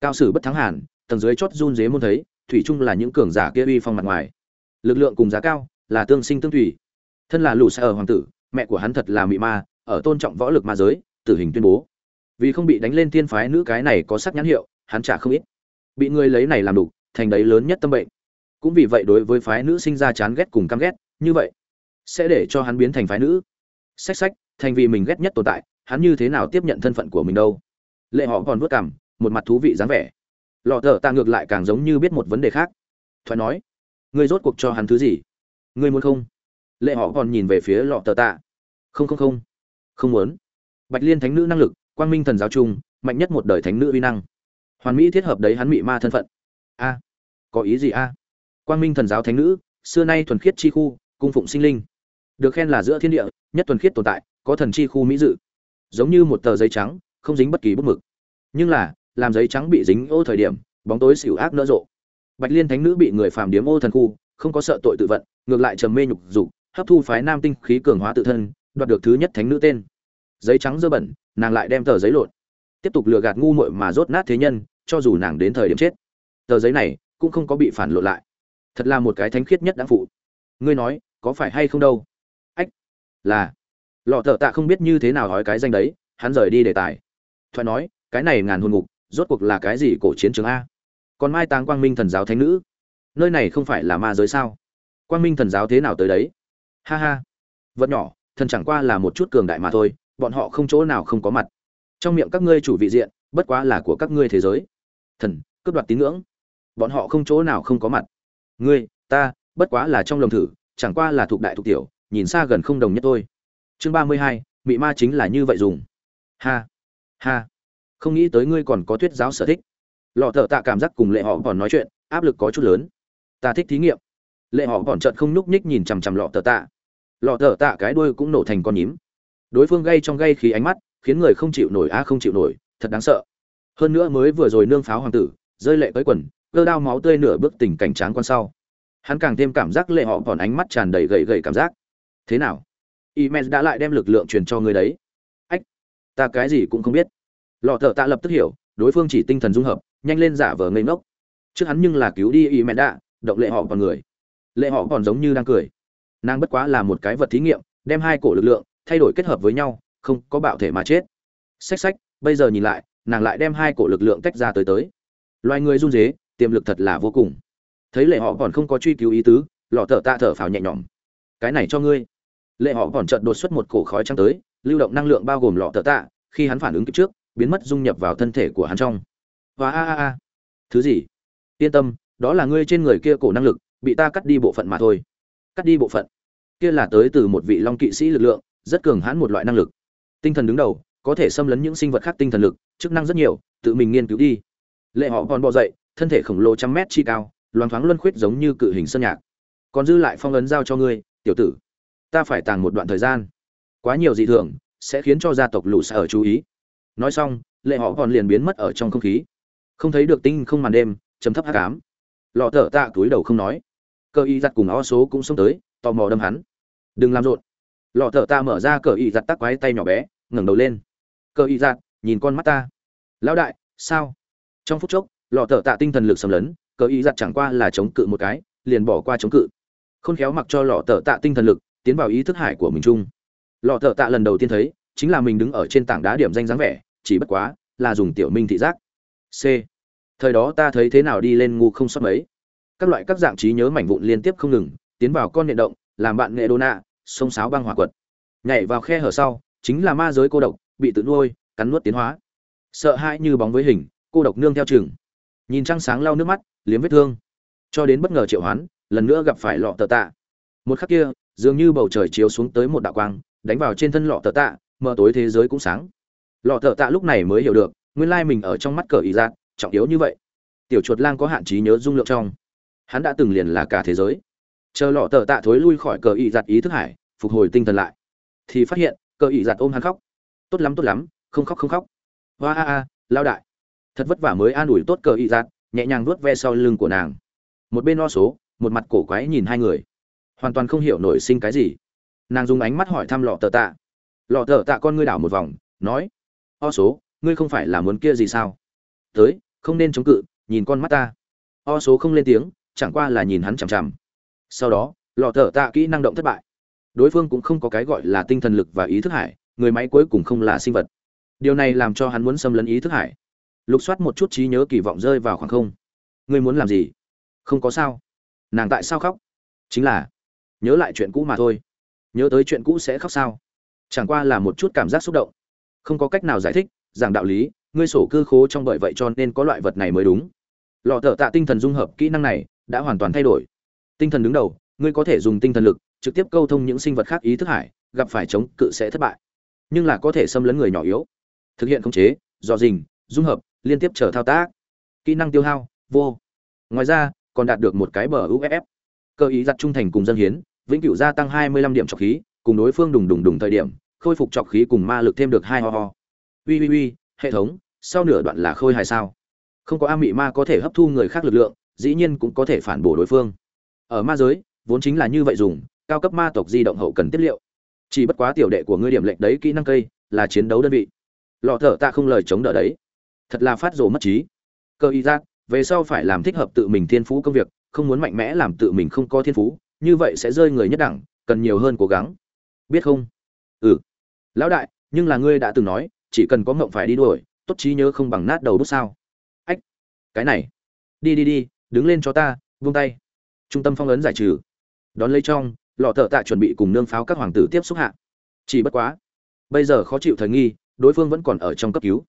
Cao sử bất thắng hàn, tầng dưới chót run dế muốn thấy thủy chung là những cường giả kia uy phong mặt ngoài. Lực lượng cùng giá cao là tương sinh tương thủy thân là lù xa ở hoàng tử, mẹ của hắn thật là mị ma, ở tôn trọng võ lực ma giới, tử hình tuyên bố. Vì không bị đánh lên tiên phái nữ cái này có sắc nhãn hiệu, hắn trả không ít. Bị người lấy này làm đủ thành đấy lớn nhất tâm bệnh. Cũng vì vậy đối với phái nữ sinh ra chán ghét cùng căm ghét, như vậy sẽ để cho hắn biến thành phái nữ. Sách sách thành vì mình ghét nhất tồn tại, hắn như thế nào tiếp nhận thân phận của mình đâu? Lệ họ còn vất cảm một mặt thú vị dáng vẻ lọ thợ tạ ngược lại càng giống như biết một vấn đề khác. Thoại nói, ngươi rốt cuộc cho hắn thứ gì? Ngươi muốn không? Lệ họ còn nhìn về phía lọ thợ tạ không không không không muốn. Bạch liên thánh nữ năng lực, quang minh thần giáo trung, mạnh nhất một đời thánh nữ uy năng. Hoàn mỹ thiết hợp đấy hắn mị ma thân phận. A, có ý gì a? Quang minh thần giáo thánh nữ, xưa nay thuần khiết chi khu, cung phụng sinh linh. Được khen là giữa thiên địa, nhất thuần khiết tồn tại, có thần chi khu mỹ dự. Giống như một tờ giấy trắng, không dính bất kỳ bút mực. Nhưng là làm giấy trắng bị dính ô thời điểm, bóng tối xỉu ác nỡ rộ. Bạch liên thánh nữ bị người phàm điếm ô thần khu, không có sợ tội tự vận, ngược lại trầm mê nhục dục, hấp thu phái nam tinh khí cường hóa tự thân, đoạt được thứ nhất thánh nữ tên. Giấy trắng dơ bẩn, nàng lại đem tờ giấy lộn tiếp tục lừa gạt ngu muội mà rốt nát thế nhân, cho dù nàng đến thời điểm chết. Tờ giấy này cũng không có bị phản lộn lại. Thật là một cái thánh khiết nhất đã phụ. Ngươi nói, có phải hay không đâu? Ách, là. Lọ thợ tạ không biết như thế nào nói cái danh đấy, hắn rời đi đề tài. Thoại nói, cái này ngàn hồn ngục rốt cuộc là cái gì cổ chiến trường a? Còn mai táng quang minh thần giáo thánh nữ? Nơi này không phải là ma giới sao? Quang minh thần giáo thế nào tới đấy? Ha ha. Vật nhỏ, thần chẳng qua là một chút cường đại mà thôi, bọn họ không chỗ nào không có mặt. Trong miệng các ngươi chủ vị diện, bất quá là của các ngươi thế giới. Thần, cướp đoạt tín ngưỡng. Bọn họ không chỗ nào không có mặt. Ngươi, ta, bất quá là trong lồng thử, chẳng qua là thuộc đại thuộc tiểu, nhìn xa gần không đồng nhất thôi. Chương ba mươi hai, mị ma chính là như vậy dùng. Ha ha không nghĩ tới ngươi còn có thuyết giáo sở thích. Lọ thợ tạ cảm giác cùng lệ họ còn nói chuyện, áp lực có chút lớn. Ta thích thí nghiệm. Lệ họ còn chợt không nhúc nhích nhìn chằm chằm lọ thợ tạ. Lọ thợ tạ cái đuôi cũng nổ thành con nhím. Đối phương gây trong gây khí ánh mắt, khiến người không chịu nổi, a, không chịu nổi, thật đáng sợ. Hơn nữa mới vừa rồi nương pháo hoàng tử, rơi lệ tới quần, cơ đao máu tươi nửa bước tình cảnh tráng con sau. Hắn càng thêm cảm giác lệ họ còn ánh mắt tràn đầy gầy gầy cảm giác. Thế nào? Imes đã lại đem lực lượng truyền cho người đấy. Ách, ta cái gì cũng không biết lọ thợ tạ lập tức hiểu, đối phương chỉ tinh thần dung hợp, nhanh lên giả vờ ngây ngốc. Trước hắn nhưng là cứu đi y mẹ đạ, động lệ họ còn người. Lệ họ còn giống như đang cười. Nàng bất quá là một cái vật thí nghiệm, đem hai cổ lực lượng thay đổi kết hợp với nhau, không có bạo thể mà chết. Xách xách, bây giờ nhìn lại, nàng lại đem hai cổ lực lượng tách ra tới tới. Loài người run dế tiềm lực thật là vô cùng. Thấy lệ họ còn không có truy cứu ý tứ, lọ thở tạ thở phào nhẹ nhõm. Cái này cho ngươi. Lệ họ còn trận đột xuất một cổ khói trắng tới, lưu động năng lượng bao gồm lọ thở tạ, khi hắn phản ứng kịp trước biến mất dung nhập vào thân thể của hắn trong. Và a a a. Thứ gì? Yên tâm, đó là ngươi trên người kia cổ năng lực, bị ta cắt đi bộ phận mà thôi. Cắt đi bộ phận. Kia là tới từ một vị long kỵ sĩ lực lượng, rất cường hãn một loại năng lực. Tinh thần đứng đầu, có thể xâm lấn những sinh vật khác tinh thần lực, chức năng rất nhiều, tự mình nghiên cứu đi. Lệ họ còn bò dậy, thân thể khổng lồ trăm mét chi cao loáng thoáng luân khuyết giống như cự hình sơn nhạc. Còn dư lại phong ấn giao cho ngươi, tiểu tử. Ta phải tàng một đoạn thời gian. Quá nhiều dị thường, sẽ khiến cho gia tộc lũ sở chú ý nói xong, lệ họ còn liền biến mất ở trong không khí. Không thấy được tinh không màn đêm chấm thấp hát cám lọ thở tạ túi đầu không nói. Cờ y giặt cùng o số cũng xông tới, tò mò đâm hắn. Đừng làm rộn. Lọ thở tạ mở ra cờ y giặt tắc quái tay nhỏ bé, ngẩng đầu lên. Cờ y giặt nhìn con mắt ta. Lão đại, sao? Trong phút chốc, lọ thở tạ tinh thần lực xâm lấn, cờ y giặt chẳng qua là chống cự một cái, liền bỏ qua chống cự. Khôn khéo mặc cho lọ thở tạ tinh thần lực, tiến vào ý thức hải của mình chung. Lọ thở tạ lần đầu tiên thấy, chính là mình đứng ở trên tảng đá điểm danh dáng vẻ chỉ bất quá, là dùng tiểu minh thị giác. C. Thời đó ta thấy thế nào đi lên ngu không sót mấy. Các loại các dạng trí nhớ mảnh vụn liên tiếp không ngừng, tiến vào con điện động, làm bạn nghệ đô nạ, sông sáo băng hỏa quật. Nhảy vào khe hở sau, chính là ma giới cô độc, bị tự nuôi, cắn nuốt tiến hóa. Sợ hãi như bóng với hình, cô độc nương theo chừng. Nhìn trăng sáng lau nước mắt, liếm vết thương. Cho đến bất ngờ triệu hoán, lần nữa gặp phải lọ tờ tạ. Một khắc kia, dường như bầu trời chiếu xuống tới một đạo quang, đánh vào trên thân lọ tờ tạ mờ tối thế giới cũng sáng lọ thợ tạ lúc này mới hiểu được, nguyên lai mình ở trong mắt cờ ý giác trọng yếu như vậy. Tiểu chuột lang có hạn chế nhớ dung lượng trong. Hắn đã từng liền là cả thế giới. Chờ lọ thợ tạ thối lui khỏi cờ ý giặt ý thức hải, phục hồi tinh thần lại. Thì phát hiện, cờ ý giặt ôm hắn khóc. Tốt lắm tốt lắm, không khóc không khóc. Hoa a a, lao đại. Thật vất vả mới an ủi tốt cờ ý giặt nhẹ nhàng vuốt ve sau lưng của nàng. Một bên lo số, một mặt cổ quái nhìn hai người. Hoàn toàn không hiểu nổi sinh cái gì. Nàng dùng ánh mắt hỏi thăm lọ tờ tạ. Lọ tờ tạ con ngươi đảo một vòng, nói o số, ngươi không phải là muốn kia gì sao? Tới, không nên chống cự, nhìn con mắt ta. O số không lên tiếng, chẳng qua là nhìn hắn chằm chằm. Sau đó, lọ thở tạ kỹ năng động thất bại. Đối phương cũng không có cái gọi là tinh thần lực và ý thức hải người máy cuối cùng không là sinh vật. Điều này làm cho hắn muốn xâm lấn ý thức hải lục soát một chút trí nhớ kỳ vọng rơi vào khoảng không. Ngươi muốn làm gì? Không có sao. Nàng tại sao khóc? Chính là, nhớ lại chuyện cũ mà thôi. Nhớ tới chuyện cũ sẽ khóc sao? Chẳng qua là một chút cảm giác xúc động không có cách nào giải thích, giảng đạo lý, ngươi sổ cư khố trong bởi vậy cho nên có loại vật này mới đúng. Lọ thợ tạ tinh thần dung hợp kỹ năng này, đã hoàn toàn thay đổi. Tinh thần đứng đầu, ngươi có thể dùng tinh thần lực, trực tiếp câu thông những sinh vật khác ý thức hải, gặp phải chống cự sẽ thất bại. Nhưng là có thể xâm lấn người nhỏ yếu. Thực hiện khống chế, dò dình, dung hợp, liên tiếp chờ thao tác. Kỹ năng tiêu hao, vô. Ngoài ra, còn đạt được một cái bờ uff cơ ý giặt trung thành cùng dân hiến, vĩnh cửu gia tăng 25 điểm trọc khí, cùng đối phương đùng đùng đùng thời điểm khôi phục trọc khí cùng ma lực thêm được hai ho ho. Ui ui ui, hệ thống, sau nửa đoạn là khôi hài sao? Không có a mị ma có thể hấp thu người khác lực lượng, dĩ nhiên cũng có thể phản bổ đối phương. Ở ma giới, vốn chính là như vậy dùng, cao cấp ma tộc di động hậu cần tiết liệu. Chỉ bất quá tiểu đệ của ngươi điểm lệnh đấy, kỹ năng cây, là chiến đấu đơn vị. Lọ thở ta không lời chống đỡ đấy. Thật là phát rồ mất trí. Cơ y giác, về sau phải làm thích hợp tự mình thiên phú công việc, không muốn mạnh mẽ làm tự mình không có thiên phú, như vậy sẽ rơi người nhất đẳng, cần nhiều hơn cố gắng. Biết không? Ừ lão đại, nhưng là ngươi đã từng nói, chỉ cần có mộng phải đi đuổi, tốt trí nhớ không bằng nát đầu bút sao. Ách, cái này. Đi đi đi, đứng lên cho ta, vung tay. Trung tâm phong ấn giải trừ. Đón lấy trong, lọ thợ tạ chuẩn bị cùng nương pháo các hoàng tử tiếp xúc hạ. Chỉ bất quá, bây giờ khó chịu thời nghi, đối phương vẫn còn ở trong cấp cứu.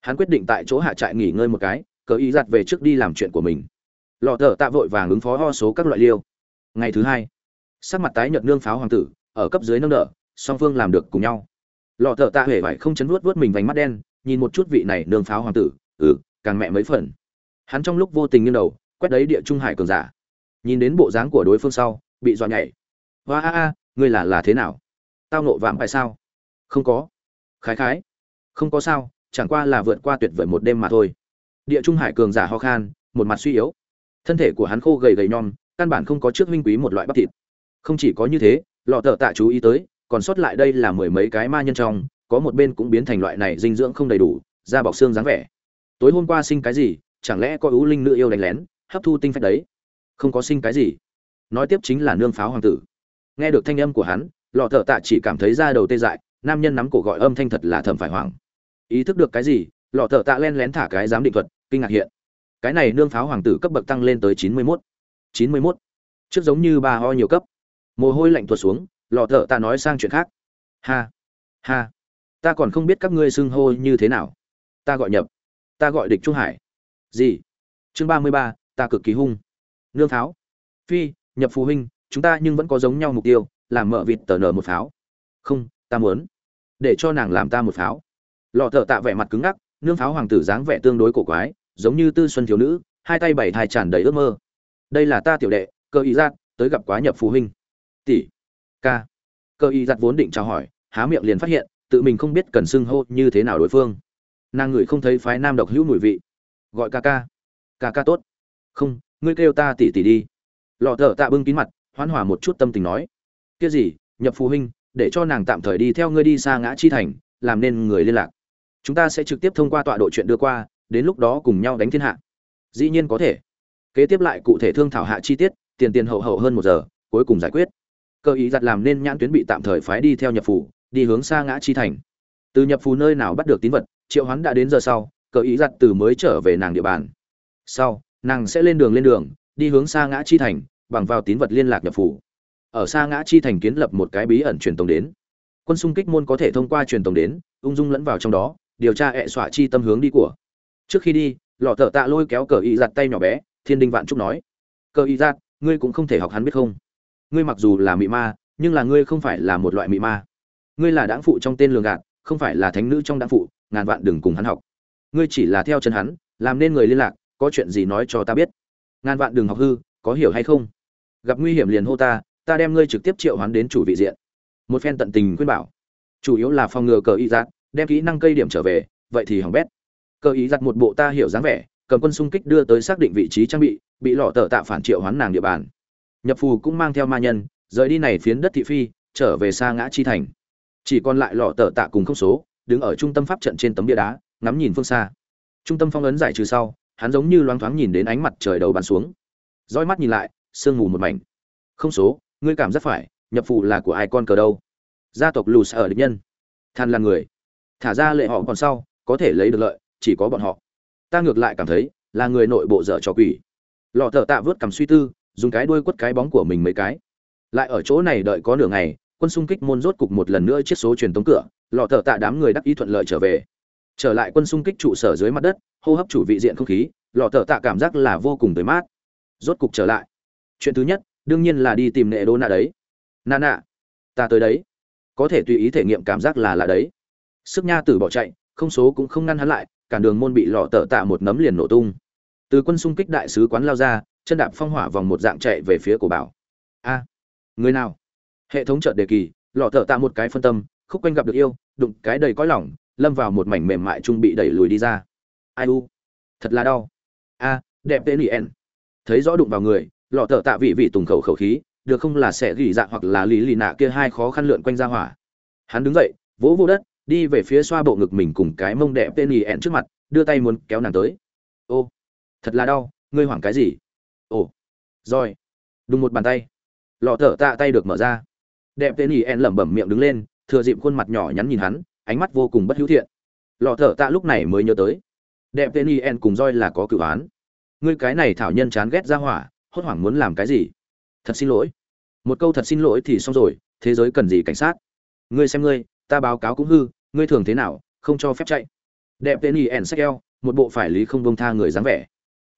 Hắn quyết định tại chỗ hạ trại nghỉ ngơi một cái, cờ ý giặt về trước đi làm chuyện của mình. Lọ thợ tạ vội vàng ứng phó ho số các loại liêu. Ngày thứ hai, sắc mặt tái nhợt nương pháo hoàng tử, ở cấp dưới nâng đỡ, song phương làm được cùng nhau lọ thợ tạ huệ vải không chấn vuốt vuốt mình vành mắt đen, nhìn một chút vị này nương pháo hoàng tử ừ càng mẹ mấy phần. Hắn trong lúc vô tình nghiêng đầu, quét đấy địa trung hải cường giả. Nhìn đến bộ dáng của đối phương sau, bị dọa nhảy. Hoa a a, ngươi là là thế nào? Tao nộ vạm phải sao? Không có. Khái khái. Không có sao, chẳng qua là vượt qua tuyệt vời một đêm mà thôi. Địa trung hải cường giả ho khan, một mặt suy yếu. Thân thể của hắn khô gầy gầy nhom, căn bản không có trước minh quý một loại bắp thịt. Không chỉ có như thế, lọ thợ tạ chú ý tới còn sót lại đây là mười mấy cái ma nhân trong, có một bên cũng biến thành loại này dinh dưỡng không đầy đủ, da bọc xương dáng vẻ. Tối hôm qua sinh cái gì, chẳng lẽ có ưu linh nữ yêu đánh lén, hấp thu tinh phách đấy? Không có sinh cái gì. Nói tiếp chính là nương pháo hoàng tử. Nghe được thanh âm của hắn, lọ thợ tạ chỉ cảm thấy da đầu tê dại, nam nhân nắm cổ gọi âm thanh thật là thầm phải hoảng. Ý thức được cái gì, lọ thợ tạ len lén thả cái giám định thuật, kinh ngạc hiện. Cái này nương pháo hoàng tử cấp bậc tăng lên tới chín mươi mốt. Chín mươi mốt. Trước giống như ba ho nhiều cấp. Mồ hôi lạnh tuột xuống lọ thợ ta nói sang chuyện khác. Ha ha. Ta còn không biết các ngươi xưng hô như thế nào. Ta gọi nhập. Ta gọi địch trung hải. Gì? Chương ba mươi ba, ta cực kỳ hung. Nương pháo phi, nhập phù huynh, chúng ta nhưng vẫn có giống nhau mục tiêu làm mợ vịt tờ nở một pháo. Không, ta muốn. Để cho nàng làm ta một pháo. Lọ thợ tạ vẻ mặt cứng ngắc, nương pháo hoàng tử dáng vẻ tương đối cổ quái, giống như tư xuân thiếu nữ, hai tay bảy thai tràn đầy ước mơ. Đây là ta tiểu đệ, cơ ý giác, tới gặp quá nhập phù huynh. Tỷ ca. Cơ Y giặt vốn định chào hỏi, há miệng liền phát hiện, tự mình không biết cần xưng hô như thế nào đối phương. Nàng ngửi không thấy phái nam độc hữu mùi vị. Gọi ca ca. Ca ca tốt. Không, ngươi kêu ta tỉ tỉ đi. Lọ thợ tạ bưng kín mặt, hoán hòa một chút tâm tình nói. Kia gì, nhập phù huynh, để cho nàng tạm thời đi theo ngươi đi xa ngã chi thành, làm nên người liên lạc. Chúng ta sẽ trực tiếp thông qua tọa độ chuyện đưa qua, đến lúc đó cùng nhau đánh thiên hạ. Dĩ nhiên có thể. Kế tiếp lại cụ thể thương thảo hạ chi tiết, tiền tiền hậu hậu hơn một giờ, cuối cùng giải quyết cơ ý giặt làm nên nhãn tuyến bị tạm thời phái đi theo nhập phủ, đi hướng xa ngã chi thành. Từ nhập phủ nơi nào bắt được tín vật, triệu hoán đã đến giờ sau, cơ ý giặt từ mới trở về nàng địa bàn. Sau, nàng sẽ lên đường lên đường, đi hướng xa ngã chi thành, bằng vào tín vật liên lạc nhập phủ. Ở xa ngã chi thành kiến lập một cái bí ẩn truyền tống đến. Quân xung kích môn có thể thông qua truyền tống đến, ung dung lẫn vào trong đó, điều tra hệ xọa chi tâm hướng đi của. Trước khi đi, lọ thợ tạ lôi kéo cờ y giặt tay nhỏ bé, thiên đinh vạn trúc nói. Cờ y giặt, ngươi cũng không thể học hắn biết không? Ngươi mặc dù là mị ma, nhưng là ngươi không phải là một loại mị ma. Ngươi là đáng phụ trong tên lường gạt, không phải là thánh nữ trong đáng phụ, ngàn vạn đừng cùng hắn học. Ngươi chỉ là theo chân hắn, làm nên người liên lạc, có chuyện gì nói cho ta biết. Ngàn vạn đừng học hư, có hiểu hay không? Gặp nguy hiểm liền hô ta ta đem ngươi trực tiếp triệu hoán đến chủ vị diện. Một phen tận tình khuyên bảo. Chủ yếu là phòng ngừa cờ y giặt, đem kỹ năng cây điểm trở về, vậy thì hỏng bét. Cờ ý giặt một bộ ta hiểu dáng vẻ, cầm quân xung kích đưa tới xác định vị trí trang bị bị lọ tờ tạ phản triệu hoán nàng địa bàn nhập phù cũng mang theo ma nhân, rời đi này phiến đất thị phi, trở về xa ngã chi thành. Chỉ còn lại lọ tờ tạ cùng không số, đứng ở trung tâm pháp trận trên tấm bia đá, ngắm nhìn phương xa. Trung tâm phong ấn giải trừ sau, hắn giống như loáng thoáng nhìn đến ánh mặt trời đầu bắn xuống. Roi mắt nhìn lại, sương mù một mảnh. Không số, ngươi cảm giác phải, nhập phù là của ai con cờ đâu? Gia tộc lù ở địch nhân. Than là người. Thả ra lệ họ còn sau, có thể lấy được lợi, chỉ có bọn họ. Ta ngược lại cảm thấy, là người nội bộ dở trò quỷ. Lọ thợ tạ vớt cầm suy tư dùng cái đuôi quất cái bóng của mình mấy cái. Lại ở chỗ này đợi có nửa ngày, quân xung kích môn rốt cục một lần nữa chiếc số truyền tống cửa, lọ thợ tạ đám người đắc ý thuận lợi trở về. Trở lại quân xung kích trụ sở dưới mặt đất, hô hấp chủ vị diện không khí, lọ thợ tạ cảm giác là vô cùng tới mát. Rốt cục trở lại. Chuyện thứ nhất, đương nhiên là đi tìm nệ đô nạ đấy. Nà nạ, ta tới đấy. Có thể tùy ý thể nghiệm cảm giác là là đấy. Sức nha tử bỏ chạy, không số cũng không ngăn hắn lại cản đường môn bị lọ tợ tạ một nấm liền nổ tung. Từ quân xung kích đại sứ quán lao ra chân đạp phong hỏa vòng một dạng chạy về phía cổ bảo. A, người nào? Hệ thống chợt đề kỳ, lọ thợ tạ một cái phân tâm, khúc quanh gặp được yêu, đụng cái đầy cõi lỏng, lâm vào một mảnh mềm mại trung bị đẩy lùi đi ra. Ai u? Thật là đau. A, đẹp tên ien thấy rõ đụng vào người, lọ thợ tạ vị vị tùng khẩu khẩu khí, được không là sẽ gỉ dạ hoặc là lý lì nạ kia hai khó khăn lượn quanh ra hỏa. Hắn đứng dậy, vỗ vô đất, đi về phía xoa bộ ngực mình cùng cái mông đẹp tên ỉ trước mặt, đưa tay muốn kéo nàng tới. Ô, thật là đau, ngươi hoảng cái gì? Ồ, rồi. Đùng một bàn tay. Lọ thở tạ tay được mở ra. Đẹp tên ỉ En lẩm bẩm miệng đứng lên, thừa dịp khuôn mặt nhỏ nhắn nhìn hắn, ánh mắt vô cùng bất hữu thiện. Lọ thở tạ lúc này mới nhớ tới. Đẹp tên ỉ En cùng roi là có cử án. Ngươi cái này thảo nhân chán ghét ra hỏa, hốt hoảng muốn làm cái gì? Thật xin lỗi. Một câu thật xin lỗi thì xong rồi, thế giới cần gì cảnh sát? Ngươi xem ngươi, ta báo cáo cũng hư, ngươi thường thế nào, không cho phép chạy. Đẹp tên y En sách eo, một bộ phải lý không bông tha người dáng vẻ.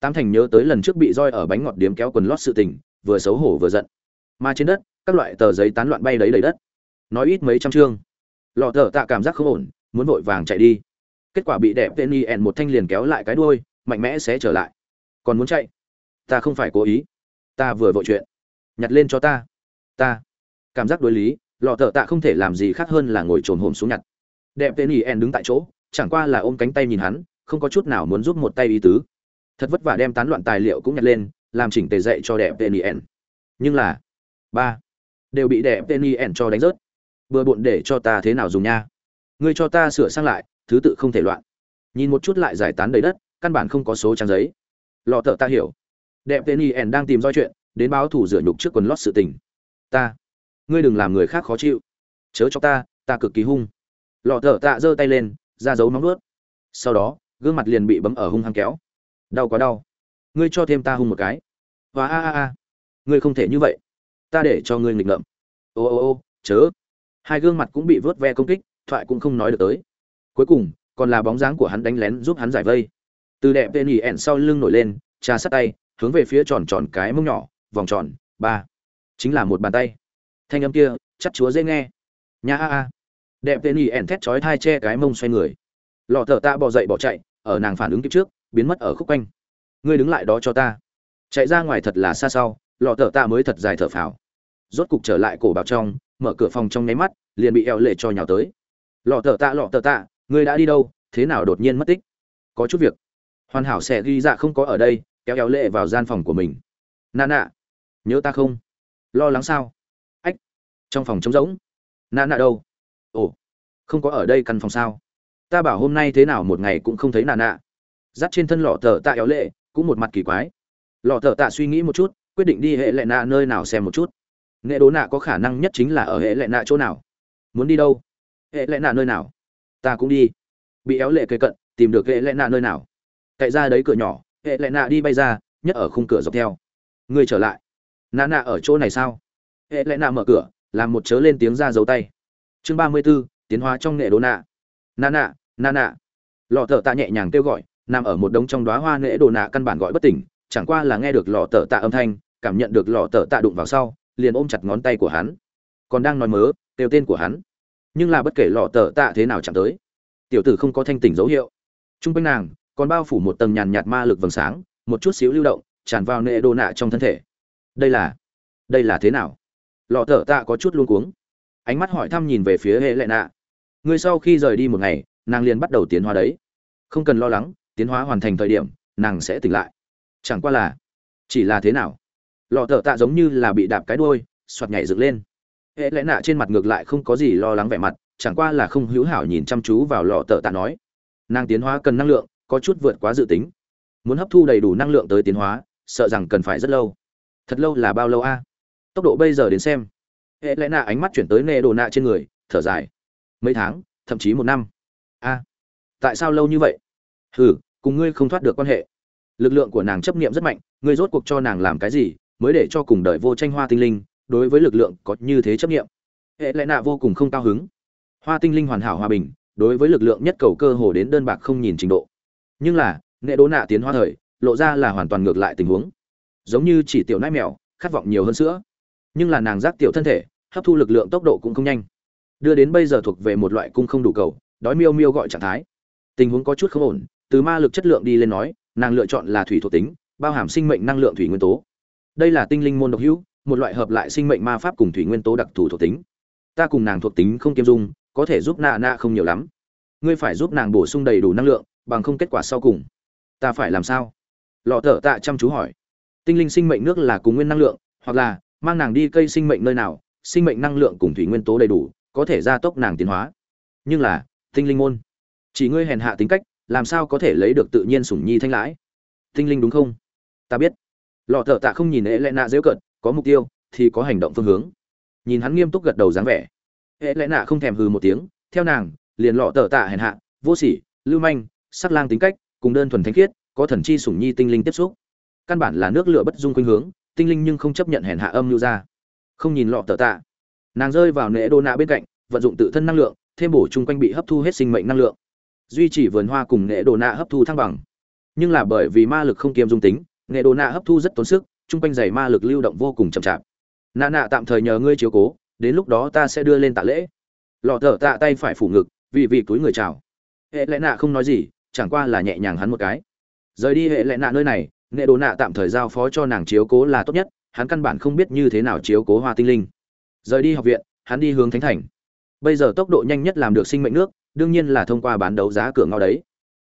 Tám thành nhớ tới lần trước bị roi ở bánh ngọt điếm kéo quần lót sự tình, vừa xấu hổ vừa giận. Mà trên đất, các loại tờ giấy tán loạn bay đấy đầy đất. Nói ít mấy trăm chương. Lọ thở tạ cảm giác không ổn, muốn vội vàng chạy đi. Kết quả bị đẹp tên y ẹn một thanh liền kéo lại cái đuôi, mạnh mẽ sẽ trở lại. Còn muốn chạy? Ta không phải cố ý. Ta vừa vội chuyện. Nhặt lên cho ta. Ta. Cảm giác đối lý, lọ thợ tạ không thể làm gì khác hơn là ngồi trồn hồn xuống nhặt. Đẹp tên y en đứng tại chỗ, chẳng qua là ôm cánh tay nhìn hắn, không có chút nào muốn giúp một tay ý tứ thật vất vả đem tán loạn tài liệu cũng nhặt lên, làm chỉnh tề dạy cho đẹp tên ỉ nhưng là, ba, đều bị đẹp tên ỉ cho đánh rớt. Vừa bộn để cho ta thế nào dùng nha? Ngươi cho ta sửa sang lại, thứ tự không thể loạn. Nhìn một chút lại giải tán đầy đất, căn bản không có số trang giấy. Lọ thợ ta hiểu. Đẹp tên y ẻn đang tìm roi chuyện, đến báo thủ rửa nhục trước quần lót sự tình. Ta, ngươi đừng làm người khác khó chịu. Chớ cho ta ta cực kỳ hung. Lọ thợ tạ giơ tay lên, ra dấu nóng nuốt. Sau đó, gương mặt liền bị bấm ở hung hăng kéo đau quá đau. Ngươi cho thêm ta hung một cái. Và a a a. Ngươi không thể như vậy. Ta để cho ngươi nghịch ngợm. Ô ô ô, chớ. Hai gương mặt cũng bị vớt ve công kích, thoại cũng không nói được tới. Cuối cùng, còn là bóng dáng của hắn đánh lén giúp hắn giải vây. Từ đẹp tên ỉ ẻn sau lưng nổi lên, trà sát tay, hướng về phía tròn tròn cái mông nhỏ, vòng tròn, ba. Chính là một bàn tay. Thanh âm kia, chắc chúa dễ nghe. Nha a a. Đẹp tên ỉ ẻn thét chói thai che cái mông xoay người. Lọ thở ta bỏ dậy bỏ chạy, ở nàng phản ứng kịp trước biến mất ở khúc quanh. Ngươi đứng lại đó cho ta. Chạy ra ngoài thật là xa sau, lọ thợ ta mới thật dài thở phào. Rốt cục trở lại cổ bảo trong, mở cửa phòng trong nháy mắt, liền bị eo lệ cho nhào tới. Lọ thợ tạ lọ thợ tạ ngươi đã đi đâu, thế nào đột nhiên mất tích? Có chút việc. Hoàn hảo sẽ ghi dạ không có ở đây, kéo eo lệ vào gian phòng của mình. Nà nạ nhớ ta không? Lo lắng sao? Ách. Trong phòng trống rỗng. Nà nạ đâu? Ồ. Không có ở đây căn phòng sao? Ta bảo hôm nay thế nào một ngày cũng không thấy nà nạ dắt trên thân lọ thợ tạ éo lệ, cũng một mặt kỳ quái. Lọ thợ tạ suy nghĩ một chút, quyết định đi hệ lệ nạ nơi nào xem một chút. Nghệ đố nạ có khả năng nhất chính là ở hệ lệ nạ chỗ nào? Muốn đi đâu? Hệ lệ nạ nơi nào? Ta cũng đi. Bị éo lệ kề cận, tìm được hệ lệ nạ nơi nào? Cậy ra đấy cửa nhỏ, hệ lệ nạ đi bay ra, nhất ở khung cửa dọc theo. Ngươi trở lại. Nạ nạ ở chỗ này sao? Hệ lệ nạ mở cửa, làm một chớ lên tiếng ra dấu tay. Chương ba mươi b ố tiến hóa trong nghệ đố nạ. Nạ nạ nạ nạ. Lọ thợ tạ nhẹ nhàng kêu gọi nằm ở một đống trong đóa hoa nễ đồ nạ căn bản gọi bất tỉnh, chẳng qua là nghe được lò tờ tạ âm thanh, cảm nhận được lò tờ tạ đụng vào sau, liền ôm chặt ngón tay của hắn. Còn đang nói mớ, kêu tên của hắn. Nhưng là bất kể lò tờ tạ thế nào chẳng tới, tiểu tử không có thanh tỉnh dấu hiệu. T r u n g quanh nàng, còn bao phủ một tầng nhàn nhạt ma lực vầng sáng, một chút xíu lưu động, tràn vào nệ đồ nạ trong thân thể. Đây là đây là thế nào? Lò tờ tạ có chút luôn cuống. Ánh mắt hỏi thăm nhìn về phía hệ lệ nạ. Người sau khi rời đi một ngày, nàng liền bắt đầu tiến hóa đấy. Không cần lo lắng tiến hóa hoàn thành thời điểm, nàng sẽ tỉnh lại. Chẳng qua là, chỉ là thế nào? Lọ thợ tạ giống như là bị đạp cái đuôi, soạt nhảy dựng lên. Hệ lẽ nạ trên mặt ngược lại không có gì lo lắng vẻ mặt, chẳng qua là không hữu hảo nhìn chăm chú vào lọ thợ tạ nói. Nàng tiến hóa cần năng lượng, có chút vượt quá dự tính. Muốn hấp thu đầy đủ năng lượng tới tiến hóa, sợ rằng cần phải rất lâu. Thật lâu là bao lâu a? Tốc độ bây giờ đến xem. Hệ lẽ nạ ánh mắt chuyển tới nệ đồ nạ trên người, thở dài. Mấy tháng, thậm chí một năm. A, tại sao lâu như vậy? Hừ cùng ngươi không thoát được quan hệ. Lực lượng của nàng chấp niệm rất mạnh ngươi rốt cuộc cho nàng làm cái gì mới để cho cùng đời vô tranh hoa tinh linh đối với lực lượng có như thế chấp niệm, hệ lẽ nạ vô cùng không cao hứng. Hoa tinh linh hoàn hảo hòa bình đối với lực lượng nhất cầu cơ hồ đến đơn bạc không nhìn trình độ. Nhưng là nghệ đố nạ tiến hoa thời lộ ra là hoàn toàn ngược lại tình huống. Giống như chỉ tiểu nai mèo khát vọng nhiều hơn sữa. Nhưng là nàng giác tiểu thân thể hấp thu lực lượng tốc độ cũng không nhanh. Đưa đến bây giờ thuộc về một loại cung không đủ cầu đói miêu miêu gọi trạng thái. Tình huống có chút không ổn từ ma lực chất lượng đi lên nói, nàng lựa chọn là thủy thuộc tính, bao hàm sinh mệnh năng lượng thủy nguyên tố. Đây là tinh linh môn độc hữu, một loại hợp lại sinh mệnh ma pháp cùng thủy nguyên tố đặc thù thuộc tính. Ta cùng nàng thuộc tính không kiêm dung, có thể giúp nạ nạ không nhiều lắm. Ngươi phải giúp nàng bổ sung đầy đủ năng lượng, bằng không kết quả sau cùng. Ta phải làm sao? Lọ thở tạ chăm chú hỏi. Tinh linh sinh mệnh nước là cùng nguyên năng lượng, hoặc là mang nàng đi cây sinh mệnh nơi nào, sinh mệnh năng lượng cùng thủy nguyên tố đầy đủ, có thể gia tốc nàng tiến hóa. Nhưng là, tinh linh môn, chỉ ngươi hèn hạ tính cách làm sao có thể lấy được tự nhiên sủng nhi thanh lãi? Tinh linh đúng không? Ta biết. Lọ thợ tạ không nhìn ế lẽ nạ dễu cận có mục tiêu thì có hành động phương hướng. Nhìn hắn nghiêm túc gật đầu dáng vẻ. Ế lẽ nạ không thèm hừ một tiếng, theo nàng, liền lọ thợ tạ hèn hạ, vô sỉ, lưu manh, sắc lang tính cách, cùng đơn thuần thánh khiết, có thần chi sủng nhi tinh linh tiếp xúc. Căn bản là nước lửa bất dung khuynh hướng, tinh linh nhưng không chấp nhận hèn hạ âm lưu ra. Không nhìn lọ tờ tạ. Nàng rơi vào nệ đô nạ bên cạnh, vận dụng tự thân năng lượng, thêm bổ chung quanh bị hấp thu hết sinh mệnh năng lượng duy trì vườn hoa cùng nghệ đồ nạ hấp thu thăng bằng. Nhưng là bởi vì ma lực không kiêm dung tính, nghệ đồ nạ hấp thu rất tốn sức, chung quanh giày ma lực lưu động vô cùng chậm chạp. Nạ nạ tạm thời nhờ ngươi chiếu cố, đến lúc đó ta sẽ đưa lên tạ lễ. Lọ thở tạ tay phải phủ ngực, vì vì túi người chào. Hệ lẽ nạ không nói gì, chẳng qua là nhẹ nhàng hắn một cái. Rời đi hệ lẽ nạ nơi này, nghệ đồ nạ tạm thời giao phó cho nàng chiếu cố là tốt nhất, hắn căn bản không biết như thế nào chiếu cố hoa tinh linh. Rời đi học viện, hắn đi hướng thánh thành. Bây giờ tốc độ nhanh nhất làm được sinh mệnh nước đương nhiên là thông qua bán đấu giá cửa ngõ đấy.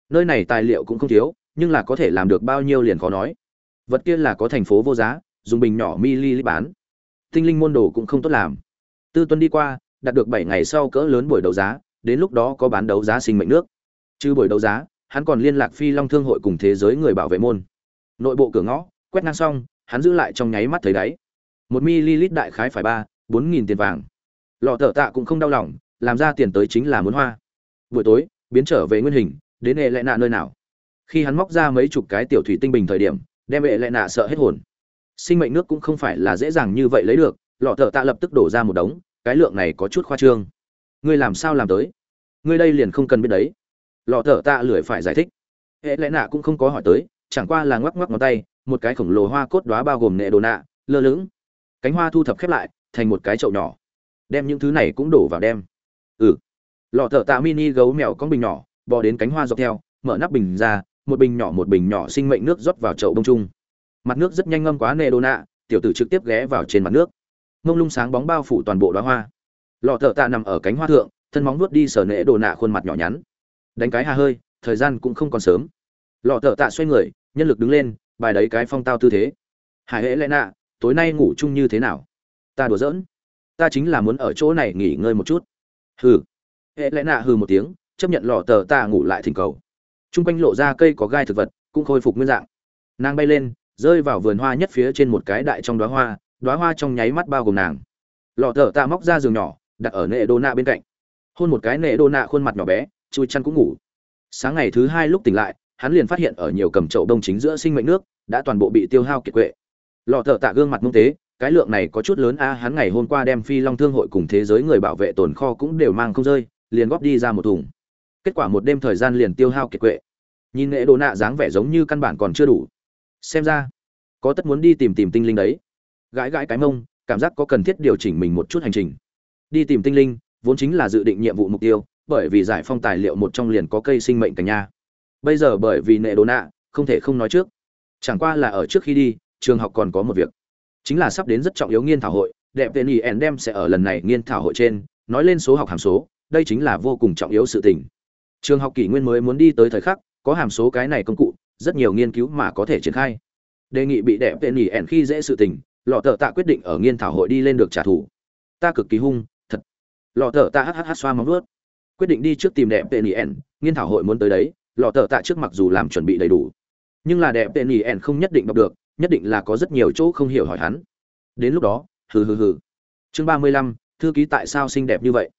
Nơi này tài liệu cũng không thiếu, nhưng là có thể làm được bao nhiêu liền khó nói. Vật kia là có thành phố vô giá, dùng bình nhỏ mili bán. Tinh linh môn đồ cũng không tốt làm. Tư tuân đi qua đạt được bảy ngày sau cỡ lớn buổi đấu giá, đến lúc đó có bán đấu giá sinh mệnh nước. Trừ buổi đấu giá, hắn còn liên lạc phi long thương hội cùng thế giới người bảo vệ môn. Nội bộ cửa ngõ, quét ngang xong, hắn giữ lại trong nháy mắt thấy đáy. Một ml đại khái phải ba, bốn nghìn tiền vàng. Lọ thở tạ cũng không đau lòng, làm ra tiền tới chính là muốn hoa buổi tối, biến trở về nguyên hình, đến hệ lệ nạ nơi nào? Khi hắn móc ra mấy chục cái tiểu thủy tinh bình thời điểm, đem hệ lệ nạ sợ hết hồn. Sinh mệnh nước cũng không phải là dễ dàng như vậy lấy được, lọ thợ tạ lập tức đổ ra một đống, cái lượng này có chút khoa trương. Ngươi làm sao làm tới? Ngươi đây liền không cần biết đấy. Lọ thợ tạ lười phải giải thích. Hệ lệ nạ cũng không có hỏi tới, chẳng qua là ngoắc ngoắc ngón tay, một cái khổng lồ hoa cốt đoá bao gồm nệ đồ nạ, lơ lửng. Cánh hoa thu thập khép lại, thành một cái chậu nhỏ. Đem những thứ này cũng đổ vào đem. Ừ lọ thợ tạ mini gấu mèo con bình nhỏ, bò đến cánh hoa dọc theo, mở nắp bình ra, một bình nhỏ, một bình nhỏ sinh mệnh nước rót vào chậu đông trung mặt nước rất nhanh ngâm quá nê đồ nạ, tiểu tử trực tiếp ghé vào trên mặt nước. Ngông lung sáng bóng bao phủ toàn bộ đoá hoa. Lọ thợ tạ nằm ở cánh hoa thượng, thân móng nuốt đi sờ nệ đồ nạ khuôn mặt nhỏ nhắn. Đánh cái hà hơi, thời gian cũng không còn sớm. Lọ thợ tạ xoay người, nhân lực đứng lên, bài đấy cái phong tao tư thế. Hải hễ lẽ nạ, tối nay ngủ chung như thế nào? Ta đùa giỡn. Ta chính là muốn ở chỗ này nghỉ ngơi một chút. Hừ hệ lẽ nạ hừ một tiếng, chấp nhận lọ tờ tạ ngủ lại thỉnh cầu. T r u n g quanh lộ ra cây có gai thực vật, cũng khôi phục nguyên dạng. Nàng bay lên, rơi vào vườn hoa nhất phía trên một cái đại trong đoá hoa đoá hoa trong nháy mắt bao gồm nàng. Lọ tờ tạ móc ra giường nhỏ, đặt ở nệ đô nạ bên cạnh. Hôn một cái nệ đô nạ khuôn mặt nhỏ bé, chui chăn cũng ngủ. Sáng ngày thứ hai lúc tỉnh lại, hắn liền phát hiện ở nhiều cầm chậu đông chính giữa sinh mệnh nước, đã toàn bộ bị tiêu hao kiệt quệ. Lọ thợ tạ gương mặt mông tế, cái lượng này có chút lớn a, hắn ngày hôm qua đem phi long thương hội cùng thế giới người bảo vệ tồn kho cũng đều mang không rơi liền góp đi ra một thùng. Kết quả một đêm thời gian liền tiêu hao kiệt quệ. Nhìn nghệ đồ nạ dáng vẻ giống như căn bản còn chưa đủ. Xem ra có tất muốn đi tìm tìm tinh linh đấy. Gãi gãi cái mông cảm giác có cần thiết điều chỉnh mình một chút hành trình. Đi tìm tinh linh vốn chính là dự định nhiệm vụ mục tiêu bởi vì giải phong tài liệu một trong liền có cây sinh mệnh cả nhà, bây giờ bởi vì nệ đồ nạ không thể không nói trước. Chẳng qua là ở trước khi đi trường học còn có một việc. Chính là sắp đến rất trọng yếu nghiên thảo hội đẹp tên ý ẻn đem sẽ ở lần này nghiên thảo hội trên nói lên số học hàm số đây chính là vô cùng trọng yếu sự tình. Trường học kỷ nguyên mới muốn đi tới thời khắc, có hàm số cái này công cụ, rất nhiều nghiên cứu mà có thể triển khai. Đề nghị bị đẹp tên nhỉ ẻn khi dễ sự tình, lọ tờ tạ quyết định ở nghiên thảo hội đi lên được trả thù. Ta cực kỳ hung, thật. Lọ tờ tạ hh xoa móng vuốt. Quyết định đi trước tìm đẹp tên nhỉ ẻn, nghiên thảo hội muốn tới đấy, lọ tờ tạ trước mặc dù làm chuẩn bị đầy đủ, nhưng là đẹp tên nhỉ ẻn không nhất định đọc được, nhất định là có rất nhiều chỗ không hiểu hỏi hắn. Đến lúc đó, hừ hừ hừ. Chương ba mươi lăm, thư ký tại sao xinh đẹp như vậy?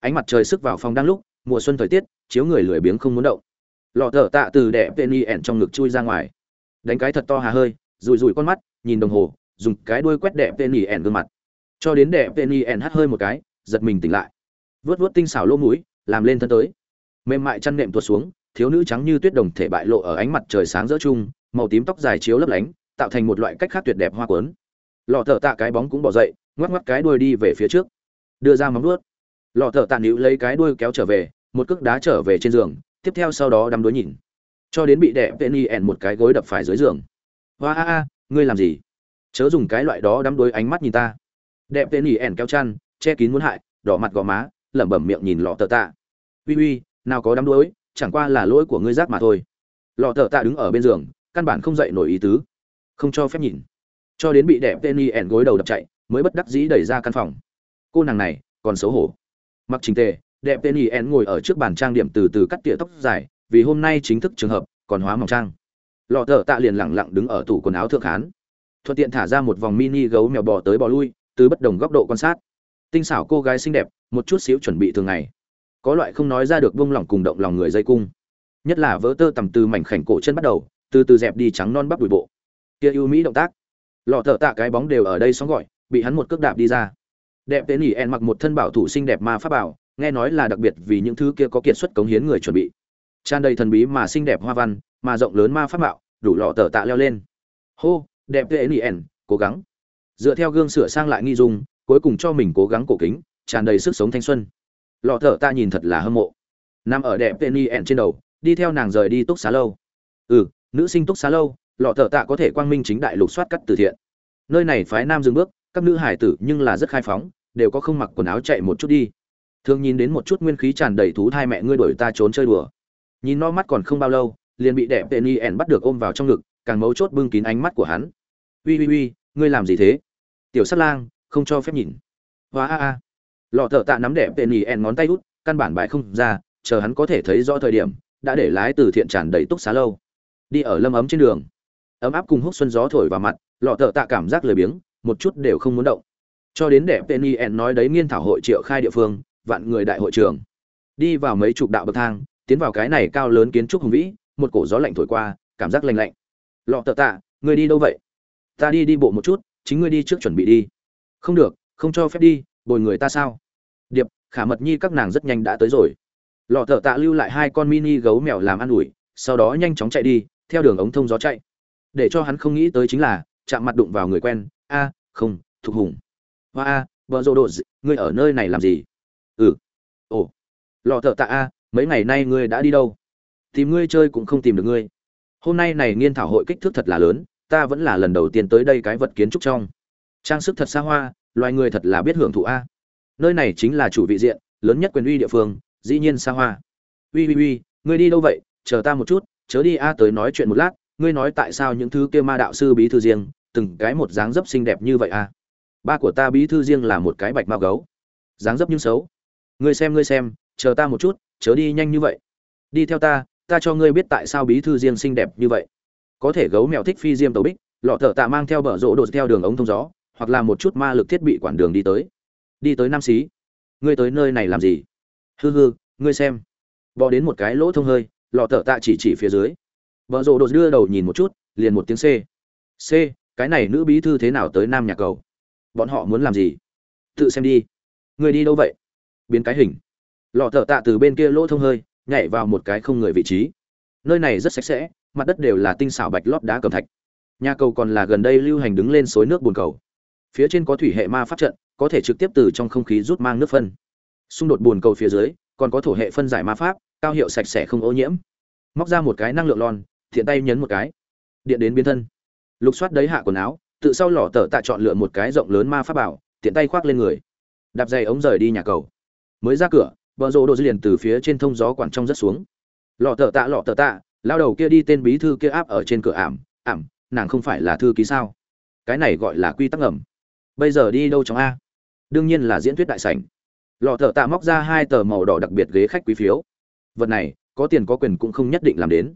Ánh mặt trời sức vào phòng đang lúc, mùa xuân thời tiết, chiếu người lười biếng không muốn động. Lọ thở tạ từ đẹp tên y ẻn trong ngực chui ra ngoài. Đánh cái thật to hà hơi rùi rùi con mắt, nhìn đồng hồ, dùng cái đuôi quét đẹp tên y ẻn gương mặt. Cho đến đẹp tên y ẻn hắt hơi một cái, giật mình tỉnh lại. Vớt vớt tinh xảo lỗ mũi, làm lên thân tới. Mềm mại chăn nệm tuột xuống, thiếu nữ trắng như tuyết đồng thể bại lộ ở ánh mặt trời sáng giữa chung, màu tím tóc dài chiếu lấp lánh, tạo thành một loại cách khác tuyệt đẹp hoa cuốn. Lọ thở tạ cái bóng cũng bỏ dậy, ngoắc ngoắc cái đuôi đi về phía trước. Đưa ra móng vuốt lọ thợ tạ níu lấy cái đuôi kéo trở về, một cước đá trở về trên giường, tiếp theo sau đó đắm đuối nhìn. Cho đến bị đẻ tên y ẻn một cái gối đập phải dưới giường. Hoa a a, ngươi làm gì? Chớ dùng cái loại đó đắm đuối ánh mắt nhìn ta. Đẹp tên y ẻn kéo chăn, che kín muốn hại, đỏ mặt gò má, lẩm bẩm miệng nhìn lọ thợ tạ. Uy uy, nào có đắm đuối, chẳng qua là lỗi của ngươi giác mà thôi. Lọ thợ tạ đứng ở bên giường, căn bản không dậy nổi ý tứ. Không cho phép nhìn. Cho đến bị đẹp tên y ẻn gối đầu đập chạy, mới bất đắc dĩ đẩy ra căn phòng. Cô nàng này còn xấu hổ mặc trình tề, đẹp tên y ngồi ở trước bàn trang điểm từ từ cắt tỉa tóc dài, vì hôm nay chính thức trường hợp, còn hóa mỏng trang. Lọ thợ tạ liền lẳng lặng đứng ở tủ quần áo thượng hán thuận tiện thả ra một vòng mini gấu mèo bò tới bò lui, từ bất đồng góc độ quan sát. Tinh xảo cô gái xinh đẹp, một chút xíu chuẩn bị thường ngày. Có loại không nói ra được buông lỏng cùng động lòng người dây cung. Nhất là vỡ tơ tầm từ mảnh khảnh cổ chân bắt đầu, từ từ dẹp đi trắng non bắp đùi bộ. Kia ưu mỹ động tác. Lọ thợ tạ cái bóng đều ở đây sóng gọi, bị hắn một cước đạp đi ra đẹp tên ỉ en mặc một thân bảo thủ xinh đẹp ma pháp bảo, nghe nói là đặc biệt vì những thứ kia có kiệt xuất cống hiến người chuẩn bị. Tràn đầy thần bí mà xinh đẹp hoa văn, mà rộng lớn ma pháp bảo đủ lọ tờ tạ leo lên. Hô, đẹp tên ỉ en, cố gắng. Dựa theo gương sửa sang lại nghi dung, cuối cùng cho mình cố gắng cổ kính, tràn đầy sức sống thanh xuân. Lọ thợ ta nhìn thật là hâm mộ. Nằm ở đẹp tên ỉ en trên đầu, đi theo nàng rời đi túc xá lâu. Ừ nữ sinh túc xá lâu, lọ thợ tạ có thể quang minh chính đại lục soát cắt từ thiện. Nơi này phái nam dừng bước, các nữ hải tử nhưng là rất khai phóng đều có không mặc quần áo chạy một chút đi. Thường nhìn đến một chút nguyên khí tràn đầy thú thai mẹ ngươi đuổi ta trốn chơi đùa. Nhìn no mắt còn không bao lâu, liền bị đẹp tên y ẻn bắt được ôm vào trong ngực, càng mấu chốt bưng kín ánh mắt của hắn. Uy uy uy, ngươi làm gì thế? Tiểu sắt lang, không cho phép nhìn. Hóa a a. Lọ thợ tạ nắm đẹp tên y ẻn ngón tay út, căn bản bại không ra, chờ hắn có thể thấy rõ thời điểm, đã để lái từ thiện tràn đầy túc xá lâu. Đi ở lâm ấm trên đường. Ấm áp cùng hút xuân gió thổi vào mặt, lọ thợ tạ cảm giác lười biếng, một chút đều không muốn động cho đến đẹp penny en nói đấy nghiên thảo hội triệu khai địa phương, vạn người đại hội trường. Đi vào mấy chục đạo bậc thang, tiến vào cái này cao lớn kiến trúc hùng vĩ, một cổ gió lạnh thổi qua, cảm giác lạnh lạnh. Lọ tợ tạ người đi đâu vậy? Ta đi đi bộ một chút, chính ngươi đi trước chuẩn bị đi. Không được, không cho phép đi, bồi người ta sao? Điệp, khả mật nhi các nàng rất nhanh đã tới rồi. Lọ thợ tạ lưu lại hai con mini gấu mèo làm ăn ủi, sau đó nhanh chóng chạy đi, theo đường ống thông gió chạy. Để cho hắn không nghĩ tới chính là, chạm mặt đụng vào người quen, a, không, thục hùng hoa a, vợ rô đồ ngươi ở nơi này làm gì? Ừ. Ồ. Lọ thợ tạ a, mấy ngày nay ngươi đã đi đâu? Tìm ngươi chơi cũng không tìm được ngươi. Hôm nay này nghiên thảo hội kích thước thật là lớn, ta vẫn là lần đầu tiên tới đây cái vật kiến trúc trong. Trang sức thật xa hoa, loài người thật là biết hưởng thụ a. Nơi này chính là chủ vị diện, lớn nhất quyền uy địa phương, dĩ nhiên xa hoa. Uy uy uy, ngươi đi đâu vậy? Chờ ta một chút, chớ đi a tới nói chuyện một lát, ngươi nói tại sao những thứ kia ma đạo sư bí thư riêng, từng cái một dáng dấp xinh đẹp như vậy a? Ba của ta bí thư riêng là một cái bạch mao gấu. Dáng dấp nhưng xấu. Ngươi xem ngươi xem, chờ ta một chút, chớ đi nhanh như vậy. Đi theo ta ta cho ngươi biết tại sao bí thư riêng xinh đẹp như vậy. Có thể gấu mèo thích phi diêm tàu bích, lọ thợ tạ mang theo bờ rỗ đột theo đường ống thông gió, hoặc là một chút ma lực thiết bị quản đường đi tới. Đi tới nam xí. Ngươi tới nơi này làm gì? Hư hư, ngươi xem. Bò đến một cái lỗ thông hơi, lọ thợ tạ chỉ chỉ phía dưới. Vợ rỗ đột đưa đầu nhìn một chút, liền một tiếng c. C, cái này nữ bí thư thế nào tới nam nhà cầu? Bọn họ muốn làm gì? Tự xem đi. Người đi đâu vậy? Biến cái hình. Lọ thợ tạ từ bên kia lỗ thông hơi, nhảy vào một cái không người vị trí. Nơi này rất sạch sẽ, mặt đất đều là tinh xảo bạch lót đá cầm thạch. Nhà cầu còn là gần đây lưu hành đứng lên suối nước bồn cầu. Phía trên có thủy hệ ma pháp trận, có thể trực tiếp từ trong không khí rút mang nước phân. Xung đột bồn cầu phía dưới, còn có thổ hệ phân giải ma pháp, cao hiệu sạch sẽ không ô nhiễm. Móc ra một cái năng lượng lon, thiện tay nhấn một cái. Điện đến biến thân. Lục soát đấy hạ quần áo tự sau lò tờ tạ chọn lựa một cái rộng lớn ma pháp bảo, tiện tay khoác lên người. Đạp dày ống rời đi nhà cầu. Mới ra cửa, bờ rộ đồ liền từ phía trên thông gió quản trong rất xuống. Lò tờ tạ lò tờ tạ, lao đầu kia đi tên bí thư kia áp ở trên cửa ảm ảm, nàng không phải là thư ký sao? Cái này gọi là quy tắc ngầm. Bây giờ đi đâu trong a? Đương nhiên là diễn thuyết đại sảnh. Lò thợ tạ móc ra hai tờ màu đỏ đặc biệt ghế khách quý phiếu. Vật này, có tiền có quyền cũng không nhất định làm đến.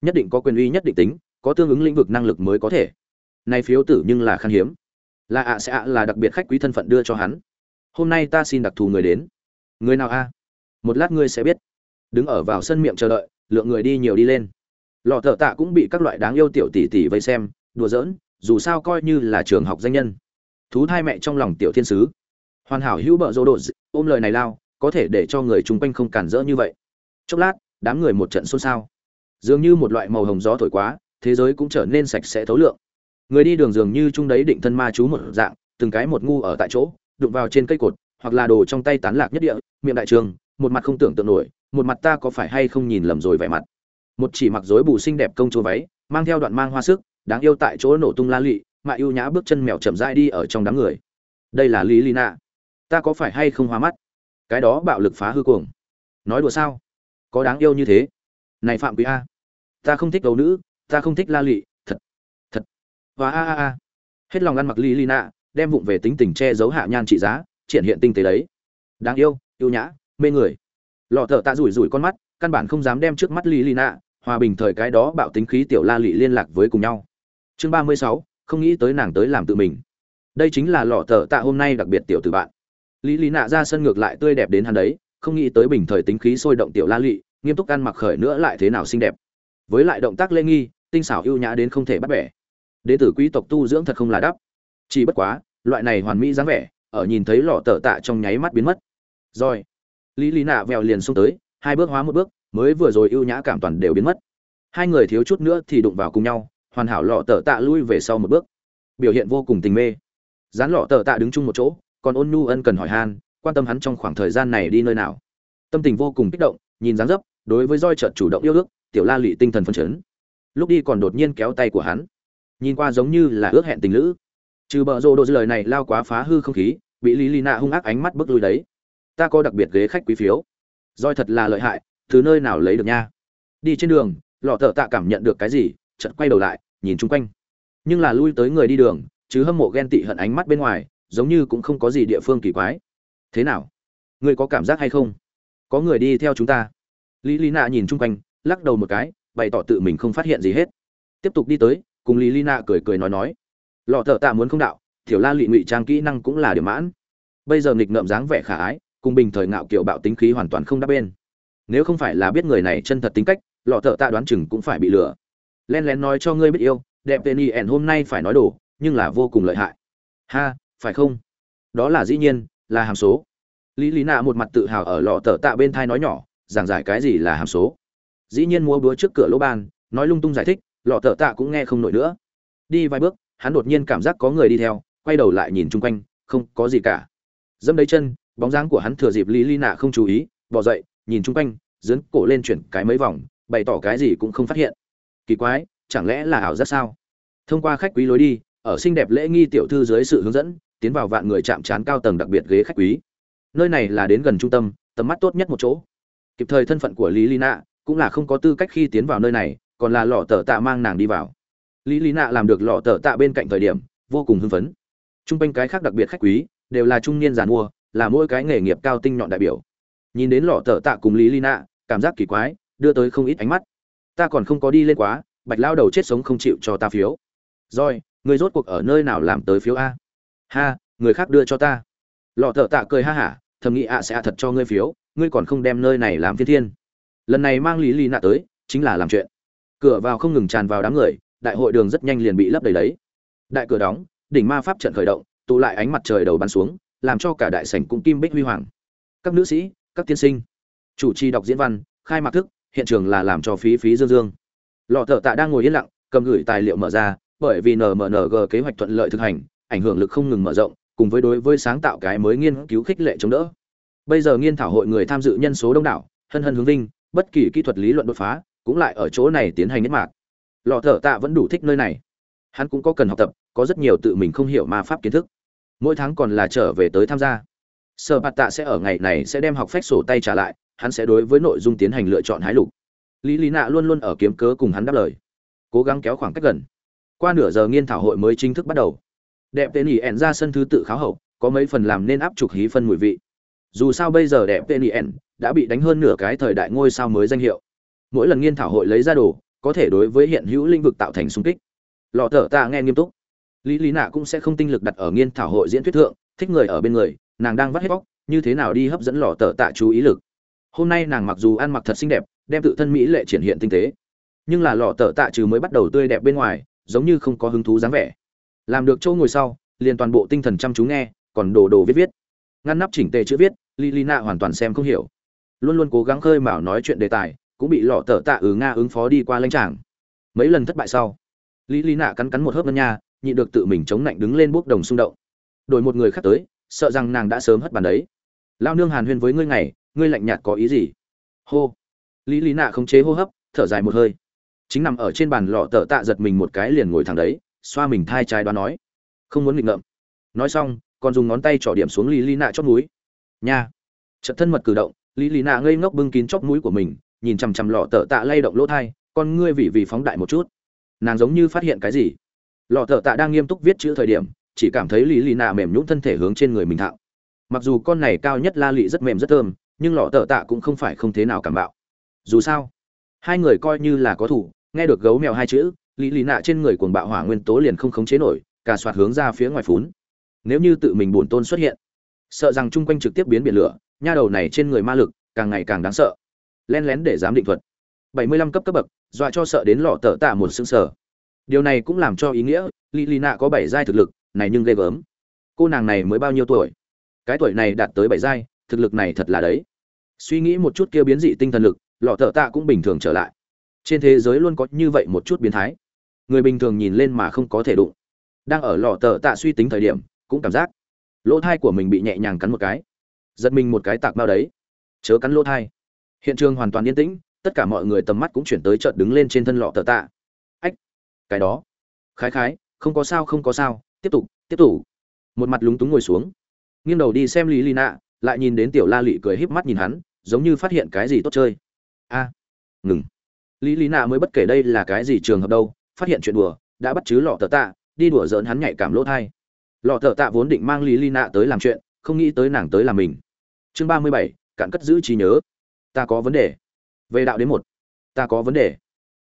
Nhất định có quyền uy, nhất định tính, có tương ứng lĩnh vực năng lực mới có thể nay phiếu tử nhưng là khan hiếm. Là ạ sẽ ạ là đặc biệt khách quý thân phận đưa cho hắn. Hôm nay ta xin đặc thù người đến. Người nào a? Một lát ngươi sẽ biết. Đứng ở vào sân miệng chờ đợi, lượng người đi nhiều đi lên. Lò thợ tạ cũng bị các loại đáng yêu tiểu tỷ tỷ vây xem, đùa giỡn, dù sao coi như là trường học danh nhân. Thú thai mẹ trong lòng tiểu thiên sứ. Hoàn hảo hữu bợ rô đột ôm lời này lao, có thể để cho người chung quanh không cản rỡ như vậy. Chốc lát, đám người một trận xôn xao. Dường như một loại màu hồng gió thổi quá, thế giới cũng trở nên sạch sẽ thấu lượng người đi đường dường như chung đấy định thân ma chú một dạng, từng cái một ngu ở tại chỗ, đụng vào trên cây cột, hoặc là đồ trong tay tán lạc nhất địa, miệng đại trường, một mặt không tưởng tượng nổi, một mặt ta có phải hay không nhìn lầm rồi vẻ mặt. Một chỉ mặc rối bù xinh đẹp công chúa váy, mang theo đoạn mang hoa sức, đáng yêu tại chỗ nổ tung la lị, mà yêu nhã bước chân mèo chậm rãi đi ở trong đám người. Đây là lý lina. Ta có phải hay không hoa mắt? Cái đó bạo lực phá hư cuồng. Nói đùa sao? Có đáng yêu như thế. Này phạm quý a. Ta không thích đầu nữ, ta không thích la lị hoa a a a. Hết lòng ăn mặc lý lina đem vụng về tính tình che giấu hạ nhan trị giá, triển hiện tinh tế đấy. Đáng yêu yêu nhã, mê người. Lọ thợ tạ rủi rủi con mắt, căn bản không dám đem trước mắt lý lina hòa bình thời cái đó bạo tính khí tiểu la lị liên lạc với cùng nhau. Chương ba mươi sáu, không nghĩ tới nàng tới làm tự mình. Đây chính là lọ thợ tạ hôm nay đặc biệt tiểu từ bạn. Lý lý nạ ra sân ngược lại tươi đẹp đến hắn đấy, không nghĩ tới bình thời tính khí sôi động tiểu la lị, nghiêm túc ăn mặc khởi nữa lại thế nào xinh đẹp. Với lại động tác lê nghi, tinh xảo ưu nhã đến không thể bắt bẻ đế tử quý tộc tu dưỡng thật không là đắp. Chỉ bất quá, loại này hoàn mỹ dáng vẻ, ở nhìn thấy lọ tờ tạ trong nháy mắt biến mất. Rồi, lý lý nạ vèo liền xông tới, hai bước hóa một bước, mới vừa rồi ưu nhã cảm toàn đều biến mất. Hai người thiếu chút nữa thì đụng vào cùng nhau, hoàn hảo lọ tờ tạ lui về sau một bước. Biểu hiện vô cùng tình mê. Dán lọ tờ tạ đứng chung một chỗ, còn ôn nhu ân cần hỏi han, quan tâm hắn trong khoảng thời gian này đi nơi nào. Tâm tình vô cùng kích động, nhìn dáng dấp, đối với roi trợt chủ động yêu ước, tiểu la lụy tinh thần phân chấn. Lúc đi còn đột nhiên kéo tay của hắn nhìn qua giống như là ước hẹn tình lữ. Trừ bờ độ đồ lời này lao quá phá hư không khí, bị lý lì nạ hung ác ánh mắt bước lui đấy. Ta có đặc biệt ghế khách quý phiếu. Roi thật là lợi hại, từ nơi nào lấy được nha? Đi trên đường, lọ thợ tạ cảm nhận được cái gì, chợt quay đầu lại, nhìn chung quanh. Nhưng là lui tới người đi đường, chứ hâm mộ ghen tị hận ánh mắt bên ngoài, giống như cũng không có gì địa phương kỳ quái. Thế nào? Ngươi có cảm giác hay không? Có người đi theo chúng ta. Lý lý nạ nhìn chung quanh, lắc đầu một cái, bày tỏ tự mình không phát hiện gì hết. Tiếp tục đi tới cùng lý lina cười cười nói nói. Lọ thợ tạ muốn không đạo, tiểu la lị ngụy trang kỹ năng cũng là điểm mãn. Bây giờ nghịch ngợm dáng vẻ khả ái, cùng bình thời ngạo kiểu bạo tính khí hoàn toàn không đáp bên. Nếu không phải là biết người này chân thật tính cách, lọ thợ tạ đoán chừng cũng phải bị lừa. Len lén nói cho ngươi biết yêu, đẹp tên y ẻn hôm nay phải nói đồ, nhưng là vô cùng lợi hại. Ha, phải không? Đó là dĩ nhiên, là hàm số. Lý lý nạ một mặt tự hào ở lọ tờ tạ bên thai nói nhỏ, giảng giải cái gì là hàm số. Dĩ nhiên mua búa trước cửa lỗ ban, nói lung tung giải thích lọ tờ tạ cũng nghe không nổi nữa. Đi vài bước, hắn đột nhiên cảm giác có người đi theo, quay đầu lại nhìn chung quanh, không có gì cả. Dẫm đấy chân, bóng dáng của hắn thừa dịp lý lý nạ không chú ý, bỏ dậy, nhìn chung quanh, dướn cổ lên chuyển cái mấy vòng, bày tỏ cái gì cũng không phát hiện. Kỳ quái, chẳng lẽ là ảo giác sao? Thông qua khách quý lối đi, ở xinh đẹp lễ nghi tiểu thư dưới sự hướng dẫn, tiến vào vạn người chạm trán cao tầng đặc biệt ghế khách quý. Nơi này là đến gần trung tâm, tầm mắt tốt nhất một chỗ. Kịp thời thân phận của lý lina cũng là không có tư cách khi tiến vào nơi này còn là lọ tờ tạ mang nàng đi vào. Lý lý nạ làm được lọ tờ tạ bên cạnh thời điểm, vô cùng hưng phấn. T r u n g quanh cái khác đặc biệt khách quý, đều là trung niên giàn mua là mỗi cái nghề nghiệp cao tinh nhọn đại biểu. Nhìn đến lọ tờ tạ cùng lý lý nạ, cảm giác kỳ quái, đưa tới không ít ánh mắt. Ta còn không có đi lên quá, bạch lao đầu chết sống không chịu cho ta phiếu. Rồi, người rốt cuộc ở nơi nào làm tới phiếu a? Ha, người khác đưa cho ta. Lọ thợ tạ cười ha hả, thầm nghĩ ạ sẽ thật cho ngươi phiếu, ngươi còn không đem nơi này làm thiên thiên. Lần này mang lý lý nạ tới, chính là làm chuyện cửa vào không ngừng tràn vào đám người, đại hội đường rất nhanh liền bị lấp đầy đấy. Đại cửa đóng, đỉnh ma pháp trận khởi động, tụ lại ánh mặt trời đầu bắn xuống, làm cho cả đại sảnh cũng kim bích huy hoàng. Các nữ sĩ, các tiên sinh, chủ trì đọc diễn văn, khai mạc thức, hiện trường là làm cho phí phí dương dương. Lọ thợ tạ đang ngồi yên lặng, cầm gửi tài liệu mở ra, bởi vì nmng kế hoạch thuận lợi thực hành, ảnh hưởng lực không ngừng mở rộng, cùng với đối với sáng tạo cái mới nghiên cứu khích lệ chống đỡ. Bây giờ nghiên thảo hội người tham dự nhân số đông đảo, hân hân hướng vinh, bất kỳ kỹ thuật lý luận đột phá cũng lại ở chỗ này tiến hành nhất mạc. Lọ thở tạ vẫn đủ thích nơi này. Hắn cũng có cần học tập, có rất nhiều tự mình không hiểu ma pháp kiến thức. Mỗi tháng còn là trở về tới tham gia. Sở bạt tạ sẽ ở ngày này sẽ đem học phép sổ tay trả lại, hắn sẽ đối với nội dung tiến hành lựa chọn hái lục. Lý lý nạ luôn luôn ở kiếm cớ cùng hắn đáp lời, cố gắng kéo khoảng cách gần. Qua nửa giờ nghiên thảo hội mới chính thức bắt đầu. Đẹp tên ỉ ẻn ra sân thứ tự kháo hậu, có mấy phần làm nên áp trục hí phân mùi vị. Dù sao bây giờ đẹp tên ỉ ẻn đã bị đánh hơn nửa cái thời đại ngôi sao mới danh hiệu mỗi lần nghiên thảo hội lấy ra đồ, có thể đối với hiện hữu lĩnh vực tạo thành sung kích. Lọ thở ta nghe nghiêm túc. Lý lý nạ cũng sẽ không tinh lực đặt ở nghiên thảo hội diễn thuyết thượng, thích người ở bên người, nàng đang vắt hết bóc, như thế nào đi hấp dẫn lọ thở tạ chú ý lực. Hôm nay nàng mặc dù ăn mặc thật xinh đẹp, đem tự thân mỹ lệ triển hiện tinh tế, nhưng là lọ thở tạ trừ mới bắt đầu tươi đẹp bên ngoài, giống như không có hứng thú dáng vẻ. Làm được chỗ ngồi sau, liền toàn bộ tinh thần chăm chú nghe, còn đồ đồ viết viết. Ngăn nắp chỉnh tề chữ viết lilina hoàn toàn xem không hiểu. Luôn luôn cố gắng khơi mào nói chuyện đề tài cũng bị lọ tở tạ ừ nga ứng phó đi qua lãnh tràng. Mấy lần thất bại sau, lý lý nạ cắn cắn một hớp ngân nha nhị được tự mình chống lạnh đứng lên bốc đồng xung động. Đổi một người khác tới, sợ rằng nàng đã sớm hất bàn đấy. Lao nương hàn huyên với ngươi ngày, ngươi lạnh nhạt có ý gì? Hô. Lý lý nạ không chế hô hấp, thở dài một hơi. Chính nằm ở trên bàn lọ tở tạ giật mình một cái liền ngồi thẳng đấy, xoa mình thai trái đoán nói. Không muốn nghịch ngợm. Nói xong, còn dùng ngón tay trỏ điểm xuống lý lý nạ chót mũi. Nha. Chợt thân mật cử động, lý lý nạ ngây ngốc bưng kín chóp mũi của mình nhìn chằm chằm lọ tợ tạ lay động lỗ thai, con ngươi vị vì phóng đại một chút. Nàng giống như phát hiện cái gì? Lọ tợ tạ đang nghiêm túc viết chữ thời điểm, chỉ cảm thấy lý lì nạ mềm nhũng thân thể hướng trên người mình thạo. Mặc dù con này cao nhất la lị rất mềm rất thơm, nhưng lọ tợ tạ cũng không phải không thế nào cảm bạo. Dù sao, hai người coi như là có thủ, nghe được gấu mèo hai chữ, lý lì nạ trên người cuồng bạo hỏa nguyên tố liền không khống chế nổi cả soạt hướng ra phía ngoài phún. Nếu như tự mình bổn tôn xuất hiện, sợ rằng chung quanh trực tiếp biến biển lửa, nha đầu này trên người ma lực càng ngày càng đáng sợ len lén để giám định thuật. Bảy mươi lăm cấp cấp bậc, dọa cho sợ đến lọ tở tạ một xương sở điều này cũng làm cho ý nghĩa lì lì nạ có bảy giai thực lực, này nhưng ghê gớm. Cô nàng này mới bao nhiêu tuổi? Cái tuổi này đạt tới bảy giai, thực lực này thật là đấy. Suy nghĩ một chút kia biến dị tinh thần lực, lọ tở tạ cũng bình thường trở lại. Trên thế giới luôn có như vậy một chút biến thái. Người bình thường nhìn lên mà không có thể đụng. Đang ở lọ tở tạ suy tính thời điểm, cũng cảm giác lỗ thai của mình bị nhẹ nhàng cắn một cái. Giật mình một cái tạc bao đấy. Chớ cắn lỗ thai hiện trường hoàn toàn yên tĩnh, tất cả mọi người tầm mắt cũng chuyển tới chợt đứng lên trên thân lọ tờ tạ. Ách, cái đó. Khái khái, không có sao, không có sao, tiếp tục tiếp tục. Một mặt lúng túng ngồi xuống. Nghiêng đầu đi xem lý lina lại nhìn đến tiểu la lị cười híp mắt nhìn hắn, giống như phát hiện cái gì tốt chơi. A, ngừng. Lý lý nạ mới bất kể đây là cái gì trường hợp đâu, phát hiện chuyện đùa, đã bắt chứ lọ tờ tạ, đi đùa giỡn hắn nhạy cảm lỗ thai. Lọ tờ tạ vốn định mang lý lý nạ tới làm chuyện, không nghĩ tới nàng tới làm mình. Chương ba mươi bảy, cạn cất giữ trí nhớ ta có vấn đề. Về đạo đến một, ta có vấn đề.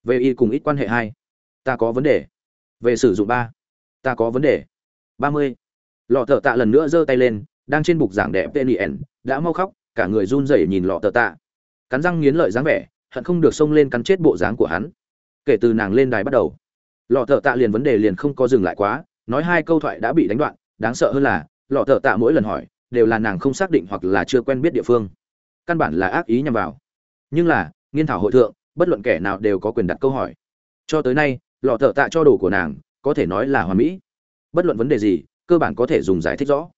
Về y cùng ít quan hệ hai, ta có vấn đề. Về sử dụng ba, ta có vấn đề. Ba mươi, lọ thợ tạ lần nữa giơ tay lên, đang trên bục giảng đẹp tên yen đã mau khóc, cả người run rẩy nhìn lọ thợ tạ. Cắn răng nghiến lợi dáng vẻ, hận không được xông lên cắn chết bộ dáng của hắn. Kể từ nàng lên đài bắt đầu, lọ thợ tạ liền vấn đề liền không có dừng lại quá, nói hai câu thoại đã bị đánh đoạn, đáng sợ hơn là, lọ thợ tạ mỗi lần hỏi, đều là nàng không xác định hoặc là chưa quen biết địa phương căn bản là ác ý nhằm vào. Nhưng là, nghiên thảo hội thượng, bất luận kẻ nào đều có quyền đặt câu hỏi. Cho tới nay, lọ thợ tạ cho đồ của nàng, có thể nói là hoàn mỹ. Bất luận vấn đề gì, cơ bản có thể dùng giải thích rõ.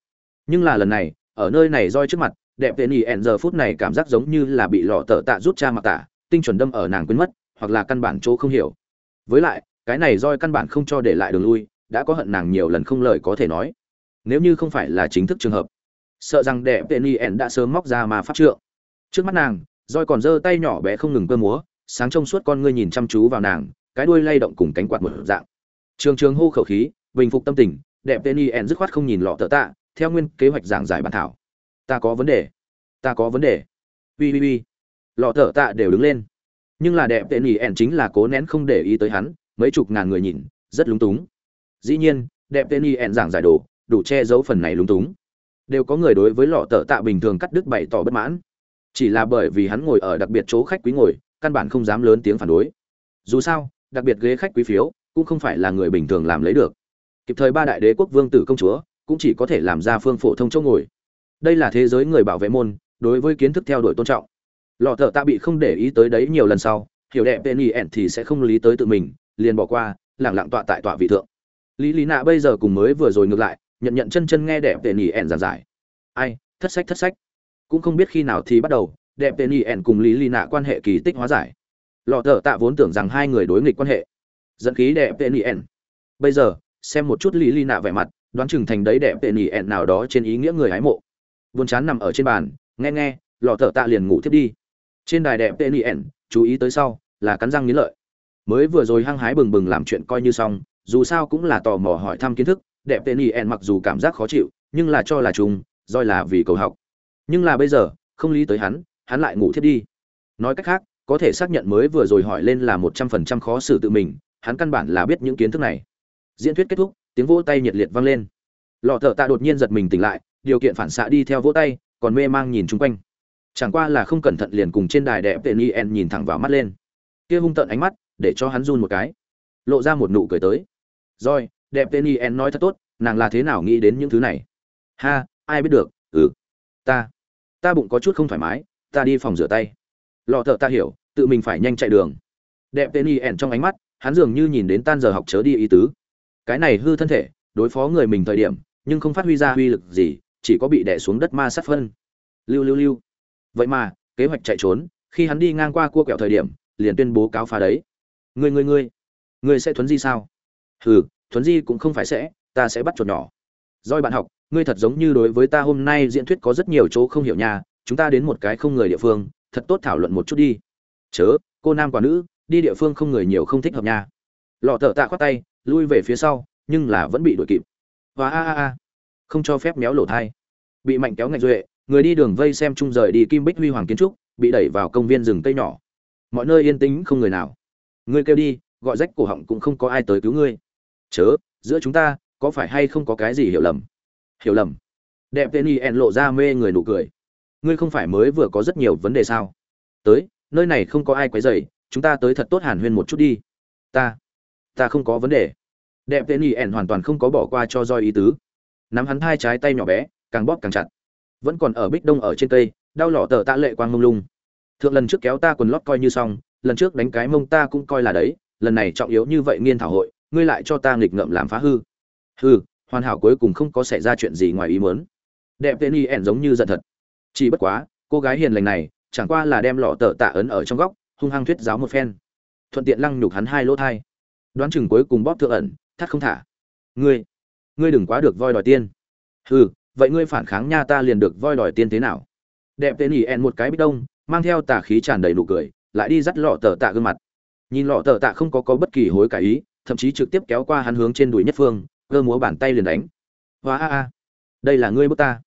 Nhưng là lần này, ở nơi này roi trước mặt, đẹp tên ý ẹn giờ phút này cảm giác giống như là bị lọ thợ tạ rút cha mặc tả, tinh chuẩn đâm ở nàng quên mất, hoặc là căn bản chỗ không hiểu. Với lại, cái này roi căn bản không cho để lại đường lui, đã có hận nàng nhiều lần không lời có thể nói. Nếu như không phải là chính thức trường hợp, sợ rằng đẹp tên ý ẹn đã sớm móc ra mà phát trượng trước mắt nàng, roi còn giơ tay nhỏ bé không ngừng cơ múa, sáng trong suốt con ngươi nhìn chăm chú vào nàng, cái đuôi lay động cùng cánh quạt một dạng. Trường trường hô khẩu khí, bình phục tâm tình, đẹp tên y ẹn dứt khoát không nhìn lọ tờ tạ, theo nguyên kế hoạch giảng giải bản thảo. Ta có vấn đề. Ta có vấn đề. Ui ui ui. Lọ thở tạ đều đứng lên. Nhưng là đẹp tên y ẻn chính là cố nén không để ý tới hắn, mấy chục ngàn người nhìn, rất lúng túng. Dĩ nhiên, đẹp tên y ẻn giảng giải đồ, đủ che giấu phần này lúng túng. Đều có người đối với lọ tở tạ bình thường cắt đứt bày tỏ bất mãn chỉ là bởi vì hắn ngồi ở đặc biệt chỗ khách quý ngồi, căn bản không dám lớn tiếng phản đối. Dù sao, đặc biệt ghế khách quý phiếu, cũng không phải là người bình thường làm lấy được. Kịp thời ba đại đế quốc vương tử công chúa, cũng chỉ có thể làm ra phương phổ thông chỗ ngồi. Đây là thế giới người bảo vệ môn, đối với kiến thức theo đuổi tôn trọng. Lọ thợ ta bị không để ý tới đấy nhiều lần sau, hiểu đẹp tên y ẻn thì sẽ không lý tới tự mình, liền bỏ qua, lẳng lặng tọa tại tọa vị thượng. Lý lý nạ bây giờ cùng mới vừa rồi ngược lại, nhận nhận chân chân nghe đẹp tên y ẻn giảng giải. Ai, thất sách thất sách cũng không biết khi nào thì bắt đầu, đẹp tên y ẻn cùng lý lì nạ quan hệ kỳ tích hóa giải. Lọ thợ tạ vốn tưởng rằng hai người đối nghịch quan hệ. Dẫn khí đẹp tên y ẻn bây giờ, xem một chút lý lì nạ vẻ mặt, đoán chừng thành đấy đẹp tên y ẻn nào đó trên ý nghĩa người hái mộ. Buồn chán nằm ở trên bàn, nghe nghe, lọ thợ tạ liền ngủ thiếp đi. Trên đài đẹp tên ẹn, chú ý tới sau, là cắn răng nghiến lợi. Mới vừa rồi hăng hái bừng bừng làm chuyện coi như xong, dù sao cũng là tò mò hỏi thăm kiến thức, đẹp tên ẹn mặc dù cảm giác khó chịu, nhưng là cho là chung doi là vì cầu học nhưng là bây giờ, không lý tới hắn hắn lại ngủ thiếp đi. Nói cách khác, có thể xác nhận mới vừa rồi hỏi lên là một trăm phần trăm khó xử tự mình, hắn căn bản là biết những kiến thức này. Diễn thuyết kết thúc, tiếng vỗ tay nhiệt liệt vang lên. Lọ thợ tạ đột nhiên giật mình tỉnh lại, điều kiện phản xạ đi theo vỗ tay, còn mê mang nhìn chung quanh. Chẳng qua là không cẩn thận liền cùng trên đài đẹp tên en nhìn thẳng vào mắt lên. Kia hung tợn ánh mắt, để cho hắn run một cái. Lộ ra một nụ cười tới. Rồi, đẹp tên en nói thật tốt, nàng là thế nào nghĩ đến những thứ này? Ha, ai biết được? Ừ. Ta ta bụng có chút không thoải mái, ta đi phòng rửa tay. Lọ thợ ta hiểu, tự mình phải nhanh chạy đường. Đẹp tên yen trong ánh mắt, hắn dường như nhìn đến tan giờ học chớ đi ý tứ. Cái này hư thân thể, đối phó người mình thời điểm, nhưng không phát huy ra uy lực gì, chỉ có bị đè xuống đất ma sát phân. Lưu lưu lưu. Vậy mà, kế hoạch chạy trốn, khi hắn đi ngang qua cua kẹo thời điểm, liền tuyên bố cáo phá đấy. Ngươi ngươi ngươi. Ngươi sẽ thuấn di sao? Hừ, thuấn di cũng không phải sẽ, ta sẽ bắt chuột nhỏ. Rồi bạn học, ngươi thật giống như đối với ta hôm nay diễn thuyết có rất nhiều chỗ không hiểu nha, chúng ta đến một cái không người địa phương, thật tốt thảo luận một chút đi. Chớ, cô nam quả nữ, đi địa phương không người nhiều không thích hợp nha. Lọ thợ tạ khoát tay, lui về phía sau, nhưng là vẫn bị đuổi kịp. Và a a a. Không cho phép méo lỗ thai. Bị mạnh kéo ngạch duệ, người đi đường vây xem chung rời đi kim bích huy hoàng kiến trúc, bị đẩy vào công viên rừng cây nhỏ. Mọi nơi yên tĩnh không người nào. Ngươi kêu đi, gọi rách cổ họng cũng không có ai tới cứu ngươi. Chớ, giữa chúng ta có phải hay không có cái gì hiểu lầm? Hiểu lầm? Đẹp tên y en lộ ra mê người nụ cười. Ngươi không phải mới vừa có rất nhiều vấn đề sao? Tới, nơi này không có ai quấy rầy, chúng ta tới thật tốt hàn huyên một chút đi. Ta ta không có vấn đề. Đẹp tên y en hoàn toàn không có bỏ qua cho roi ý tứ. Nắm hắn hai trái tay nhỏ bé, càng bóp càng chặt. Vẫn còn ở bích đông ở trên cây, đau lỏ tờ tạ lệ quang mông lung. Thượng lần trước kéo ta quần lót coi như xong, lần trước đánh cái mông ta cũng coi là đấy, lần này trọng yếu như vậy nghiên thảo hội, ngươi lại cho ta nghịch ngợm làm phá hư hừ, hoàn hảo cuối cùng không có xảy ra chuyện gì ngoài ý muốn. Đẹp tên y ẻn giống như giận thật. Chỉ bất quá, cô gái hiền lành này, chẳng qua là đem lọ tờ tạ ấn ở trong góc, hung hăng thuyết giáo một phen. Thuận tiện lăng nhục hắn hai lỗ thai. Đoán chừng cuối cùng bóp thượng ẩn, thắt không thả. Ngươi ngươi đừng quá được voi đòi tiên. Hừ, vậy ngươi phản kháng nha ta liền được voi đòi tiên thế nào? Đẹp tên ỉ en một cái bích đông, mang theo tà khí tràn đầy nụ cười, lại đi dắt lọ tờ tạ gương mặt. Nhìn lọ tờ tạ không có có bất kỳ hối cải ý, thậm chí trực tiếp kéo qua hắn hướng trên đùi nhất phương cơ múa bàn tay liền đánh. Hoa a a, đây là ngươi bước ta.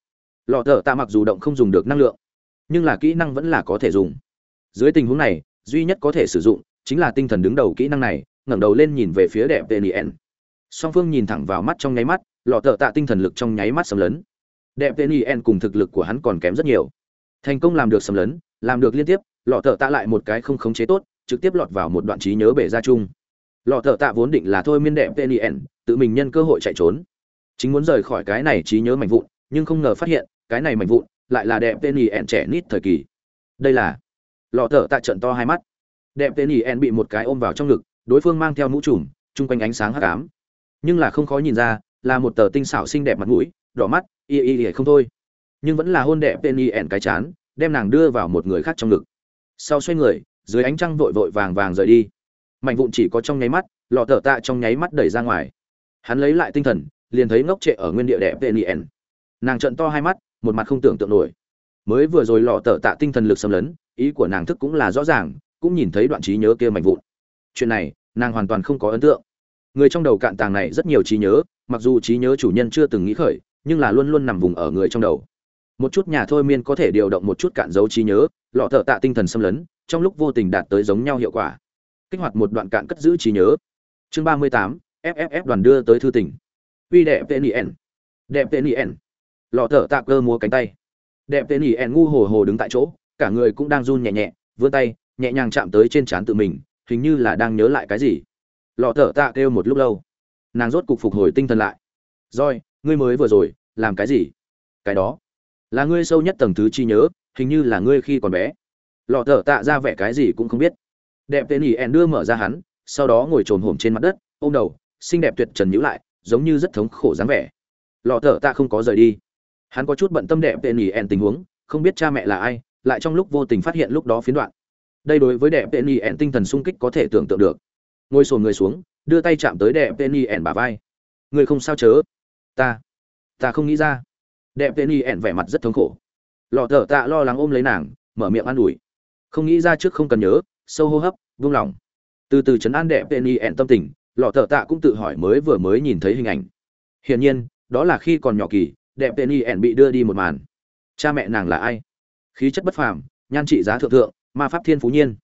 Lọ thợ tạ mặc dù động không dùng được năng lượng, nhưng là kỹ năng vẫn là có thể dùng. Dưới tình huống này, duy nhất có thể sử dụng chính là tinh thần đứng đầu kỹ năng này, ngẩng đầu lên nhìn về phía đẹp tên ien song phương nhìn thẳng vào mắt trong nháy mắt, lọ thợ tạ tinh thần lực trong nháy mắt sầm lấn. Đẹp tên ien cùng thực lực của hắn còn kém rất nhiều. Thành công làm được sầm lấn, làm được liên tiếp, lọ thợ tạ lại một cái không khống chế tốt, trực tiếp lọt vào một đoạn trí nhớ bể ra chung lọ thợ tạ vốn định là thôi miên đẹp tên yen, tự mình nhân cơ hội chạy trốn. Chính muốn rời khỏi cái này trí nhớ mạnh vụn, nhưng không ngờ phát hiện, cái này mạnh vụn lại là đẹp tên yen trẻ nít thời kỳ. Đây là lọ thợ tạ trận to hai mắt. Đẹp tên yen bị một cái ôm vào trong ngực, đối phương mang theo mũ trùm, chung quanh ánh sáng hắc ám. Nhưng là không khó nhìn ra, là một tờ tinh xảo xinh đẹp mặt mũi, đỏ mắt, y y y không thôi. Nhưng vẫn là hôn đẹp tên y ẻn cái chán, đem nàng đưa vào một người khác trong ngực. Sau xoay người, dưới ánh trăng vội vội vàng vàng rời đi mạnh vụn chỉ có trong nháy mắt, lọ thở tạ trong nháy mắt đẩy ra ngoài. Hắn lấy lại tinh thần, liền thấy ngốc trệ ở nguyên địa đẹp tên y nàng trận to hai mắt, một mặt không tưởng tượng nổi. Mới vừa rồi lọ thở tạ tinh thần lực xâm lấn, ý của nàng thức cũng là rõ ràng, cũng nhìn thấy đoạn trí nhớ kia mạnh vụn. Chuyện này, nàng hoàn toàn không có ấn tượng. Người trong đầu cạn tàng này rất nhiều trí nhớ, mặc dù trí nhớ chủ nhân chưa từng nghĩ khởi, nhưng là luôn luôn nằm vùng ở người trong đầu. Một chút nhà thôi miên có thể điều động một chút cạn dấu trí nhớ, lọ thợ tạ tinh thần xâm lấn, trong lúc vô tình đạt tới giống nhau hiệu quả kích hoạt một đoạn cạn cất giữ trí nhớ. Chương ba mươi tám fff đoàn đưa tới thư tỉnh uy đẹp tên ien đẹp tên ien lọ thở tạ cơ múa cánh tay. Đẹp tên ien ngu hồ hồ đứng tại chỗ, cả người cũng đang run nhẹ nhẹ, vươn tay, nhẹ nhàng chạm tới trên trán tự mình, hình như là đang nhớ lại cái gì. Lọ thở tạ kêu một lúc lâu. Nàng rốt cục phục hồi tinh thần lại. Roi ngươi mới vừa rồi, làm cái gì? Cái đó. Là ngươi sâu nhất tầng thứ chi nhớ, hình như là ngươi khi còn bé. Lọ thở tạ ra vẻ cái gì cũng không biết đẹp tên ỉ ẻn đưa mở ra hắn, sau đó ngồi trồn hổm trên mặt đất, ôm đầu, xinh đẹp tuyệt trần nhữ lại, giống như rất thống khổ dáng vẻ. Lọ thở ta không có rời đi. Hắn có chút bận tâm đẹp tên ỉ ẻn tình huống, không biết cha mẹ là ai, lại trong lúc vô tình phát hiện lúc đó phiến đoạn. Đây đối với đẹp tên ỉ ẻn tinh thần sung kích có thể tưởng tượng được. Ngồi sồn người xuống, đưa tay chạm tới đẹp tên ỉ ẻn bà vai. Người không sao chớ. Ta ta không nghĩ ra. Đẹp tên ỉ ẻn vẻ mặt rất thống khổ. Lọ thở ta lo lắng ôm lấy nàng, mở miệng an ủi. Không nghĩ ra trước không cần nhớ sâu hô hấp, vung lòng. Từ từ chấn an đẹp tên y tâm tình, lọ thở tạ cũng tự hỏi mới vừa mới nhìn thấy hình ảnh. Hiển nhiên, đó là khi còn nhỏ kỳ, đẹp tên y bị đưa đi một màn. Cha mẹ nàng là ai? Khí chất bất phàm, nhan trị giá thượng thượng, ma pháp thiên phú nhiên.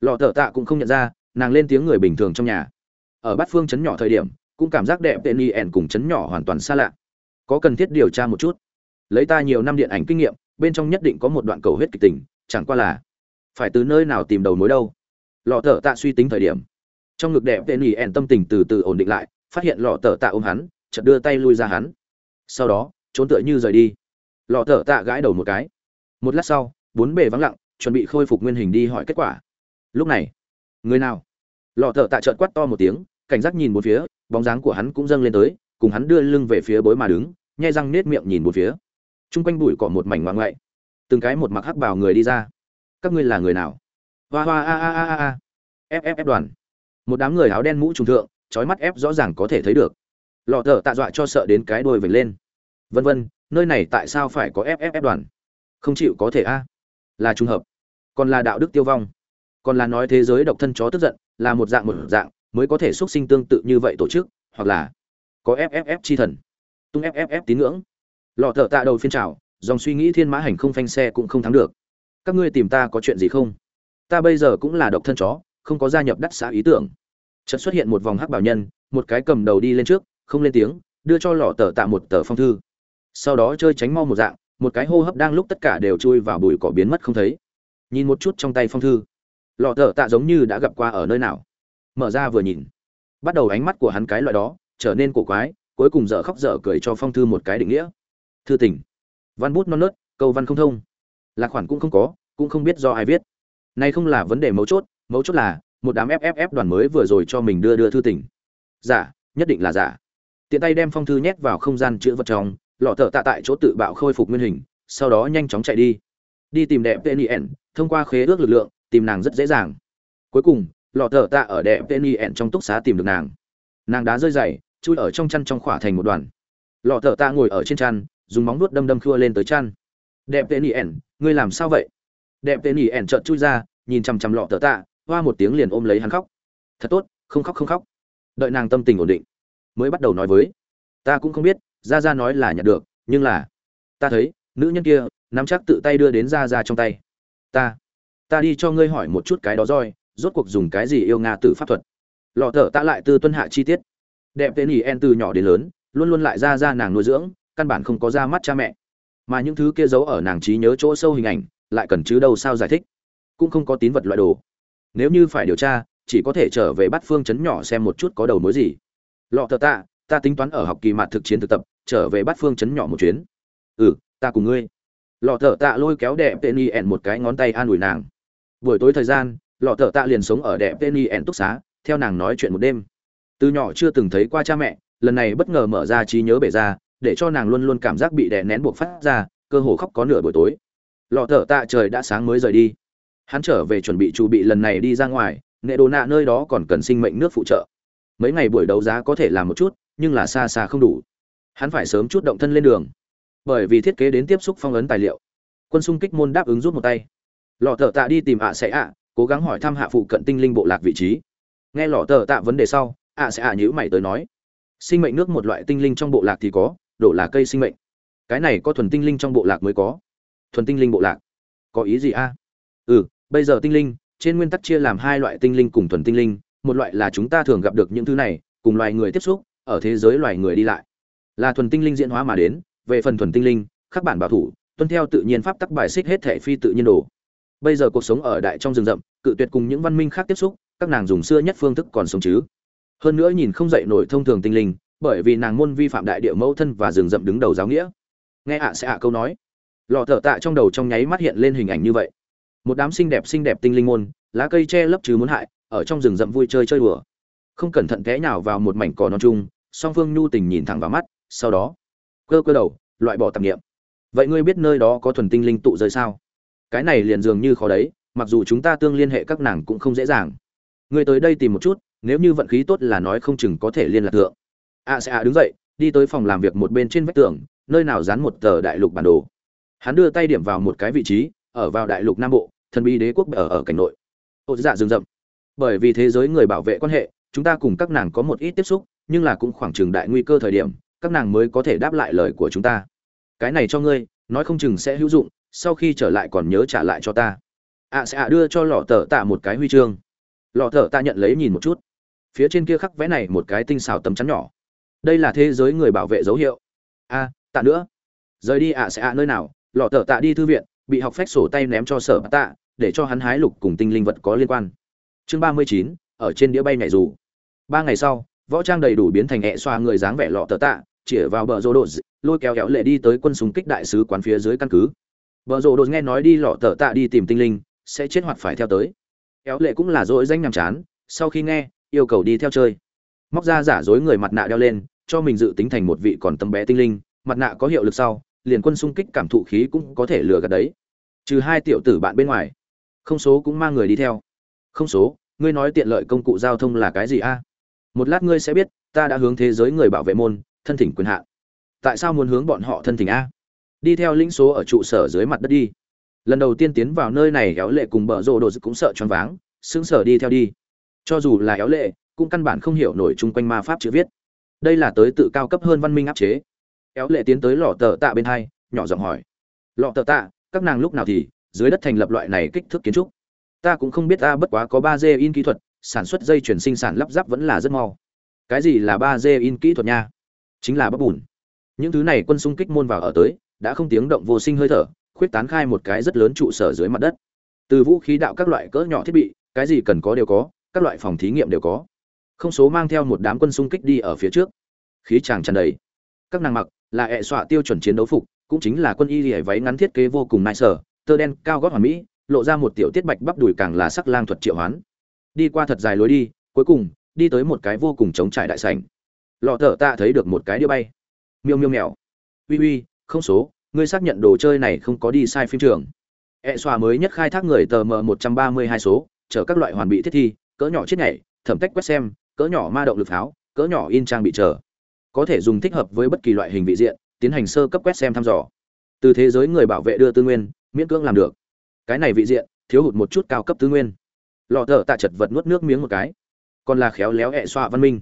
Lọ thở tạ cũng không nhận ra, nàng lên tiếng người bình thường trong nhà. Ở bát phương chấn nhỏ thời điểm, cũng cảm giác đẹp tên y cùng chấn nhỏ hoàn toàn xa lạ. Có cần thiết điều tra một chút? Lấy ta nhiều năm điện ảnh kinh nghiệm, bên trong nhất định có một đoạn cầu huyết kịch tình, chẳng qua là phải từ nơi nào tìm đầu mối đâu. Lọ thở tạ suy tính thời điểm. Trong ngực đẹp tên ý ẻn tâm tình từ từ ổn định lại, phát hiện lọ thở tạ ôm hắn, chợt đưa tay lui ra hắn. Sau đó, trốn tựa như rời đi. Lọ thở tạ gãi đầu một cái. Một lát sau, bốn bề vắng lặng, chuẩn bị khôi phục nguyên hình đi hỏi kết quả. Lúc này, người nào? Lọ thợ tạ trợn quát to một tiếng, cảnh giác nhìn một phía, bóng dáng của hắn cũng dâng lên tới, cùng hắn đưa lưng về phía bối mà đứng, nhai răng nết miệng nhìn một phía. Chung quanh bụi cỏ một mảnh ngoại ngoại. Từng cái một mặc hắc bào người đi ra các ngươi là người nào? Hoa hoa a a a a a. Ff đoàn. Một đám người áo đen mũ trùng thượng trói mắt ép rõ ràng có thể thấy được. Lọ thợ tạ dọa cho sợ đến cái đôi vểnh lên. Vân vân, nơi này tại sao phải có ff đoàn? Không chịu có thể a. Là trùng hợp. Còn là đạo đức tiêu vong. Còn là nói thế giới độc thân chó tức giận, là một dạng một dạng, mới có thể xuất sinh tương tự như vậy tổ chức, hoặc là có fff chi thần. Tung fff tín ngưỡng. Lọ thợ tạ đầu phiên trào dòng suy nghĩ thiên mã hành không phanh xe cũng không thắng được các ngươi tìm ta có chuyện gì không? Ta bây giờ cũng là độc thân chó, không có gia nhập đắc xã ý tưởng. Chợt xuất hiện một vòng hắc bảo nhân, một cái cầm đầu đi lên trước, không lên tiếng, đưa cho lọ tờ tạ một tờ phong thư. Sau đó chơi tránh mau một dạng, một cái hô hấp đang lúc tất cả đều chui vào bụi cỏ biến mất không thấy. Nhìn một chút trong tay phong thư, lọ tờ tạ giống như đã gặp qua ở nơi nào. Mở ra vừa nhìn, bắt đầu ánh mắt của hắn cái loại đó, trở nên cổ quái, cuối cùng dở khóc dở cười cho phong thư một cái định nghĩa. Thư tình. Văn bút non nớt, câu văn không thông lạc khoản cũng không có, cũng không biết do ai viết. Nay không là vấn đề mấu chốt mấu chốt là một đám fff đoàn mới vừa rồi cho mình đưa đưa thư tình. Giả, nhất định là giả. Tiện tay đem phong thư nhét vào không gian chữ vật trong, lọ thợ tạ tại chỗ tự bạo khôi phục nguyên hình, sau đó nhanh chóng chạy đi. Đi tìm đẹp tên thông qua khế ước lực lượng, tìm nàng rất dễ dàng. Cuối cùng, lọ thợ tạ ở đẹp tên y trong túc xá tìm được nàng. Nàng đá rơi dày chui ở trong chăn trong khỏa thành một đoàn. Lọ thợ tạ ngồi ở trên chăn, dùng móng nuốt đâm đâm khua lên tới chăn. Đẹp tên y ngươi làm sao vậy? Đẹp tên ỉ ẻn trợn chui ra, nhìn chằm chằm lọ tờ tạ, hoa một tiếng liền ôm lấy hắn khóc. Thật tốt, không khóc không khóc. Đợi nàng tâm tình ổn định, mới bắt đầu nói với, ta cũng không biết ra ra nói là nhận được, nhưng là, ta thấy, nữ nhân kia, nắm chắc tự tay đưa đến ra ra trong tay. Ta ta đi cho ngươi hỏi một chút cái đó roi rốt cuộc dùng cái gì yêu nga tử pháp thuật? Lọ thở ta lại từ tuân hạ chi tiết. Đẹp tên ỉ en từ nhỏ đến lớn, luôn luôn lại ra ra nàng nuôi dưỡng, căn bản không có ra mắt cha mẹ mà những thứ kia giấu ở nàng trí nhớ chỗ sâu hình ảnh lại cần chứ đâu sao giải thích. Cũng không có tín vật loại đồ. Nếu như phải điều tra, chỉ có thể trở về bắt phương chấn nhỏ xem một chút có đầu mối gì. Lọ thợ tạ, ta tính toán ở học kỳ mạt thực chiến thực tập, trở về bắt phương chấn nhỏ một chuyến. Ừ ta cùng ngươi. Lọ thợ tạ lôi kéo đẹp tên y ẹn một cái ngón tay an ủi nàng. Buổi tối thời gian, lọ thợ tạ liền sống ở đẹp tên y ẹn túc xá, theo nàng nói chuyện một đêm. Từ nhỏ chưa từng thấy qua cha mẹ, lần này bất ngờ mở ra trí nhớ bể ra để cho nàng luôn luôn cảm giác bị đè nén buộc phát ra, cơ hồ khóc có nửa buổi tối. Lọ thở tạ trời đã sáng mới rời đi. Hắn trở về chuẩn bị chuẩn bị lần này đi ra ngoài, nệ đồ nạ nơi đó còn cần sinh mệnh nước phụ trợ. Mấy ngày buổi đấu giá có thể làm một chút, nhưng là xa xa không đủ. Hắn phải sớm chút động thân lên đường. Bởi vì thiết kế đến tiếp xúc phong ấn tài liệu. Quân xung kích môn đáp ứng rút một tay. Lọ thợ tạ đi tìm ạ sẽ ạ, cố gắng hỏi thăm hạ phụ cận tinh linh bộ lạc vị trí. Nghe lọ thợ tạ vấn đề sau, ạ sẽ ạ nhữ mày tới nói, sinh mệnh nước một loại tinh linh trong bộ lạc thì có đổ là cây sinh mệnh. Cái này có thuần tinh linh trong bộ lạc mới có. Thuần tinh linh bộ lạc. Có ý gì a? Ừ bây giờ tinh linh, trên nguyên tắc chia làm hai loại tinh linh cùng thuần tinh linh. Một loại là chúng ta thường gặp được những thứ này, cùng loài người tiếp xúc, ở thế giới loài người đi lại. Là thuần tinh linh diễn hóa mà đến, về phần thuần tinh linh các bản bảo thủ, tuân theo tự nhiên pháp tắc bài xích hết thể phi tự nhiên đồ. Bây giờ cuộc sống ở đại trong rừng rậm, cự tuyệt cùng những văn minh khác tiếp xúc, các nàng dùng xưa nhất phương thức còn sống chứ. Hơn nữa nhìn không dậy nổi thông thường tinh linh bởi vì nàng môn vi phạm đại địa mẫu thân và rừng rậm đứng đầu giáo nghĩa. Nghe ạ sẽ ạ câu nói. Lò thở tạ trong đầu trong nháy mắt hiện lên hình ảnh như vậy. Một đám xinh đẹp xinh đẹp tinh linh môn, lá cây che lấp chứ muốn hại, ở trong rừng rậm vui chơi chơi đùa. Không cẩn thận té nhào vào một mảnh cỏ non chung, song phương nhu tình nhìn thẳng vào mắt, sau đó, cơ cơ đầu, loại bỏ tạp nghiệm vậy ngươi biết nơi đó có thuần tinh linh tụ rơi sao? Cái này liền dường như khó đấy, mặc dù chúng ta tương liên hệ các nàng cũng không dễ dàng. Ngươi tới đây tìm một chút, nếu như vận khí tốt là nói không chừng có thể liên lạc thượng a sẽ a đứng dậy, đi tới phòng làm việc một bên trên vách tường, nơi nào dán một tờ đại lục bản đồ. Hắn đưa tay điểm vào một cái vị trí, ở vào đại lục nam bộ, thần bí đế quốc ở ở cảnh nội. Ô dạ rừng rậm bởi vì thế giới người bảo vệ quan hệ, chúng ta cùng các nàng có một ít tiếp xúc, nhưng là cũng khoảng chừng đại nguy cơ thời điểm, các nàng mới có thể đáp lại lời của chúng ta. Cái này cho ngươi, nói không chừng sẽ hữu dụng, sau khi trở lại còn nhớ trả lại cho ta. Ạ sẽ ạ đưa cho lọ tờ tạ một cái huy chương. Lọ tờ tạ nhận lấy nhìn một chút. Phía trên kia khắc vẽ này một cái tinh xào tấm chắn nhỏ đây là thế giới người bảo vệ dấu hiệu. A, tạ nữa. Rời đi ạ sẽ ạ nơi nào, lọ tờ tạ đi thư viện, bị học phép sổ tay ném cho sở tạ, để cho hắn hái lục cùng tinh linh vật có liên quan. Chương ba mươi chín, ở trên đĩa bay nhảy dù. Ba ngày sau, võ trang đầy đủ biến thành hẹ xoa người dáng vẻ lọ tờ tạ chĩa vào bờ rô đột, lôi kéo kéo lệ đi tới quân súng kích đại sứ quán phía dưới căn cứ. Bờ rô đột nghe nói đi lọ tờ tạ đi tìm tinh linh, sẽ chết hoặc phải theo tới. Kéo lệ cũng là dỗi danh nhàm chán, sau khi nghe, yêu cầu đi theo chơi móc ra giả dối người mặt nạ đeo lên, cho mình dự tính thành một vị còn tấm bé tinh linh, mặt nạ có hiệu lực sau, liền quân xung kích cảm thụ khí cũng có thể lừa gạt đấy. Trừ hai tiểu tử bạn bên ngoài, không số cũng mang người đi theo. Không số, ngươi nói tiện lợi công cụ giao thông là cái gì a? Một lát ngươi sẽ biết, ta đã hướng thế giới người bảo vệ môn, thân thỉnh quyền hạn. Tại sao muốn hướng bọn họ thân thỉnh a? Đi theo lĩnh số ở trụ sở dưới mặt đất đi. Lần đầu tiên tiến vào nơi này éo lệ cùng bờ rộ đồ cũng sợ choáng váng, sững sờ đi theo đi. Cho dù là éo lệ cũng căn bản không hiểu nổi chung quanh ma pháp chữ viết. Đây là tới tự cao cấp hơn văn minh áp chế. Éo lệ tiến tới lò tờ tạ bên hai, nhỏ giọng hỏi. Lọ tờ tạ, các nàng lúc nào thì, dưới đất thành lập loại này kích thước kiến trúc? Ta cũng không biết ta bất quá có ba d in kỹ thuật, sản xuất dây chuyển sinh sản lắp ráp vẫn là rất mau. Cái gì là ba d in kỹ thuật nha? Chính là bắp bùn. Những thứ này quân xung kích môn vào ở tới, đã không tiếng động vô sinh hơi thở, khuyết tán khai một cái rất lớn trụ sở dưới mặt đất. Từ vũ khí đạo các loại cỡ nhỏ thiết bị, cái gì cần có đều có, các loại phòng thí nghiệm đều có không số mang theo một đám quân xung kích đi ở phía trước. Khí chàng tràn đầy. Các nàng mặc là hệ xọa tiêu chuẩn chiến đấu phục, cũng chính là quân y lìa váy ngắn thiết kế vô cùng nai sở, tơ đen, cao gót hoàn mỹ, lộ ra một tiểu tiết bạch bắp đùi càng là sắc lang thuật triệu hoán. Đi qua thật dài lối đi, cuối cùng, đi tới một cái vô cùng trống trải đại sảnh. Lọ thở ta thấy được một cái đĩa bay. Miêu miêu mèo. Uy uy, không số, ngươi xác nhận đồ chơi này không có đi sai phim trường. Hệ xoa mới nhất khai thác người tờ mờ một trăm ba mươi hai số, chở các loại hoàn bị thiết thi, cỡ nhỏ chết nhảy, thẩm tách quét xem cỡ nhỏ ma động lực pháo, cỡ nhỏ in trang bị chờ. Có thể dùng thích hợp với bất kỳ loại hình vị diện, tiến hành sơ cấp quét xem thăm dò. Từ thế giới người bảo vệ đưa tư nguyên, miễn cưỡng làm được. Cái này vị diện, thiếu hụt một chút cao cấp tư nguyên. Lọ thở tạ chật vật nuốt nước miếng một cái. Còn là khéo léo hẹ xoa văn minh.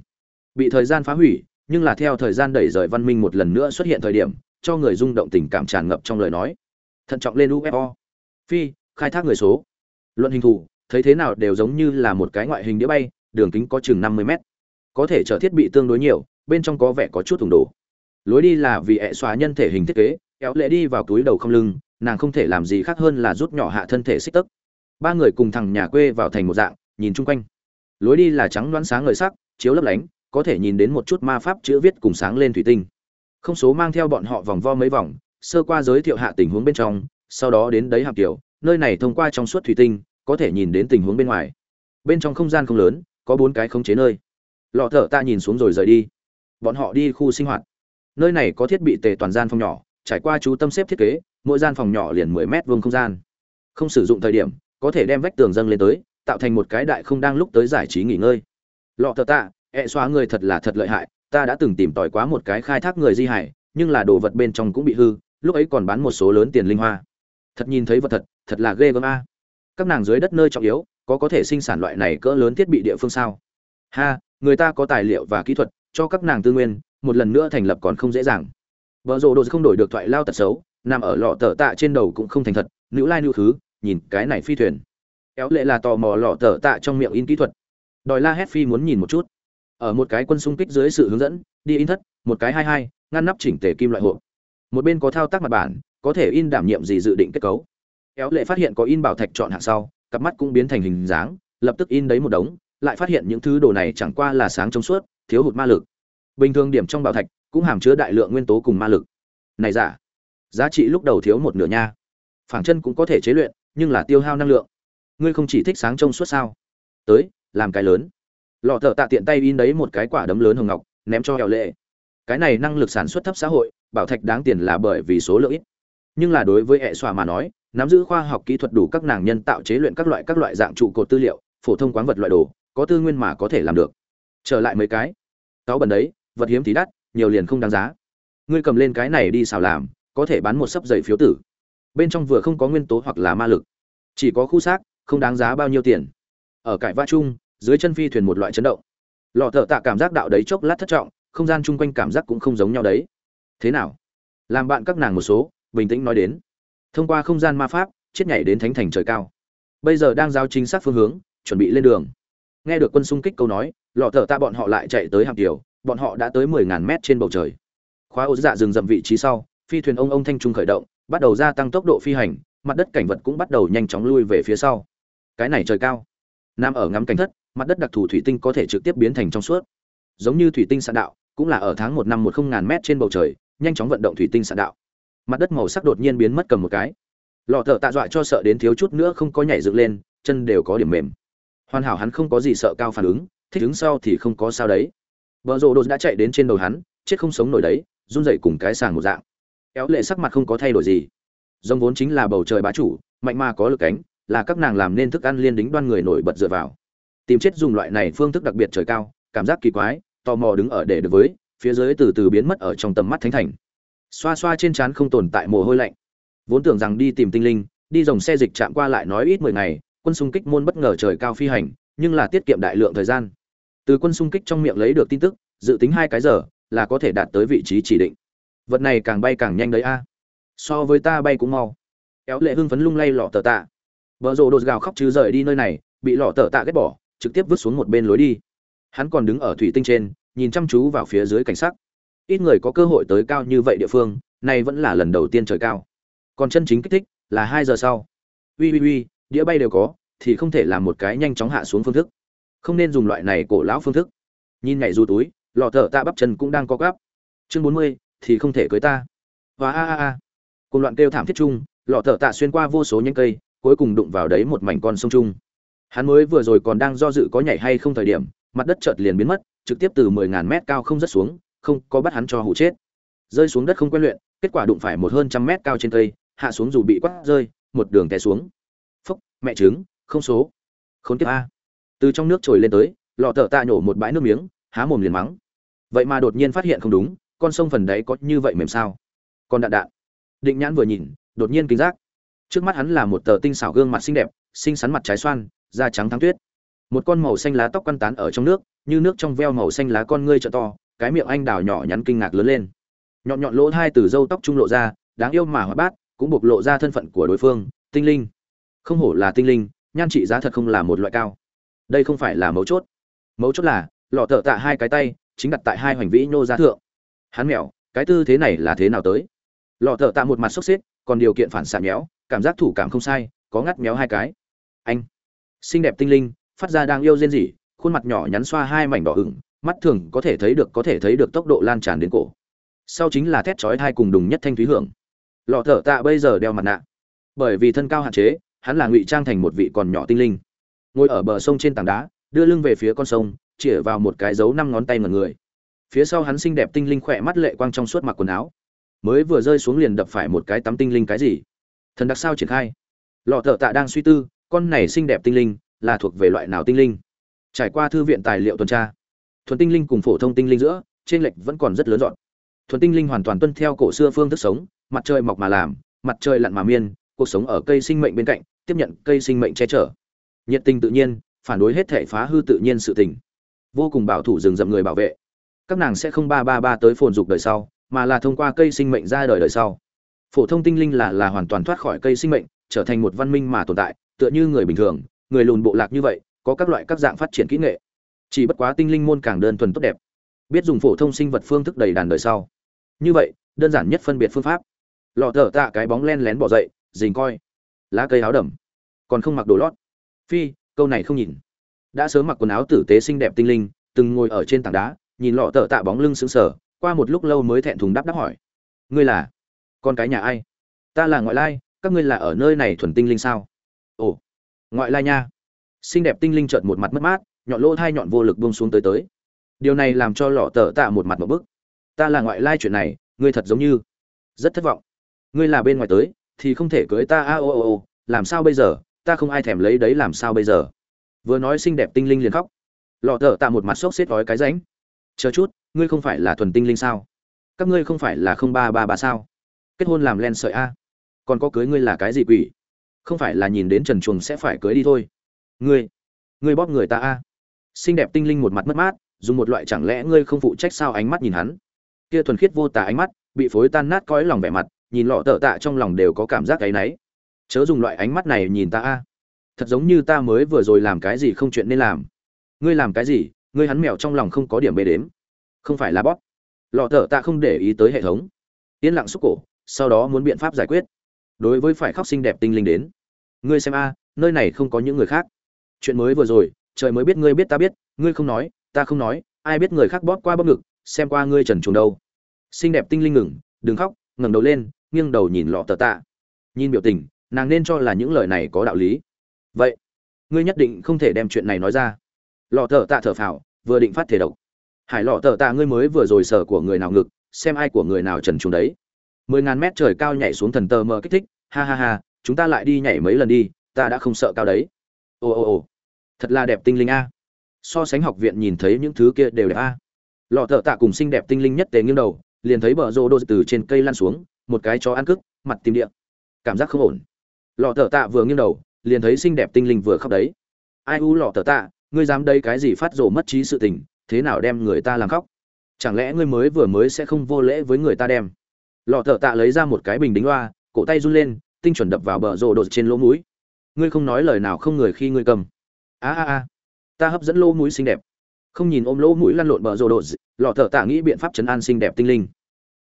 Bị thời gian phá hủy, nhưng là theo thời gian đẩy rời văn minh một lần nữa xuất hiện thời điểm, cho người rung động tình cảm tràn ngập trong lời nói. Thận trọng lên ufo phi, khai thác người số. Luận hình thù, thấy thế nào đều giống như là một cái ngoại hình đĩa bay đường kính có chừng năm mươi mét. Có thể chở thiết bị tương đối nhiều, bên trong có vẻ có chút thủng đồ. Lối đi là vì ẹ xóa nhân thể hình thiết kế, kéo lệ đi vào túi đầu không lưng, nàng không thể làm gì khác hơn là rút nhỏ hạ thân thể xích tấc. Ba người cùng thằng nhà quê vào thành một dạng, nhìn chung quanh. Lối đi là trắng đoán sáng ngời sắc, chiếu lấp lánh, có thể nhìn đến một chút ma pháp chữ viết cùng sáng lên thủy tinh. Không số mang theo bọn họ vòng vo mấy vòng, sơ qua giới thiệu hạ tình huống bên trong, sau đó đến đấy hạp kiểu, nơi này thông qua trong suốt thủy tinh, có thể nhìn đến tình huống bên ngoài. Bên trong không gian không lớn có bốn cái khống chế nơi. Lọ thợ ta nhìn xuống rồi rời đi. Bọn họ đi khu sinh hoạt. Nơi này có thiết bị tề toàn gian phòng nhỏ, trải qua chú tâm xếp thiết kế, mỗi gian phòng nhỏ liền mười mét vuông không gian. Không sử dụng thời điểm, có thể đem vách tường dâng lên tới, tạo thành một cái đại không đang lúc tới giải trí nghỉ ngơi. Lọ thợ ta ẹ xóa người thật là thật lợi hại, ta đã từng tìm tòi quá một cái khai thác người di hải, nhưng là đồ vật bên trong cũng bị hư, lúc ấy còn bán một số lớn tiền linh hoa. Thật nhìn thấy vật thật thật là ghê gớm a. Các nàng dưới đất nơi trọng yếu có có thể sinh sản loại này cỡ lớn thiết bị địa phương sao? Ha, người ta có tài liệu và kỹ thuật cho các nàng tư nguyên, một lần nữa thành lập còn không dễ dàng. Vợ rồ đồ không đổi được thoại lao tật xấu, nằm ở lọ tờ tạ trên đầu cũng không thành thật, nữ lai nữ thứ, nhìn cái này phi thuyền. Kéo lệ là tò mò lọ tờ tạ trong miệng in kỹ thuật. Đòi la hét phi muốn nhìn một chút. Ở một cái quân xung kích dưới sự hướng dẫn, đi in thất, một cái hai hai, ngăn nắp chỉnh tề kim loại hộp. Một bên có thao tác mặt bản, có thể in đảm nhiệm gì dự định kết cấu. Kéo lệ phát hiện có in bảo thạch chọn hạng sau cặp mắt cũng biến thành hình dáng, lập tức in đấy một đống, lại phát hiện những thứ đồ này chẳng qua là sáng trong suốt, thiếu hụt ma lực. Bình thường điểm trong bảo thạch cũng hàm chứa đại lượng nguyên tố cùng ma lực. Này giả, giá trị lúc đầu thiếu một nửa nha. Phảng chân cũng có thể chế luyện, nhưng là tiêu hao năng lượng. Ngươi không chỉ thích sáng trong suốt sao? Tới, làm cái lớn. Lọ thợ tạ tiện tay in đấy một cái quả đấm lớn hồng ngọc, ném cho hẻo lệ. Cái này năng lực sản xuất thấp xã hội, bảo thạch đáng tiền là bởi vì số lượng ít. Nhưng là đối với hệ xoa mà nói nắm giữ khoa học kỹ thuật đủ các nàng nhân tạo chế luyện các loại các loại dạng trụ cột tư liệu, phổ thông quán vật loại đồ, có tư nguyên mà có thể làm được. Trở lại mấy cái. Cáo bẩn đấy, vật hiếm thì đắt, nhiều liền không đáng giá. Ngươi cầm lên cái này đi xào làm, có thể bán một sấp giày phiếu tử. Bên trong vừa không có nguyên tố hoặc là ma lực. Chỉ có khu xác, không đáng giá bao nhiêu tiền. Ở cải va chung, dưới chân phi thuyền một loại chấn động. Lọ thợ tạ cảm giác đạo đấy chốc lát thất trọng, không gian chung quanh cảm giác cũng không giống nhau đấy. Thế nào? Làm bạn các nàng một số, bình tĩnh nói đến thông qua không gian ma pháp, chết nhảy đến thánh thành trời cao. Bây giờ đang giao chính xác phương hướng, chuẩn bị lên đường. Nghe được quân xung kích câu nói, lọ thợ ta bọn họ lại chạy tới hạm điều bọn họ đã tới mười ngàn mét trên bầu trời. Khóa ô dạ dừng dậm vị trí sau, phi thuyền ông ông thanh trung khởi động, bắt đầu gia tăng tốc độ phi hành, mặt đất cảnh vật cũng bắt đầu nhanh chóng lui về phía sau. Cái này trời cao. Nam ở ngắm cảnh thất, mặt đất đặc thù thủy tinh có thể trực tiếp biến thành trong suốt. Giống như thủy tinh sạn đạo, cũng là ở tháng một năm một không ngàn mét trên bầu trời, nhanh chóng vận động thủy tinh sạn đạo mặt đất màu sắc đột nhiên biến mất cầm một cái. Lọ thợ tạ dọa cho sợ đến thiếu chút nữa không có nhảy dựng lên, chân đều có điểm mềm. Hoàn hảo hắn không có gì sợ cao phản ứng, thích ứng sau thì không có sao đấy. Vợ rộ đột đã chạy đến trên đầu hắn, chết không sống nổi đấy, run rẩy cùng cái sàng một dạng. Éo lệ sắc mặt không có thay đổi gì. Rồng vốn chính là bầu trời bá chủ, mạnh mà có lực cánh, là các nàng làm nên thức ăn liên đính đoan người nổi bật dựa vào. Tìm chết dùng loại này phương thức đặc biệt trời cao, cảm giác kỳ quái, tò mò đứng ở để được với, phía dưới từ từ biến mất ở trong tầm mắt thánh thành xoa xoa trên trán không tồn tại mồ hôi lạnh. Vốn tưởng rằng đi tìm tinh linh, đi dòng xe dịch chạm qua lại nói ít mười ngày, quân xung kích môn bất ngờ trời cao phi hành, nhưng là tiết kiệm đại lượng thời gian. Từ quân xung kích trong miệng lấy được tin tức, dự tính hai cái giờ là có thể đạt tới vị trí chỉ định. Vật này càng bay càng nhanh đấy a. So với ta bay cũng mau. Éo lệ hưng phấn lung lay lọ tờ tạ. Vợ rồ đột gào khóc chứ rời đi nơi này, bị lọ tờ tạ ghét bỏ, trực tiếp vứt xuống một bên lối đi. Hắn còn đứng ở thủy tinh trên, nhìn chăm chú vào phía dưới cảnh sắc ít người có cơ hội tới cao như vậy địa phương, nay vẫn là lần đầu tiên trời cao. Còn chân chính kích thích là hai giờ sau. Ui ui ui, đĩa bay đều có, thì không thể làm một cái nhanh chóng hạ xuống phương thức. Không nên dùng loại này cổ lão phương thức. Nhìn nhảy dù túi, lọ thở tạ bắp chân cũng đang có gắp chương bốn mươi, thì không thể cưới ta. Và a a a. Cùng loạn kêu thảm thiết chung, lọ thở tạ xuyên qua vô số nhánh cây, cuối cùng đụng vào đấy một mảnh con sông chung. Hắn mới vừa rồi còn đang do dự có nhảy hay không thời điểm, mặt đất chợt liền biến mất, trực tiếp từ mười ngàn mét cao không rất xuống không có bắt hắn cho hụ chết. Rơi xuống đất không quen luyện, kết quả đụng phải một hơn trăm mét cao trên cây, hạ xuống dù bị quắt rơi, một đường té xuống. Phúc, mẹ trứng, không số. Khốn kiếp a. Từ trong nước trồi lên tới, lọ thợ tạ nhổ một bãi nước miếng, há mồm liền mắng. Vậy mà đột nhiên phát hiện không đúng, con sông phần đấy có như vậy mềm sao? Còn đạn đạn. Định nhãn vừa nhìn, đột nhiên kinh giác. Trước mắt hắn là một tờ tinh xảo gương mặt xinh đẹp, xinh xắn mặt trái xoan, da trắng thắng tuyết. Một con màu xanh lá tóc quăn tán ở trong nước, như nước trong veo màu xanh lá con ngươi trợ to cái miệng anh đào nhỏ nhắn kinh ngạc lớn lên. Nhọn nhọn lỗ hai từ râu tóc trung lộ ra, đáng yêu mà hoạt bát, cũng bộc lộ ra thân phận của đối phương, tinh linh. Không hổ là tinh linh, nhan trị giá thật không là một loại cao. Đây không phải là mấu chốt. Mấu chốt là, lọ thợ tạ hai cái tay, chính đặt tại hai hoành vĩ nhô giá thượng. Hắn mèo cái tư thế này là thế nào tới? Lọ thợ tạ một mặt sốc xếp, còn điều kiện phản xạ méo, cảm giác thủ cảm không sai, có ngắt méo hai cái. Anh, xinh đẹp tinh linh, phát ra đang yêu rên rỉ, khuôn mặt nhỏ nhắn xoa hai mảnh đỏ hửng mắt thường có thể thấy được có thể thấy được tốc độ lan tràn đến cổ. Sau chính là thét chói hai cùng đùng nhất thanh thúy hưởng. Lọ thở tạ bây giờ đeo mặt nạ. Bởi vì thân cao hạn chế, hắn là ngụy trang thành một vị còn nhỏ tinh linh. Ngồi ở bờ sông trên tảng đá, đưa lưng về phía con sông, chĩa vào một cái dấu năm ngón tay ngần người. Phía sau hắn xinh đẹp tinh linh khỏe mắt lệ quang trong suốt mặc quần áo. Mới vừa rơi xuống liền đập phải một cái tắm tinh linh cái gì? Thần đặc sao triển khai? Lọ thợ tạ đang suy tư, con này xinh đẹp tinh linh là thuộc về loại nào tinh linh? Trải qua thư viện tài liệu tuần tra thuần tinh linh cùng phổ thông tinh linh giữa, trên lệch vẫn còn rất lớn dọn. Thuần tinh linh hoàn toàn tuân theo cổ xưa phương thức sống, mặt trời mọc mà làm, mặt trời lặn mà miên, cuộc sống ở cây sinh mệnh bên cạnh, tiếp nhận cây sinh mệnh che chở. Nhiệt tình tự nhiên, phản đối hết thể phá hư tự nhiên sự tình. Vô cùng bảo thủ rừng rậm người bảo vệ. Các nàng sẽ không ba ba ba tới phồn dục đời sau, mà là thông qua cây sinh mệnh ra đời đời sau. Phổ thông tinh linh là là hoàn toàn thoát khỏi cây sinh mệnh, trở thành một văn minh mà tồn tại, tựa như người bình thường, người lùn bộ lạc như vậy, có các loại các dạng phát triển kỹ nghệ chỉ bất quá tinh linh môn càng đơn thuần tốt đẹp. Biết dùng phổ thông sinh vật phương thức đầy đàn đời sau. Như vậy, đơn giản nhất phân biệt phương pháp. Lọ thở tạ cái bóng len lén bỏ dậy, dình coi. Lá cây áo đầm. Còn không mặc đồ lót. Phi, câu này không nhìn. Đã sớm mặc quần áo tử tế xinh đẹp tinh linh, từng ngồi ở trên tảng đá, nhìn lọ thở tạ bóng lưng sững sờ, qua một lúc lâu mới thẹn thùng đáp đáp hỏi. Ngươi là? Con cái nhà ai? Ta là ngoại lai, các ngươi là ở nơi này thuần tinh linh sao? Ồ, ngoại lai nha. Xinh đẹp tinh linh trợn một mặt mất mát nhọn lỗ thai nhọn vô lực buông xuống tới tới. Điều này làm cho lọ tờ tạ một mặt một bức. Ta là ngoại lai chuyện này, ngươi thật giống như rất thất vọng. Ngươi là bên ngoài tới, thì không thể cưới ta, a, ô ô ô. Làm sao bây giờ? Ta không ai thèm lấy đấy, làm sao bây giờ? Vừa nói xinh đẹp tinh linh liền khóc. Lọ tờ tạ một mặt sốc xếp gói cái ránh. Chờ chút, ngươi không phải là thuần tinh linh sao? Các ngươi không phải là không ba ba ba sao? Kết hôn làm len sợi a. Còn có cưới ngươi là cái gì quỷ? Không phải là nhìn đến trần chuồng sẽ phải cưới đi thôi. Ngươi ngươi bóp người ta a xinh đẹp tinh linh một mặt mất mát, dùng một loại chẳng lẽ ngươi không phụ trách sao ánh mắt nhìn hắn? Kia thuần khiết vô tà ánh mắt, bị phối tan nát cõi lòng vẻ mặt, nhìn lọ tợ tạ trong lòng đều có cảm giác cái náy chớ dùng loại ánh mắt này nhìn ta a. Thật giống như ta mới vừa rồi làm cái gì không chuyện nên làm. Ngươi làm cái gì, ngươi hắn mèo trong lòng không có điểm bê đếm. Không phải là bóp. Lọ tợ tạ không để ý tới hệ thống. Yên lặng xúc cổ, sau đó muốn biện pháp giải quyết. Đối với phải khóc xinh đẹp tinh linh đến. Ngươi xem a, nơi này không có những người khác. Chuyện mới vừa rồi trời mới biết ngươi biết ta biết, ngươi không nói, ta không nói, ai biết người khác bóp qua bóp ngực, xem qua ngươi trần trùng đâu. Xinh đẹp tinh linh ngừng, đừng khóc, ngẩng đầu lên, nghiêng đầu nhìn lọ tờ tạ. Nhìn biểu tình, nàng nên cho là những lời này có đạo lý. Vậy, ngươi nhất định không thể đem chuyện này nói ra. Lọ tờ tạ thở phào, vừa định phát thể độc. Hải lọ tờ tạ ngươi mới vừa rồi sở của người nào ngực, xem ai của người nào trần trùng đấy. Mười ngàn mét trời cao nhảy xuống thần tờ mờ kích thích, ha ha ha, chúng ta lại đi nhảy mấy lần đi, ta đã không sợ cao đấy. Ồ ồ ồ thật là đẹp tinh linh a. So sánh học viện nhìn thấy những thứ kia đều đẹp a. Lọ thợ tạ cùng xinh đẹp tinh linh nhất tề nghiêng đầu, liền thấy bờ rô đô từ trên cây lăn xuống, một cái chó ăn cức mặt tìm điện cảm giác không ổn. Lọ thợ tạ vừa nghiêng đầu, liền thấy xinh đẹp tinh linh vừa khóc đấy. Ai u lọ thợ tạ, ngươi dám đây cái gì phát rồ mất trí sự tình, thế nào đem người ta làm khóc? Chẳng lẽ ngươi mới vừa mới sẽ không vô lễ với người ta đem? Lọ thợ tạ lấy ra một cái bình đính loa, cổ tay run lên, tinh chuẩn đập vào bờ rồ đột trên lỗ mũi. Ngươi không nói lời nào không người khi ngươi cầm a a a, ta hấp dẫn lỗ mũi xinh đẹp. Không nhìn ôm lỗ mũi lăn lộn bờ rồ đột, lọ thợ tạ nghĩ biện pháp chấn an xinh đẹp tinh linh.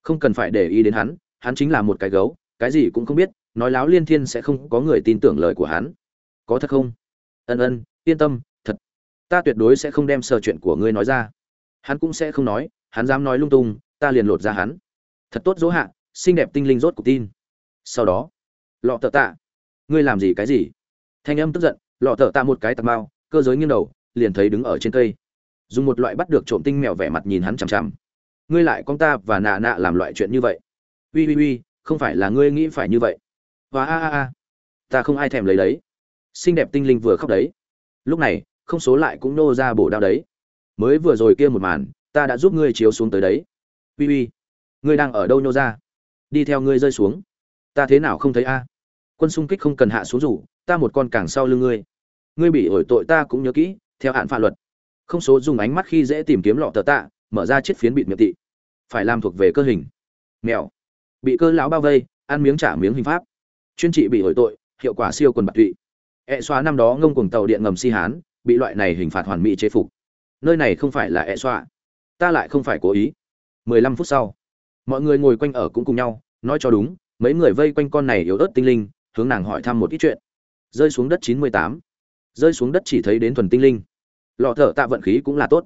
Không cần phải để ý đến hắn hắn chính là một cái gấu, cái gì cũng không biết, nói láo liên thiên sẽ không có người tin tưởng lời của hắn. Có thật không? Ân ân, yên tâm, thật. Ta tuyệt đối sẽ không đem sờ chuyện của ngươi nói ra. Hắn cũng sẽ không nói, hắn dám nói lung tung, ta liền lột ra hắn. Thật tốt dỗ hạ, xinh đẹp tinh linh rốt cuộc tin. Sau đó, lọ tợ tạ ngươi làm gì cái gì? Thanh âm tức giận lọ thở tạ một cái tạt mao cơ giới nghiêng đầu, liền thấy đứng ở trên cây. Dùng một loại bắt được trộm tinh mèo vẻ mặt nhìn hắn chằm chằm. Ngươi lại con ta và nạ nạ làm loại chuyện như vậy. Ui ui ui, không phải là ngươi nghĩ phải như vậy. Và a a a. Ta không ai thèm lấy đấy. Xinh đẹp tinh linh vừa khóc đấy. Lúc này, không số lại cũng nô ra bổ đao đấy. Mới vừa rồi kia một màn, ta đã giúp ngươi chiếu xuống tới đấy. Ui ui. Ngươi đang ở đâu nô ra? Đi theo ngươi rơi xuống. Ta thế nào không thấy a? Quân xung kích không cần hạ xuống rủ ta một con càng sau lưng ngươi. Ngươi bị ổi tội ta cũng nhớ kỹ, theo hạn pha luật. Không số dùng ánh mắt khi dễ tìm kiếm lọ tờ tạ, mở ra chiếc phiến bịt miệng tị. Phải làm thuộc về cơ hình. Mèo bị cơ lão bao vây, ăn miếng trả miếng hình pháp. Chuyên trị bị ổi tội, hiệu quả siêu quần bạc tụy. E xoa năm đó ngông cuồng tàu điện ngầm si hán, bị loại này hình phạt hoàn mỹ chế phục. Nơi này không phải là e xoa ta lại không phải cố ý. Mười lăm phút sau, mọi người ngồi quanh ở cũng cùng nhau, nói cho đúng, mấy người vây quanh con này yếu ớt tinh linh, hướng nàng hỏi thăm một ít chuyện rơi xuống đất chín mươi tám. Rơi xuống đất chỉ thấy đến thuần tinh linh. Lọ thợ tạ vận khí cũng là tốt.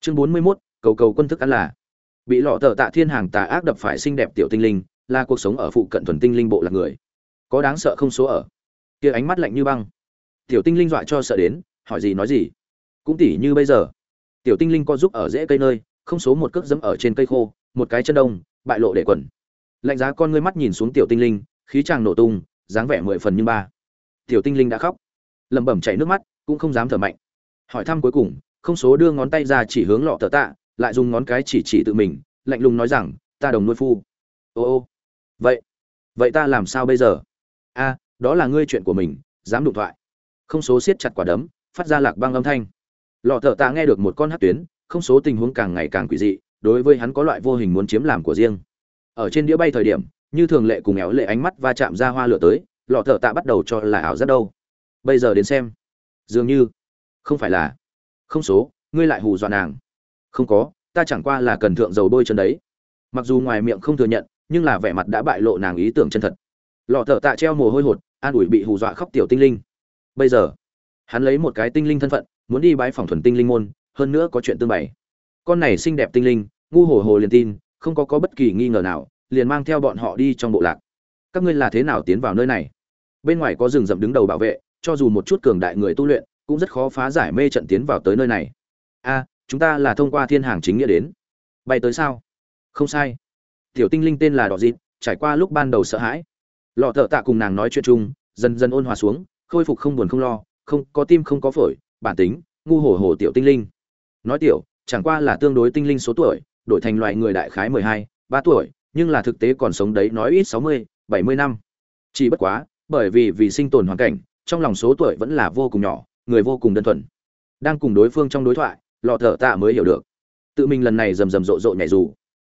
Chương bốn mươi 41, cầu cầu quân thức ăn là. Bị lọ thợ tạ thiên hàng tà ác đập phải xinh đẹp tiểu tinh linh là cuộc sống ở phụ cận thuần tinh linh bộ là người. Có đáng sợ không số ở. Kia ánh mắt lạnh như băng. Tiểu tinh linh dọa cho sợ đến hỏi gì nói gì. Cũng tỉ như bây giờ. Tiểu tinh linh có giúp ở rễ cây nơi không số một cước dẫm ở trên cây khô một cái chân đông bại lộ để quần. Lạnh giá con ngươi mắt nhìn xuống tiểu tinh linh khí chàng nổ tung dáng vẻ mười phần như ba tiểu tinh linh đã khóc. Lẩm bẩm chảy nước mắt, cũng không dám thở mạnh. Hỏi thăm cuối cùng, không số đưa ngón tay ra chỉ hướng lọ tờ tạ, lại dùng ngón cái chỉ chỉ tự mình, lạnh lùng nói rằng, ta đồng nuôi phu. Ô ô. Vậy vậy ta làm sao bây giờ? A, đó là ngươi chuyện của mình, dám đụng thoại. Không số siết chặt quả đấm, phát ra lạc băng âm thanh. Lọ thợ tạ nghe được một con hát tuyến, không số tình huống càng ngày càng quỷ dị, đối với hắn có loại vô hình muốn chiếm làm của riêng. Ở trên đĩa bay thời điểm, như thường lệ cùng éo lệ ánh mắt va chạm ra hoa lửa tới lọ thợ tạ bắt đầu cho là ảo rất đâu. Bây giờ đến xem. Dường như. Không phải là. Không số, ngươi lại hù dọa nàng. Không có, ta chẳng qua là cần thượng dầu bôi chân đấy. Mặc dù ngoài miệng không thừa nhận, nhưng là vẻ mặt đã bại lộ nàng ý tưởng chân thật. Lọ thợ tạ treo mồ hôi hột, an ủi bị hù dọa khóc tiểu tinh linh. Bây giờ, hắn lấy một cái tinh linh thân phận, muốn đi bái phỏng thuần tinh linh môn, hơn nữa có chuyện tương bày. Con này xinh đẹp tinh linh, ngu hồ hồ liền tin, không có có bất kỳ nghi ngờ nào, liền mang theo bọn họ đi trong bộ lạc. Các ngươi là thế nào tiến vào nơi này? Bên ngoài có rừng rậm đứng đầu bảo vệ, cho dù một chút cường đại người tu luyện, cũng rất khó phá giải mê trận tiến vào tới nơi này. A, chúng ta là thông qua thiên hàng chính nghĩa đến. Bay tới sao? Không sai. Tiểu tinh linh tên là đỏ dịt trải qua lúc ban đầu sợ hãi. Lọ thợ tạ cùng nàng nói chuyện chung, dần dần ôn hòa xuống, khôi phục không buồn không lo, không, có tim không có phổi, bản tính, ngu hổ hổ tiểu tinh linh. Nói tiểu, chẳng qua là tương đối tinh linh số tuổi, đổi thành loại người đại khái mười hai, ba tuổi, nhưng là thực tế còn sống đấy, nói ít sáu mươi, bảy mươi năm. Chỉ bất quá bởi vì vì sinh tồn hoàn cảnh, trong lòng số tuổi vẫn là vô cùng nhỏ, người vô cùng đơn thuần. Đang cùng đối phương trong đối thoại, lọ thở tạ mới hiểu được. Tự mình lần này rầm rầm rộ rộ nhảy dù.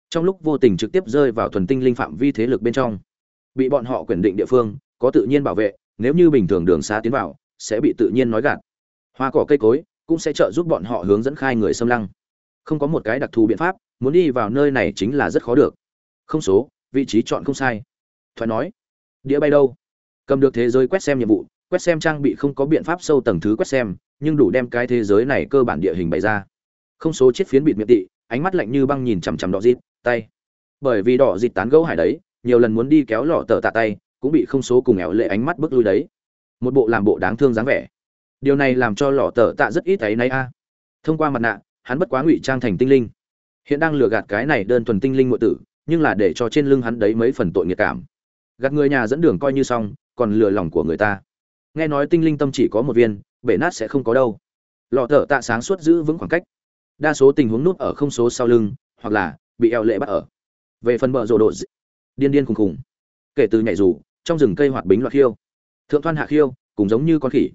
Trong lúc vô tình trực tiếp rơi vào thuần tinh linh phạm vi thế lực bên trong. Bị bọn họ quyền định địa phương, có tự nhiên bảo vệ, nếu như bình thường đường xa tiến vào, sẽ bị tự nhiên nói gạt. Hoa cỏ cây cối cũng sẽ trợ giúp bọn họ hướng dẫn khai người xâm lăng. Không có một cái đặc thù biện pháp, muốn đi vào nơi này chính là rất khó được. Không số, vị trí chọn không sai. Thoại nói, đĩa bay đâu? Cầm được thế giới quét xem nhiệm vụ, quét xem trang bị không có biện pháp sâu tầng thứ quét xem, nhưng đủ đem cái thế giới này cơ bản địa hình bày ra. Không số chiếc phiến bịt miệng tị, ánh mắt lạnh như băng nhìn chằm chằm đỏ dịt, tay. Bởi vì đỏ dịt tán gấu hải đấy, nhiều lần muốn đi kéo lọ tờ tạ tay, cũng bị không số cùng éo lệ ánh mắt bước lui đấy. Một bộ làm bộ đáng thương dáng vẻ. Điều này làm cho lọ tờ tạ rất ít thấy nay a. Thông qua mặt nạ, hắn bất quá ngụy trang thành tinh linh. Hiện đang lừa gạt cái này đơn thuần tinh linh ngụy tử, nhưng là để cho trên lưng hắn đấy mấy phần tội nghiệt cảm. Gạt người nhà dẫn đường coi như xong còn lừa lòng của người ta. Nghe nói tinh linh tâm chỉ có một viên, bể nát sẽ không có đâu. Lọ thợ tạ sáng suốt giữ vững khoảng cách. Đa số tình huống núp ở không số sau lưng, hoặc là bị eo lệ bắt ở. Về phần bờ rồ độ điên điên khùng khùng. Kể từ nhảy dù, trong rừng cây hoạt bính loạt khiêu. Thượng thoan hạ khiêu, cũng giống như con khỉ.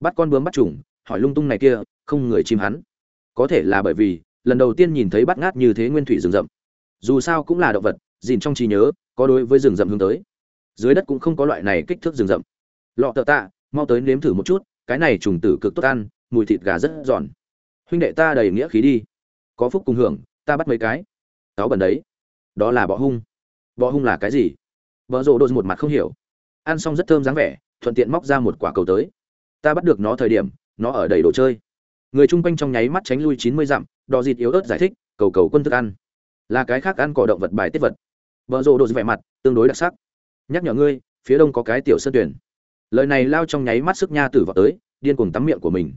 Bắt con bướm bắt trùng hỏi lung tung này kia, không người chim hắn. Có thể là bởi vì, lần đầu tiên nhìn thấy bắt ngát như thế nguyên thủy rừng rậm. Dù sao cũng là động vật, dìn trong trí nhớ, có đối với rừng rậm hướng tới dưới đất cũng không có loại này kích thước rừng rậm. Lọ tợ tạ, mau tới nếm thử một chút, cái này trùng tử cực tốt ăn, mùi thịt gà rất giòn. Huynh đệ ta đầy nghĩa khí đi. Có phúc cùng hưởng, ta bắt mấy cái. Cáo bẩn đấy. Đó là bọ hung. Bọ hung là cái gì? Vợ rộ đột một mặt không hiểu. Ăn xong rất thơm dáng vẻ, thuận tiện móc ra một quả cầu tới. Ta bắt được nó thời điểm, nó ở đầy đồ chơi. Người chung quanh trong nháy mắt tránh lui chín mươi dặm đò dịt yếu ớt giải thích, cầu cầu quân thức ăn. Là cái khác ăn cỏ động vật bài tiết vật. Vợ rộ đột vẻ mặt, tương đối đặc sắc nhắc nhở ngươi, phía đông có cái tiểu sơn tuyển. Lời này lao trong nháy mắt sức nha tử vào tới, điên cuồng tắm miệng của mình.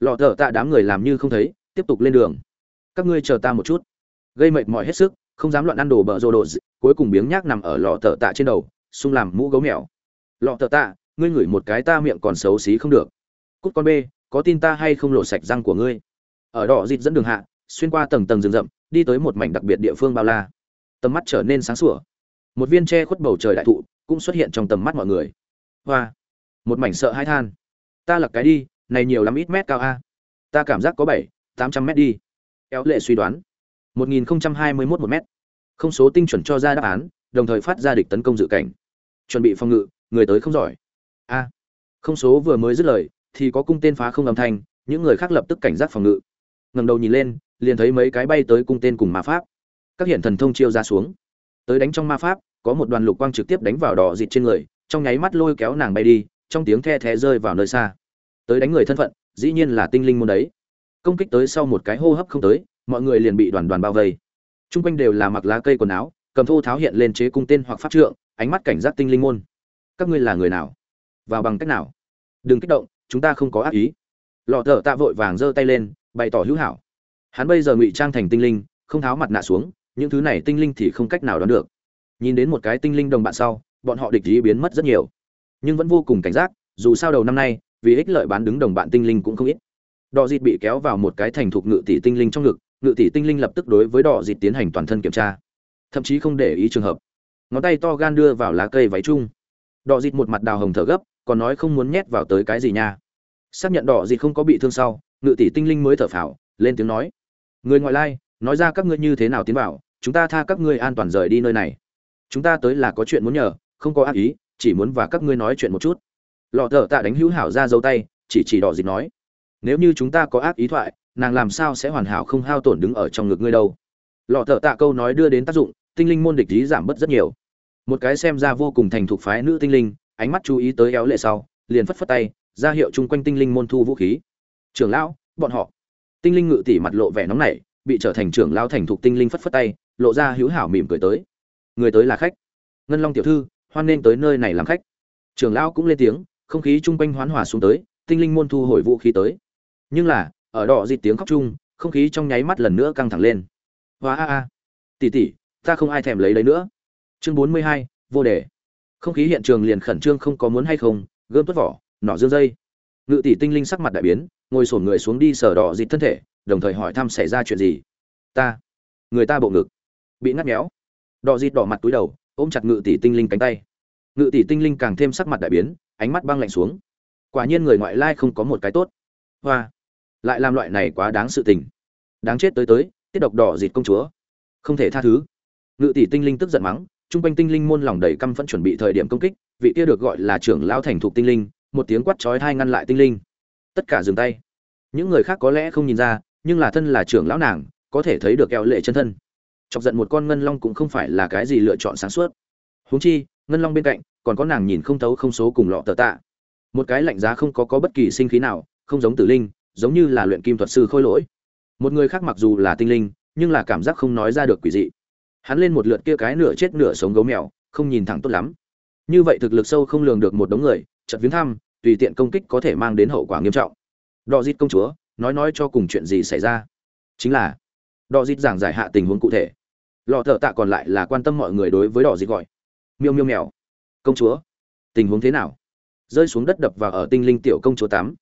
Lọ thở tạ đám người làm như không thấy, tiếp tục lên đường. Các ngươi chờ ta một chút. Gây mệt mỏi hết sức, không dám loạn ăn đồ bợ rồ đồ cuối cùng biếng nhác nằm ở lọ thở tạ trên đầu xung làm mũ gấu mèo. Lọ thở tạ, ngươi ngửi một cái ta miệng còn xấu xí không được. Cút con bê, có tin ta hay không lộ sạch răng của ngươi? Ở đỏ dịt dẫn đường hạ, xuyên qua tầng tầng rừng rậm, đi tới một mảnh đặc biệt địa phương bao la. Tầm mắt trở nên sáng sủa một viên tre khuất bầu trời đại thụ cũng xuất hiện trong tầm mắt mọi người. Hoa! Một mảnh sợ hai than. Ta lặc cái đi, này nhiều lắm ít mét cao a. Ta cảm giác có bảy, tám trăm mét đi. Éo lệ suy đoán. Một nghìn không trăm hai mươi mốt một mét. Không số tinh chuẩn cho ra đáp án, đồng thời phát ra địch tấn công dự cảnh. Chuẩn bị phòng ngự, người tới không giỏi. A! Không số vừa mới dứt lời, thì có cung tên phá không âm thanh, những người khác lập tức cảnh giác phòng ngự. Ngẩng đầu nhìn lên, liền thấy mấy cái bay tới cung tên cùng ma pháp. Các hiện thần thông chiêu ra xuống tới đánh trong ma pháp, có một đoàn lục quang trực tiếp đánh vào đỏ dịt trên người, trong nháy mắt lôi kéo nàng bay đi, trong tiếng the thé rơi vào nơi xa. Tới đánh người thân phận, dĩ nhiên là tinh linh môn đấy. Công kích tới sau một cái hô hấp không tới, mọi người liền bị đoàn đoàn bao vây. T r u n g quanh đều là mặc lá cây quần áo, cầm thô tháo hiện lên chế cung tên hoặc pháp trượng, ánh mắt cảnh giác tinh linh môn. Các ngươi là người nào? Vào bằng cách nào? Đừng kích động, chúng ta không có ác ý. Lọ thợ tạ vội vàng giơ tay lên, bày tỏ hữu hảo. Hắn bây giờ ngụy trang thành tinh linh, không tháo mặt nạ xuống những thứ này tinh linh thì không cách nào đoán được. Nhìn đến một cái tinh linh đồng bạn sau, bọn họ địch ý biến mất rất nhiều. Nhưng vẫn vô cùng cảnh giác, dù sao đầu năm nay, vì ích lợi bán đứng đồng bạn tinh linh cũng không ít. Đỏ dịt bị kéo vào một cái thành thục ngự tỷ tinh linh trong ngực, ngự tỷ tinh linh lập tức đối với đỏ dịt tiến hành toàn thân kiểm tra. Thậm chí không để ý trường hợp. Ngón tay to gan đưa vào lá cây váy chung. Đỏ dịt một mặt đào hồng thở gấp, còn nói không muốn nhét vào tới cái gì nha. Xác nhận đỏ dịt không có bị thương sau, ngự tỷ tinh linh mới thở phào, lên tiếng nói. Người ngoại lai nói ra các ngươi như thế nào tiến vào, chúng ta tha các ngươi an toàn rời đi nơi này. Chúng ta tới là có chuyện muốn nhờ, không có ác ý, chỉ muốn và các ngươi nói chuyện một chút. Lọ thợ tạ đánh hữu hảo ra dấu tay, chỉ chỉ đỏ dịch nói, nếu như chúng ta có ác ý thoại, nàng làm sao sẽ hoàn hảo không hao tổn đứng ở trong ngực ngươi đâu? Lọ thợ tạ câu nói đưa đến tác dụng, tinh linh môn địch ý giảm bớt rất nhiều. Một cái xem ra vô cùng thành thục phái nữ tinh linh, ánh mắt chú ý tới éo lệ sau, liền phất phất tay, ra hiệu chung quanh tinh linh môn thu vũ khí. Trưởng lão, bọn họ. Tinh linh ngự tỉ mặt lộ vẻ nóng nảy bị trở thành trưởng lão thành thục tinh linh phất phất tay, lộ ra hữu hảo mỉm cười tới. Người tới là khách. Ngân long tiểu thư, hoan nên tới nơi này làm khách. Trưởng lão cũng lên tiếng, không khí chung quanh hoán hòa xuống tới, tinh linh môn thu hồi vũ khí tới. Nhưng là, ở đỏ dịt tiếng khóc chung, không khí trong nháy mắt lần nữa căng thẳng lên. Hoa a a. Tỉ tỉ ta không ai thèm lấy lấy nữa. Chương bốn mươi hai, vô đề. Không khí hiện trường liền khẩn trương không có muốn hay không, gươm tuất vỏ, nỏ dương dây. Ngự tỷ tinh linh sắc mặt đại biến, ngồi sổn người xuống đi sờ đỏ dịt thân thể đồng thời hỏi thăm xảy ra chuyện gì. Ta. Người ta bộ ngực. Bị ngắt méo. Đỏ dịt đỏ mặt túi đầu, ôm chặt ngự tỷ tinh linh cánh tay. Ngự tỷ tinh linh càng thêm sắc mặt đại biến, ánh mắt băng lạnh xuống. Quả nhiên người ngoại lai không có một cái tốt. Hoa. Lại làm loại này quá đáng sự tình. Đáng chết tới tới, tiết độc đỏ dịt công chúa. Không thể tha thứ. Ngự tỷ tinh linh tức giận mắng trung quanh tinh linh môn lòng đầy căm phẫn chuẩn bị thời điểm công kích, vị kia được gọi là trưởng lão thành thục tinh linh, một tiếng quát chói thai ngăn lại tinh linh. Tất cả dừng tay. Những người khác có lẽ không nhìn ra nhưng là thân là trưởng lão nàng, có thể thấy được eo lệ chân thân. Chọc giận một con ngân long cũng không phải là cái gì lựa chọn sáng suốt. Huống chi, ngân long bên cạnh, còn có nàng nhìn không thấu không số cùng lọ tờ tạ. Một cái lạnh giá không có có bất kỳ sinh khí nào, không giống tử linh, giống như là luyện kim thuật sư khôi lỗi. Một người khác mặc dù là tinh linh, nhưng là cảm giác không nói ra được quỷ dị. Hắn lên một lượt kia cái nửa chết nửa sống gấu mèo, không nhìn thẳng tốt lắm. Như vậy thực lực sâu không lường được một đống người chật viếng thăm, tùy tiện công kích có thể mang đến hậu quả nghiêm trọng. Đò dít công chúa nói nói cho cùng chuyện gì xảy ra. Chính là đọ dịt giảng giải hạ tình huống cụ thể. Lọ thợ tạ còn lại là quan tâm mọi người đối với đỏ dịt gọi. Miêu miêu mèo. Công chúa. Tình huống thế nào? Rơi xuống đất đập và ở tinh linh tiểu công chúa tám.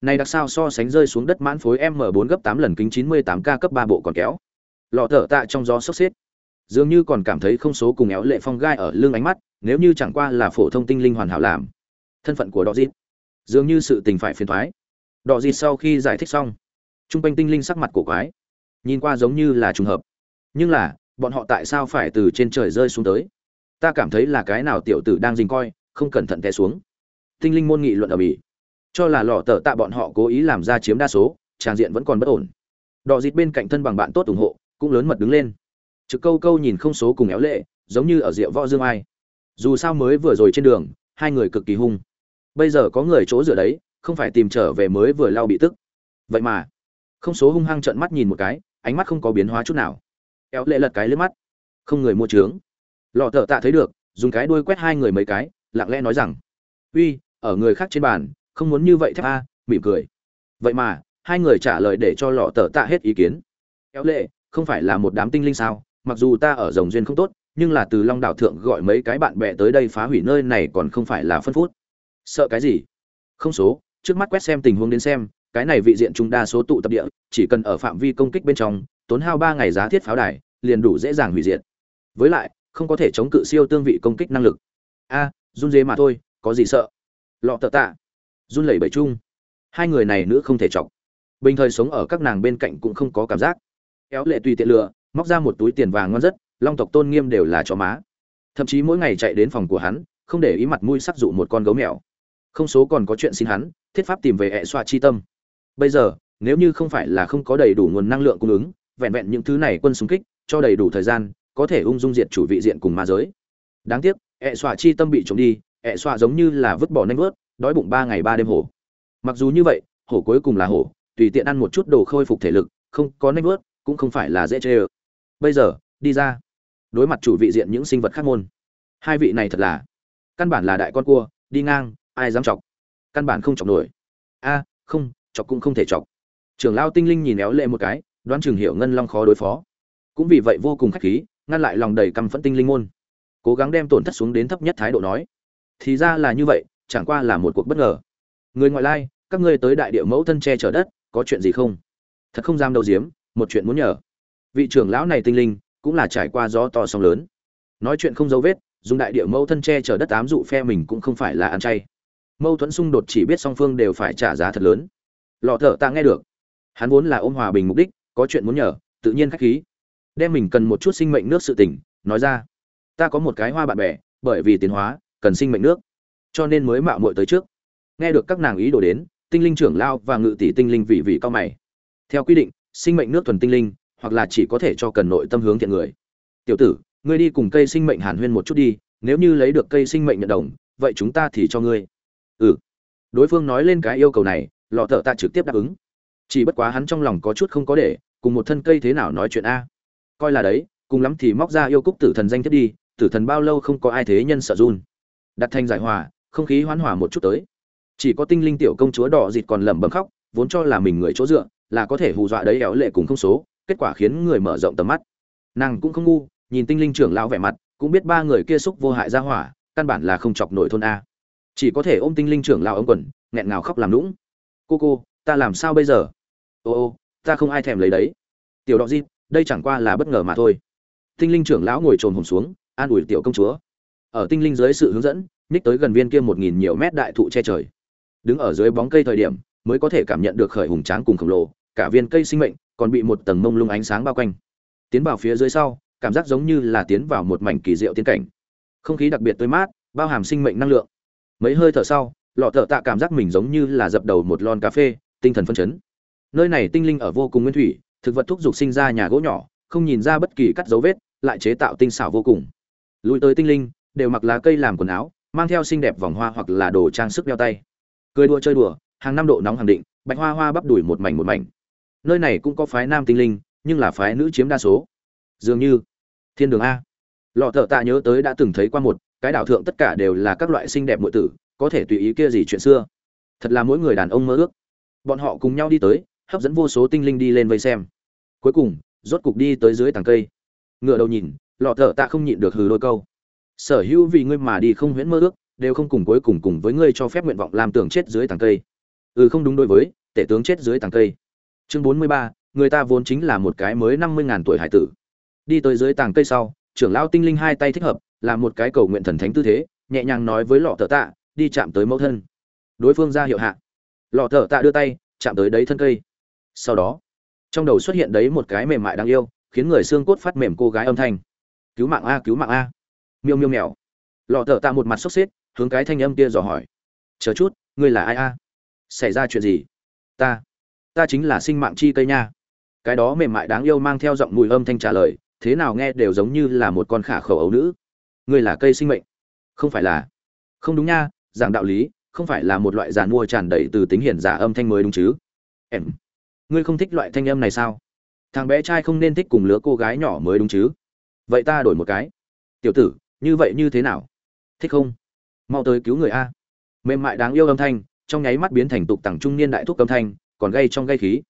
Này đặc sao so sánh rơi xuống đất mãn phối m 4 gấp 8 lần kính 98 k cấp 3 bộ còn kéo. Lọ thợ tạ trong gió sốc xếp. Dường như còn cảm thấy không số cùng éo lệ phong gai ở lưng ánh mắt, nếu như chẳng qua là phổ thông tinh linh hoàn hảo làm. Thân phận của đọ dịt. Dường như sự tình phải phiền thoái đọ gì sau khi giải thích xong, trung quanh tinh linh sắc mặt cổ quái, nhìn qua giống như là trùng hợp. Nhưng là, bọn họ tại sao phải từ trên trời rơi xuống tới? Ta cảm thấy là cái nào tiểu tử đang dình coi, không cẩn thận té xuống. Tinh linh môn nghị luận ở mỹ cho là lò tờ tạ bọn họ cố ý làm ra chiếm đa số, tràng diện vẫn còn bất ổn. Đỏ dịt bên cạnh thân bằng bạn tốt ủng hộ, cũng lớn mật đứng lên. Trực câu câu nhìn không số cùng éo lệ, giống như ở rượu võ dương ai. Dù sao mới vừa rồi trên đường, hai người cực kỳ hung. Bây giờ có người chỗ dựa đấy không phải tìm trở về mới vừa lao bị tức. Vậy mà, không số hung hăng trợn mắt nhìn một cái, ánh mắt không có biến hóa chút nào. Éo lệ lật cái lướt mắt. Không người mua trướng. Lọ thợ tạ thấy được, dùng cái đuôi quét hai người mấy cái, lặng lẽ nói rằng, uy, ở người khác trên bàn, không muốn như vậy thép a, mỉm cười. Vậy mà, hai người trả lời để cho lọ tờ tạ hết ý kiến. Kéo lệ, không phải là một đám tinh linh sao? Mặc dù ta ở rồng duyên không tốt, nhưng là từ long đảo thượng gọi mấy cái bạn bè tới đây phá hủy nơi này còn không phải là phân phút. Sợ cái gì? Không số trước mắt quét xem tình huống đến xem, cái này vị diện trung đa số tụ tập địa, chỉ cần ở phạm vi công kích bên trong, tốn hao ba ngày giá thiết pháo đài, liền đủ dễ dàng hủy diệt. Với lại, không có thể chống cự siêu tương vị công kích năng lực. A, run dế mà thôi, có gì sợ? Lọ tợ tạ. Run lẩy bẩy chung. Hai người này nữ không thể chọc. Bình thời sống ở các nàng bên cạnh cũng không có cảm giác. Kéo lệ tùy tiện lựa móc ra một túi tiền vàng ngon rất, long tộc tôn nghiêm đều là chó má. Thậm chí mỗi ngày chạy đến phòng của hắn, không để ý mặt mũi sắc dụ một con gấu mèo. Không số còn có chuyện xin hắn thiết pháp tìm về hệ xoa chi tâm. Bây giờ, nếu như không phải là không có đầy đủ nguồn năng lượng cung ứng, vẹn vẹn những thứ này quân xung kích, cho đầy đủ thời gian, có thể ung dung diệt chủ vị diện cùng ma giới. Đáng tiếc hệ xoa chi tâm bị trộm đi hệ xoa giống như là vứt bỏ nanh vớt, đói bụng ba ngày ba đêm hổ. Mặc dù như vậy, hổ cuối cùng là hổ, tùy tiện ăn một chút đồ khôi phục thể lực, không có nanh vớt, cũng không phải là dễ chê ơ. Bây giờ, đi ra. Đối mặt chủ vị diện những sinh vật khác môn. Hai vị này thật là, căn bản là đại con cua, đi ngang, ai dám chọc căn bản không chọc nổi. A, không, chọc cũng không thể chọc. Trưởng lao tinh linh nhìn éo lệ một cái, đoán chừng hiểu ngân long khó đối phó. Cũng vì vậy vô cùng khách khí, ngăn lại lòng đầy căm phẫn tinh linh môn. Cố gắng đem tổn thất xuống đến thấp nhất thái độ nói. Thì ra là như vậy, chẳng qua là một cuộc bất ngờ. Người ngoại lai, các ngươi tới đại địa mẫu thân che chở đất, có chuyện gì không? Thật không dám đầu diếm, một chuyện muốn nhờ. Vị trưởng lão này tinh linh, cũng là trải qua gió to sóng lớn. Nói chuyện không dấu vết, dùng đại địa mẫu thân che chở đất ám dụ phe mình cũng không phải là ăn chay mâu thuẫn xung đột chỉ biết song phương đều phải trả giá thật lớn. Lọ thợ Tạ nghe được. Hắn vốn là ôm hòa bình mục đích, có chuyện muốn nhờ, tự nhiên khách khí. Đem mình cần một chút sinh mệnh nước sự tỉnh nói ra. Ta có một cái hoa bạn bè, bởi vì tiến hóa, cần sinh mệnh nước. Cho nên mới mạo muội tới trước. Nghe được các nàng ý đồ đến, tinh linh trưởng lao và ngự tỷ tinh linh vị vị cao mày. Theo quy định, sinh mệnh nước thuần tinh linh, hoặc là chỉ có thể cho cần nội tâm hướng thiện người. Tiểu tử, ngươi đi cùng cây sinh mệnh hàn huyên một chút đi, nếu như lấy được cây sinh mệnh nhận đồng, vậy chúng ta thì cho ngươi ừ. Đối phương nói lên cái yêu cầu này, lọ thợ ta trực tiếp đáp ứng. Chỉ bất quá hắn trong lòng có chút không có để, cùng một thân cây thế nào nói chuyện a. Coi là đấy, cùng lắm thì móc ra yêu cúc tử thần danh thiết đi, tử thần bao lâu không có ai thế nhân sợ run. Đặt thành giải hòa, không khí hoán hòa một chút tới. Chỉ có tinh linh tiểu công chúa đỏ dịt còn lẩm bẩm khóc, vốn cho là mình người chỗ dựa, là có thể hù dọa đấy éo lệ cùng không số, kết quả khiến người mở rộng tầm mắt. Nàng cũng không ngu, nhìn tinh linh trưởng lão vẻ mặt, cũng biết ba người kia xúc vô hại ra hỏa, căn bản là không chọc nổi thôn a chỉ có thể ôm tinh linh trưởng lão ống quần, nghẹn ngào khóc làm lũng cô cô, ta làm sao bây giờ? Ô ô, ta không ai thèm lấy đấy. Tiểu đọ di, đây chẳng qua là bất ngờ mà thôi. Tinh linh trưởng lão ngồi trồn hồn xuống, an ủi tiểu công chúa. Ở tinh linh dưới sự hướng dẫn, nhích tới gần viên kia một nghìn nhiều mét đại thụ che trời. Đứng ở dưới bóng cây thời điểm, mới có thể cảm nhận được khởi hùng tráng cùng khổng lồ, cả viên cây sinh mệnh còn bị một tầng mông lung ánh sáng bao quanh. Tiến vào phía dưới sau, cảm giác giống như là tiến vào một mảnh kỳ diệu tiến cảnh. Không khí đặc biệt tươi mát, bao hàm sinh mệnh năng lượng mấy hơi thở sau, lọ thợ tạ cảm giác mình giống như là dập đầu một lon cà phê, tinh thần phân chấn. Nơi này tinh linh ở vô cùng nguyên thủy, thực vật thúc giục sinh ra nhà gỗ nhỏ, không nhìn ra bất kỳ cắt dấu vết, lại chế tạo tinh xảo vô cùng. Lùi tới tinh linh, đều mặc lá cây làm quần áo, mang theo xinh đẹp vòng hoa hoặc là đồ trang sức đeo tay. Cười đùa chơi đùa, hàng năm độ nóng hàng định, bạch hoa hoa bắp đuổi một mảnh một mảnh. Nơi này cũng có phái nam tinh linh, nhưng là phái nữ chiếm đa số. Dường như thiên đường a. Lọ thợ tạ nhớ tới đã từng thấy qua một cái đảo thượng tất cả đều là các loại xinh đẹp muội tử, có thể tùy ý kia gì chuyện xưa. Thật là mỗi người đàn ông mơ ước. Bọn họ cùng nhau đi tới, hấp dẫn vô số tinh linh đi lên vây xem. Cuối cùng, rốt cục đi tới dưới tàng cây. Ngựa đầu nhìn, lọ thở tạ không nhịn được hừ đôi câu. Sở hữu vì ngươi mà đi không huyễn mơ ước, đều không cùng cuối cùng cùng với ngươi cho phép nguyện vọng làm tưởng chết dưới tàng cây. Ừ không đúng đối với, tể tướng chết dưới tàng cây. Chương bốn mươi ba, người ta vốn chính là một cái mới năm mươi ngàn tuổi hải tử. Đi tới dưới tàng cây sau, trưởng lão tinh linh hai tay thích hợp làm một cái cầu nguyện thần thánh tư thế, nhẹ nhàng nói với lọ thợ tạ, đi chạm tới mẫu thân. Đối phương ra hiệu hạ. Lọ thợ tạ đưa tay, chạm tới đấy thân cây. Sau đó, trong đầu xuất hiện đấy một cái mềm mại đáng yêu, khiến người xương cốt phát mềm cô gái âm thanh. Cứu mạng a, cứu mạng a. Miêu miêu mèo. Lọ thợ tạ một mặt sốc xếp, hướng cái thanh âm kia dò hỏi. Chờ chút, ngươi là ai a? Xảy ra chuyện gì? Ta ta chính là sinh mạng chi cây nha. Cái đó mềm mại đáng yêu mang theo giọng mùi âm thanh trả lời, thế nào nghe đều giống như là một con khả khẩu ấu nữ ngươi là cây sinh mệnh. Không phải là, không đúng nha, giảng đạo lý, không phải là một loại giàn mua tràn đầy từ tính hiển giả âm thanh mới đúng chứ. Em, ngươi không thích loại thanh âm này sao? Thằng bé trai không nên thích cùng lứa cô gái nhỏ mới đúng chứ. Vậy ta đổi một cái. Tiểu tử, như vậy như thế nào? Thích không? Mau tới cứu người a. Mềm mại đáng yêu âm thanh, trong nháy mắt biến thành tục tằng trung niên đại thúc âm thanh, còn gây trong gây khí.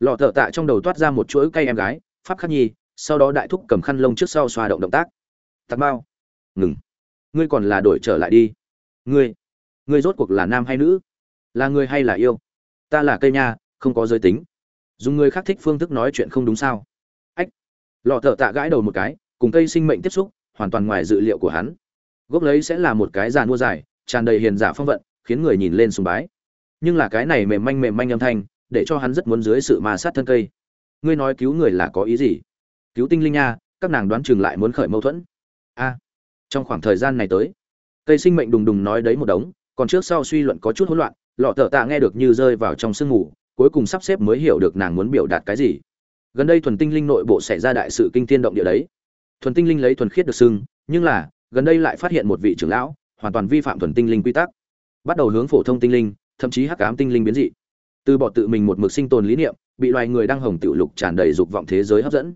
Lọ thợ tạ trong đầu toát ra một chuỗi cây em gái, pháp khắc nhi, sau đó đại thúc cầm khăn lông trước sau xoa động động tác. Tạc bao ngừng. Ngươi còn là đổi trở lại đi. Ngươi ngươi rốt cuộc là nam hay nữ? Là người hay là yêu? Ta là cây nha, không có giới tính. Dùng người khác thích phương thức nói chuyện không đúng sao? Ách. Lọ thợ tạ gãi đầu một cái, cùng cây sinh mệnh tiếp xúc, hoàn toàn ngoài dự liệu của hắn. Gốc lấy sẽ là một cái giàn mua dài, tràn đầy hiền giả phong vận, khiến người nhìn lên sùng bái. Nhưng là cái này mềm manh mềm manh âm thanh, để cho hắn rất muốn dưới sự ma sát thân cây. Ngươi nói cứu người là có ý gì? Cứu tinh linh nha, các nàng đoán chừng lại muốn khởi mâu thuẫn. A trong khoảng thời gian này tới. Cây sinh mệnh đùng đùng nói đấy một đống, còn trước sau suy luận có chút hỗn loạn, lọ thợ tạ nghe được như rơi vào trong sương mù, cuối cùng sắp xếp mới hiểu được nàng muốn biểu đạt cái gì. Gần đây thuần tinh linh nội bộ xảy ra đại sự kinh thiên động địa đấy. Thuần tinh linh lấy thuần khiết được xưng, nhưng là, gần đây lại phát hiện một vị trưởng lão, hoàn toàn vi phạm thuần tinh linh quy tắc. Bắt đầu hướng phổ thông tinh linh, thậm chí hắc ám tinh linh biến dị. Từ bỏ tự mình một mực sinh tồn lý niệm, bị loài người đang hồng tiểu lục tràn đầy dục vọng thế giới hấp dẫn.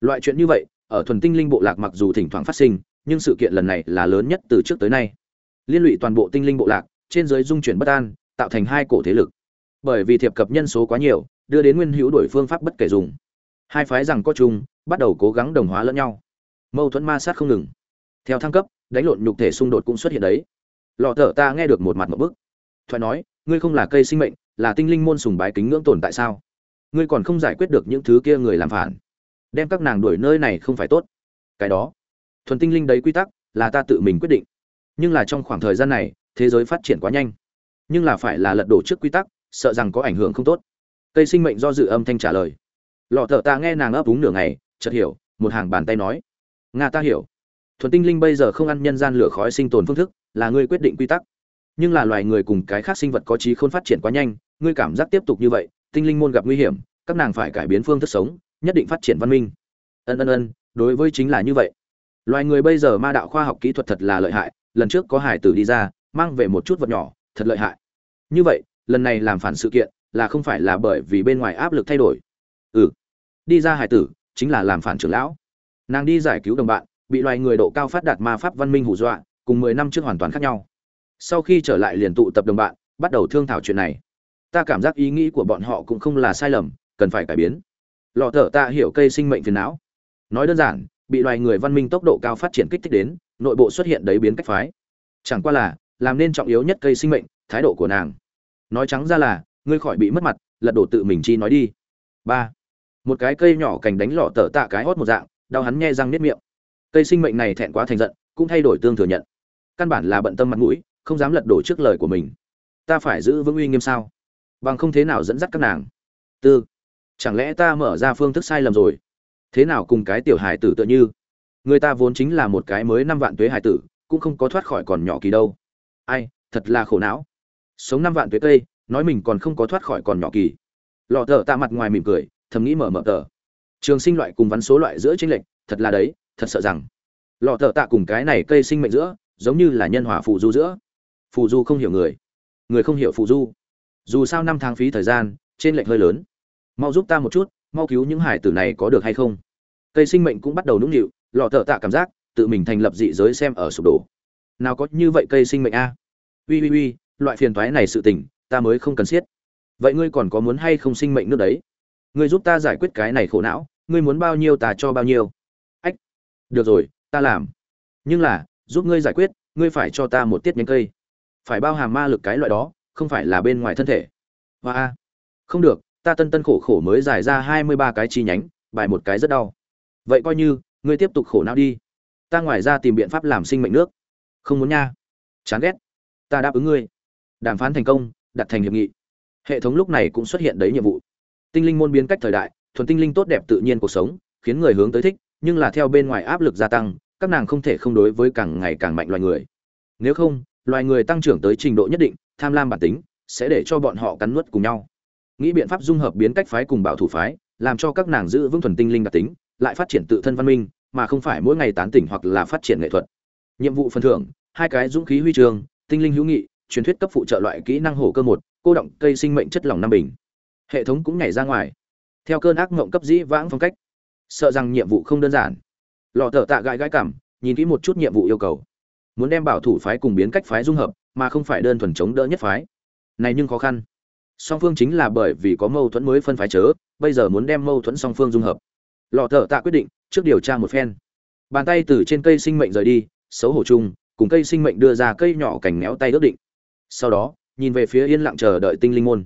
Loại chuyện như vậy, ở thuần tinh linh bộ lạc mặc dù thỉnh thoảng phát sinh nhưng sự kiện lần này là lớn nhất từ trước tới nay. Liên lụy toàn bộ tinh linh bộ lạc, trên giới dung chuyển bất an, tạo thành hai cổ thế lực. Bởi vì thiệp cập nhân số quá nhiều, đưa đến nguyên hữu đổi phương pháp bất kể dùng. Hai phái rằng có chung, bắt đầu cố gắng đồng hóa lẫn nhau. Mâu thuẫn ma sát không ngừng. Theo thăng cấp, đánh lộn nhục thể xung đột cũng xuất hiện đấy. Lọ thở ta nghe được một mặt một bức. Thoại nói, ngươi không là cây sinh mệnh, là tinh linh môn sùng bái kính ngưỡng tồn tại sao? Ngươi còn không giải quyết được những thứ kia người làm phản. Đem các nàng đuổi nơi này không phải tốt. Cái đó thuần tinh linh đấy quy tắc là ta tự mình quyết định. Nhưng là trong khoảng thời gian này, thế giới phát triển quá nhanh. Nhưng là phải là lật đổ trước quy tắc, sợ rằng có ảnh hưởng không tốt. Cây sinh mệnh do dự âm thanh trả lời. Lọ thợ ta nghe nàng ấp úng nửa ngày, chợt hiểu, một hàng bàn tay nói. Nga ta hiểu. Thuần tinh linh bây giờ không ăn nhân gian lửa khói sinh tồn phương thức, là ngươi quyết định quy tắc. Nhưng là loài người cùng cái khác sinh vật có trí khôn phát triển quá nhanh, ngươi cảm giác tiếp tục như vậy, tinh linh môn gặp nguy hiểm, các nàng phải cải biến phương thức sống, nhất định phát triển văn minh. Ân ân ân, đối với chính là như vậy loài người bây giờ ma đạo khoa học kỹ thuật thật là lợi hại, lần trước có hải tử đi ra, mang về một chút vật nhỏ, thật lợi hại. Như vậy, lần này làm phản sự kiện là không phải là bởi vì bên ngoài áp lực thay đổi. Ừ. Đi ra hải tử chính là làm phản trưởng lão. Nàng đi giải cứu đồng bạn, bị loài người độ cao phát đạt ma pháp văn minh hù dọa, cùng mười năm trước hoàn toàn khác nhau. Sau khi trở lại liền tụ tập đồng bạn, bắt đầu thương thảo chuyện này. Ta cảm giác ý nghĩ của bọn họ cũng không là sai lầm, cần phải cải biến. Lọ thở ta hiểu cây sinh mệnh phiền não. Nói đơn giản bị loài người văn minh tốc độ cao phát triển kích thích đến, nội bộ xuất hiện đấy biến cách phái. Chẳng qua là, làm nên trọng yếu nhất cây sinh mệnh, thái độ của nàng. Nói trắng ra là, ngươi khỏi bị mất mặt, lật đổ tự mình chi nói đi. Ba. Một cái cây nhỏ cành đánh lọ tở tạ cái hót một dạng, đau hắn nghe răng nếp miệng. Cây sinh mệnh này thẹn quá thành giận, cũng thay đổi tương thừa nhận. Căn bản là bận tâm mặt mũi, không dám lật đổ trước lời của mình. Ta phải giữ vững uy nghiêm sao? Bằng không thế nào dẫn dắt các nàng? Tư. Chẳng lẽ ta mở ra phương thức sai lầm rồi? Thế nào cùng cái tiểu hài tử tựa như? Người ta vốn chính là một cái mới năm vạn tuế hài tử, cũng không có thoát khỏi còn nhỏ kỳ đâu. Ai, thật là khổ não. Sống năm vạn tuế cây, nói mình còn không có thoát khỏi còn nhỏ kỳ. Lọ thợ tạ mặt ngoài mỉm cười, thầm nghĩ mở mở tờ. Trường sinh loại cùng vắn số loại giữa tranh lệch, thật là đấy, thật sợ rằng. Lọ thợ tạ cùng cái này cây sinh mệnh giữa, giống như là nhân hòa phù du giữa. Phù du không hiểu người. Người không hiểu phù du. Dù sao năm tháng phí thời gian trên lệch hơi lớn. Mau giúp ta một chút mau cứu những hải tử này có được hay không? Cây sinh mệnh cũng bắt đầu nũng nịu, lọ thợ tạ cảm giác, tự mình thành lập dị giới xem ở sụp đổ. Nào có như vậy cây sinh mệnh a? Ui ui ui, loại phiền toái này sự tình, ta mới không cần siết. Vậy ngươi còn có muốn hay không sinh mệnh nước đấy? Ngươi giúp ta giải quyết cái này khổ não, ngươi muốn bao nhiêu ta cho bao nhiêu. Ách, được rồi, ta làm. Nhưng là, giúp ngươi giải quyết, ngươi phải cho ta một tiết nhánh cây. Phải bao hàm ma lực cái loại đó, không phải là bên ngoài thân thể. Và a. Không được ta tân tân khổ khổ mới giải ra hai mươi ba cái chi nhánh, bài một cái rất đau. Vậy coi như, ngươi tiếp tục khổ não đi. Ta ngoài ra tìm biện pháp làm sinh mệnh nước. Không muốn nha. Chán ghét. Ta đáp ứng ngươi. Đàm phán thành công, đặt thành hiệp nghị. Hệ thống lúc này cũng xuất hiện đấy nhiệm vụ. Tinh linh môn biến cách thời đại, thuần tinh linh tốt đẹp tự nhiên cuộc sống, khiến người hướng tới thích, nhưng là theo bên ngoài áp lực gia tăng, các nàng không thể không đối với càng ngày càng mạnh loài người. Nếu không, loài người tăng trưởng tới trình độ nhất định, tham lam bản tính, sẽ để cho bọn họ cắn nuốt cùng nhau nghĩ biện pháp dung hợp biến cách phái cùng bảo thủ phái làm cho các nàng giữ vững thuần tinh linh đặc tính lại phát triển tự thân văn minh mà không phải mỗi ngày tán tỉnh hoặc là phát triển nghệ thuật. Nhiệm vụ phần thưởng hai cái dũng khí huy trường, tinh linh hữu nghị truyền thuyết cấp phụ trợ loại kỹ năng hổ cơ một cô động cây sinh mệnh chất lỏng năm bình. Hệ thống cũng nhảy ra ngoài. Theo cơn ác mộng cấp dĩ vãng phong cách sợ rằng nhiệm vụ không đơn giản. Lò thợ tạ gãi gãi cảm nhìn kỹ một chút nhiệm vụ yêu cầu. Muốn đem bảo thủ phái cùng biến cách phái dung hợp mà không phải đơn thuần chống đỡ nhất phái. Này nhưng khó khăn song phương chính là bởi vì có mâu thuẫn mới phân phái chớ bây giờ muốn đem mâu thuẫn song phương dung hợp. Lọ thợ tạ quyết định trước điều tra một phen. Bàn tay từ trên cây sinh mệnh rời đi xấu hổ chung cùng cây sinh mệnh đưa ra cây nhỏ cành méo tay ước định. Sau đó nhìn về phía yên lặng chờ đợi tinh linh môn.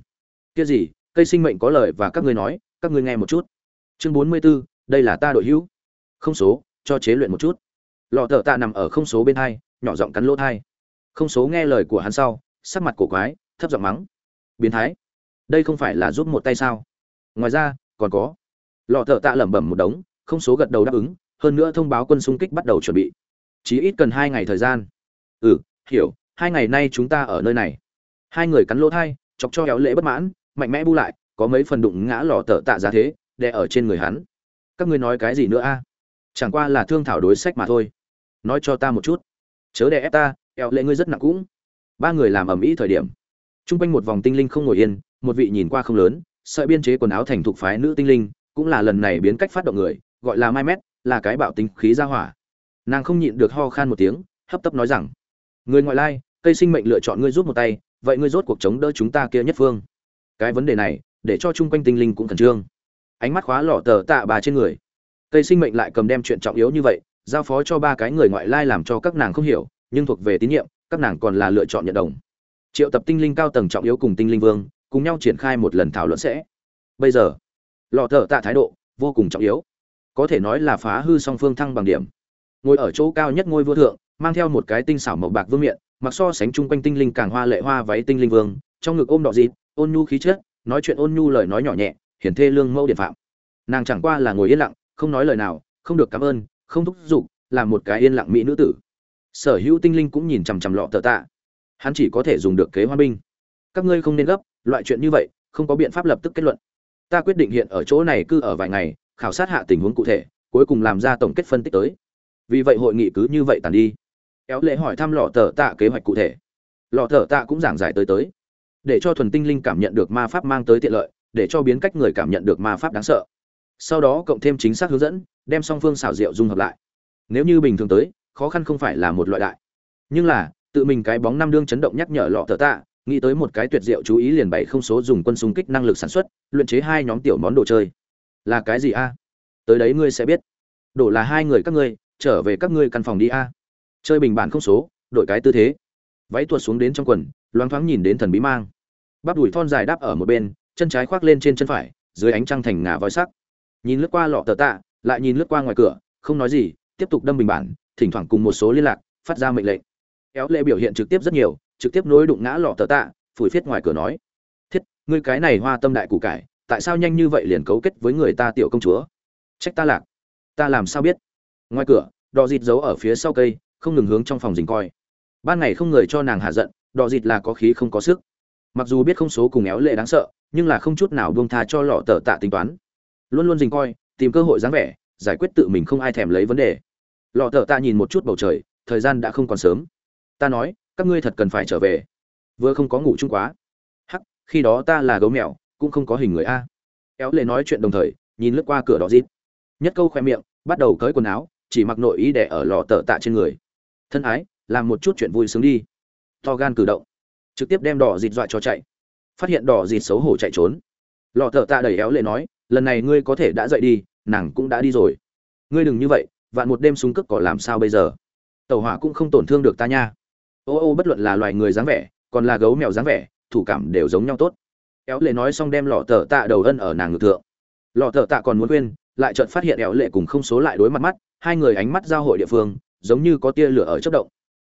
Kia gì cây sinh mệnh có lời và các ngươi nói các ngươi nghe một chút. Chương bốn mươi 44, đây là ta đội hữu. Không số cho chế luyện một chút. Lọ thợ tạ nằm ở không số bên hai nhỏ giọng cắn lỗ thai. Không số nghe lời của hắn sau sắc mặt cổ quái thấp giọng mắng. Biến thái đây không phải là giúp một tay sao? Ngoài ra, còn có. Lọ thợ tạ lẩm bẩm một đống, không số gật đầu đáp ứng, hơn nữa thông báo quân xung kích bắt đầu chuẩn bị. Chí ít cần hai ngày thời gian. Ừ hiểu, hai ngày nay chúng ta ở nơi này. Hai người cắn lỗ thai, chọc cho éo lệ bất mãn, mạnh mẽ bu lại, có mấy phần đụng ngã lò tợ tạ giá thế, đè ở trên người hắn. Các ngươi nói cái gì nữa a? Chẳng qua là thương thảo đối sách mà thôi. Nói cho ta một chút. Chớ đè ép ta, éo lệ ngươi rất nặng cũng. Ba người làm ầm ĩ thời điểm. T r u n g quanh một vòng tinh linh không ngồi yên một vị nhìn qua không lớn, sợi biên chế quần áo thành thục phái nữ tinh linh, cũng là lần này biến cách phát động người, gọi là mai mét, là cái bạo tính khí ra hỏa. Nàng không nhịn được ho khan một tiếng, hấp tấp nói rằng, người ngoại lai, cây sinh mệnh lựa chọn ngươi rút một tay, vậy ngươi rốt cuộc chống đỡ chúng ta kia nhất phương. Cái vấn đề này, để cho chung quanh tinh linh cũng khẩn trương. Ánh mắt khóa lỏ tờ tạ bà trên người. Cây sinh mệnh lại cầm đem chuyện trọng yếu như vậy, giao phó cho ba cái người ngoại lai làm cho các nàng không hiểu, nhưng thuộc về tín nhiệm, các nàng còn là lựa chọn nhận đồng. Triệu tập tinh linh cao tầng trọng yếu cùng tinh linh vương cùng nhau triển khai một lần thảo luận sẽ. Bây giờ, lọ thợ tạ thái độ vô cùng trọng yếu. Có thể nói là phá hư song phương thăng bằng điểm. Ngồi ở chỗ cao nhất ngôi vua thượng, mang theo một cái tinh xảo màu bạc vương miện, mặc so sánh chung quanh tinh linh càng hoa lệ hoa váy tinh linh vương, trong ngực ôm đỏ dịt, ôn nhu khí chất, nói chuyện ôn nhu lời nói nhỏ nhẹ, hiển thê lương mẫu điện phạm. Nàng chẳng qua là ngồi yên lặng, không nói lời nào, không được cảm ơn, không thúc giục, là một cái yên lặng mỹ nữ tử. Sở hữu tinh linh cũng nhìn chằm chằm lọ tờ tạ. Hắn chỉ có thể dùng được kế hoa binh. Các ngươi không nên gấp loại chuyện như vậy, không có biện pháp lập tức kết luận. Ta quyết định hiện ở chỗ này cư ở vài ngày, khảo sát hạ tình huống cụ thể, cuối cùng làm ra tổng kết phân tích tới. Vì vậy hội nghị cứ như vậy tàn đi. Kéo lệ hỏi thăm lọ tờ tạ kế hoạch cụ thể. Lọ tờ tạ cũng giảng giải tới tới. Để cho thuần tinh linh cảm nhận được ma pháp mang tới tiện lợi, để cho biến cách người cảm nhận được ma pháp đáng sợ. Sau đó cộng thêm chính xác hướng dẫn, đem song phương xảo diệu dung hợp lại. Nếu như bình thường tới, khó khăn không phải là một loại đại. Nhưng là, tự mình cái bóng năm đương chấn động nhắc nhở lọ tờ tạ nghĩ tới một cái tuyệt diệu chú ý liền bảy không số dùng quân súng kích năng lực sản xuất, luyện chế hai nhóm tiểu món đồ chơi. Là cái gì a? Tới đấy ngươi sẽ biết. Đổ là hai người các ngươi, trở về các ngươi căn phòng đi a. Chơi bình bản không số, đổi cái tư thế. Váy tuột xuống đến trong quần, loáng thoáng nhìn đến thần bí mang. Bắp đùi thon dài đáp ở một bên, chân trái khoác lên trên chân phải, dưới ánh trăng thành ngà voi sắc. Nhìn lướt qua lọ tờ tạ, lại nhìn lướt qua ngoài cửa, không nói gì, tiếp tục đâm bình bản, thỉnh thoảng cùng một số liên lạc, phát ra mệnh lệnh. Éo lệ biểu hiện trực tiếp rất nhiều trực tiếp nối đụng ngã lọ tờ tạ, phủi phiết ngoài cửa nói, thiết, ngươi cái này hoa tâm đại củ cải, tại sao nhanh như vậy liền cấu kết với người ta tiểu công chúa? Trách ta lạc, ta làm sao biết? Ngoài cửa đò dịt giấu ở phía sau cây, không ngừng hướng trong phòng dình coi. Ban ngày không người cho nàng hạ giận đò dịt là có khí không có sức. Mặc dù biết không số cùng éo lệ đáng sợ, nhưng là không chút nào buông tha cho lọ tờ tạ tính toán. Luôn luôn dình coi, tìm cơ hội dáng vẻ, giải quyết tự mình không ai thèm lấy vấn đề. Lọ tờ tạ nhìn một chút bầu trời, thời gian đã không còn sớm. Ta nói các ngươi thật cần phải trở về. Vừa không có ngủ chung quá. Hắc, khi đó ta là gấu mèo, cũng không có hình người a. Éo lệ nói chuyện đồng thời, nhìn lướt qua cửa đỏ dít nhất câu khoe miệng, bắt đầu cởi quần áo, chỉ mặc nội ý đẻ ở lò tờ tạ trên người. Thân ái, làm một chút chuyện vui sướng đi. To gan cử động. Trực tiếp đem đỏ dịt dọa cho chạy. Phát hiện đỏ dịt xấu hổ chạy trốn. Lọ thợ tạ đẩy éo lệ nói, lần này ngươi có thể đã dậy đi, nàng cũng đã đi rồi. Ngươi đừng như vậy, vạn một đêm súng cước cỏ làm sao bây giờ? Tàu hỏa cũng không tổn thương được ta nha ô ô, bất luận là loài người dáng vẻ, còn là gấu mèo dáng vẻ, thủ cảm đều giống nhau tốt. Éo lệ nói xong đem lọ thợ tạ đầu ân ở nàng ngực thượng. Lọ thợ tạ còn muốn quên, lại chợt phát hiện éo lệ cùng không số lại đối mặt mắt, hai người ánh mắt giao hội địa phương, giống như có tia lửa ở chất động.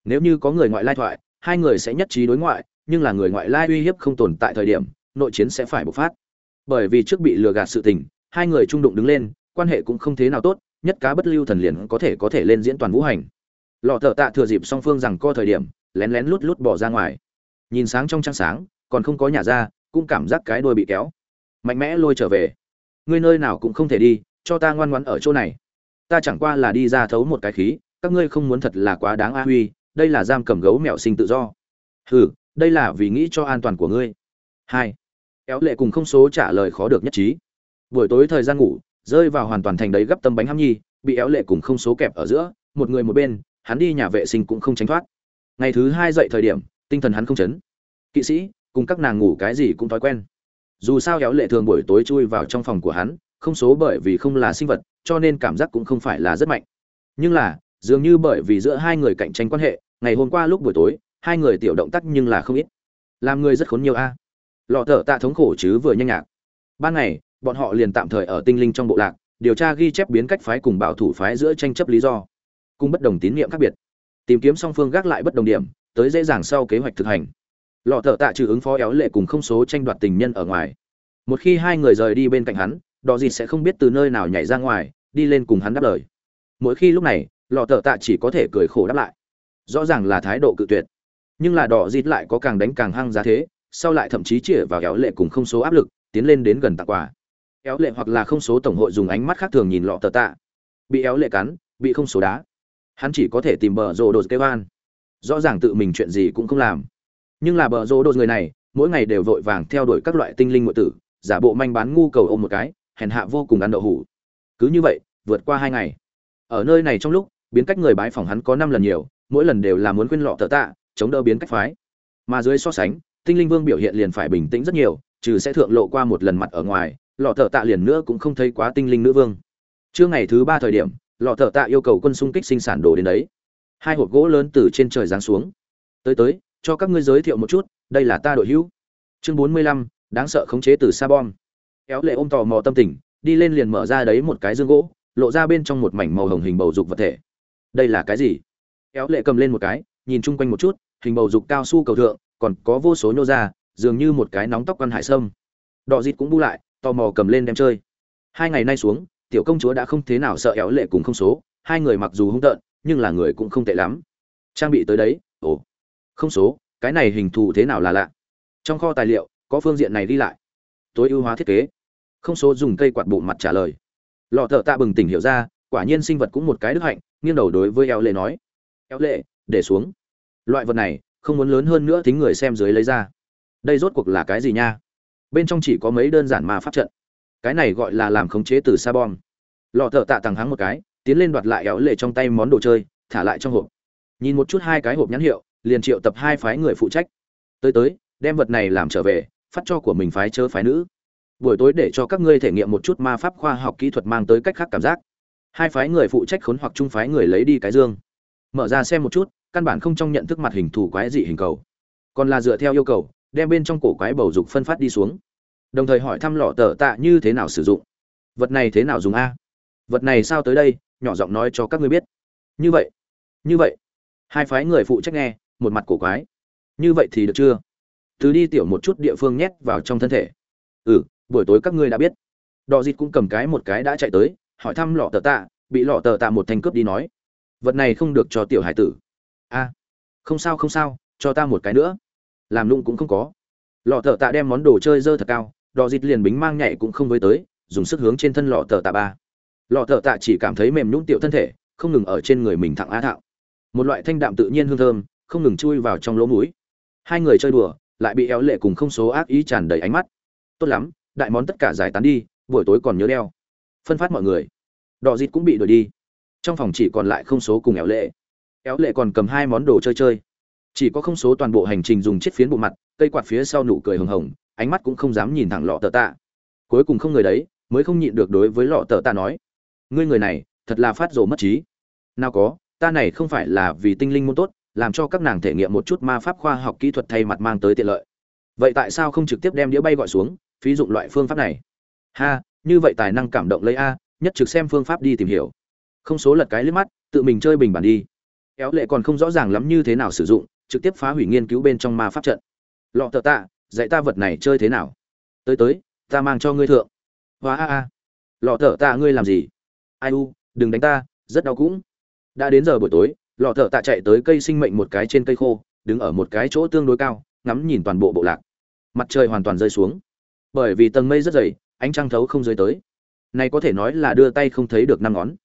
Nếu như có người ngoại lai thoại, hai người sẽ nhất trí đối ngoại, nhưng là người ngoại lai uy hiếp không tồn tại thời điểm, nội chiến sẽ phải bộc phát. Bởi vì trước bị lừa gạt sự tình, hai người trung đụng đứng lên, quan hệ cũng không thế nào tốt, nhất cá bất lưu thần liền có thể có thể lên diễn toàn vũ hành. Lọ thợ tạ thừa dịp song phương rằng co thời điểm lén lén lút lút bỏ ra ngoài. Nhìn sáng trong trăng sáng, còn không có nhà ra, cũng cảm giác cái đôi bị kéo. Mạnh mẽ lôi trở về. Ngươi nơi nào cũng không thể đi, cho ta ngoan ngoãn ở chỗ này. Ta chẳng qua là đi ra thấu một cái khí, các ngươi không muốn thật là quá đáng a huy, đây là giam cầm gấu mẹo sinh tự do. Hừ, đây là vì nghĩ cho an toàn của ngươi. Hai éo lệ cùng không số trả lời khó được nhất trí. Buổi tối thời gian ngủ, rơi vào hoàn toàn thành đấy gấp tâm bánh hăm nhi, bị éo lệ cùng không số kẹp ở giữa, một người một bên, hắn đi nhà vệ sinh cũng không tránh thoát ngày thứ hai dậy thời điểm, tinh thần hắn không chấn. Kỵ sĩ, cùng các nàng ngủ cái gì cũng thói quen. Dù sao kéo lệ thường buổi tối chui vào trong phòng của hắn, không số bởi vì không là sinh vật, cho nên cảm giác cũng không phải là rất mạnh. Nhưng là, dường như bởi vì giữa hai người cạnh tranh quan hệ, ngày hôm qua lúc buổi tối, hai người tiểu động tác nhưng là không ít. Làm người rất khốn nhiều a. Lọ thở tạ thống khổ chứ vừa nhanh nhạc. Ban ngày, bọn họ liền tạm thời ở tinh linh trong bộ lạc, điều tra ghi chép biến cách phái cùng bảo thủ phái giữa tranh chấp lý do. Cùng bất đồng tín nhiệm khác biệt tìm kiếm song phương gác lại bất đồng điểm, tới dễ dàng sau kế hoạch thực hành. Lọ thợ tạ trừ ứng phó éo lệ cùng không số tranh đoạt tình nhân ở ngoài. Một khi hai người rời đi bên cạnh hắn đò gì sẽ không biết từ nơi nào nhảy ra ngoài, đi lên cùng hắn đáp lời. Mỗi khi lúc này, lọ thợ tạ chỉ có thể cười khổ đáp lại. Rõ ràng là thái độ cự tuyệt. Nhưng là đỏ dịt lại có càng đánh càng hăng giá thế, sau lại thậm chí chĩa vào éo lệ cùng không số áp lực, tiến lên đến gần tặng quà. Éo lệ hoặc là không số tổng hội dùng ánh mắt khác thường nhìn lọ tờ tạ. Bị éo lệ cắn, bị không số đá hắn chỉ có thể tìm bờ rồ đồ kêu an. Rõ ràng tự mình chuyện gì cũng không làm. Nhưng là bờ rồ đồ người này, mỗi ngày đều vội vàng theo đuổi các loại tinh linh ngụy tử, giả bộ manh bán ngu cầu ôm một cái, hèn hạ vô cùng ăn đậu hủ. Cứ như vậy, vượt qua hai ngày. Ở nơi này trong lúc, biến cách người bái phòng hắn có năm lần nhiều, mỗi lần đều là muốn khuyên lọ tờ tạ, chống đỡ biến cách phái. Mà dưới so sánh, tinh linh vương biểu hiện liền phải bình tĩnh rất nhiều, trừ sẽ thượng lộ qua một lần mặt ở ngoài, lọ tờ tạ liền nữa cũng không thấy quá tinh linh nữ vương. Trưa ngày thứ ba thời điểm lọ thợ tạ yêu cầu quân xung kích sinh sản đồ đến đấy. Hai hộp gỗ lớn từ trên trời giáng xuống. Tới tới, cho các ngươi giới thiệu một chút, đây là ta đội hữu. Chương bốn mươi lăm, đáng sợ khống chế từ sa bom. Kéo lệ ôm tò mò tâm tình, đi lên liền mở ra đấy một cái dương gỗ, lộ ra bên trong một mảnh màu hồng hình bầu dục vật thể. Đây là cái gì? Kéo lệ cầm lên một cái, nhìn chung quanh một chút, hình bầu dục cao su cầu thượng, còn có vô số nhô ra, dường như một cái nóng tóc con hải sâm. Đỏ dịt cũng bu lại, tò mò cầm lên đem chơi. Hai ngày nay xuống tiểu công chúa đã không thế nào sợ éo lệ cùng không số, hai người mặc dù hung tợn, nhưng là người cũng không tệ lắm. Trang bị tới đấy, ồ, không số, cái này hình thù thế nào là lạ. Trong kho tài liệu, có phương diện này đi lại. Tối ưu hóa thiết kế. Không số dùng cây quạt bụng mặt trả lời. Lọ thợ tạ bừng tỉnh hiểu ra, quả nhiên sinh vật cũng một cái đức hạnh, nghiêng đầu đối với eo lệ nói. Eo lệ, để xuống. Loại vật này, không muốn lớn hơn nữa thính người xem dưới lấy ra. Đây rốt cuộc là cái gì nha? Bên trong chỉ có mấy đơn giản mà pháp trận cái này gọi là làm khống chế từ sa bom. Lọ thợ tạ tàng hắng một cái, tiến lên đoạt lại éo lệ trong tay món đồ chơi, thả lại trong hộp. Nhìn một chút hai cái hộp nhãn hiệu, liền triệu tập hai phái người phụ trách. Tới tới, đem vật này làm trở về, phát cho của mình phái chớ phái nữ. Buổi tối để cho các ngươi thể nghiệm một chút ma pháp khoa học kỹ thuật mang tới cách khác cảm giác. Hai phái người phụ trách khốn hoặc trung phái người lấy đi cái dương. Mở ra xem một chút, căn bản không trong nhận thức mặt hình thù quái dị hình cầu. Còn là dựa theo yêu cầu, đem bên trong cổ quái bầu dục phân phát đi xuống đồng thời hỏi thăm lọ tờ tạ như thế nào sử dụng. Vật này thế nào dùng a? Vật này sao tới đây? Nhỏ giọng nói cho các ngươi biết. Như vậy như vậy. Hai phái người phụ trách nghe, một mặt cổ quái. Như vậy thì được chưa? Thứ đi tiểu một chút địa phương nhét vào trong thân thể. Ừ buổi tối các ngươi đã biết. Đò dịt cũng cầm cái một cái đã chạy tới, hỏi thăm lọ tờ tạ, bị lọ tờ tạ một thanh cướp đi nói. Vật này không được cho tiểu hải tử. A, không sao không sao, cho ta một cái nữa. Làm lung cũng không có. Lọ tờ tạ đem món đồ chơi dơ thật cao đò dịt liền bính mang nhảy cũng không với tới, dùng sức hướng trên thân lọ tờ tạ ba. Lọ tờ tạ chỉ cảm thấy mềm nhũng tiểu thân thể, không ngừng ở trên người mình thẳng á thạo một loại thanh đạm tự nhiên hương thơm, không ngừng chui vào trong lỗ mũi. Hai người chơi đùa, lại bị éo lệ cùng không số ác ý tràn đầy ánh mắt. Tốt lắm, đại món tất cả giải tán đi, buổi tối còn nhớ đeo. Phân phát mọi người. Đỏ dịt cũng bị đuổi đi. Trong phòng chỉ còn lại không số cùng éo lệ. Éo lệ còn cầm hai món đồ chơi chơi. Chỉ có không số toàn bộ hành trình dùng chiếc phiến bộ mặt, cây quạt phía sau nụ cười hồng hồng ánh mắt cũng không dám nhìn thẳng lọ tờ tạ. Cuối cùng không người đấy, mới không nhịn được đối với lọ tờ tạ nói, ngươi người này, thật là phát rồ mất trí. Nào có, ta này không phải là vì tinh linh môn tốt, làm cho các nàng thể nghiệm một chút ma pháp khoa học kỹ thuật thay mặt mang tới tiện lợi. Vậy tại sao không trực tiếp đem đĩa bay gọi xuống, phí dụng loại phương pháp này? Ha, như vậy tài năng cảm động lấy a, nhất trực xem phương pháp đi tìm hiểu. Không số lật cái liếc mắt, tự mình chơi bình bản đi. Éo lệ còn không rõ ràng lắm như thế nào sử dụng, trực tiếp phá hủy nghiên cứu bên trong ma pháp trận. Lọ tờ tạ dạy ta vật này chơi thế nào? Tới tới, ta mang cho ngươi thượng. Hóa a a. Lọ thợ tạ ngươi làm gì? Ai u, đừng đánh ta, rất đau cũng. Đã đến giờ buổi tối, lọ thợ tạ chạy tới cây sinh mệnh một cái trên cây khô, đứng ở một cái chỗ tương đối cao, ngắm nhìn toàn bộ bộ lạc. Mặt trời hoàn toàn rơi xuống. Bởi vì tầng mây rất dày, ánh trăng thấu không dưới tới. Này có thể nói là đưa tay không thấy được năm ngón.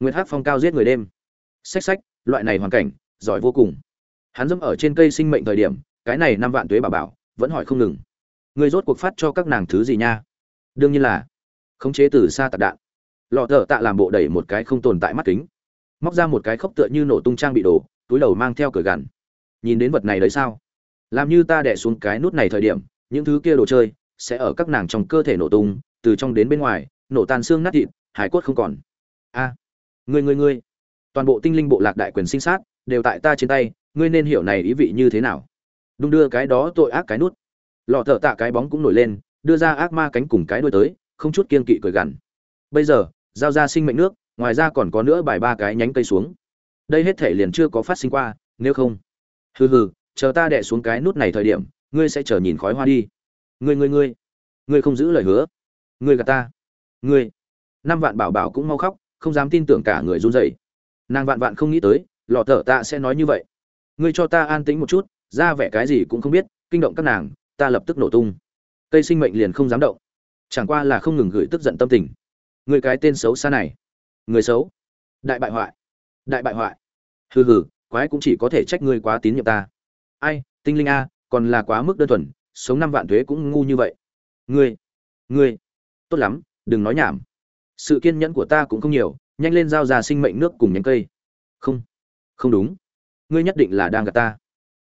Nguyệt hắc phong cao giết người đêm. Xách xách, loại này hoàn cảnh, giỏi vô cùng. Hắn dẫm ở trên cây sinh mệnh thời điểm, cái này năm vạn tuế bà bảo vẫn hỏi không ngừng. Người rốt cuộc phát cho các nàng thứ gì nha? Đương nhiên là khống chế từ xa tạc đạn. Lọ thợ tạ làm bộ đẩy một cái không tồn tại mắt kính. Móc ra một cái khốc tựa như nổ tung trang bị đồ túi đầu mang theo cửa gằn nhìn đến vật này đấy sao? Làm như ta đẻ xuống cái nút này thời điểm những thứ kia đồ chơi sẽ ở các nàng trong cơ thể nổ tung từ trong đến bên ngoài nổ tan xương nát thịt hải cốt không còn. A à, ngươi ngươi ngươi. Toàn bộ tinh linh bộ lạc đại quyền sinh sát đều tại ta trên tay ngươi nên hiểu này ý vị như thế nào? Đung đưa cái đó tội ác cái nút. Lọ thợ tạ cái bóng cũng nổi lên, đưa ra ác ma cánh cùng cái đuôi tới, không chút kiên kỵ cười gằn. Bây giờ, giao ra sinh mệnh nước, ngoài ra còn có nữa bài ba cái nhánh cây xuống. Đây hết thể liền chưa có phát sinh qua, nếu không. Hừ hừ, chờ ta đẻ xuống cái nút này thời điểm, ngươi sẽ chờ nhìn khói hoa đi. Ngươi ngươi ngươi. Ngươi không giữ lời hứa. Ngươi gạt ta. Ngươi. Năm vạn bảo bảo cũng mau khóc, không dám tin tưởng cả người run rẩy. Nàng vạn vạn không nghĩ tới, lọ thợ tạ sẽ nói như vậy. Ngươi cho ta an tĩnh một chút ra vẻ cái gì cũng không biết, kinh động các nàng, ta lập tức nổ tung. Cây sinh mệnh liền không dám động. Chẳng qua là không ngừng gửi tức giận tâm tình. Người cái tên xấu xa này. Người xấu. Đại bại hoại. Đại bại hoại. Hừ hừ, quái cũng chỉ có thể trách ngươi quá tín nhiệm ta. Ai, tinh linh a, còn là quá mức đơn thuần, sống năm vạn thuế cũng ngu như vậy. Ngươi ngươi. Tốt lắm, đừng nói nhảm. Sự kiên nhẫn của ta cũng không nhiều, nhanh lên giao ra sinh mệnh nước cùng nhánh cây. Không không đúng. Ngươi nhất định là đang gặp ta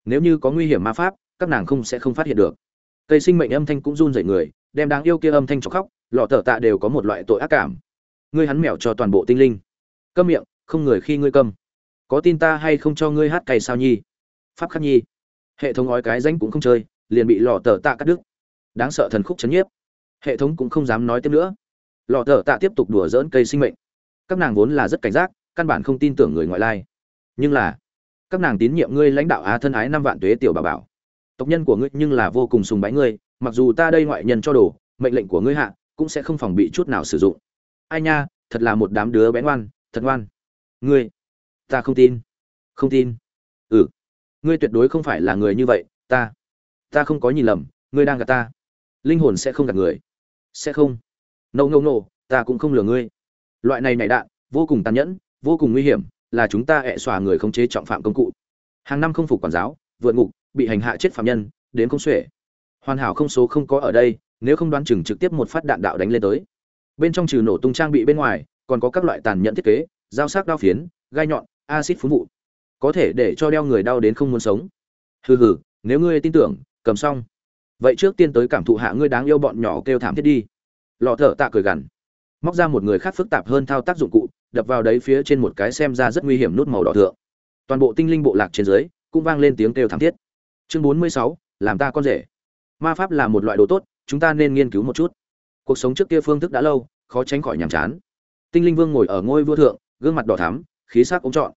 nếu như có nguy hiểm ma pháp, các nàng không sẽ không phát hiện được. Cây sinh mệnh âm thanh cũng run rẩy người, đem đáng yêu kia âm thanh cho khóc, lọ tở tạ đều có một loại tội ác cảm. Ngươi hắn mèo cho toàn bộ tinh linh. Câm miệng, không người khi ngươi câm. Có tin ta hay không cho ngươi hát cày sao nhi? Pháp khắc nhi. Hệ thống ói cái danh cũng không chơi, liền bị lọ tở tạ cắt đứt. Đáng sợ thần khúc chấn nhiếp. Hệ thống cũng không dám nói tiếp nữa. Lọ tở tạ tiếp tục đùa dỡn cây sinh mệnh. Các nàng vốn là rất cảnh giác, căn bản không tin tưởng người ngoại lai. Nhưng là các nàng tín nhiệm ngươi lãnh đạo á thân ái năm vạn tuế tiểu bà bảo. Tộc nhân của ngươi nhưng là vô cùng sùng bái ngươi, mặc dù ta đây ngoại nhân cho đồ, mệnh lệnh của ngươi hạ, cũng sẽ không phòng bị chút nào sử dụng. Ai nha, thật là một đám đứa bé ngoan, thật ngoan. Ngươi, ta không tin. Không tin. Ừ. Ngươi tuyệt đối không phải là người như vậy, ta. Ta không có nhìn lầm, ngươi đang gạt ta. Linh hồn sẽ không gạt người. Sẽ không. Nâu nâu nâu ta cũng không lừa ngươi. Loại này nảy đạn, vô cùng tàn nhẫn, vô cùng nguy hiểm là chúng ta hệ xòa người không chế trọng phạm công cụ. Hàng năm không phục quản giáo, vượt ngục, bị hành hạ chết phạm nhân đến không xuể. Hoàn hảo không số không có ở đây, nếu không đoán chừng trực tiếp một phát đạn đạo đánh lên tới. Bên trong trừ nổ tung trang bị bên ngoài, còn có các loại tàn nhẫn thiết kế, dao sắc đao phiến, gai nhọn acid phun vụ. Có thể để cho đeo người đau đến không muốn sống. Hừ hừ, nếu ngươi tin tưởng, cầm xong. Vậy trước tiên tới cảm thụ hạ ngươi đáng yêu bọn nhỏ kêu thảm thiết đi. Lọ thở tạ cười gằn. Móc ra một người khác phức tạp hơn thao tác dụng cụ đập vào đấy phía trên một cái xem ra rất nguy hiểm nút màu đỏ thượng. Toàn bộ tinh linh bộ lạc trên dưới, cũng vang lên tiếng kêu thảm thiết. Chương bốn mươi sáu, làm ta con rể. Ma pháp là một loại đồ tốt, chúng ta nên nghiên cứu một chút. Cuộc sống trước kia phương thức đã lâu, khó tránh khỏi nhàm chán. Tinh linh vương ngồi ở ngôi vua thượng, gương mặt đỏ thắm, khí sắc ống trọn.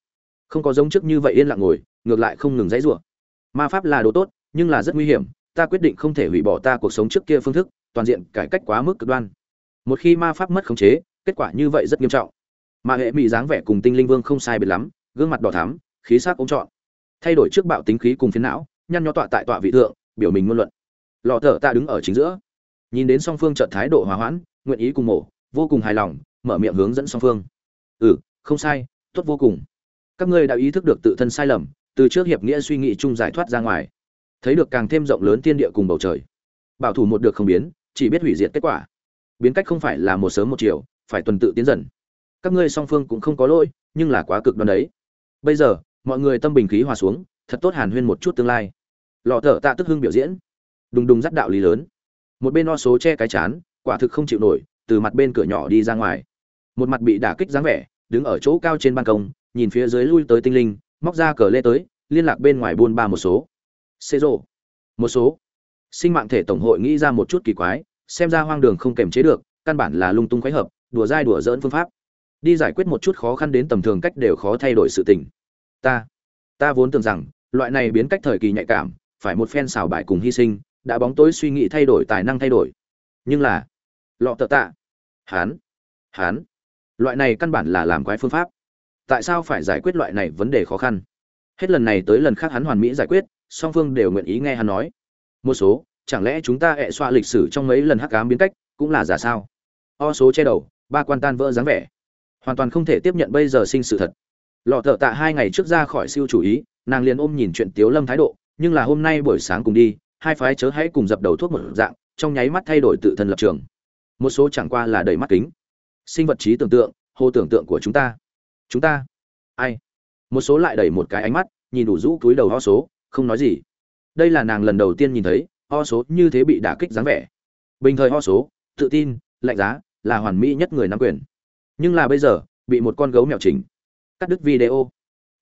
Không có giống trước như vậy yên lặng ngồi, ngược lại không ngừng dãy rủa. Ma pháp là đồ tốt, nhưng là rất nguy hiểm, ta quyết định không thể hủy bỏ ta cuộc sống trước kia phương thức, toàn diện cải cách quá mức cực đoan. Một khi ma pháp mất khống chế, kết quả như vậy rất nghiêm trọng mà hệ mỹ dáng vẻ cùng tinh linh vương không sai biệt lắm, gương mặt đỏ thắm, khí sắc ống trọn. Thay đổi trước bạo tính khí cùng phiến não, nhăn nhó tọa tại tọa vị thượng, biểu mình ngôn luận. Lọ thở ta đứng ở chính giữa. Nhìn đến song phương trợt thái độ hòa hoãn, nguyện ý cùng mổ, vô cùng hài lòng, mở miệng hướng dẫn song phương. Ừ không sai, tốt vô cùng. Các ngươi đã ý thức được tự thân sai lầm, từ trước hiệp nghĩa suy nghĩ chung giải thoát ra ngoài. Thấy được càng thêm rộng lớn thiên địa cùng bầu trời. Bảo thủ một được không biến, chỉ biết hủy diệt kết quả. Biến cách không phải là một sớm một chiều, phải tuần tự tiến dần các ngươi song phương cũng không có lỗi, nhưng là quá cực đoan đấy. Bây giờ, mọi người tâm bình khí hòa xuống, thật tốt hàn huyên một chút tương lai. Lọ thở tạ tức hưng biểu diễn. Đùng đùng dắt đạo lý lớn. Một bên o số che cái chán, quả thực không chịu nổi, từ mặt bên cửa nhỏ đi ra ngoài. Một mặt bị đả kích dáng vẻ, đứng ở chỗ cao trên ban công, nhìn phía dưới lui tới tinh linh, móc ra cờ lê tới, liên lạc bên ngoài buôn ba một số. Xê rộ một số. Sinh mạng thể tổng hội nghĩ ra một chút kỳ quái, xem ra hoang đường không kềm chế được, căn bản là lung tung khoái hợp, đùa dai đùa dỡn phương pháp đi giải quyết một chút khó khăn đến tầm thường cách đều khó thay đổi sự tình. Ta ta vốn tưởng rằng, loại này biến cách thời kỳ nhạy cảm, phải một phen xào bài cùng hy sinh, đã bóng tối suy nghĩ thay đổi, tài năng thay đổi. Nhưng là, lọ tợ tạ, hán hán, loại này căn bản là làm quái phương pháp. Tại sao phải giải quyết loại này vấn đề khó khăn? Hết lần này tới lần khác hắn hoàn mỹ giải quyết, song phương đều nguyện ý nghe hắn nói. Một số, chẳng lẽ chúng ta hẹ xoa lịch sử trong mấy lần hắc cám biến cách, cũng là giả sao? O số che đầu, ba quan tan vỡ dáng vẻ hoàn toàn không thể tiếp nhận bây giờ sinh sự thật. Lọ thợ tạ hai ngày trước ra khỏi siêu chủ ý, nàng liền ôm nhìn chuyện tiếu lâm thái độ, nhưng là hôm nay buổi sáng cùng đi, hai phái chớ hãy cùng dập đầu thuốc một dạng, trong nháy mắt thay đổi tự thân lập trường. Một số chẳng qua là đầy mắt kính. Sinh vật trí tưởng tượng hồ tưởng tượng của chúng ta. Chúng ta? Ai? Một số lại đẩy một cái ánh mắt, nhìn đủ rũ túi đầu ho số, không nói gì. Đây là nàng lần đầu tiên nhìn thấy, ho số như thế bị đả kích dáng vẻ. Bình thời ho số, tự tin, lạnh giá, là hoàn mỹ nhất người nắm quyền nhưng là bây giờ, bị một con gấu mèo chỉnh. Cắt đứt video.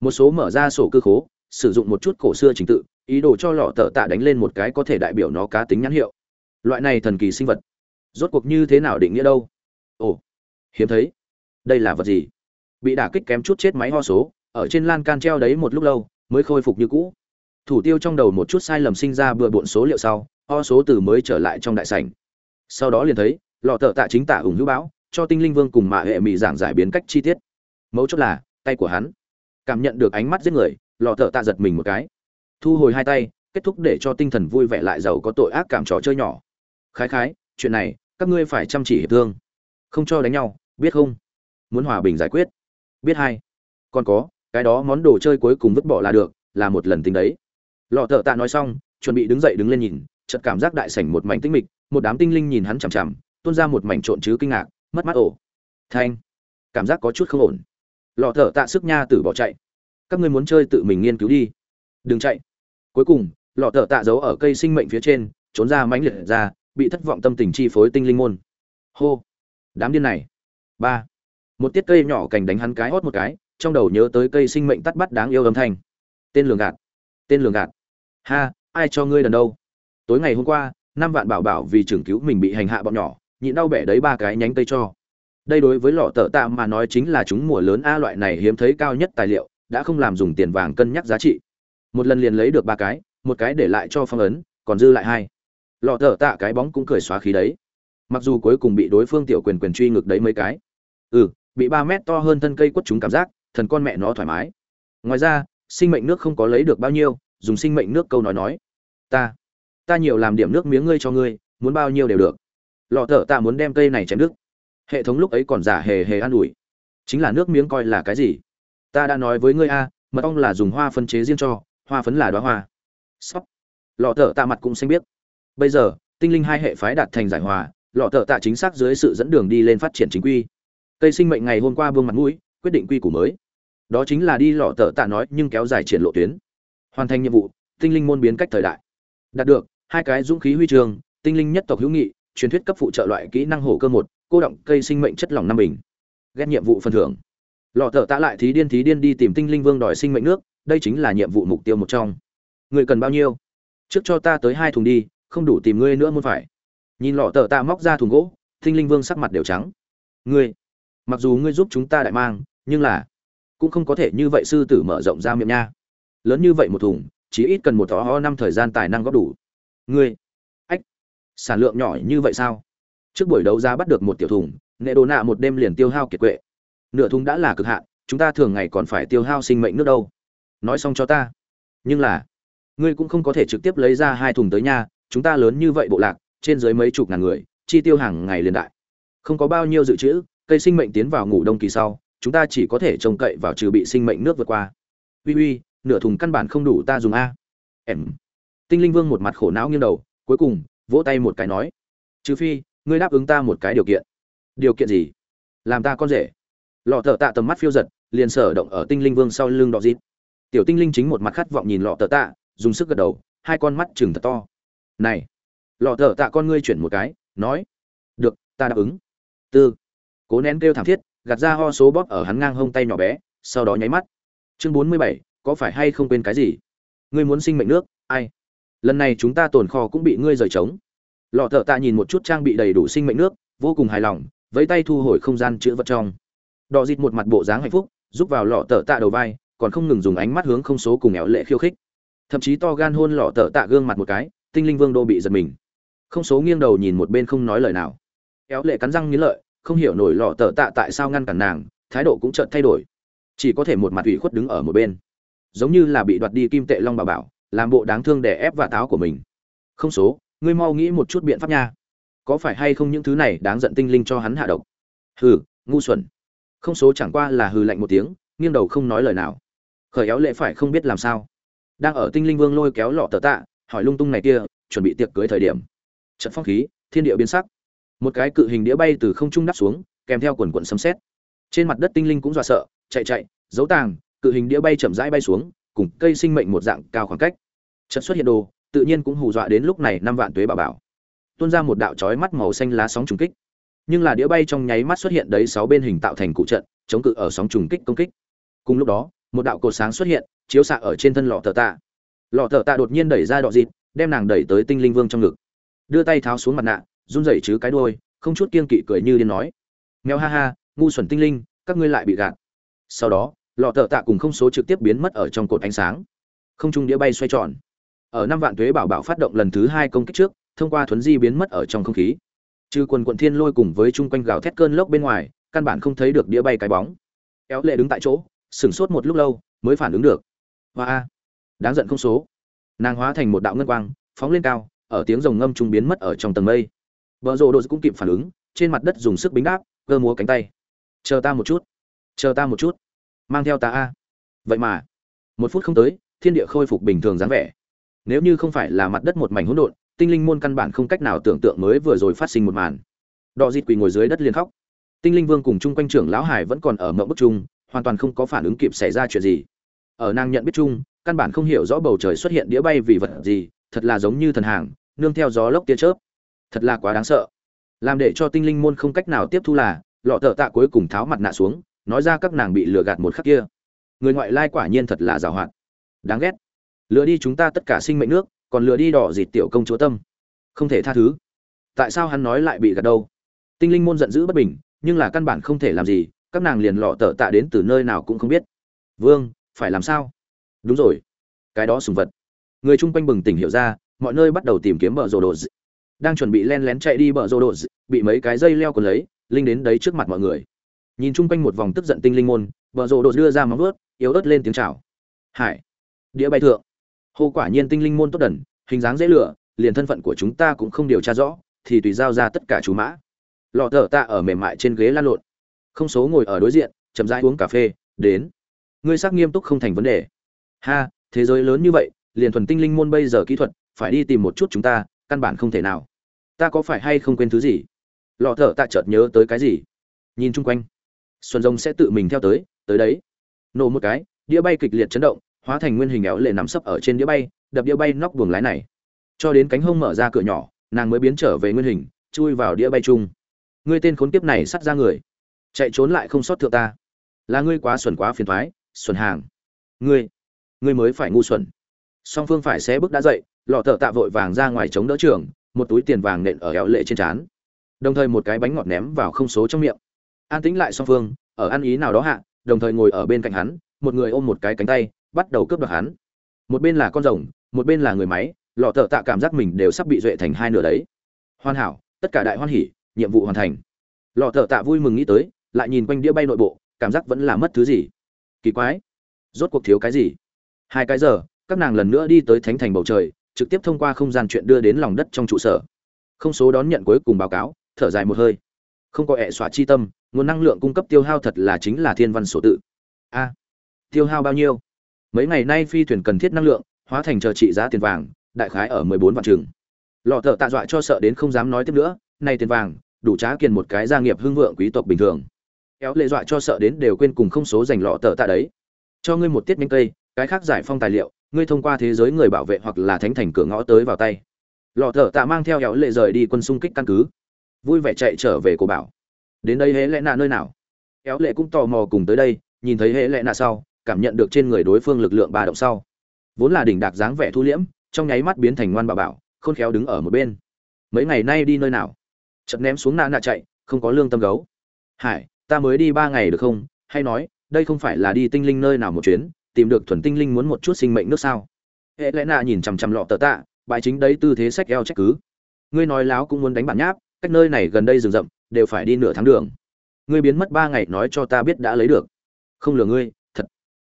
Một số mở ra sổ cơ khố, sử dụng một chút cổ xưa trình tự, ý đồ cho lọ tờ tạ đánh lên một cái có thể đại biểu nó cá tính nhãn hiệu. Loại này thần kỳ sinh vật. Rốt cuộc như thế nào định nghĩa đâu? Ồ, hiếm thấy. Đây là vật gì? Bị đả kích kém chút chết máy ho số, ở trên lan can treo đấy một lúc lâu, mới khôi phục như cũ. Thủ tiêu trong đầu một chút sai lầm sinh ra bừa bộn số liệu sau, ho số từ mới trở lại trong đại sảnh. Sau đó liền thấy, lọ tờ tạ chính tả ủng hữu bão cho tinh linh vương cùng mạ hệ mỹ giảng giải biến cách chi tiết. Mấu chốt là, tay của hắn. Cảm nhận được ánh mắt giết người, lọ thợ tạ giật mình một cái. Thu hồi hai tay, kết thúc để cho tinh thần vui vẻ lại giàu có tội ác cảm trò chơi nhỏ. Khái khái, chuyện này, các ngươi phải chăm chỉ hiệp thương. Không cho đánh nhau, biết không? Muốn hòa bình giải quyết. Biết hai. Còn có, cái đó món đồ chơi cuối cùng vứt bỏ là được, là một lần tính đấy. Lọ thợ tạ nói xong, chuẩn bị đứng dậy đứng lên nhìn, chợt cảm giác đại sảnh một mảnh tinh mịch, một đám tinh linh nhìn hắn chằm chằm, tuôn ra một mảnh trộn chứ kinh ngạc mất mắt ổ. Thanh. Cảm giác có chút không ổn. Lọ thở tạ sức nha tử bỏ chạy. Các ngươi muốn chơi tự mình nghiên cứu đi. Đừng chạy. Cuối cùng, lọ thở tạ giấu ở cây sinh mệnh phía trên, trốn ra mãnh liệt ra, bị thất vọng tâm tình chi phối tinh linh môn. Hô. Đám điên này. Ba. Một tiết cây nhỏ cành đánh hắn cái hót một cái, trong đầu nhớ tới cây sinh mệnh tắt bắt đáng yêu âm thanh. Tên lường gạt. Tên lường gạt. Ha, ai cho ngươi lần đâu? Tối ngày hôm qua, năm vạn bảo bảo vì trưởng cứu mình bị hành hạ bọn nhỏ nhịn đau bẻ đấy ba cái nhánh cây cho. Đây đối với lọ tợ tạ mà nói chính là chúng mùa lớn a loại này hiếm thấy cao nhất tài liệu, đã không làm dùng tiền vàng cân nhắc giá trị. Một lần liền lấy được ba cái, một cái để lại cho phong ấn, còn dư lại hai. Lọ tợ tạ cái bóng cũng cười xóa khí đấy. Mặc dù cuối cùng bị đối phương tiểu quyền quyền truy ngược đấy mấy cái. Ừ bị ba mét to hơn thân cây quất chúng cảm giác, thần con mẹ nó thoải mái. Ngoài ra, sinh mệnh nước không có lấy được bao nhiêu, dùng sinh mệnh nước câu nói nói. Ta ta nhiều làm điểm nước miếng ngươi cho ngươi, muốn bao nhiêu đều được lọ thợ ta muốn đem cây này chém nước. Hệ thống lúc ấy còn giả hề hề an ủi. Chính là nước miếng coi là cái gì? Ta đã nói với ngươi a, mật ong là dùng hoa phân chế riêng cho, hoa phấn là đoá hoa. Sóc. Lọ thợ tạ mặt cũng xanh biết bây giờ, tinh linh hai hệ phái đạt thành giải hòa, lọ thợ tạ chính xác dưới sự dẫn đường đi lên phát triển chính quy. Cây sinh mệnh ngày hôm qua vương mặt mũi, quyết định quy củ mới. Đó chính là đi lọ thợ tạ nói nhưng kéo dài triển lộ tuyến. Hoàn thành nhiệm vụ, tinh linh môn biến cách thời đại. Đạt được, hai cái dũng khí huy trường, tinh linh nhất tộc hữu nghị truyền thuyết cấp phụ trợ loại kỹ năng hổ cơ một, cô động cây sinh mệnh chất lỏng năm bình. Ghét nhiệm vụ phần thưởng. Lọ thợ tạ lại thí điên thí điên đi tìm tinh linh vương đòi sinh mệnh nước, đây chính là nhiệm vụ mục tiêu một trong. Người cần bao nhiêu? Trước cho ta tới hai thùng đi, không đủ tìm ngươi nữa muốn phải. Nhìn lọ thợ tạ móc ra thùng gỗ, tinh linh vương sắc mặt đều trắng. Ngươi, mặc dù ngươi giúp chúng ta đại mang, nhưng là cũng không có thể như vậy sư tử mở rộng ra miệng nha. Lớn như vậy một thùng chỉ ít cần một thó ho năm thời gian tài năng góp đủ. Ngươi sản lượng nhỏ như vậy sao? Trước buổi đấu giá bắt được một tiểu thùng, nệ đồ nạ một đêm liền tiêu hao kiệt quệ. Nửa thùng đã là cực hạn, chúng ta thường ngày còn phải tiêu hao sinh mệnh nước đâu. Nói xong cho ta. Nhưng là, ngươi cũng không có thể trực tiếp lấy ra hai thùng tới nhà chúng ta lớn như vậy bộ lạc, trên dưới mấy chục ngàn người, chi tiêu hàng ngày liền đại. Không có bao nhiêu dự trữ, cây sinh mệnh tiến vào ngủ đông kỳ sau, chúng ta chỉ có thể trông cậy vào trừ bị sinh mệnh nước vượt qua. Uy uy, nửa thùng căn bản không đủ ta dùng a. Em. Tinh linh vương một mặt khổ não nghiêng đầu, cuối cùng vỗ tay một cái nói, trừ phi, ngươi đáp ứng ta một cái điều kiện. Điều kiện gì? Làm ta con rể. Lọ thợ tạ tầm mắt phiêu giật, liền sở động ở tinh linh vương sau lưng đọ dít. Tiểu tinh linh chính một mặt khát vọng nhìn lọ thợ tạ, dùng sức gật đầu, hai con mắt chừng thật to. Này, lọ thợ tạ con ngươi chuyển một cái, nói, được, ta đáp ứng. Tư. Cố nén kêu thảm thiết, gạt ra ho số bóp ở hắn ngang hông tay nhỏ bé, sau đó nháy mắt. Chương bốn mươi bảy, có phải hay không quên cái gì? Ngươi muốn sinh mệnh nước, ai? Lần này chúng ta tồn kho cũng bị ngươi rời trống. Lọ thợ tạ nhìn một chút trang bị đầy đủ sinh mệnh nước, vô cùng hài lòng với tay thu hồi không gian chữ vật trong. Đỏ dịt một mặt bộ dáng hạnh phúc, giúp vào lọ thợ tạ đầu vai, còn không ngừng dùng ánh mắt hướng không số cùng éo lệ khiêu khích. Thậm chí to gan hôn lọ thợ tạ gương mặt một cái, tinh linh vương đô bị giật mình. Không số nghiêng đầu nhìn một bên không nói lời nào. Éo lệ cắn răng nghĩ lợi, không hiểu nổi lọ thợ tạ tại sao ngăn cản nàng, thái độ cũng chợt thay đổi. Chỉ có thể một mặt ủy khuất đứng ở một bên. Giống như là bị đoạt đi kim tệ long bà bảo làm bộ đáng thương để ép và táo của mình. Không số, ngươi mau nghĩ một chút biện pháp nha. Có phải hay không những thứ này đáng giận tinh linh cho hắn hạ độc? Hừ, ngu xuẩn. Không số chẳng qua là hừ lạnh một tiếng, nghiêng đầu không nói lời nào. Khởi éo lệ phải không biết làm sao. Đang ở tinh linh vương lôi kéo lọ tờ tạ, hỏi lung tung này kia, chuẩn bị tiệc cưới thời điểm. Trận phong khí, thiên địa biến sắc. Một cái cự hình đĩa bay từ không trung đắp xuống, kèm theo quần quần sấm sét. Trên mặt đất tinh linh cũng dọa sợ, chạy chạy, giấu tàng, cự hình đĩa bay chậm rãi bay xuống cùng cây sinh mệnh một dạng cao khoảng cách. Chợt xuất hiện đồ, tự nhiên cũng hù dọa đến lúc này năm vạn tuế bảo bảo. Tuôn ra một đạo chói mắt màu xanh lá sóng trùng kích. Nhưng là đĩa bay trong nháy mắt xuất hiện đấy sáu bên hình tạo thành cụ trận, chống cự ở sóng trùng kích công kích. Cùng lúc đó, một đạo cột sáng xuất hiện, chiếu xạ ở trên thân lọ thợ tạ. Lọ thợ tạ đột nhiên đẩy ra đọ dịt đem nàng đẩy tới tinh linh vương trong ngực. Đưa tay tháo xuống mặt nạ, run rẩy chứ cái đuôi, không chút kiên kỵ cười như điên nói. Mèo ha ha, ngu xuẩn tinh linh, các ngươi lại bị gạt. Sau đó lọ thợ tạ cùng không số trực tiếp biến mất ở trong cột ánh sáng. Không trung đĩa bay xoay tròn. Ở năm vạn tuế bảo bảo phát động lần thứ hai công kích trước, thông qua thuấn di biến mất ở trong không khí. Trừ quần quận thiên lôi cùng với chung quanh gào thét cơn lốc bên ngoài, căn bản không thấy được đĩa bay cái bóng. Kéo lệ đứng tại chỗ, sửng sốt một lúc lâu, mới phản ứng được. Hoa a. Đáng giận không số. Nàng hóa thành một đạo ngân quang, phóng lên cao, ở tiếng rồng ngâm trung biến mất ở trong tầng mây. Vợ rồ đội cũng kịp phản ứng, trên mặt đất dùng sức bính đáp, cơ múa cánh tay. Chờ ta một chút. Chờ ta một chút mang theo ta a. Vậy mà, một phút không tới, thiên địa khôi phục bình thường dáng vẻ. Nếu như không phải là mặt đất một mảnh hỗn độn, tinh linh môn căn bản không cách nào tưởng tượng mới vừa rồi phát sinh một màn. Đọ dịt quỳ ngồi dưới đất liền khóc. Tinh linh vương cùng chung quanh trưởng lão hải vẫn còn ở mộng bức chung, hoàn toàn không có phản ứng kịp xảy ra chuyện gì. Ở nàng nhận biết chung, căn bản không hiểu rõ bầu trời xuất hiện đĩa bay vì vật gì, thật là giống như thần hàng, nương theo gió lốc tia chớp. Thật là quá đáng sợ. Làm để cho tinh linh môn không cách nào tiếp thu là, lọ thợ tạ cuối cùng tháo mặt nạ xuống nói ra các nàng bị lừa gạt một khắc kia. Người ngoại lai quả nhiên thật là giàu hoạt đáng ghét. Lừa đi chúng ta tất cả sinh mệnh nước, còn lừa đi đỏ dịt tiểu công chúa tâm. Không thể tha thứ. Tại sao hắn nói lại bị gạt đâu? Tinh linh môn giận dữ bất bình, nhưng là căn bản không thể làm gì, các nàng liền lọ tở tạ đến từ nơi nào cũng không biết. Vương, phải làm sao? Đúng rồi. Cái đó sùng vật. Người chung quanh bừng tỉnh hiểu ra, mọi nơi bắt đầu tìm kiếm bờ rồ đồ đang chuẩn bị len lén chạy đi bờ rồ đồ bị mấy cái dây leo còn lấy, linh đến đấy trước mặt mọi người nhìn chung quanh một vòng tức giận tinh linh môn, bờ rộ đồ đưa ra móng ướt yếu ớt lên tiếng chào. Hải, đĩa bay thượng. Hô quả nhiên tinh linh môn tốt đần, hình dáng dễ lựa, liền thân phận của chúng ta cũng không điều tra rõ, thì tùy giao ra tất cả chú mã. Lọ thở ta ở mềm mại trên ghế lan lộn. Không số ngồi ở đối diện, chậm rãi uống cà phê, đến. Ngươi xác nghiêm túc không thành vấn đề. Ha, thế giới lớn như vậy, liền thuần tinh linh môn bây giờ kỹ thuật, phải đi tìm một chút chúng ta, căn bản không thể nào. Ta có phải hay không quên thứ gì? Lọ thở ta chợt nhớ tới cái gì? Nhìn chung quanh xuân rồng sẽ tự mình theo tới tới đấy. Nổ một cái, đĩa bay kịch liệt chấn động, hóa thành nguyên hình éo lệ nằm sấp ở trên đĩa bay, đập đĩa bay nóc buồng lái này. Cho đến cánh hông mở ra cửa nhỏ, nàng mới biến trở về nguyên hình, chui vào đĩa bay chung. Ngươi tên khốn kiếp này sắt ra người. Chạy trốn lại không sót thượng ta. Là ngươi quá xuẩn quá phiền thoái, xuẩn hàng. Ngươi ngươi mới phải ngu xuẩn. Song phương phải xé bước đã dậy, lọ thợ tạ vội vàng ra ngoài chống đỡ trường, một túi tiền vàng nện ở éo lệ trên trán. Đồng thời một cái bánh ngọt ném vào không số trong miệng an tĩnh lại song phương, ở ăn ý nào đó hạ, đồng thời ngồi ở bên cạnh hắn, một người ôm một cái cánh tay, bắt đầu cướp đoạt hắn. Một bên là con rồng, một bên là người máy, lọ thợ tạ cảm giác mình đều sắp bị duệ thành hai nửa đấy. Hoàn hảo, tất cả đại hoan hỉ, nhiệm vụ hoàn thành. Lọ thợ tạ vui mừng nghĩ tới, lại nhìn quanh đĩa bay nội bộ, cảm giác vẫn là mất thứ gì. Kỳ quái. Rốt cuộc thiếu cái gì? Hai cái giờ, các nàng lần nữa đi tới thánh thành bầu trời, trực tiếp thông qua không gian chuyện đưa đến lòng đất trong trụ sở. Không số đón nhận cuối cùng báo cáo, thở dài một hơi không có ẹ xóa chi tâm, nguồn năng lượng cung cấp tiêu hao thật là chính là thiên văn sổ tự. A, tiêu hao bao nhiêu? Mấy ngày nay phi thuyền cần thiết năng lượng, hóa thành chờ trị giá tiền vàng, đại khái ở mười bốn vạn trường lọ thợ tạ dọa cho sợ đến không dám nói tiếp nữa nay tiền vàng, đủ trá kiền một cái gia nghiệp hưng vượng quý tộc bình thường. Kéo lệ dọa cho sợ đến đều quên cùng không số dành lọ tờ tạ đấy. Cho ngươi một tiết nhanh cây, cái khác giải phong tài liệu, ngươi thông qua thế giới người bảo vệ hoặc là thánh thành cửa ngõ tới vào tay. Lọ thợ tạ mang theo kéo lệ rời đi quân xung kích căn cứ vui vẻ chạy trở về cổ bảo. Đến đây hễ lẽ nạ nơi nào? Kéo lệ cũng tò mò cùng tới đây, nhìn thấy hễ lẽ nạ sau, cảm nhận được trên người đối phương lực lượng ba động sau. Vốn là đỉnh đạc dáng vẻ thu liễm, trong nháy mắt biến thành ngoan bà bảo, khôn khéo đứng ở một bên. Mấy ngày nay đi nơi nào? Chợt ném xuống nạ nạ chạy, không có lương tâm gấu. Hải, ta mới đi ba ngày được không? Hay nói, đây không phải là đi tinh linh nơi nào một chuyến, tìm được thuần tinh linh muốn một chút sinh mệnh nước sao? Hệ lẽ nạ nhìn chằm chằm lọ tờ tạ, bài chính đấy tư thế sách eo trách cứ. Ngươi nói láo cũng muốn đánh bản nháp cách nơi này gần đây rừng rậm, đều phải đi nửa tháng đường. Ngươi biến mất ba ngày nói cho ta biết đã lấy được. Không lừa ngươi, thật.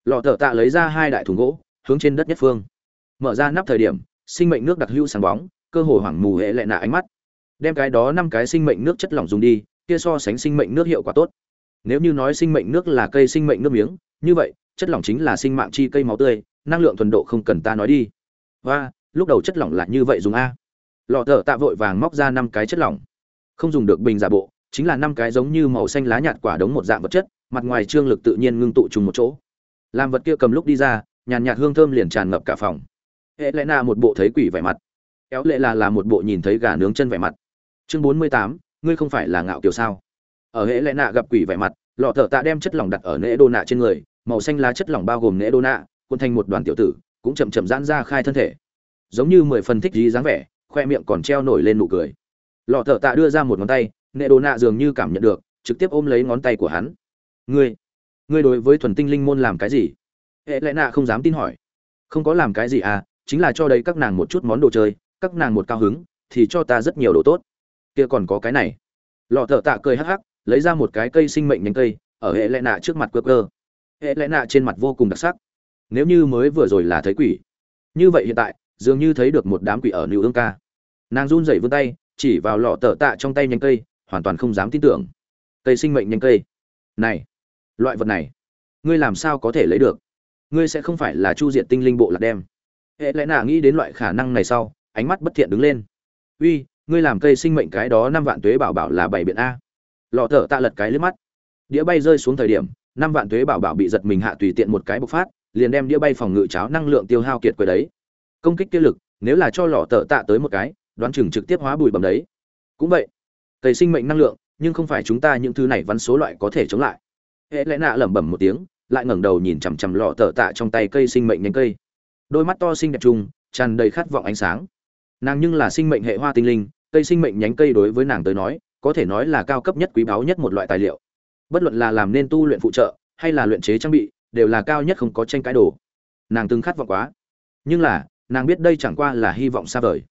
Lọ thợ tạ lấy ra hai đại thùng gỗ, hướng trên đất nhất phương. Mở ra nắp thời điểm, sinh mệnh nước đặc hữu sáng bóng, cơ hồ hoảng mù hệ lệ nạ ánh mắt. Đem cái đó năm cái sinh mệnh nước chất lỏng dùng đi, kia so sánh sinh mệnh nước hiệu quả tốt. Nếu như nói sinh mệnh nước là cây sinh mệnh nước miếng, như vậy, chất lỏng chính là sinh mạng chi cây máu tươi, năng lượng thuần độ không cần ta nói đi. Và, lúc đầu chất lỏng là như vậy dùng a. Lọ thợ tạ vội vàng móc ra năm cái chất lỏng không dùng được bình giả bộ, chính là năm cái giống như màu xanh lá nhạt quả đống một dạng vật chất, mặt ngoài trương lực tự nhiên ngưng tụ trùng một chỗ. Làm vật kia cầm lúc đi ra, nhàn nhạt hương thơm liền tràn ngập cả phòng. Hệ lẽ na một bộ thấy quỷ vẻ mặt. Kéo lệ là là một bộ nhìn thấy gà nướng chân vẻ mặt. Chương bốn mươi tám, ngươi không phải là ngạo kiều sao? Ở hệ lệ nạ gặp quỷ vẻ mặt, lọ thợ tạ đem chất lỏng đặt ở nễ đô nạ trên người, màu xanh lá chất lỏng bao gồm nễ đô nạ quân thành một đoàn tiểu tử, cũng chậm chậm giãn ra khai thân thể. Giống như mười phần thích gì dáng vẻ, khoe miệng còn treo nổi lên nụ cười lọ thợ tạ đưa ra một ngón tay, nệ đồ nạ dường như cảm nhận được, trực tiếp ôm lấy ngón tay của hắn. Ngươi ngươi đối với thuần tinh linh môn làm cái gì? Hệ lệ nạ không dám tin hỏi. Không có làm cái gì à chính là cho đấy các nàng một chút món đồ chơi, các nàng một cao hứng, thì cho ta rất nhiều đồ tốt. Kia còn có cái này. Lọ thợ tạ cười hắc hắc, lấy ra một cái cây sinh mệnh nhánh cây, ở hệ lệ nạ trước mặt cơ cơ hệ lệ nạ trên mặt vô cùng đặc sắc. Nếu như mới vừa rồi là thấy quỷ, như vậy hiện tại, dường như thấy được một đám quỷ ở nữ ương ca. Nàng run rẩy vươn tay chỉ vào lọ tờ tạ trong tay nhánh cây, hoàn toàn không dám tin tưởng. Cây sinh mệnh nhánh cây. Này, loại vật này, ngươi làm sao có thể lấy được? Ngươi sẽ không phải là chu diệt tinh linh bộ lạc đem. Hệ lẽ nạ nghĩ đến loại khả năng này sau, ánh mắt bất thiện đứng lên. Uy, ngươi làm cây sinh mệnh cái đó năm vạn tuế bảo bảo là bảy biện a. Lọ thở tạ lật cái lướt mắt. Đĩa bay rơi xuống thời điểm, năm vạn tuế bảo bảo bị giật mình hạ tùy tiện một cái bộc phát, liền đem đĩa bay phòng ngự cháo năng lượng tiêu hao kiệt quệ đấy. Công kích kia lực, nếu là cho lọ thở tạ tới một cái đoán chừng trực tiếp hóa bụi bầm đấy. Cũng vậy, cây sinh mệnh năng lượng, nhưng không phải chúng ta những thứ này vắn số loại có thể chống lại. Hệ lẽ nạ lẩm bẩm một tiếng, lại ngẩng đầu nhìn chằm chằm lọ tờ tạ trong tay cây sinh mệnh nhánh cây. Đôi mắt to xinh đẹp chung tràn đầy khát vọng ánh sáng. Nàng nhưng là sinh mệnh hệ hoa tinh linh, cây sinh mệnh nhánh cây đối với nàng tới nói, có thể nói là cao cấp nhất quý báu nhất một loại tài liệu. Bất luận là làm nên tu luyện phụ trợ, hay là luyện chế trang bị, đều là cao nhất không có tranh cãi đồ. Nàng từng khát vọng quá. Nhưng là, nàng biết đây chẳng qua là hy vọng xa vời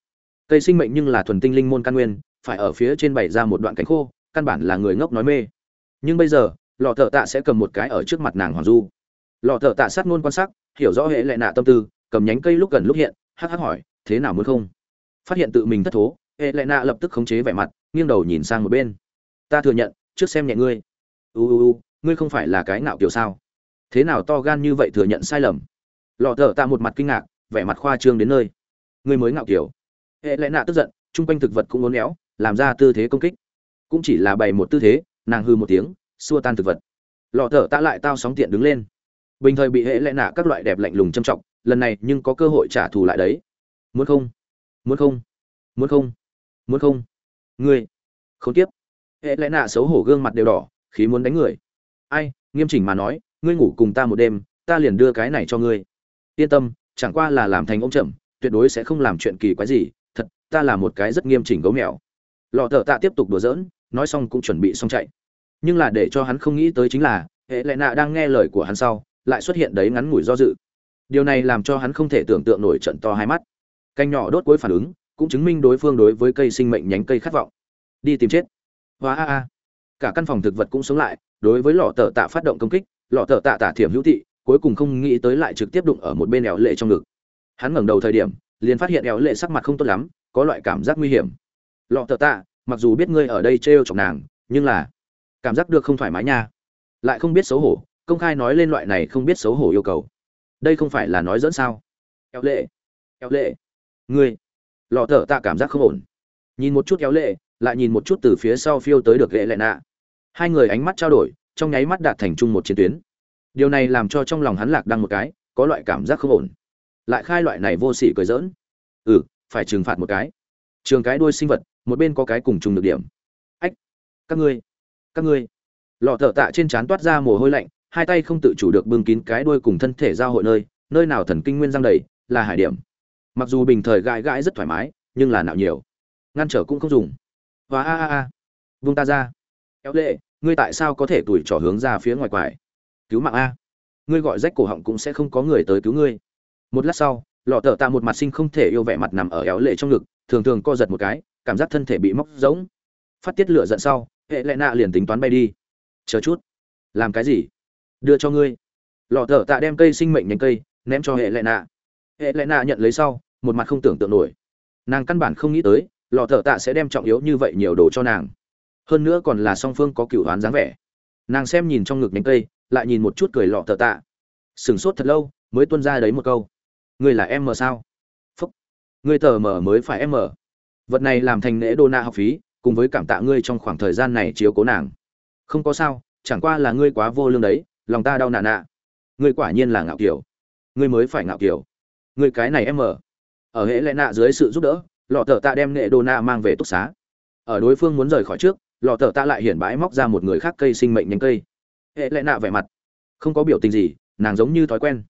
cây sinh mệnh nhưng là thuần tinh linh môn căn nguyên, phải ở phía trên bày ra một đoạn cánh khô, căn bản là người ngốc nói mê. Nhưng bây giờ, lọ thợ tạ sẽ cầm một cái ở trước mặt nàng hoàng du. Lọ thợ tạ sát ngôn quan sát, hiểu rõ hệ lệ nạ tâm tư, cầm nhánh cây lúc gần lúc hiện, hắc hắc hỏi, thế nào muốn không? Phát hiện tự mình thất thố, hệ lệ nạ lập tức khống chế vẻ mặt, nghiêng đầu nhìn sang một bên. Ta thừa nhận, trước xem nhẹ ngươi. U u u, ngươi không phải là cái ngạo kiểu sao? Thế nào to gan như vậy thừa nhận sai lầm? Lọ thợ tạ một mặt kinh ngạc, vẻ mặt khoa trương đến nơi. Ngươi mới ngạo kiểu hệ lẽ nạ tức giận, chung quanh thực vật cũng uốn éo, làm ra tư thế công kích. Cũng chỉ là bày một tư thế, nàng hư một tiếng, xua tan thực vật. Lọ thở tạ lại tao sóng tiện đứng lên. Bình thời bị hệ lẽ nạ các loại đẹp lạnh lùng châm trọng, lần này nhưng có cơ hội trả thù lại đấy. Muốn không? Muốn không? Muốn không? Muốn không? Ngươi! Không tiếp hệ lẽ nạ xấu hổ gương mặt đều đỏ, khí muốn đánh người. Ai, nghiêm chỉnh mà nói, ngươi ngủ cùng ta một đêm, ta liền đưa cái này cho ngươi. Yên tâm, chẳng qua là làm thành ông chậm, tuyệt đối sẽ không làm chuyện kỳ quái gì ta là một cái rất nghiêm chỉnh gấu mèo. Lọ thợ tạ tiếp tục đùa giỡn, nói xong cũng chuẩn bị xong chạy. Nhưng là để cho hắn không nghĩ tới chính là, hệ lệ nạ đang nghe lời của hắn sau, lại xuất hiện đấy ngắn ngủi do dự. Điều này làm cho hắn không thể tưởng tượng nổi trận to hai mắt. Canh nhỏ đốt cuối phản ứng, cũng chứng minh đối phương đối với cây sinh mệnh nhánh cây khát vọng. Đi tìm chết. Hóa a a. Cả căn phòng thực vật cũng sống lại, đối với lọ tờ tạ phát động công kích, lọ tờ tạ tả thiểm hữu thị cuối cùng không nghĩ tới lại trực tiếp đụng ở một bên éo lệ trong ngực. Hắn ngẩng đầu thời điểm, liền phát hiện éo lệ sắc mặt không tốt lắm có loại cảm giác nguy hiểm. Lọ thợ tạ, mặc dù biết ngươi ở đây trêu chọc nàng, nhưng là cảm giác được không thoải mái nha. Lại không biết xấu hổ, công khai nói lên loại này không biết xấu hổ yêu cầu. Đây không phải là nói dẫn sao? Éo lệ éo lệ. Ngươi, lọ thợ tạ cảm giác không ổn. Nhìn một chút éo lệ, lại nhìn một chút từ phía sau phiêu tới được lệ lệ nạ. Hai người ánh mắt trao đổi, trong nháy mắt đạt thành chung một chiến tuyến. Điều này làm cho trong lòng hắn lạc đăng một cái, có loại cảm giác không ổn. Lại khai loại này vô sỉ cười dỡn ừ phải trừng phạt một cái. Trường cái đuôi sinh vật, một bên có cái cùng trùng được điểm. Ách, các ngươi các ngươi. Lọ thợ tạ trên trán toát ra mồ hôi lạnh, hai tay không tự chủ được bưng kín cái đuôi cùng thân thể giao hội nơi nơi nào thần kinh nguyên răng đầy, là hải điểm. Mặc dù bình thời gãi gãi rất thoải mái, nhưng là nào nhiều. Ngăn trở cũng không dùng. Và a a a. Vung ta ra. Éo lệ, ngươi tại sao có thể tuổi trỏ hướng ra phía ngoài quải? Cứu mạng a. Ngươi gọi rách cổ họng cũng sẽ không có người tới cứu ngươi. Một lát sau lọ tờ tạ một mặt sinh không thể yêu vẻ mặt nằm ở éo lệ trong ngực, thường thường co giật một cái, cảm giác thân thể bị móc rỗng. Phát tiết lửa giận sau, hệ lệ nạ liền tính toán bay đi. Chờ chút, làm cái gì? Đưa cho ngươi. Lọ tờ tạ đem cây sinh mệnh nhánh cây, ném cho hệ lệ nạ. Hệ lệ nạ nhận lấy sau, một mặt không tưởng tượng nổi. Nàng căn bản không nghĩ tới, lọ tờ tạ sẽ đem trọng yếu như vậy nhiều đồ cho nàng. Hơn nữa còn là song phương có cựu đoán dáng vẻ. Nàng xem nhìn trong ngực nhánh cây, lại nhìn một chút cười lọ tờ tạ. Sửng sốt thật lâu, mới tuân ra đấy một câu ngươi là em mờ sao? Phúc. Ngươi tờ mờ mới phải em mờ vật này làm thành lễ đô na học phí, cùng với cảm tạ ngươi trong khoảng thời gian này chiếu cố nàng. Không có sao, chẳng qua là ngươi quá vô lương đấy, lòng ta đau nà nạ. Ngươi quả nhiên là ngạo kiểu. Ngươi mới phải ngạo kiểu. Ngươi cái này em mở ở hệ lệ nạ dưới sự giúp đỡ, lọ thợ tạ đem nghệ đô na mang về túc xá. Ở đối phương muốn rời khỏi trước, lọ thợ tạ lại hiển bãi móc ra một người khác cây sinh mệnh nhánh cây. Hệ lệ nạ vẻ mặt. Không có biểu tình gì, nàng giống như thói quen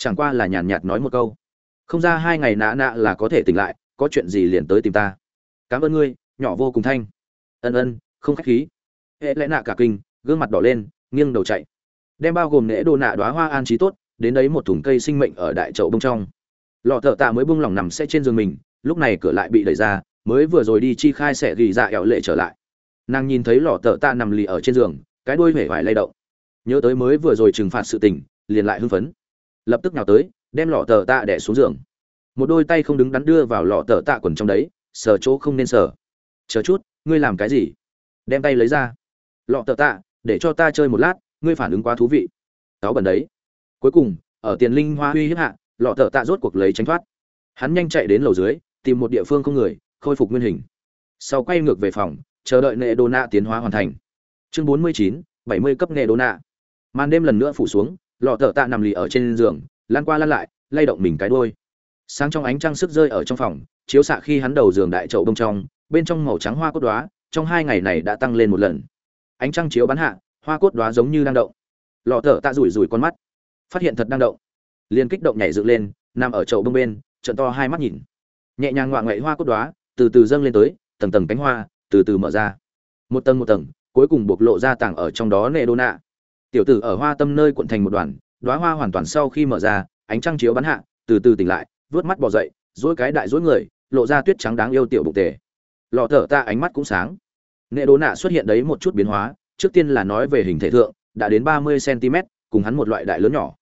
chẳng qua là nhàn nhạt nói một câu. Không ra hai ngày nạ nạ là có thể tỉnh lại, có chuyện gì liền tới tìm ta. Cảm ơn ngươi, nhỏ vô cùng thanh. Ân ân, không khách khí. Hệ lẽ nạ cả kinh, gương mặt đỏ lên, nghiêng đầu chạy. Đem bao gồm nễ đồ nạ đoá hoa an trí tốt, đến đấy một thùng cây sinh mệnh ở đại chậu bông trong. Lọ thợ tạ mới bung lỏng nằm sẽ trên giường mình, lúc này cửa lại bị đẩy ra, mới vừa rồi đi chi khai sẽ ghi dạ ẹo lệ trở lại. Nàng nhìn thấy lọ thợ tạ nằm lì ở trên giường, cái đuôi hể vải lay động. Nhớ tới mới vừa rồi trừng phạt sự tình, liền lại hưng phấn lập tức nào tới, đem lọ tờ tạ đẻ xuống giường. Một đôi tay không đứng đắn đưa vào lọ tờ tạ quần trong đấy, sờ chỗ không nên sờ. Chờ chút, ngươi làm cái gì? Đem tay lấy ra. Lọ tờ tạ, để cho ta chơi một lát, ngươi phản ứng quá thú vị. Cáo bẩn đấy. Cuối cùng, ở tiền linh hoa uy hiếp hạ, lọ tờ tạ rốt cuộc lấy tránh thoát. Hắn nhanh chạy đến lầu dưới, tìm một địa phương không người, khôi phục nguyên hình. Sau quay ngược về phòng, chờ đợi nệ đô nạ tiến hóa hoàn thành. Chương bốn mươi chín, bảy mươi cấp nệ đô nạ màn đêm lần nữa phủ xuống lọ tờ tạ nằm lì ở trên giường, lan qua lan lại, lay động mình cái đôi sáng trong ánh trăng sức rơi ở trong phòng, chiếu xạ khi hắn đầu giường đại chậu đông trong, bên trong màu trắng hoa cốt đoá trong hai ngày này đã tăng lên một lần. Ánh trăng chiếu bắn hạ, hoa cốt đoá giống như đang động. Lọ thở tạ rủi rủi con mắt, phát hiện thật đang động. Liền kích động nhảy dựng lên, nằm ở chậu bông bên trận to hai mắt nhìn. Nhẹ nhàng ngoạ ngoại hoa cốt đoá từ từ dâng lên tới, tầng tầng cánh hoa, từ từ mở ra. Một tầng một tầng, cuối cùng bộc lộ ra tảng ở trong đó nệ đô nạ tiểu tử ở hoa tâm nơi cuộn thành một đoàn đoá hoa hoàn toàn sau khi mở ra, ánh trăng chiếu bắn hạ, từ từ tỉnh lại vớt mắt bò dậy, dỗi cái đại dỗi người, lộ ra tuyết trắng đáng yêu tiểu bụng tề. Lọ thở ta ánh mắt cũng sáng. Nệ đố nạ xuất hiện đấy một chút biến hóa, trước tiên là nói về hình thể thượng, đã đến ba mươi cm cùng hắn một loại đại lớn nhỏ.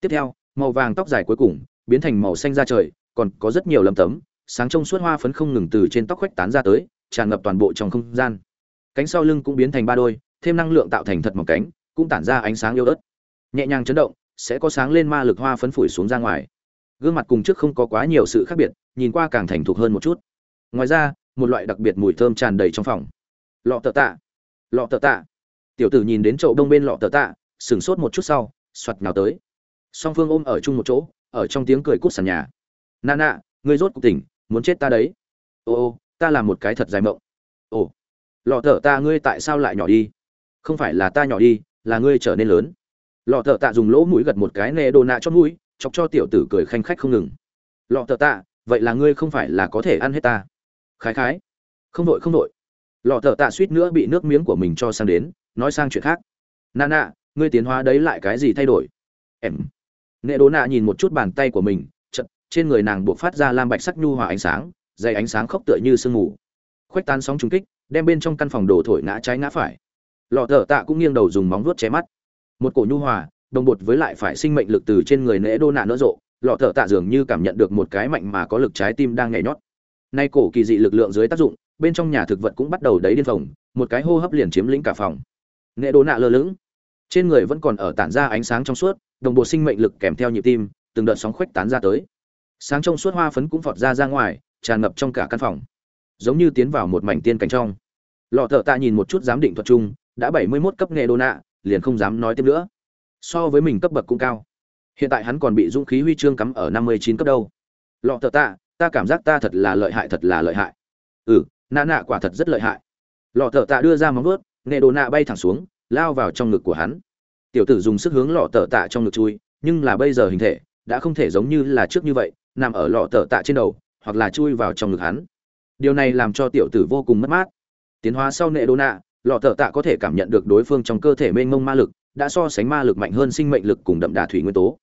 Tiếp theo, màu vàng tóc dài cuối cùng, biến thành màu xanh da trời, còn có rất nhiều lấm tấm, sáng trong suốt hoa phấn không ngừng từ trên tóc khuếch tán ra tới, tràn ngập toàn bộ trong không gian. Cánh sau lưng cũng biến thành ba đôi, thêm năng lượng tạo thành thật mỏng cánh cũng tản ra ánh sáng yêu ớt. Nhẹ nhàng chấn động, sẽ có sáng lên ma lực hoa phấn phủi xuống ra ngoài. Gương mặt cùng trước không có quá nhiều sự khác biệt, nhìn qua càng thành thục hơn một chút. Ngoài ra, một loại đặc biệt mùi thơm tràn đầy trong phòng. Lọ tờ tạ. Lọ tờ tạ. Tiểu tử nhìn đến chậu đông bên lọ tờ tạ, sửng sốt một chút sau, soạt nào tới. Song phương ôm ở chung một chỗ, ở trong tiếng cười cút sàn nhà. Nà nạ ngươi rốt cuộc tỉnh, muốn chết ta đấy. Ô ô, ta là một cái thật dài mộng. Ồ. Lọ tờ ta ngươi tại sao lại nhỏ đi? Không phải là ta nhỏ đi là ngươi trở nên lớn. Lọ thợ tạ dùng lỗ mũi gật một cái nệ đồ nạ cho mũi, chọc cho tiểu tử cười khanh khách không ngừng. Lọ thợ tạ, vậy là ngươi không phải là có thể ăn hết ta. Khái khái. Không đội không đội. Lọ thợ tạ suýt nữa bị nước miếng của mình cho sang đến, nói sang chuyện khác. Nà nà, ngươi tiến hóa đấy lại cái gì thay đổi? Em. Nệ đồ nạ nhìn một chút bàn tay của mình chật trên người nàng buộc phát ra lam bạch sắc nhu hòa ánh sáng, dày ánh sáng khốc tựa như sương mù. Khuếch tan sóng trúng kích, đem bên trong căn phòng đổ thổi ngã trái ngã phải lọ thở tạ cũng nghiêng đầu dùng móng vuốt che mắt. Một cổ nhu hòa, đồng bột với lại phải sinh mệnh lực từ trên người nễ đô nạ nỡ rộ, lọ thở tạ dường như cảm nhận được một cái mạnh mà có lực trái tim đang nhảy nhót. Nay cổ kỳ dị lực lượng dưới tác dụng, bên trong nhà thực vật cũng bắt đầu đấy điên phòng một cái hô hấp liền chiếm lĩnh cả phòng. Nễ đô nạ lơ lửng. Trên người vẫn còn ở tản ra ánh sáng trong suốt, đồng bộ sinh mệnh lực kèm theo nhịp tim, từng đợt sóng khuếch tán ra tới. Sáng trong suốt hoa phấn cũng vọt ra ra ngoài, tràn ngập trong cả căn phòng. Giống như tiến vào một mảnh tiên cảnh trong. Lọ thợ tạ nhìn một chút giám định thuật chung đã bảy mươi 71 cấp nghề đồ nạ, liền không dám nói tiếp nữa. So với mình cấp bậc cũng cao. Hiện tại hắn còn bị dũng khí huy chương cắm ở năm mươi chín cấp đâu. Lọ thở tạ, ta cảm giác ta thật là lợi hại, thật là lợi hại. Ừ nạ nạ quả thật rất lợi hại. Lọ thở tạ đưa ra móng vuốt, nghề đồ nạ bay thẳng xuống, lao vào trong ngực của hắn. Tiểu tử dùng sức hướng lọ thở tạ trong ngực chui, nhưng là bây giờ hình thể đã không thể giống như là trước như vậy, nằm ở lọ thở tạ trên đầu, hoặc là chui vào trong ngực hắn. Điều này làm cho tiểu tử vô cùng mất mát. Tiến hóa sau nệ đô nạ lọ thợ tạ có thể cảm nhận được đối phương trong cơ thể mênh mông ma lực, đã so sánh ma lực mạnh hơn sinh mệnh lực cùng đậm đà thủy nguyên tố.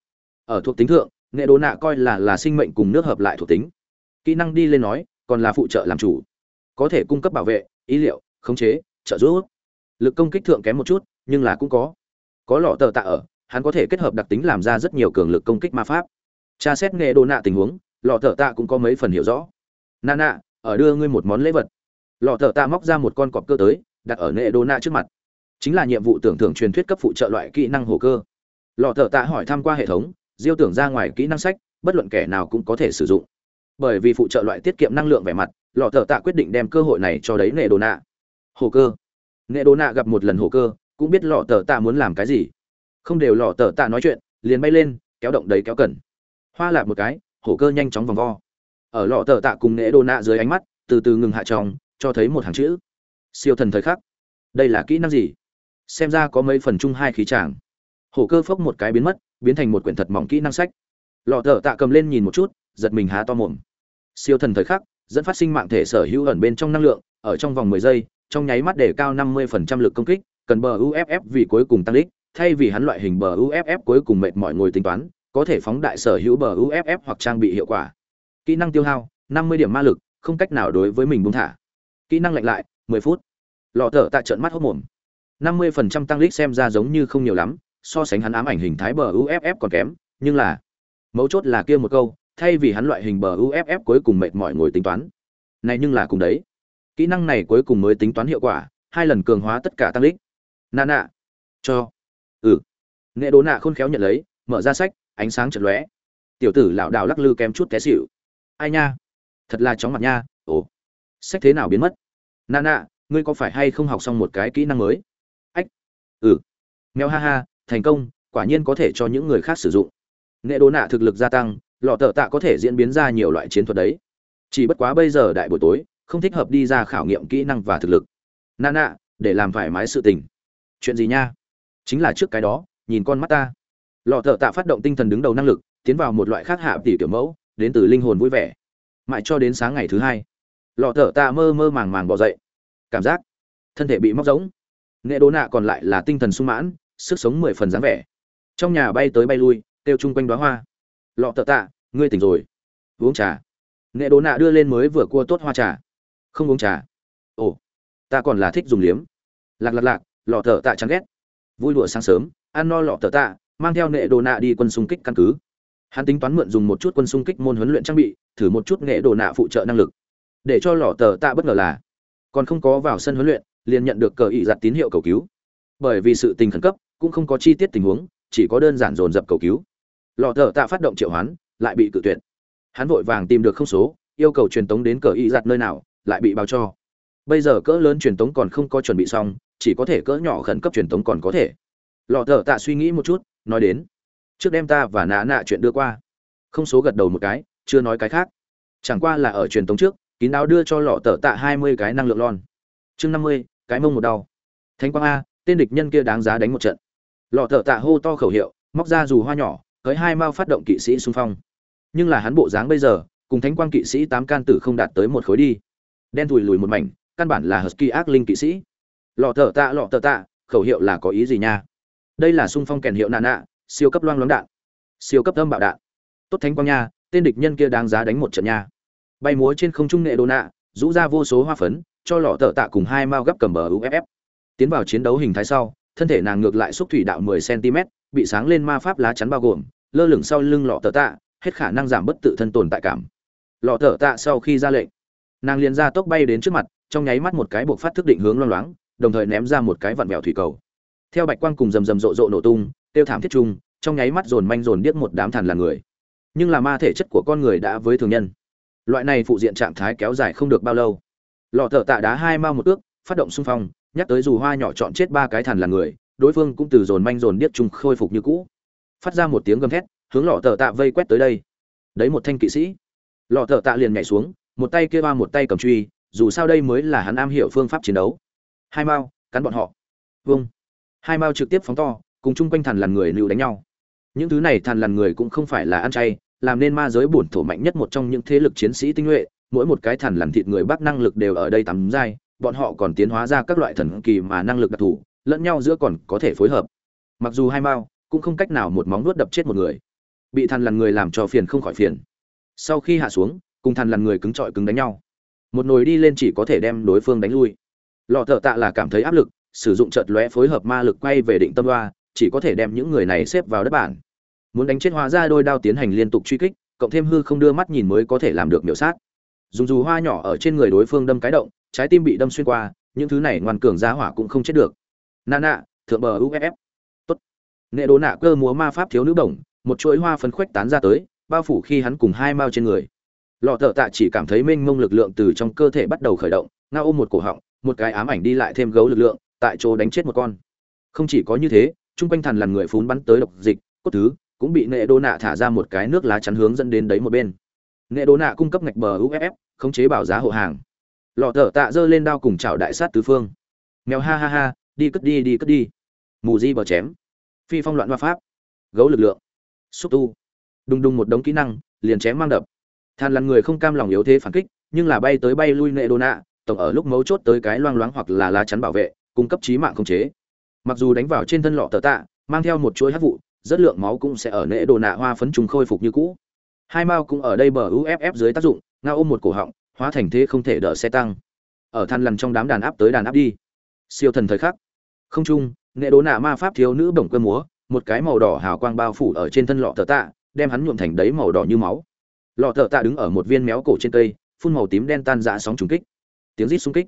Ở thuộc tính thượng, nghệ đồ nạ coi là là sinh mệnh cùng nước hợp lại thuộc tính. Kỹ năng đi lên nói, còn là phụ trợ làm chủ. Có thể cung cấp bảo vệ, ý liệu, khống chế, trợ giúp. Lực công kích thượng kém một chút, nhưng là cũng có. Có lọ tờ tạ ở, hắn có thể kết hợp đặc tính làm ra rất nhiều cường lực công kích ma pháp. Tra xét nghệ đồ nạ tình huống, lọ tờ tạ cũng có mấy phần hiểu rõ. Nà nạ, ở đưa ngươi một món lễ vật. Lọ tờ tạ móc ra một con cọp cơ tới đặt ở nệ đô na trước mặt. Chính là nhiệm vụ tưởng thưởng truyền thuyết cấp phụ trợ loại kỹ năng hồ cơ. Lọ thợ tạ hỏi tham q u a hệ thống, diêu tưởng ra ngoài kỹ năng sách, bất luận kẻ nào cũng có thể sử dụng. Bởi vì phụ trợ loại tiết kiệm năng lượng vẻ mặt, lọ thợ tạ quyết định đem cơ hội này cho đấy nệ Đô nạ hồ cơ. Nệ Đô nạ gặp một lần hồ cơ, cũng biết lọ thợ tạ muốn làm cái gì. Không đều lọ thợ tạ nói chuyện, liền bay lên, kéo động đấy kéo cần. Hoa lạp một cái, hồ cơ nhanh chóng vòng vo. Ở lọ thợ tạ cùng nệ Đô nạ dưới ánh mắt, từ từ ngừng hạ tròng, cho thấy một hàng chữ siêu thần thời khắc. Đây là kỹ năng gì? Xem ra có mấy phần chung hai khí tràng hổ cơ phốc một cái biến mất, biến thành một quyển thật mỏng kỹ năng sách. Lọ thợ tạ cầm lên nhìn một chút, giật mình há to mồm. Siêu thần thời khắc, dẫn phát sinh mạng thể sở hữu ẩn bên trong năng lượng, ở trong vòng 10 giây, trong nháy mắt để cao 50% lực công kích, cần bờ uff vì cuối cùng tăng đích, thay vì hắn loại hình bờ uff cuối cùng mệt mỏi ngồi tính toán, có thể phóng đại sở hữu bờ uff hoặc trang bị hiệu quả. Kỹ năng tiêu hao 50 điểm ma lực, không cách nào đối với mình buông thả. Kỹ năng lạnh lại 10 phút. Lọ thở tại trận mắt hốt mồm. 50% tăng lực xem ra giống như không nhiều lắm, so sánh hắn ám ảnh hình thái bờ uff còn kém, nhưng là mấu chốt là kia một câu, thay vì hắn loại hình bờ uff cuối cùng mệt mỏi ngồi tính toán. Này nhưng là cùng đấy. Kỹ năng này cuối cùng mới tính toán hiệu quả, hai lần cường hóa tất cả tăng lực. nà nạ. Cho. Ừ. Nghệ đố nạ khôn khéo nhận lấy, mở ra sách, ánh sáng chật lóe. Tiểu tử lảo đảo lắc lư kém chút té xỉu. Ai nha? Thật là chóng mặt nha. Ồ. Sách thế nào biến mất? Nà nạ ngươi có phải hay không học xong một cái kỹ năng mới? Ách. Ừ. Mèo ha ha, thành công, quả nhiên có thể cho những người khác sử dụng. Nghệ đố nạ thực lực gia tăng, lọ tợ tạ có thể diễn biến ra nhiều loại chiến thuật đấy. Chỉ bất quá bây giờ đại buổi tối, không thích hợp đi ra khảo nghiệm kỹ năng và thực lực. Nà nạ để làm thoải mái sự tình. Chuyện gì nha? Chính là trước cái đó, nhìn con mắt ta. Lọ thợ tạ phát động tinh thần đứng đầu năng lực, tiến vào một loại khác hạ tỷ kiểu mẫu, đến từ linh hồn vui vẻ. Mãi cho đến sáng ngày thứ hai lọ thở tạ mơ mơ màng màng bỏ dậy. Cảm giác, thân thể bị móc giống nghệ đố nạ còn lại là tinh thần sung mãn, sức sống mười phần dáng vẻ. Trong nhà bay tới bay lui, kêu chung quanh đoá hoa. Lọ thợ tạ ngươi tỉnh rồi. Uống trà. Nghệ đố nạ đưa lên mới vừa cua tốt hoa trà. Không uống trà. Ồ, ta còn là thích dùng liếm. Lạc lạc lạc, lọ thợ tạ chán ghét. Vui đùa sáng sớm, ăn no lọ thợ tạ mang theo nghệ đồ nạ đi quân xung kích căn cứ. Hắn tính toán mượn dùng một chút quân xung kích môn huấn luyện trang bị, thử một chút nghệ đồ nạ phụ trợ năng lực để cho lọ tờ tạ bất ngờ là, còn không có vào sân huấn luyện, liền nhận được cờ ý giặt tín hiệu cầu cứu. Bởi vì sự tình khẩn cấp, cũng không có chi tiết tình huống, chỉ có đơn giản dồn dập cầu cứu. Lọ tờ tạ phát động triệu hoán, lại bị cự tuyệt. Hắn vội vàng tìm được không số, yêu cầu truyền tống đến cờ ý giặt nơi nào, lại bị báo cho. Bây giờ cỡ lớn truyền tống còn không có chuẩn bị xong, chỉ có thể cỡ nhỏ khẩn cấp truyền tống còn có thể. Lọ thợ tạ suy nghĩ một chút, nói đến, trước đem ta và nã nạ chuyện đưa qua. Không số gật đầu một cái, chưa nói cái khác. Chẳng qua là ở truyền tống trước kín đáo đưa cho lọ tờ tạ hai mươi cái năng lượng lon. Chương năm mươi, cái mông một đau. Thánh quang a, tên địch nhân kia đáng giá đánh một trận. Lọ tờ tạ hô to khẩu hiệu, móc ra dù hoa nhỏ tới hai mao phát động kỵ sĩ xung phong. Nhưng là hắn bộ dáng bây giờ, cùng thánh quang kỵ sĩ tám can tử không đạt tới một khối đi. Đen thùi lùi một mảnh, căn bản là husky ác linh kỵ sĩ. Lọ tờ tạ, lọ tờ tạ, khẩu hiệu là có ý gì nha? Đây là xung phong kèn hiệu nạn nạ siêu cấp loang loáng đạn. Siêu cấp âm bạo đạn. Tốt thánh quang nha, tên địch nhân kia đáng giá đánh một trận nha bay múa trên không trung nghệ đô nạ, rũ ra vô số hoa phấn, cho lọ tợ tạ cùng hai mao gấp cầm bờ uff tiến vào chiến đấu hình thái sau, thân thể nàng ngược lại xúc thủy đạo 10 cm, bị sáng lên ma pháp lá chắn bao gồm, lơ lửng sau lưng lọ tợ tạ, hết khả năng giảm bất tự thân tồn tại cảm. Lọ tợ tạ sau khi ra lệnh, nàng liền ra tốc bay đến trước mặt, trong nháy mắt một cái buộc phát thức định hướng loang loáng, đồng thời ném ra một cái vặn vẹo thủy cầu. Theo bạch quang cùng rầm rầm rộ rộ nổ tung, tiêu thảm thiết trung trong nháy mắt dồn manh dồn điếc một đám thằn là người. Nhưng là ma thể chất của con người đã với thường nhân loại này phụ diện trạng thái kéo dài không được bao lâu. Lò thợ tạ đá hai mao một ước phát động xung phong, nhắc tới dù hoa nhỏ chọn chết ba cái thằn là người, đối phương cũng từ dồn manh dồn điếc trùng khôi phục như cũ. Phát ra một tiếng gầm thét, hướng lọ thợ tạ vây quét tới đây. Đấy một thanh kỵ sĩ. Lọ thợ tạ liền nhảy xuống, một tay kia ba một tay cầm truy, dù sao đây mới là hắn am hiểu phương pháp chiến đấu. Hai mao cắn bọn họ. Vâng hai mao trực tiếp phóng to, cùng chung quanh thằn lằn người lưu đánh nhau. Những thứ này thằn lằn người cũng không phải là ăn chay làm nên ma giới bổn thổ mạnh nhất một trong những thế lực chiến sĩ tinh nhuệ mỗi một cái thần lằn thịt người bác năng lực đều ở đây tắm dai bọn họ còn tiến hóa ra các loại thần kỳ mà năng lực đặc thù lẫn nhau giữa còn có thể phối hợp. Mặc dù hai mao cũng không cách nào một móng nuốt đập chết một người. Bị thần lằn người làm cho phiền không khỏi phiền. Sau khi hạ xuống cùng thần lằn người cứng trọi cứng đánh nhau. Một nồi đi lên chỉ có thể đem đối phương đánh lui. Lọ thở tạ là cảm thấy áp lực sử dụng chợt lóe phối hợp ma lực quay về định tâm oa, chỉ có thể đem những người này xếp vào đất bản muốn đánh chết hóa ra đôi đao tiến hành liên tục truy kích, cộng thêm hư không đưa mắt nhìn mới có thể làm được miểu sát. Dùng dù hoa nhỏ ở trên người đối phương đâm cái động, trái tim bị đâm xuyên qua, những thứ này ngoan cường giá hỏa cũng không chết được. Nà nạ thượng bờ uff tốt. Nệ đồ nạ cơ múa ma pháp thiếu nữ đồng một chuỗi hoa phấn khuếch tán ra tới, bao phủ khi hắn cùng hai mao trên người. Lọ thợ tạ chỉ cảm thấy mênh mông lực lượng từ trong cơ thể bắt đầu khởi động, nga ôm một cổ họng, một cái ám ảnh đi lại thêm gấu lực lượng, tại chỗ đánh chết một con. Không chỉ có như thế, chung quanh thằn lằn người phún bắn tới độc dịch, cốt thứ cũng bị nệ đô nạ thả ra một cái nước lá chắn hướng dẫn đến đấy một bên. Nệ đô nạ cung cấp ngạch bờ uff khống chế bảo giá hộ hàng. Lọ thở tạ giơ lên đao cùng chảo đại sát tứ phương. Mèo ha ha ha, đi cất đi đi cất đi. Mù di bờ chém. Phi phong loạn hoa pháp. Gấu lực lượng. Xúc tu. Đùng đùng một đống kỹ năng, liền chém mang đập. Than lằn người không cam lòng yếu thế phản kích, nhưng là bay tới bay lui nệ đô nạ, tổng ở lúc mấu chốt tới cái loang loáng hoặc là lá chắn bảo vệ, cung cấp trí mạng không chế. Mặc dù đánh vào trên thân lọ tờ tạ, mang theo một chuỗi hát vụ rất lượng máu cũng sẽ ở nệ đồ nạ hoa phấn trùng khôi phục như cũ. Hai mao cũng ở đây bờ uff dưới tác dụng ngao ôm một cổ họng, hóa thành thế không thể đỡ xe tăng. Ở than lằn trong đám đàn áp tới đàn áp đi. Siêu thần thời khắc. Không trung nệ đồ nạ ma pháp thiếu nữ bổng cơ múa, một cái màu đỏ hào quang bao phủ ở trên thân lọ thở tạ, đem hắn nhuộm thành đấy màu đỏ như máu. Lọ thợ tạ đứng ở một viên méo cổ trên cây, phun màu tím đen tan dã sóng trùng kích. Tiếng rít xung kích.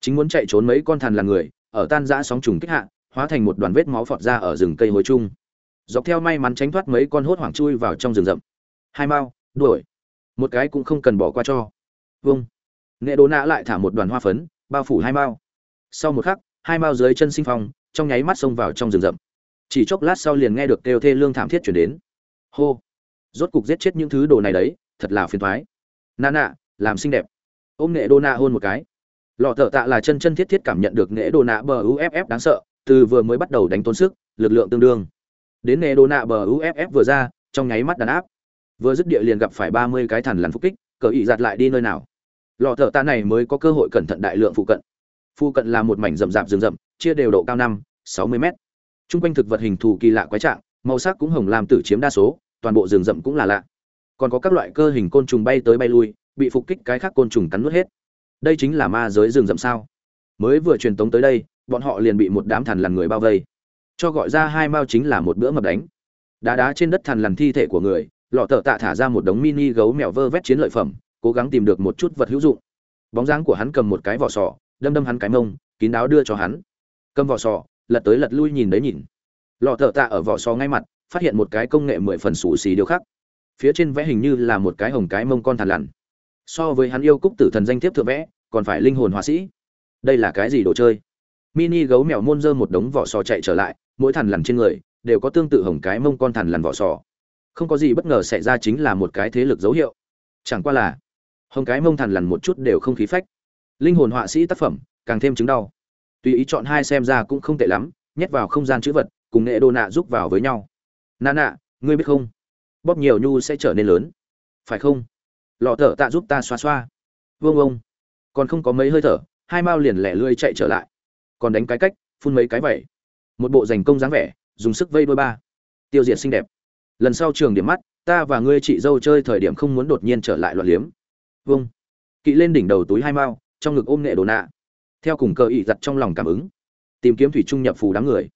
Chính muốn chạy trốn mấy con thằn là người, ở tan dã sóng trùng kích hạ, hóa thành một đoàn vết máu phọt ra ở rừng cây hồi trung dọc theo may mắn tránh thoát mấy con hốt hoảng chui vào trong rừng rậm. Hai mao, đuổi. Một cái cũng không cần bỏ qua cho. Vâng nghệ đồ nạ lại thả một đoàn hoa phấn, bao phủ hai mao. Sau một khắc, hai mao dưới chân sinh phong, trong nháy mắt xông vào trong rừng rậm. Chỉ chốc lát sau liền nghe được kêu thê lương thảm thiết chuyển đến. Hô. Rốt cục giết chết những thứ đồ này đấy, thật là phiền thoái nà nạ, làm xinh đẹp. Ôm nghệ đô nạ hôn một cái. Lọ thợ tạ là chân chân thiết thiết cảm nhận được nghệ đô nạ bờ uff đáng sợ, từ vừa mới bắt đầu đánh tốn sức, lực lượng tương đương đến nghề đồ nạ bờ uff vừa ra, trong nháy mắt đàn áp. Vừa dứt địa liền gặp phải ba mươi cái thằn lằn phục kích, cờ ý giặt lại đi nơi nào? Lò thợ tạ này mới có cơ hội cẩn thận đại lượng phụ cận. Phụ cận là một mảnh rậm rạp rừng rậm, chia đều độ cao năm, sáu mươi mét. T r u n g quanh thực vật hình thù kỳ lạ quái trạng, màu sắc cũng hồng làm tử chiếm đa số, toàn bộ rừng rậm cũng là lạ. Còn có các loại cơ hình côn trùng bay tới bay lui, bị phục kích cái khác côn trùng cắn nuốt hết. Đây chính là ma giới rừng rậm sao? Mới vừa truyền tống tới đây, bọn họ liền bị một đám thằn lằn người bao vây cho gọi ra hai mao chính là một bữa mập đánh. Đá đá trên đất thằn lằn thi thể của người, lọ tợ tạ thả ra một đống mini gấu mèo vơ vét chiến lợi phẩm, cố gắng tìm được một chút vật hữu dụng. Bóng dáng của hắn cầm một cái vỏ sò, đâm đâm hắn cái mông, kín đáo đưa cho hắn. Cầm vỏ sò, lật tới lật lui nhìn đấy nhìn. Lọ thợ tạ ở vỏ sò ngay mặt, phát hiện một cái công nghệ mười phần xù xì điều khác. Phía trên vẽ hình như là một cái hồng cái mông con thằn lằn. So với hắn yêu cúc tử thần danh thiếp thượng vẽ, còn phải linh hồn họa sĩ. Đây là cái gì đồ chơi? Mini gấu mèo môn dơ một đống vỏ sò chạy trở lại, mỗi thằn lằn trên người đều có tương tự hồng cái mông con thằn lằn vỏ sò. Không có gì bất ngờ xảy ra chính là một cái thế lực dấu hiệu. Chẳng qua là, hồng cái mông thằn lằn một chút đều không khí phách. Linh hồn họa sĩ tác phẩm, càng thêm chứng đau. Tùy ý chọn hai xem ra cũng không tệ lắm, nhét vào không gian chữ vật, cùng nghệ đô nạ giúp vào với nhau. Nà nạ, ngươi biết không? Bóp nhiều nhu sẽ trở nên lớn. Phải không? Lọ thở tạ giúp ta xoa xoa. Vương ông, còn không có mấy hơi thở, hai mao liền lẻ lươi chạy trở lại còn đánh cái cách, phun mấy cái vẩy. Một bộ giành công dáng vẻ, dùng sức vây đôi ba. Tiêu diệt xinh đẹp. Lần sau trường điểm mắt, ta và ngươi chị dâu chơi thời điểm không muốn đột nhiên trở lại loạn liếm. Vâng. Kỵ lên đỉnh đầu túi hai mao, trong ngực ôm nghệ đồ nạ. Theo cùng cờ ị giặt trong lòng cảm ứng. Tìm kiếm thủy trung nhập phù đám người.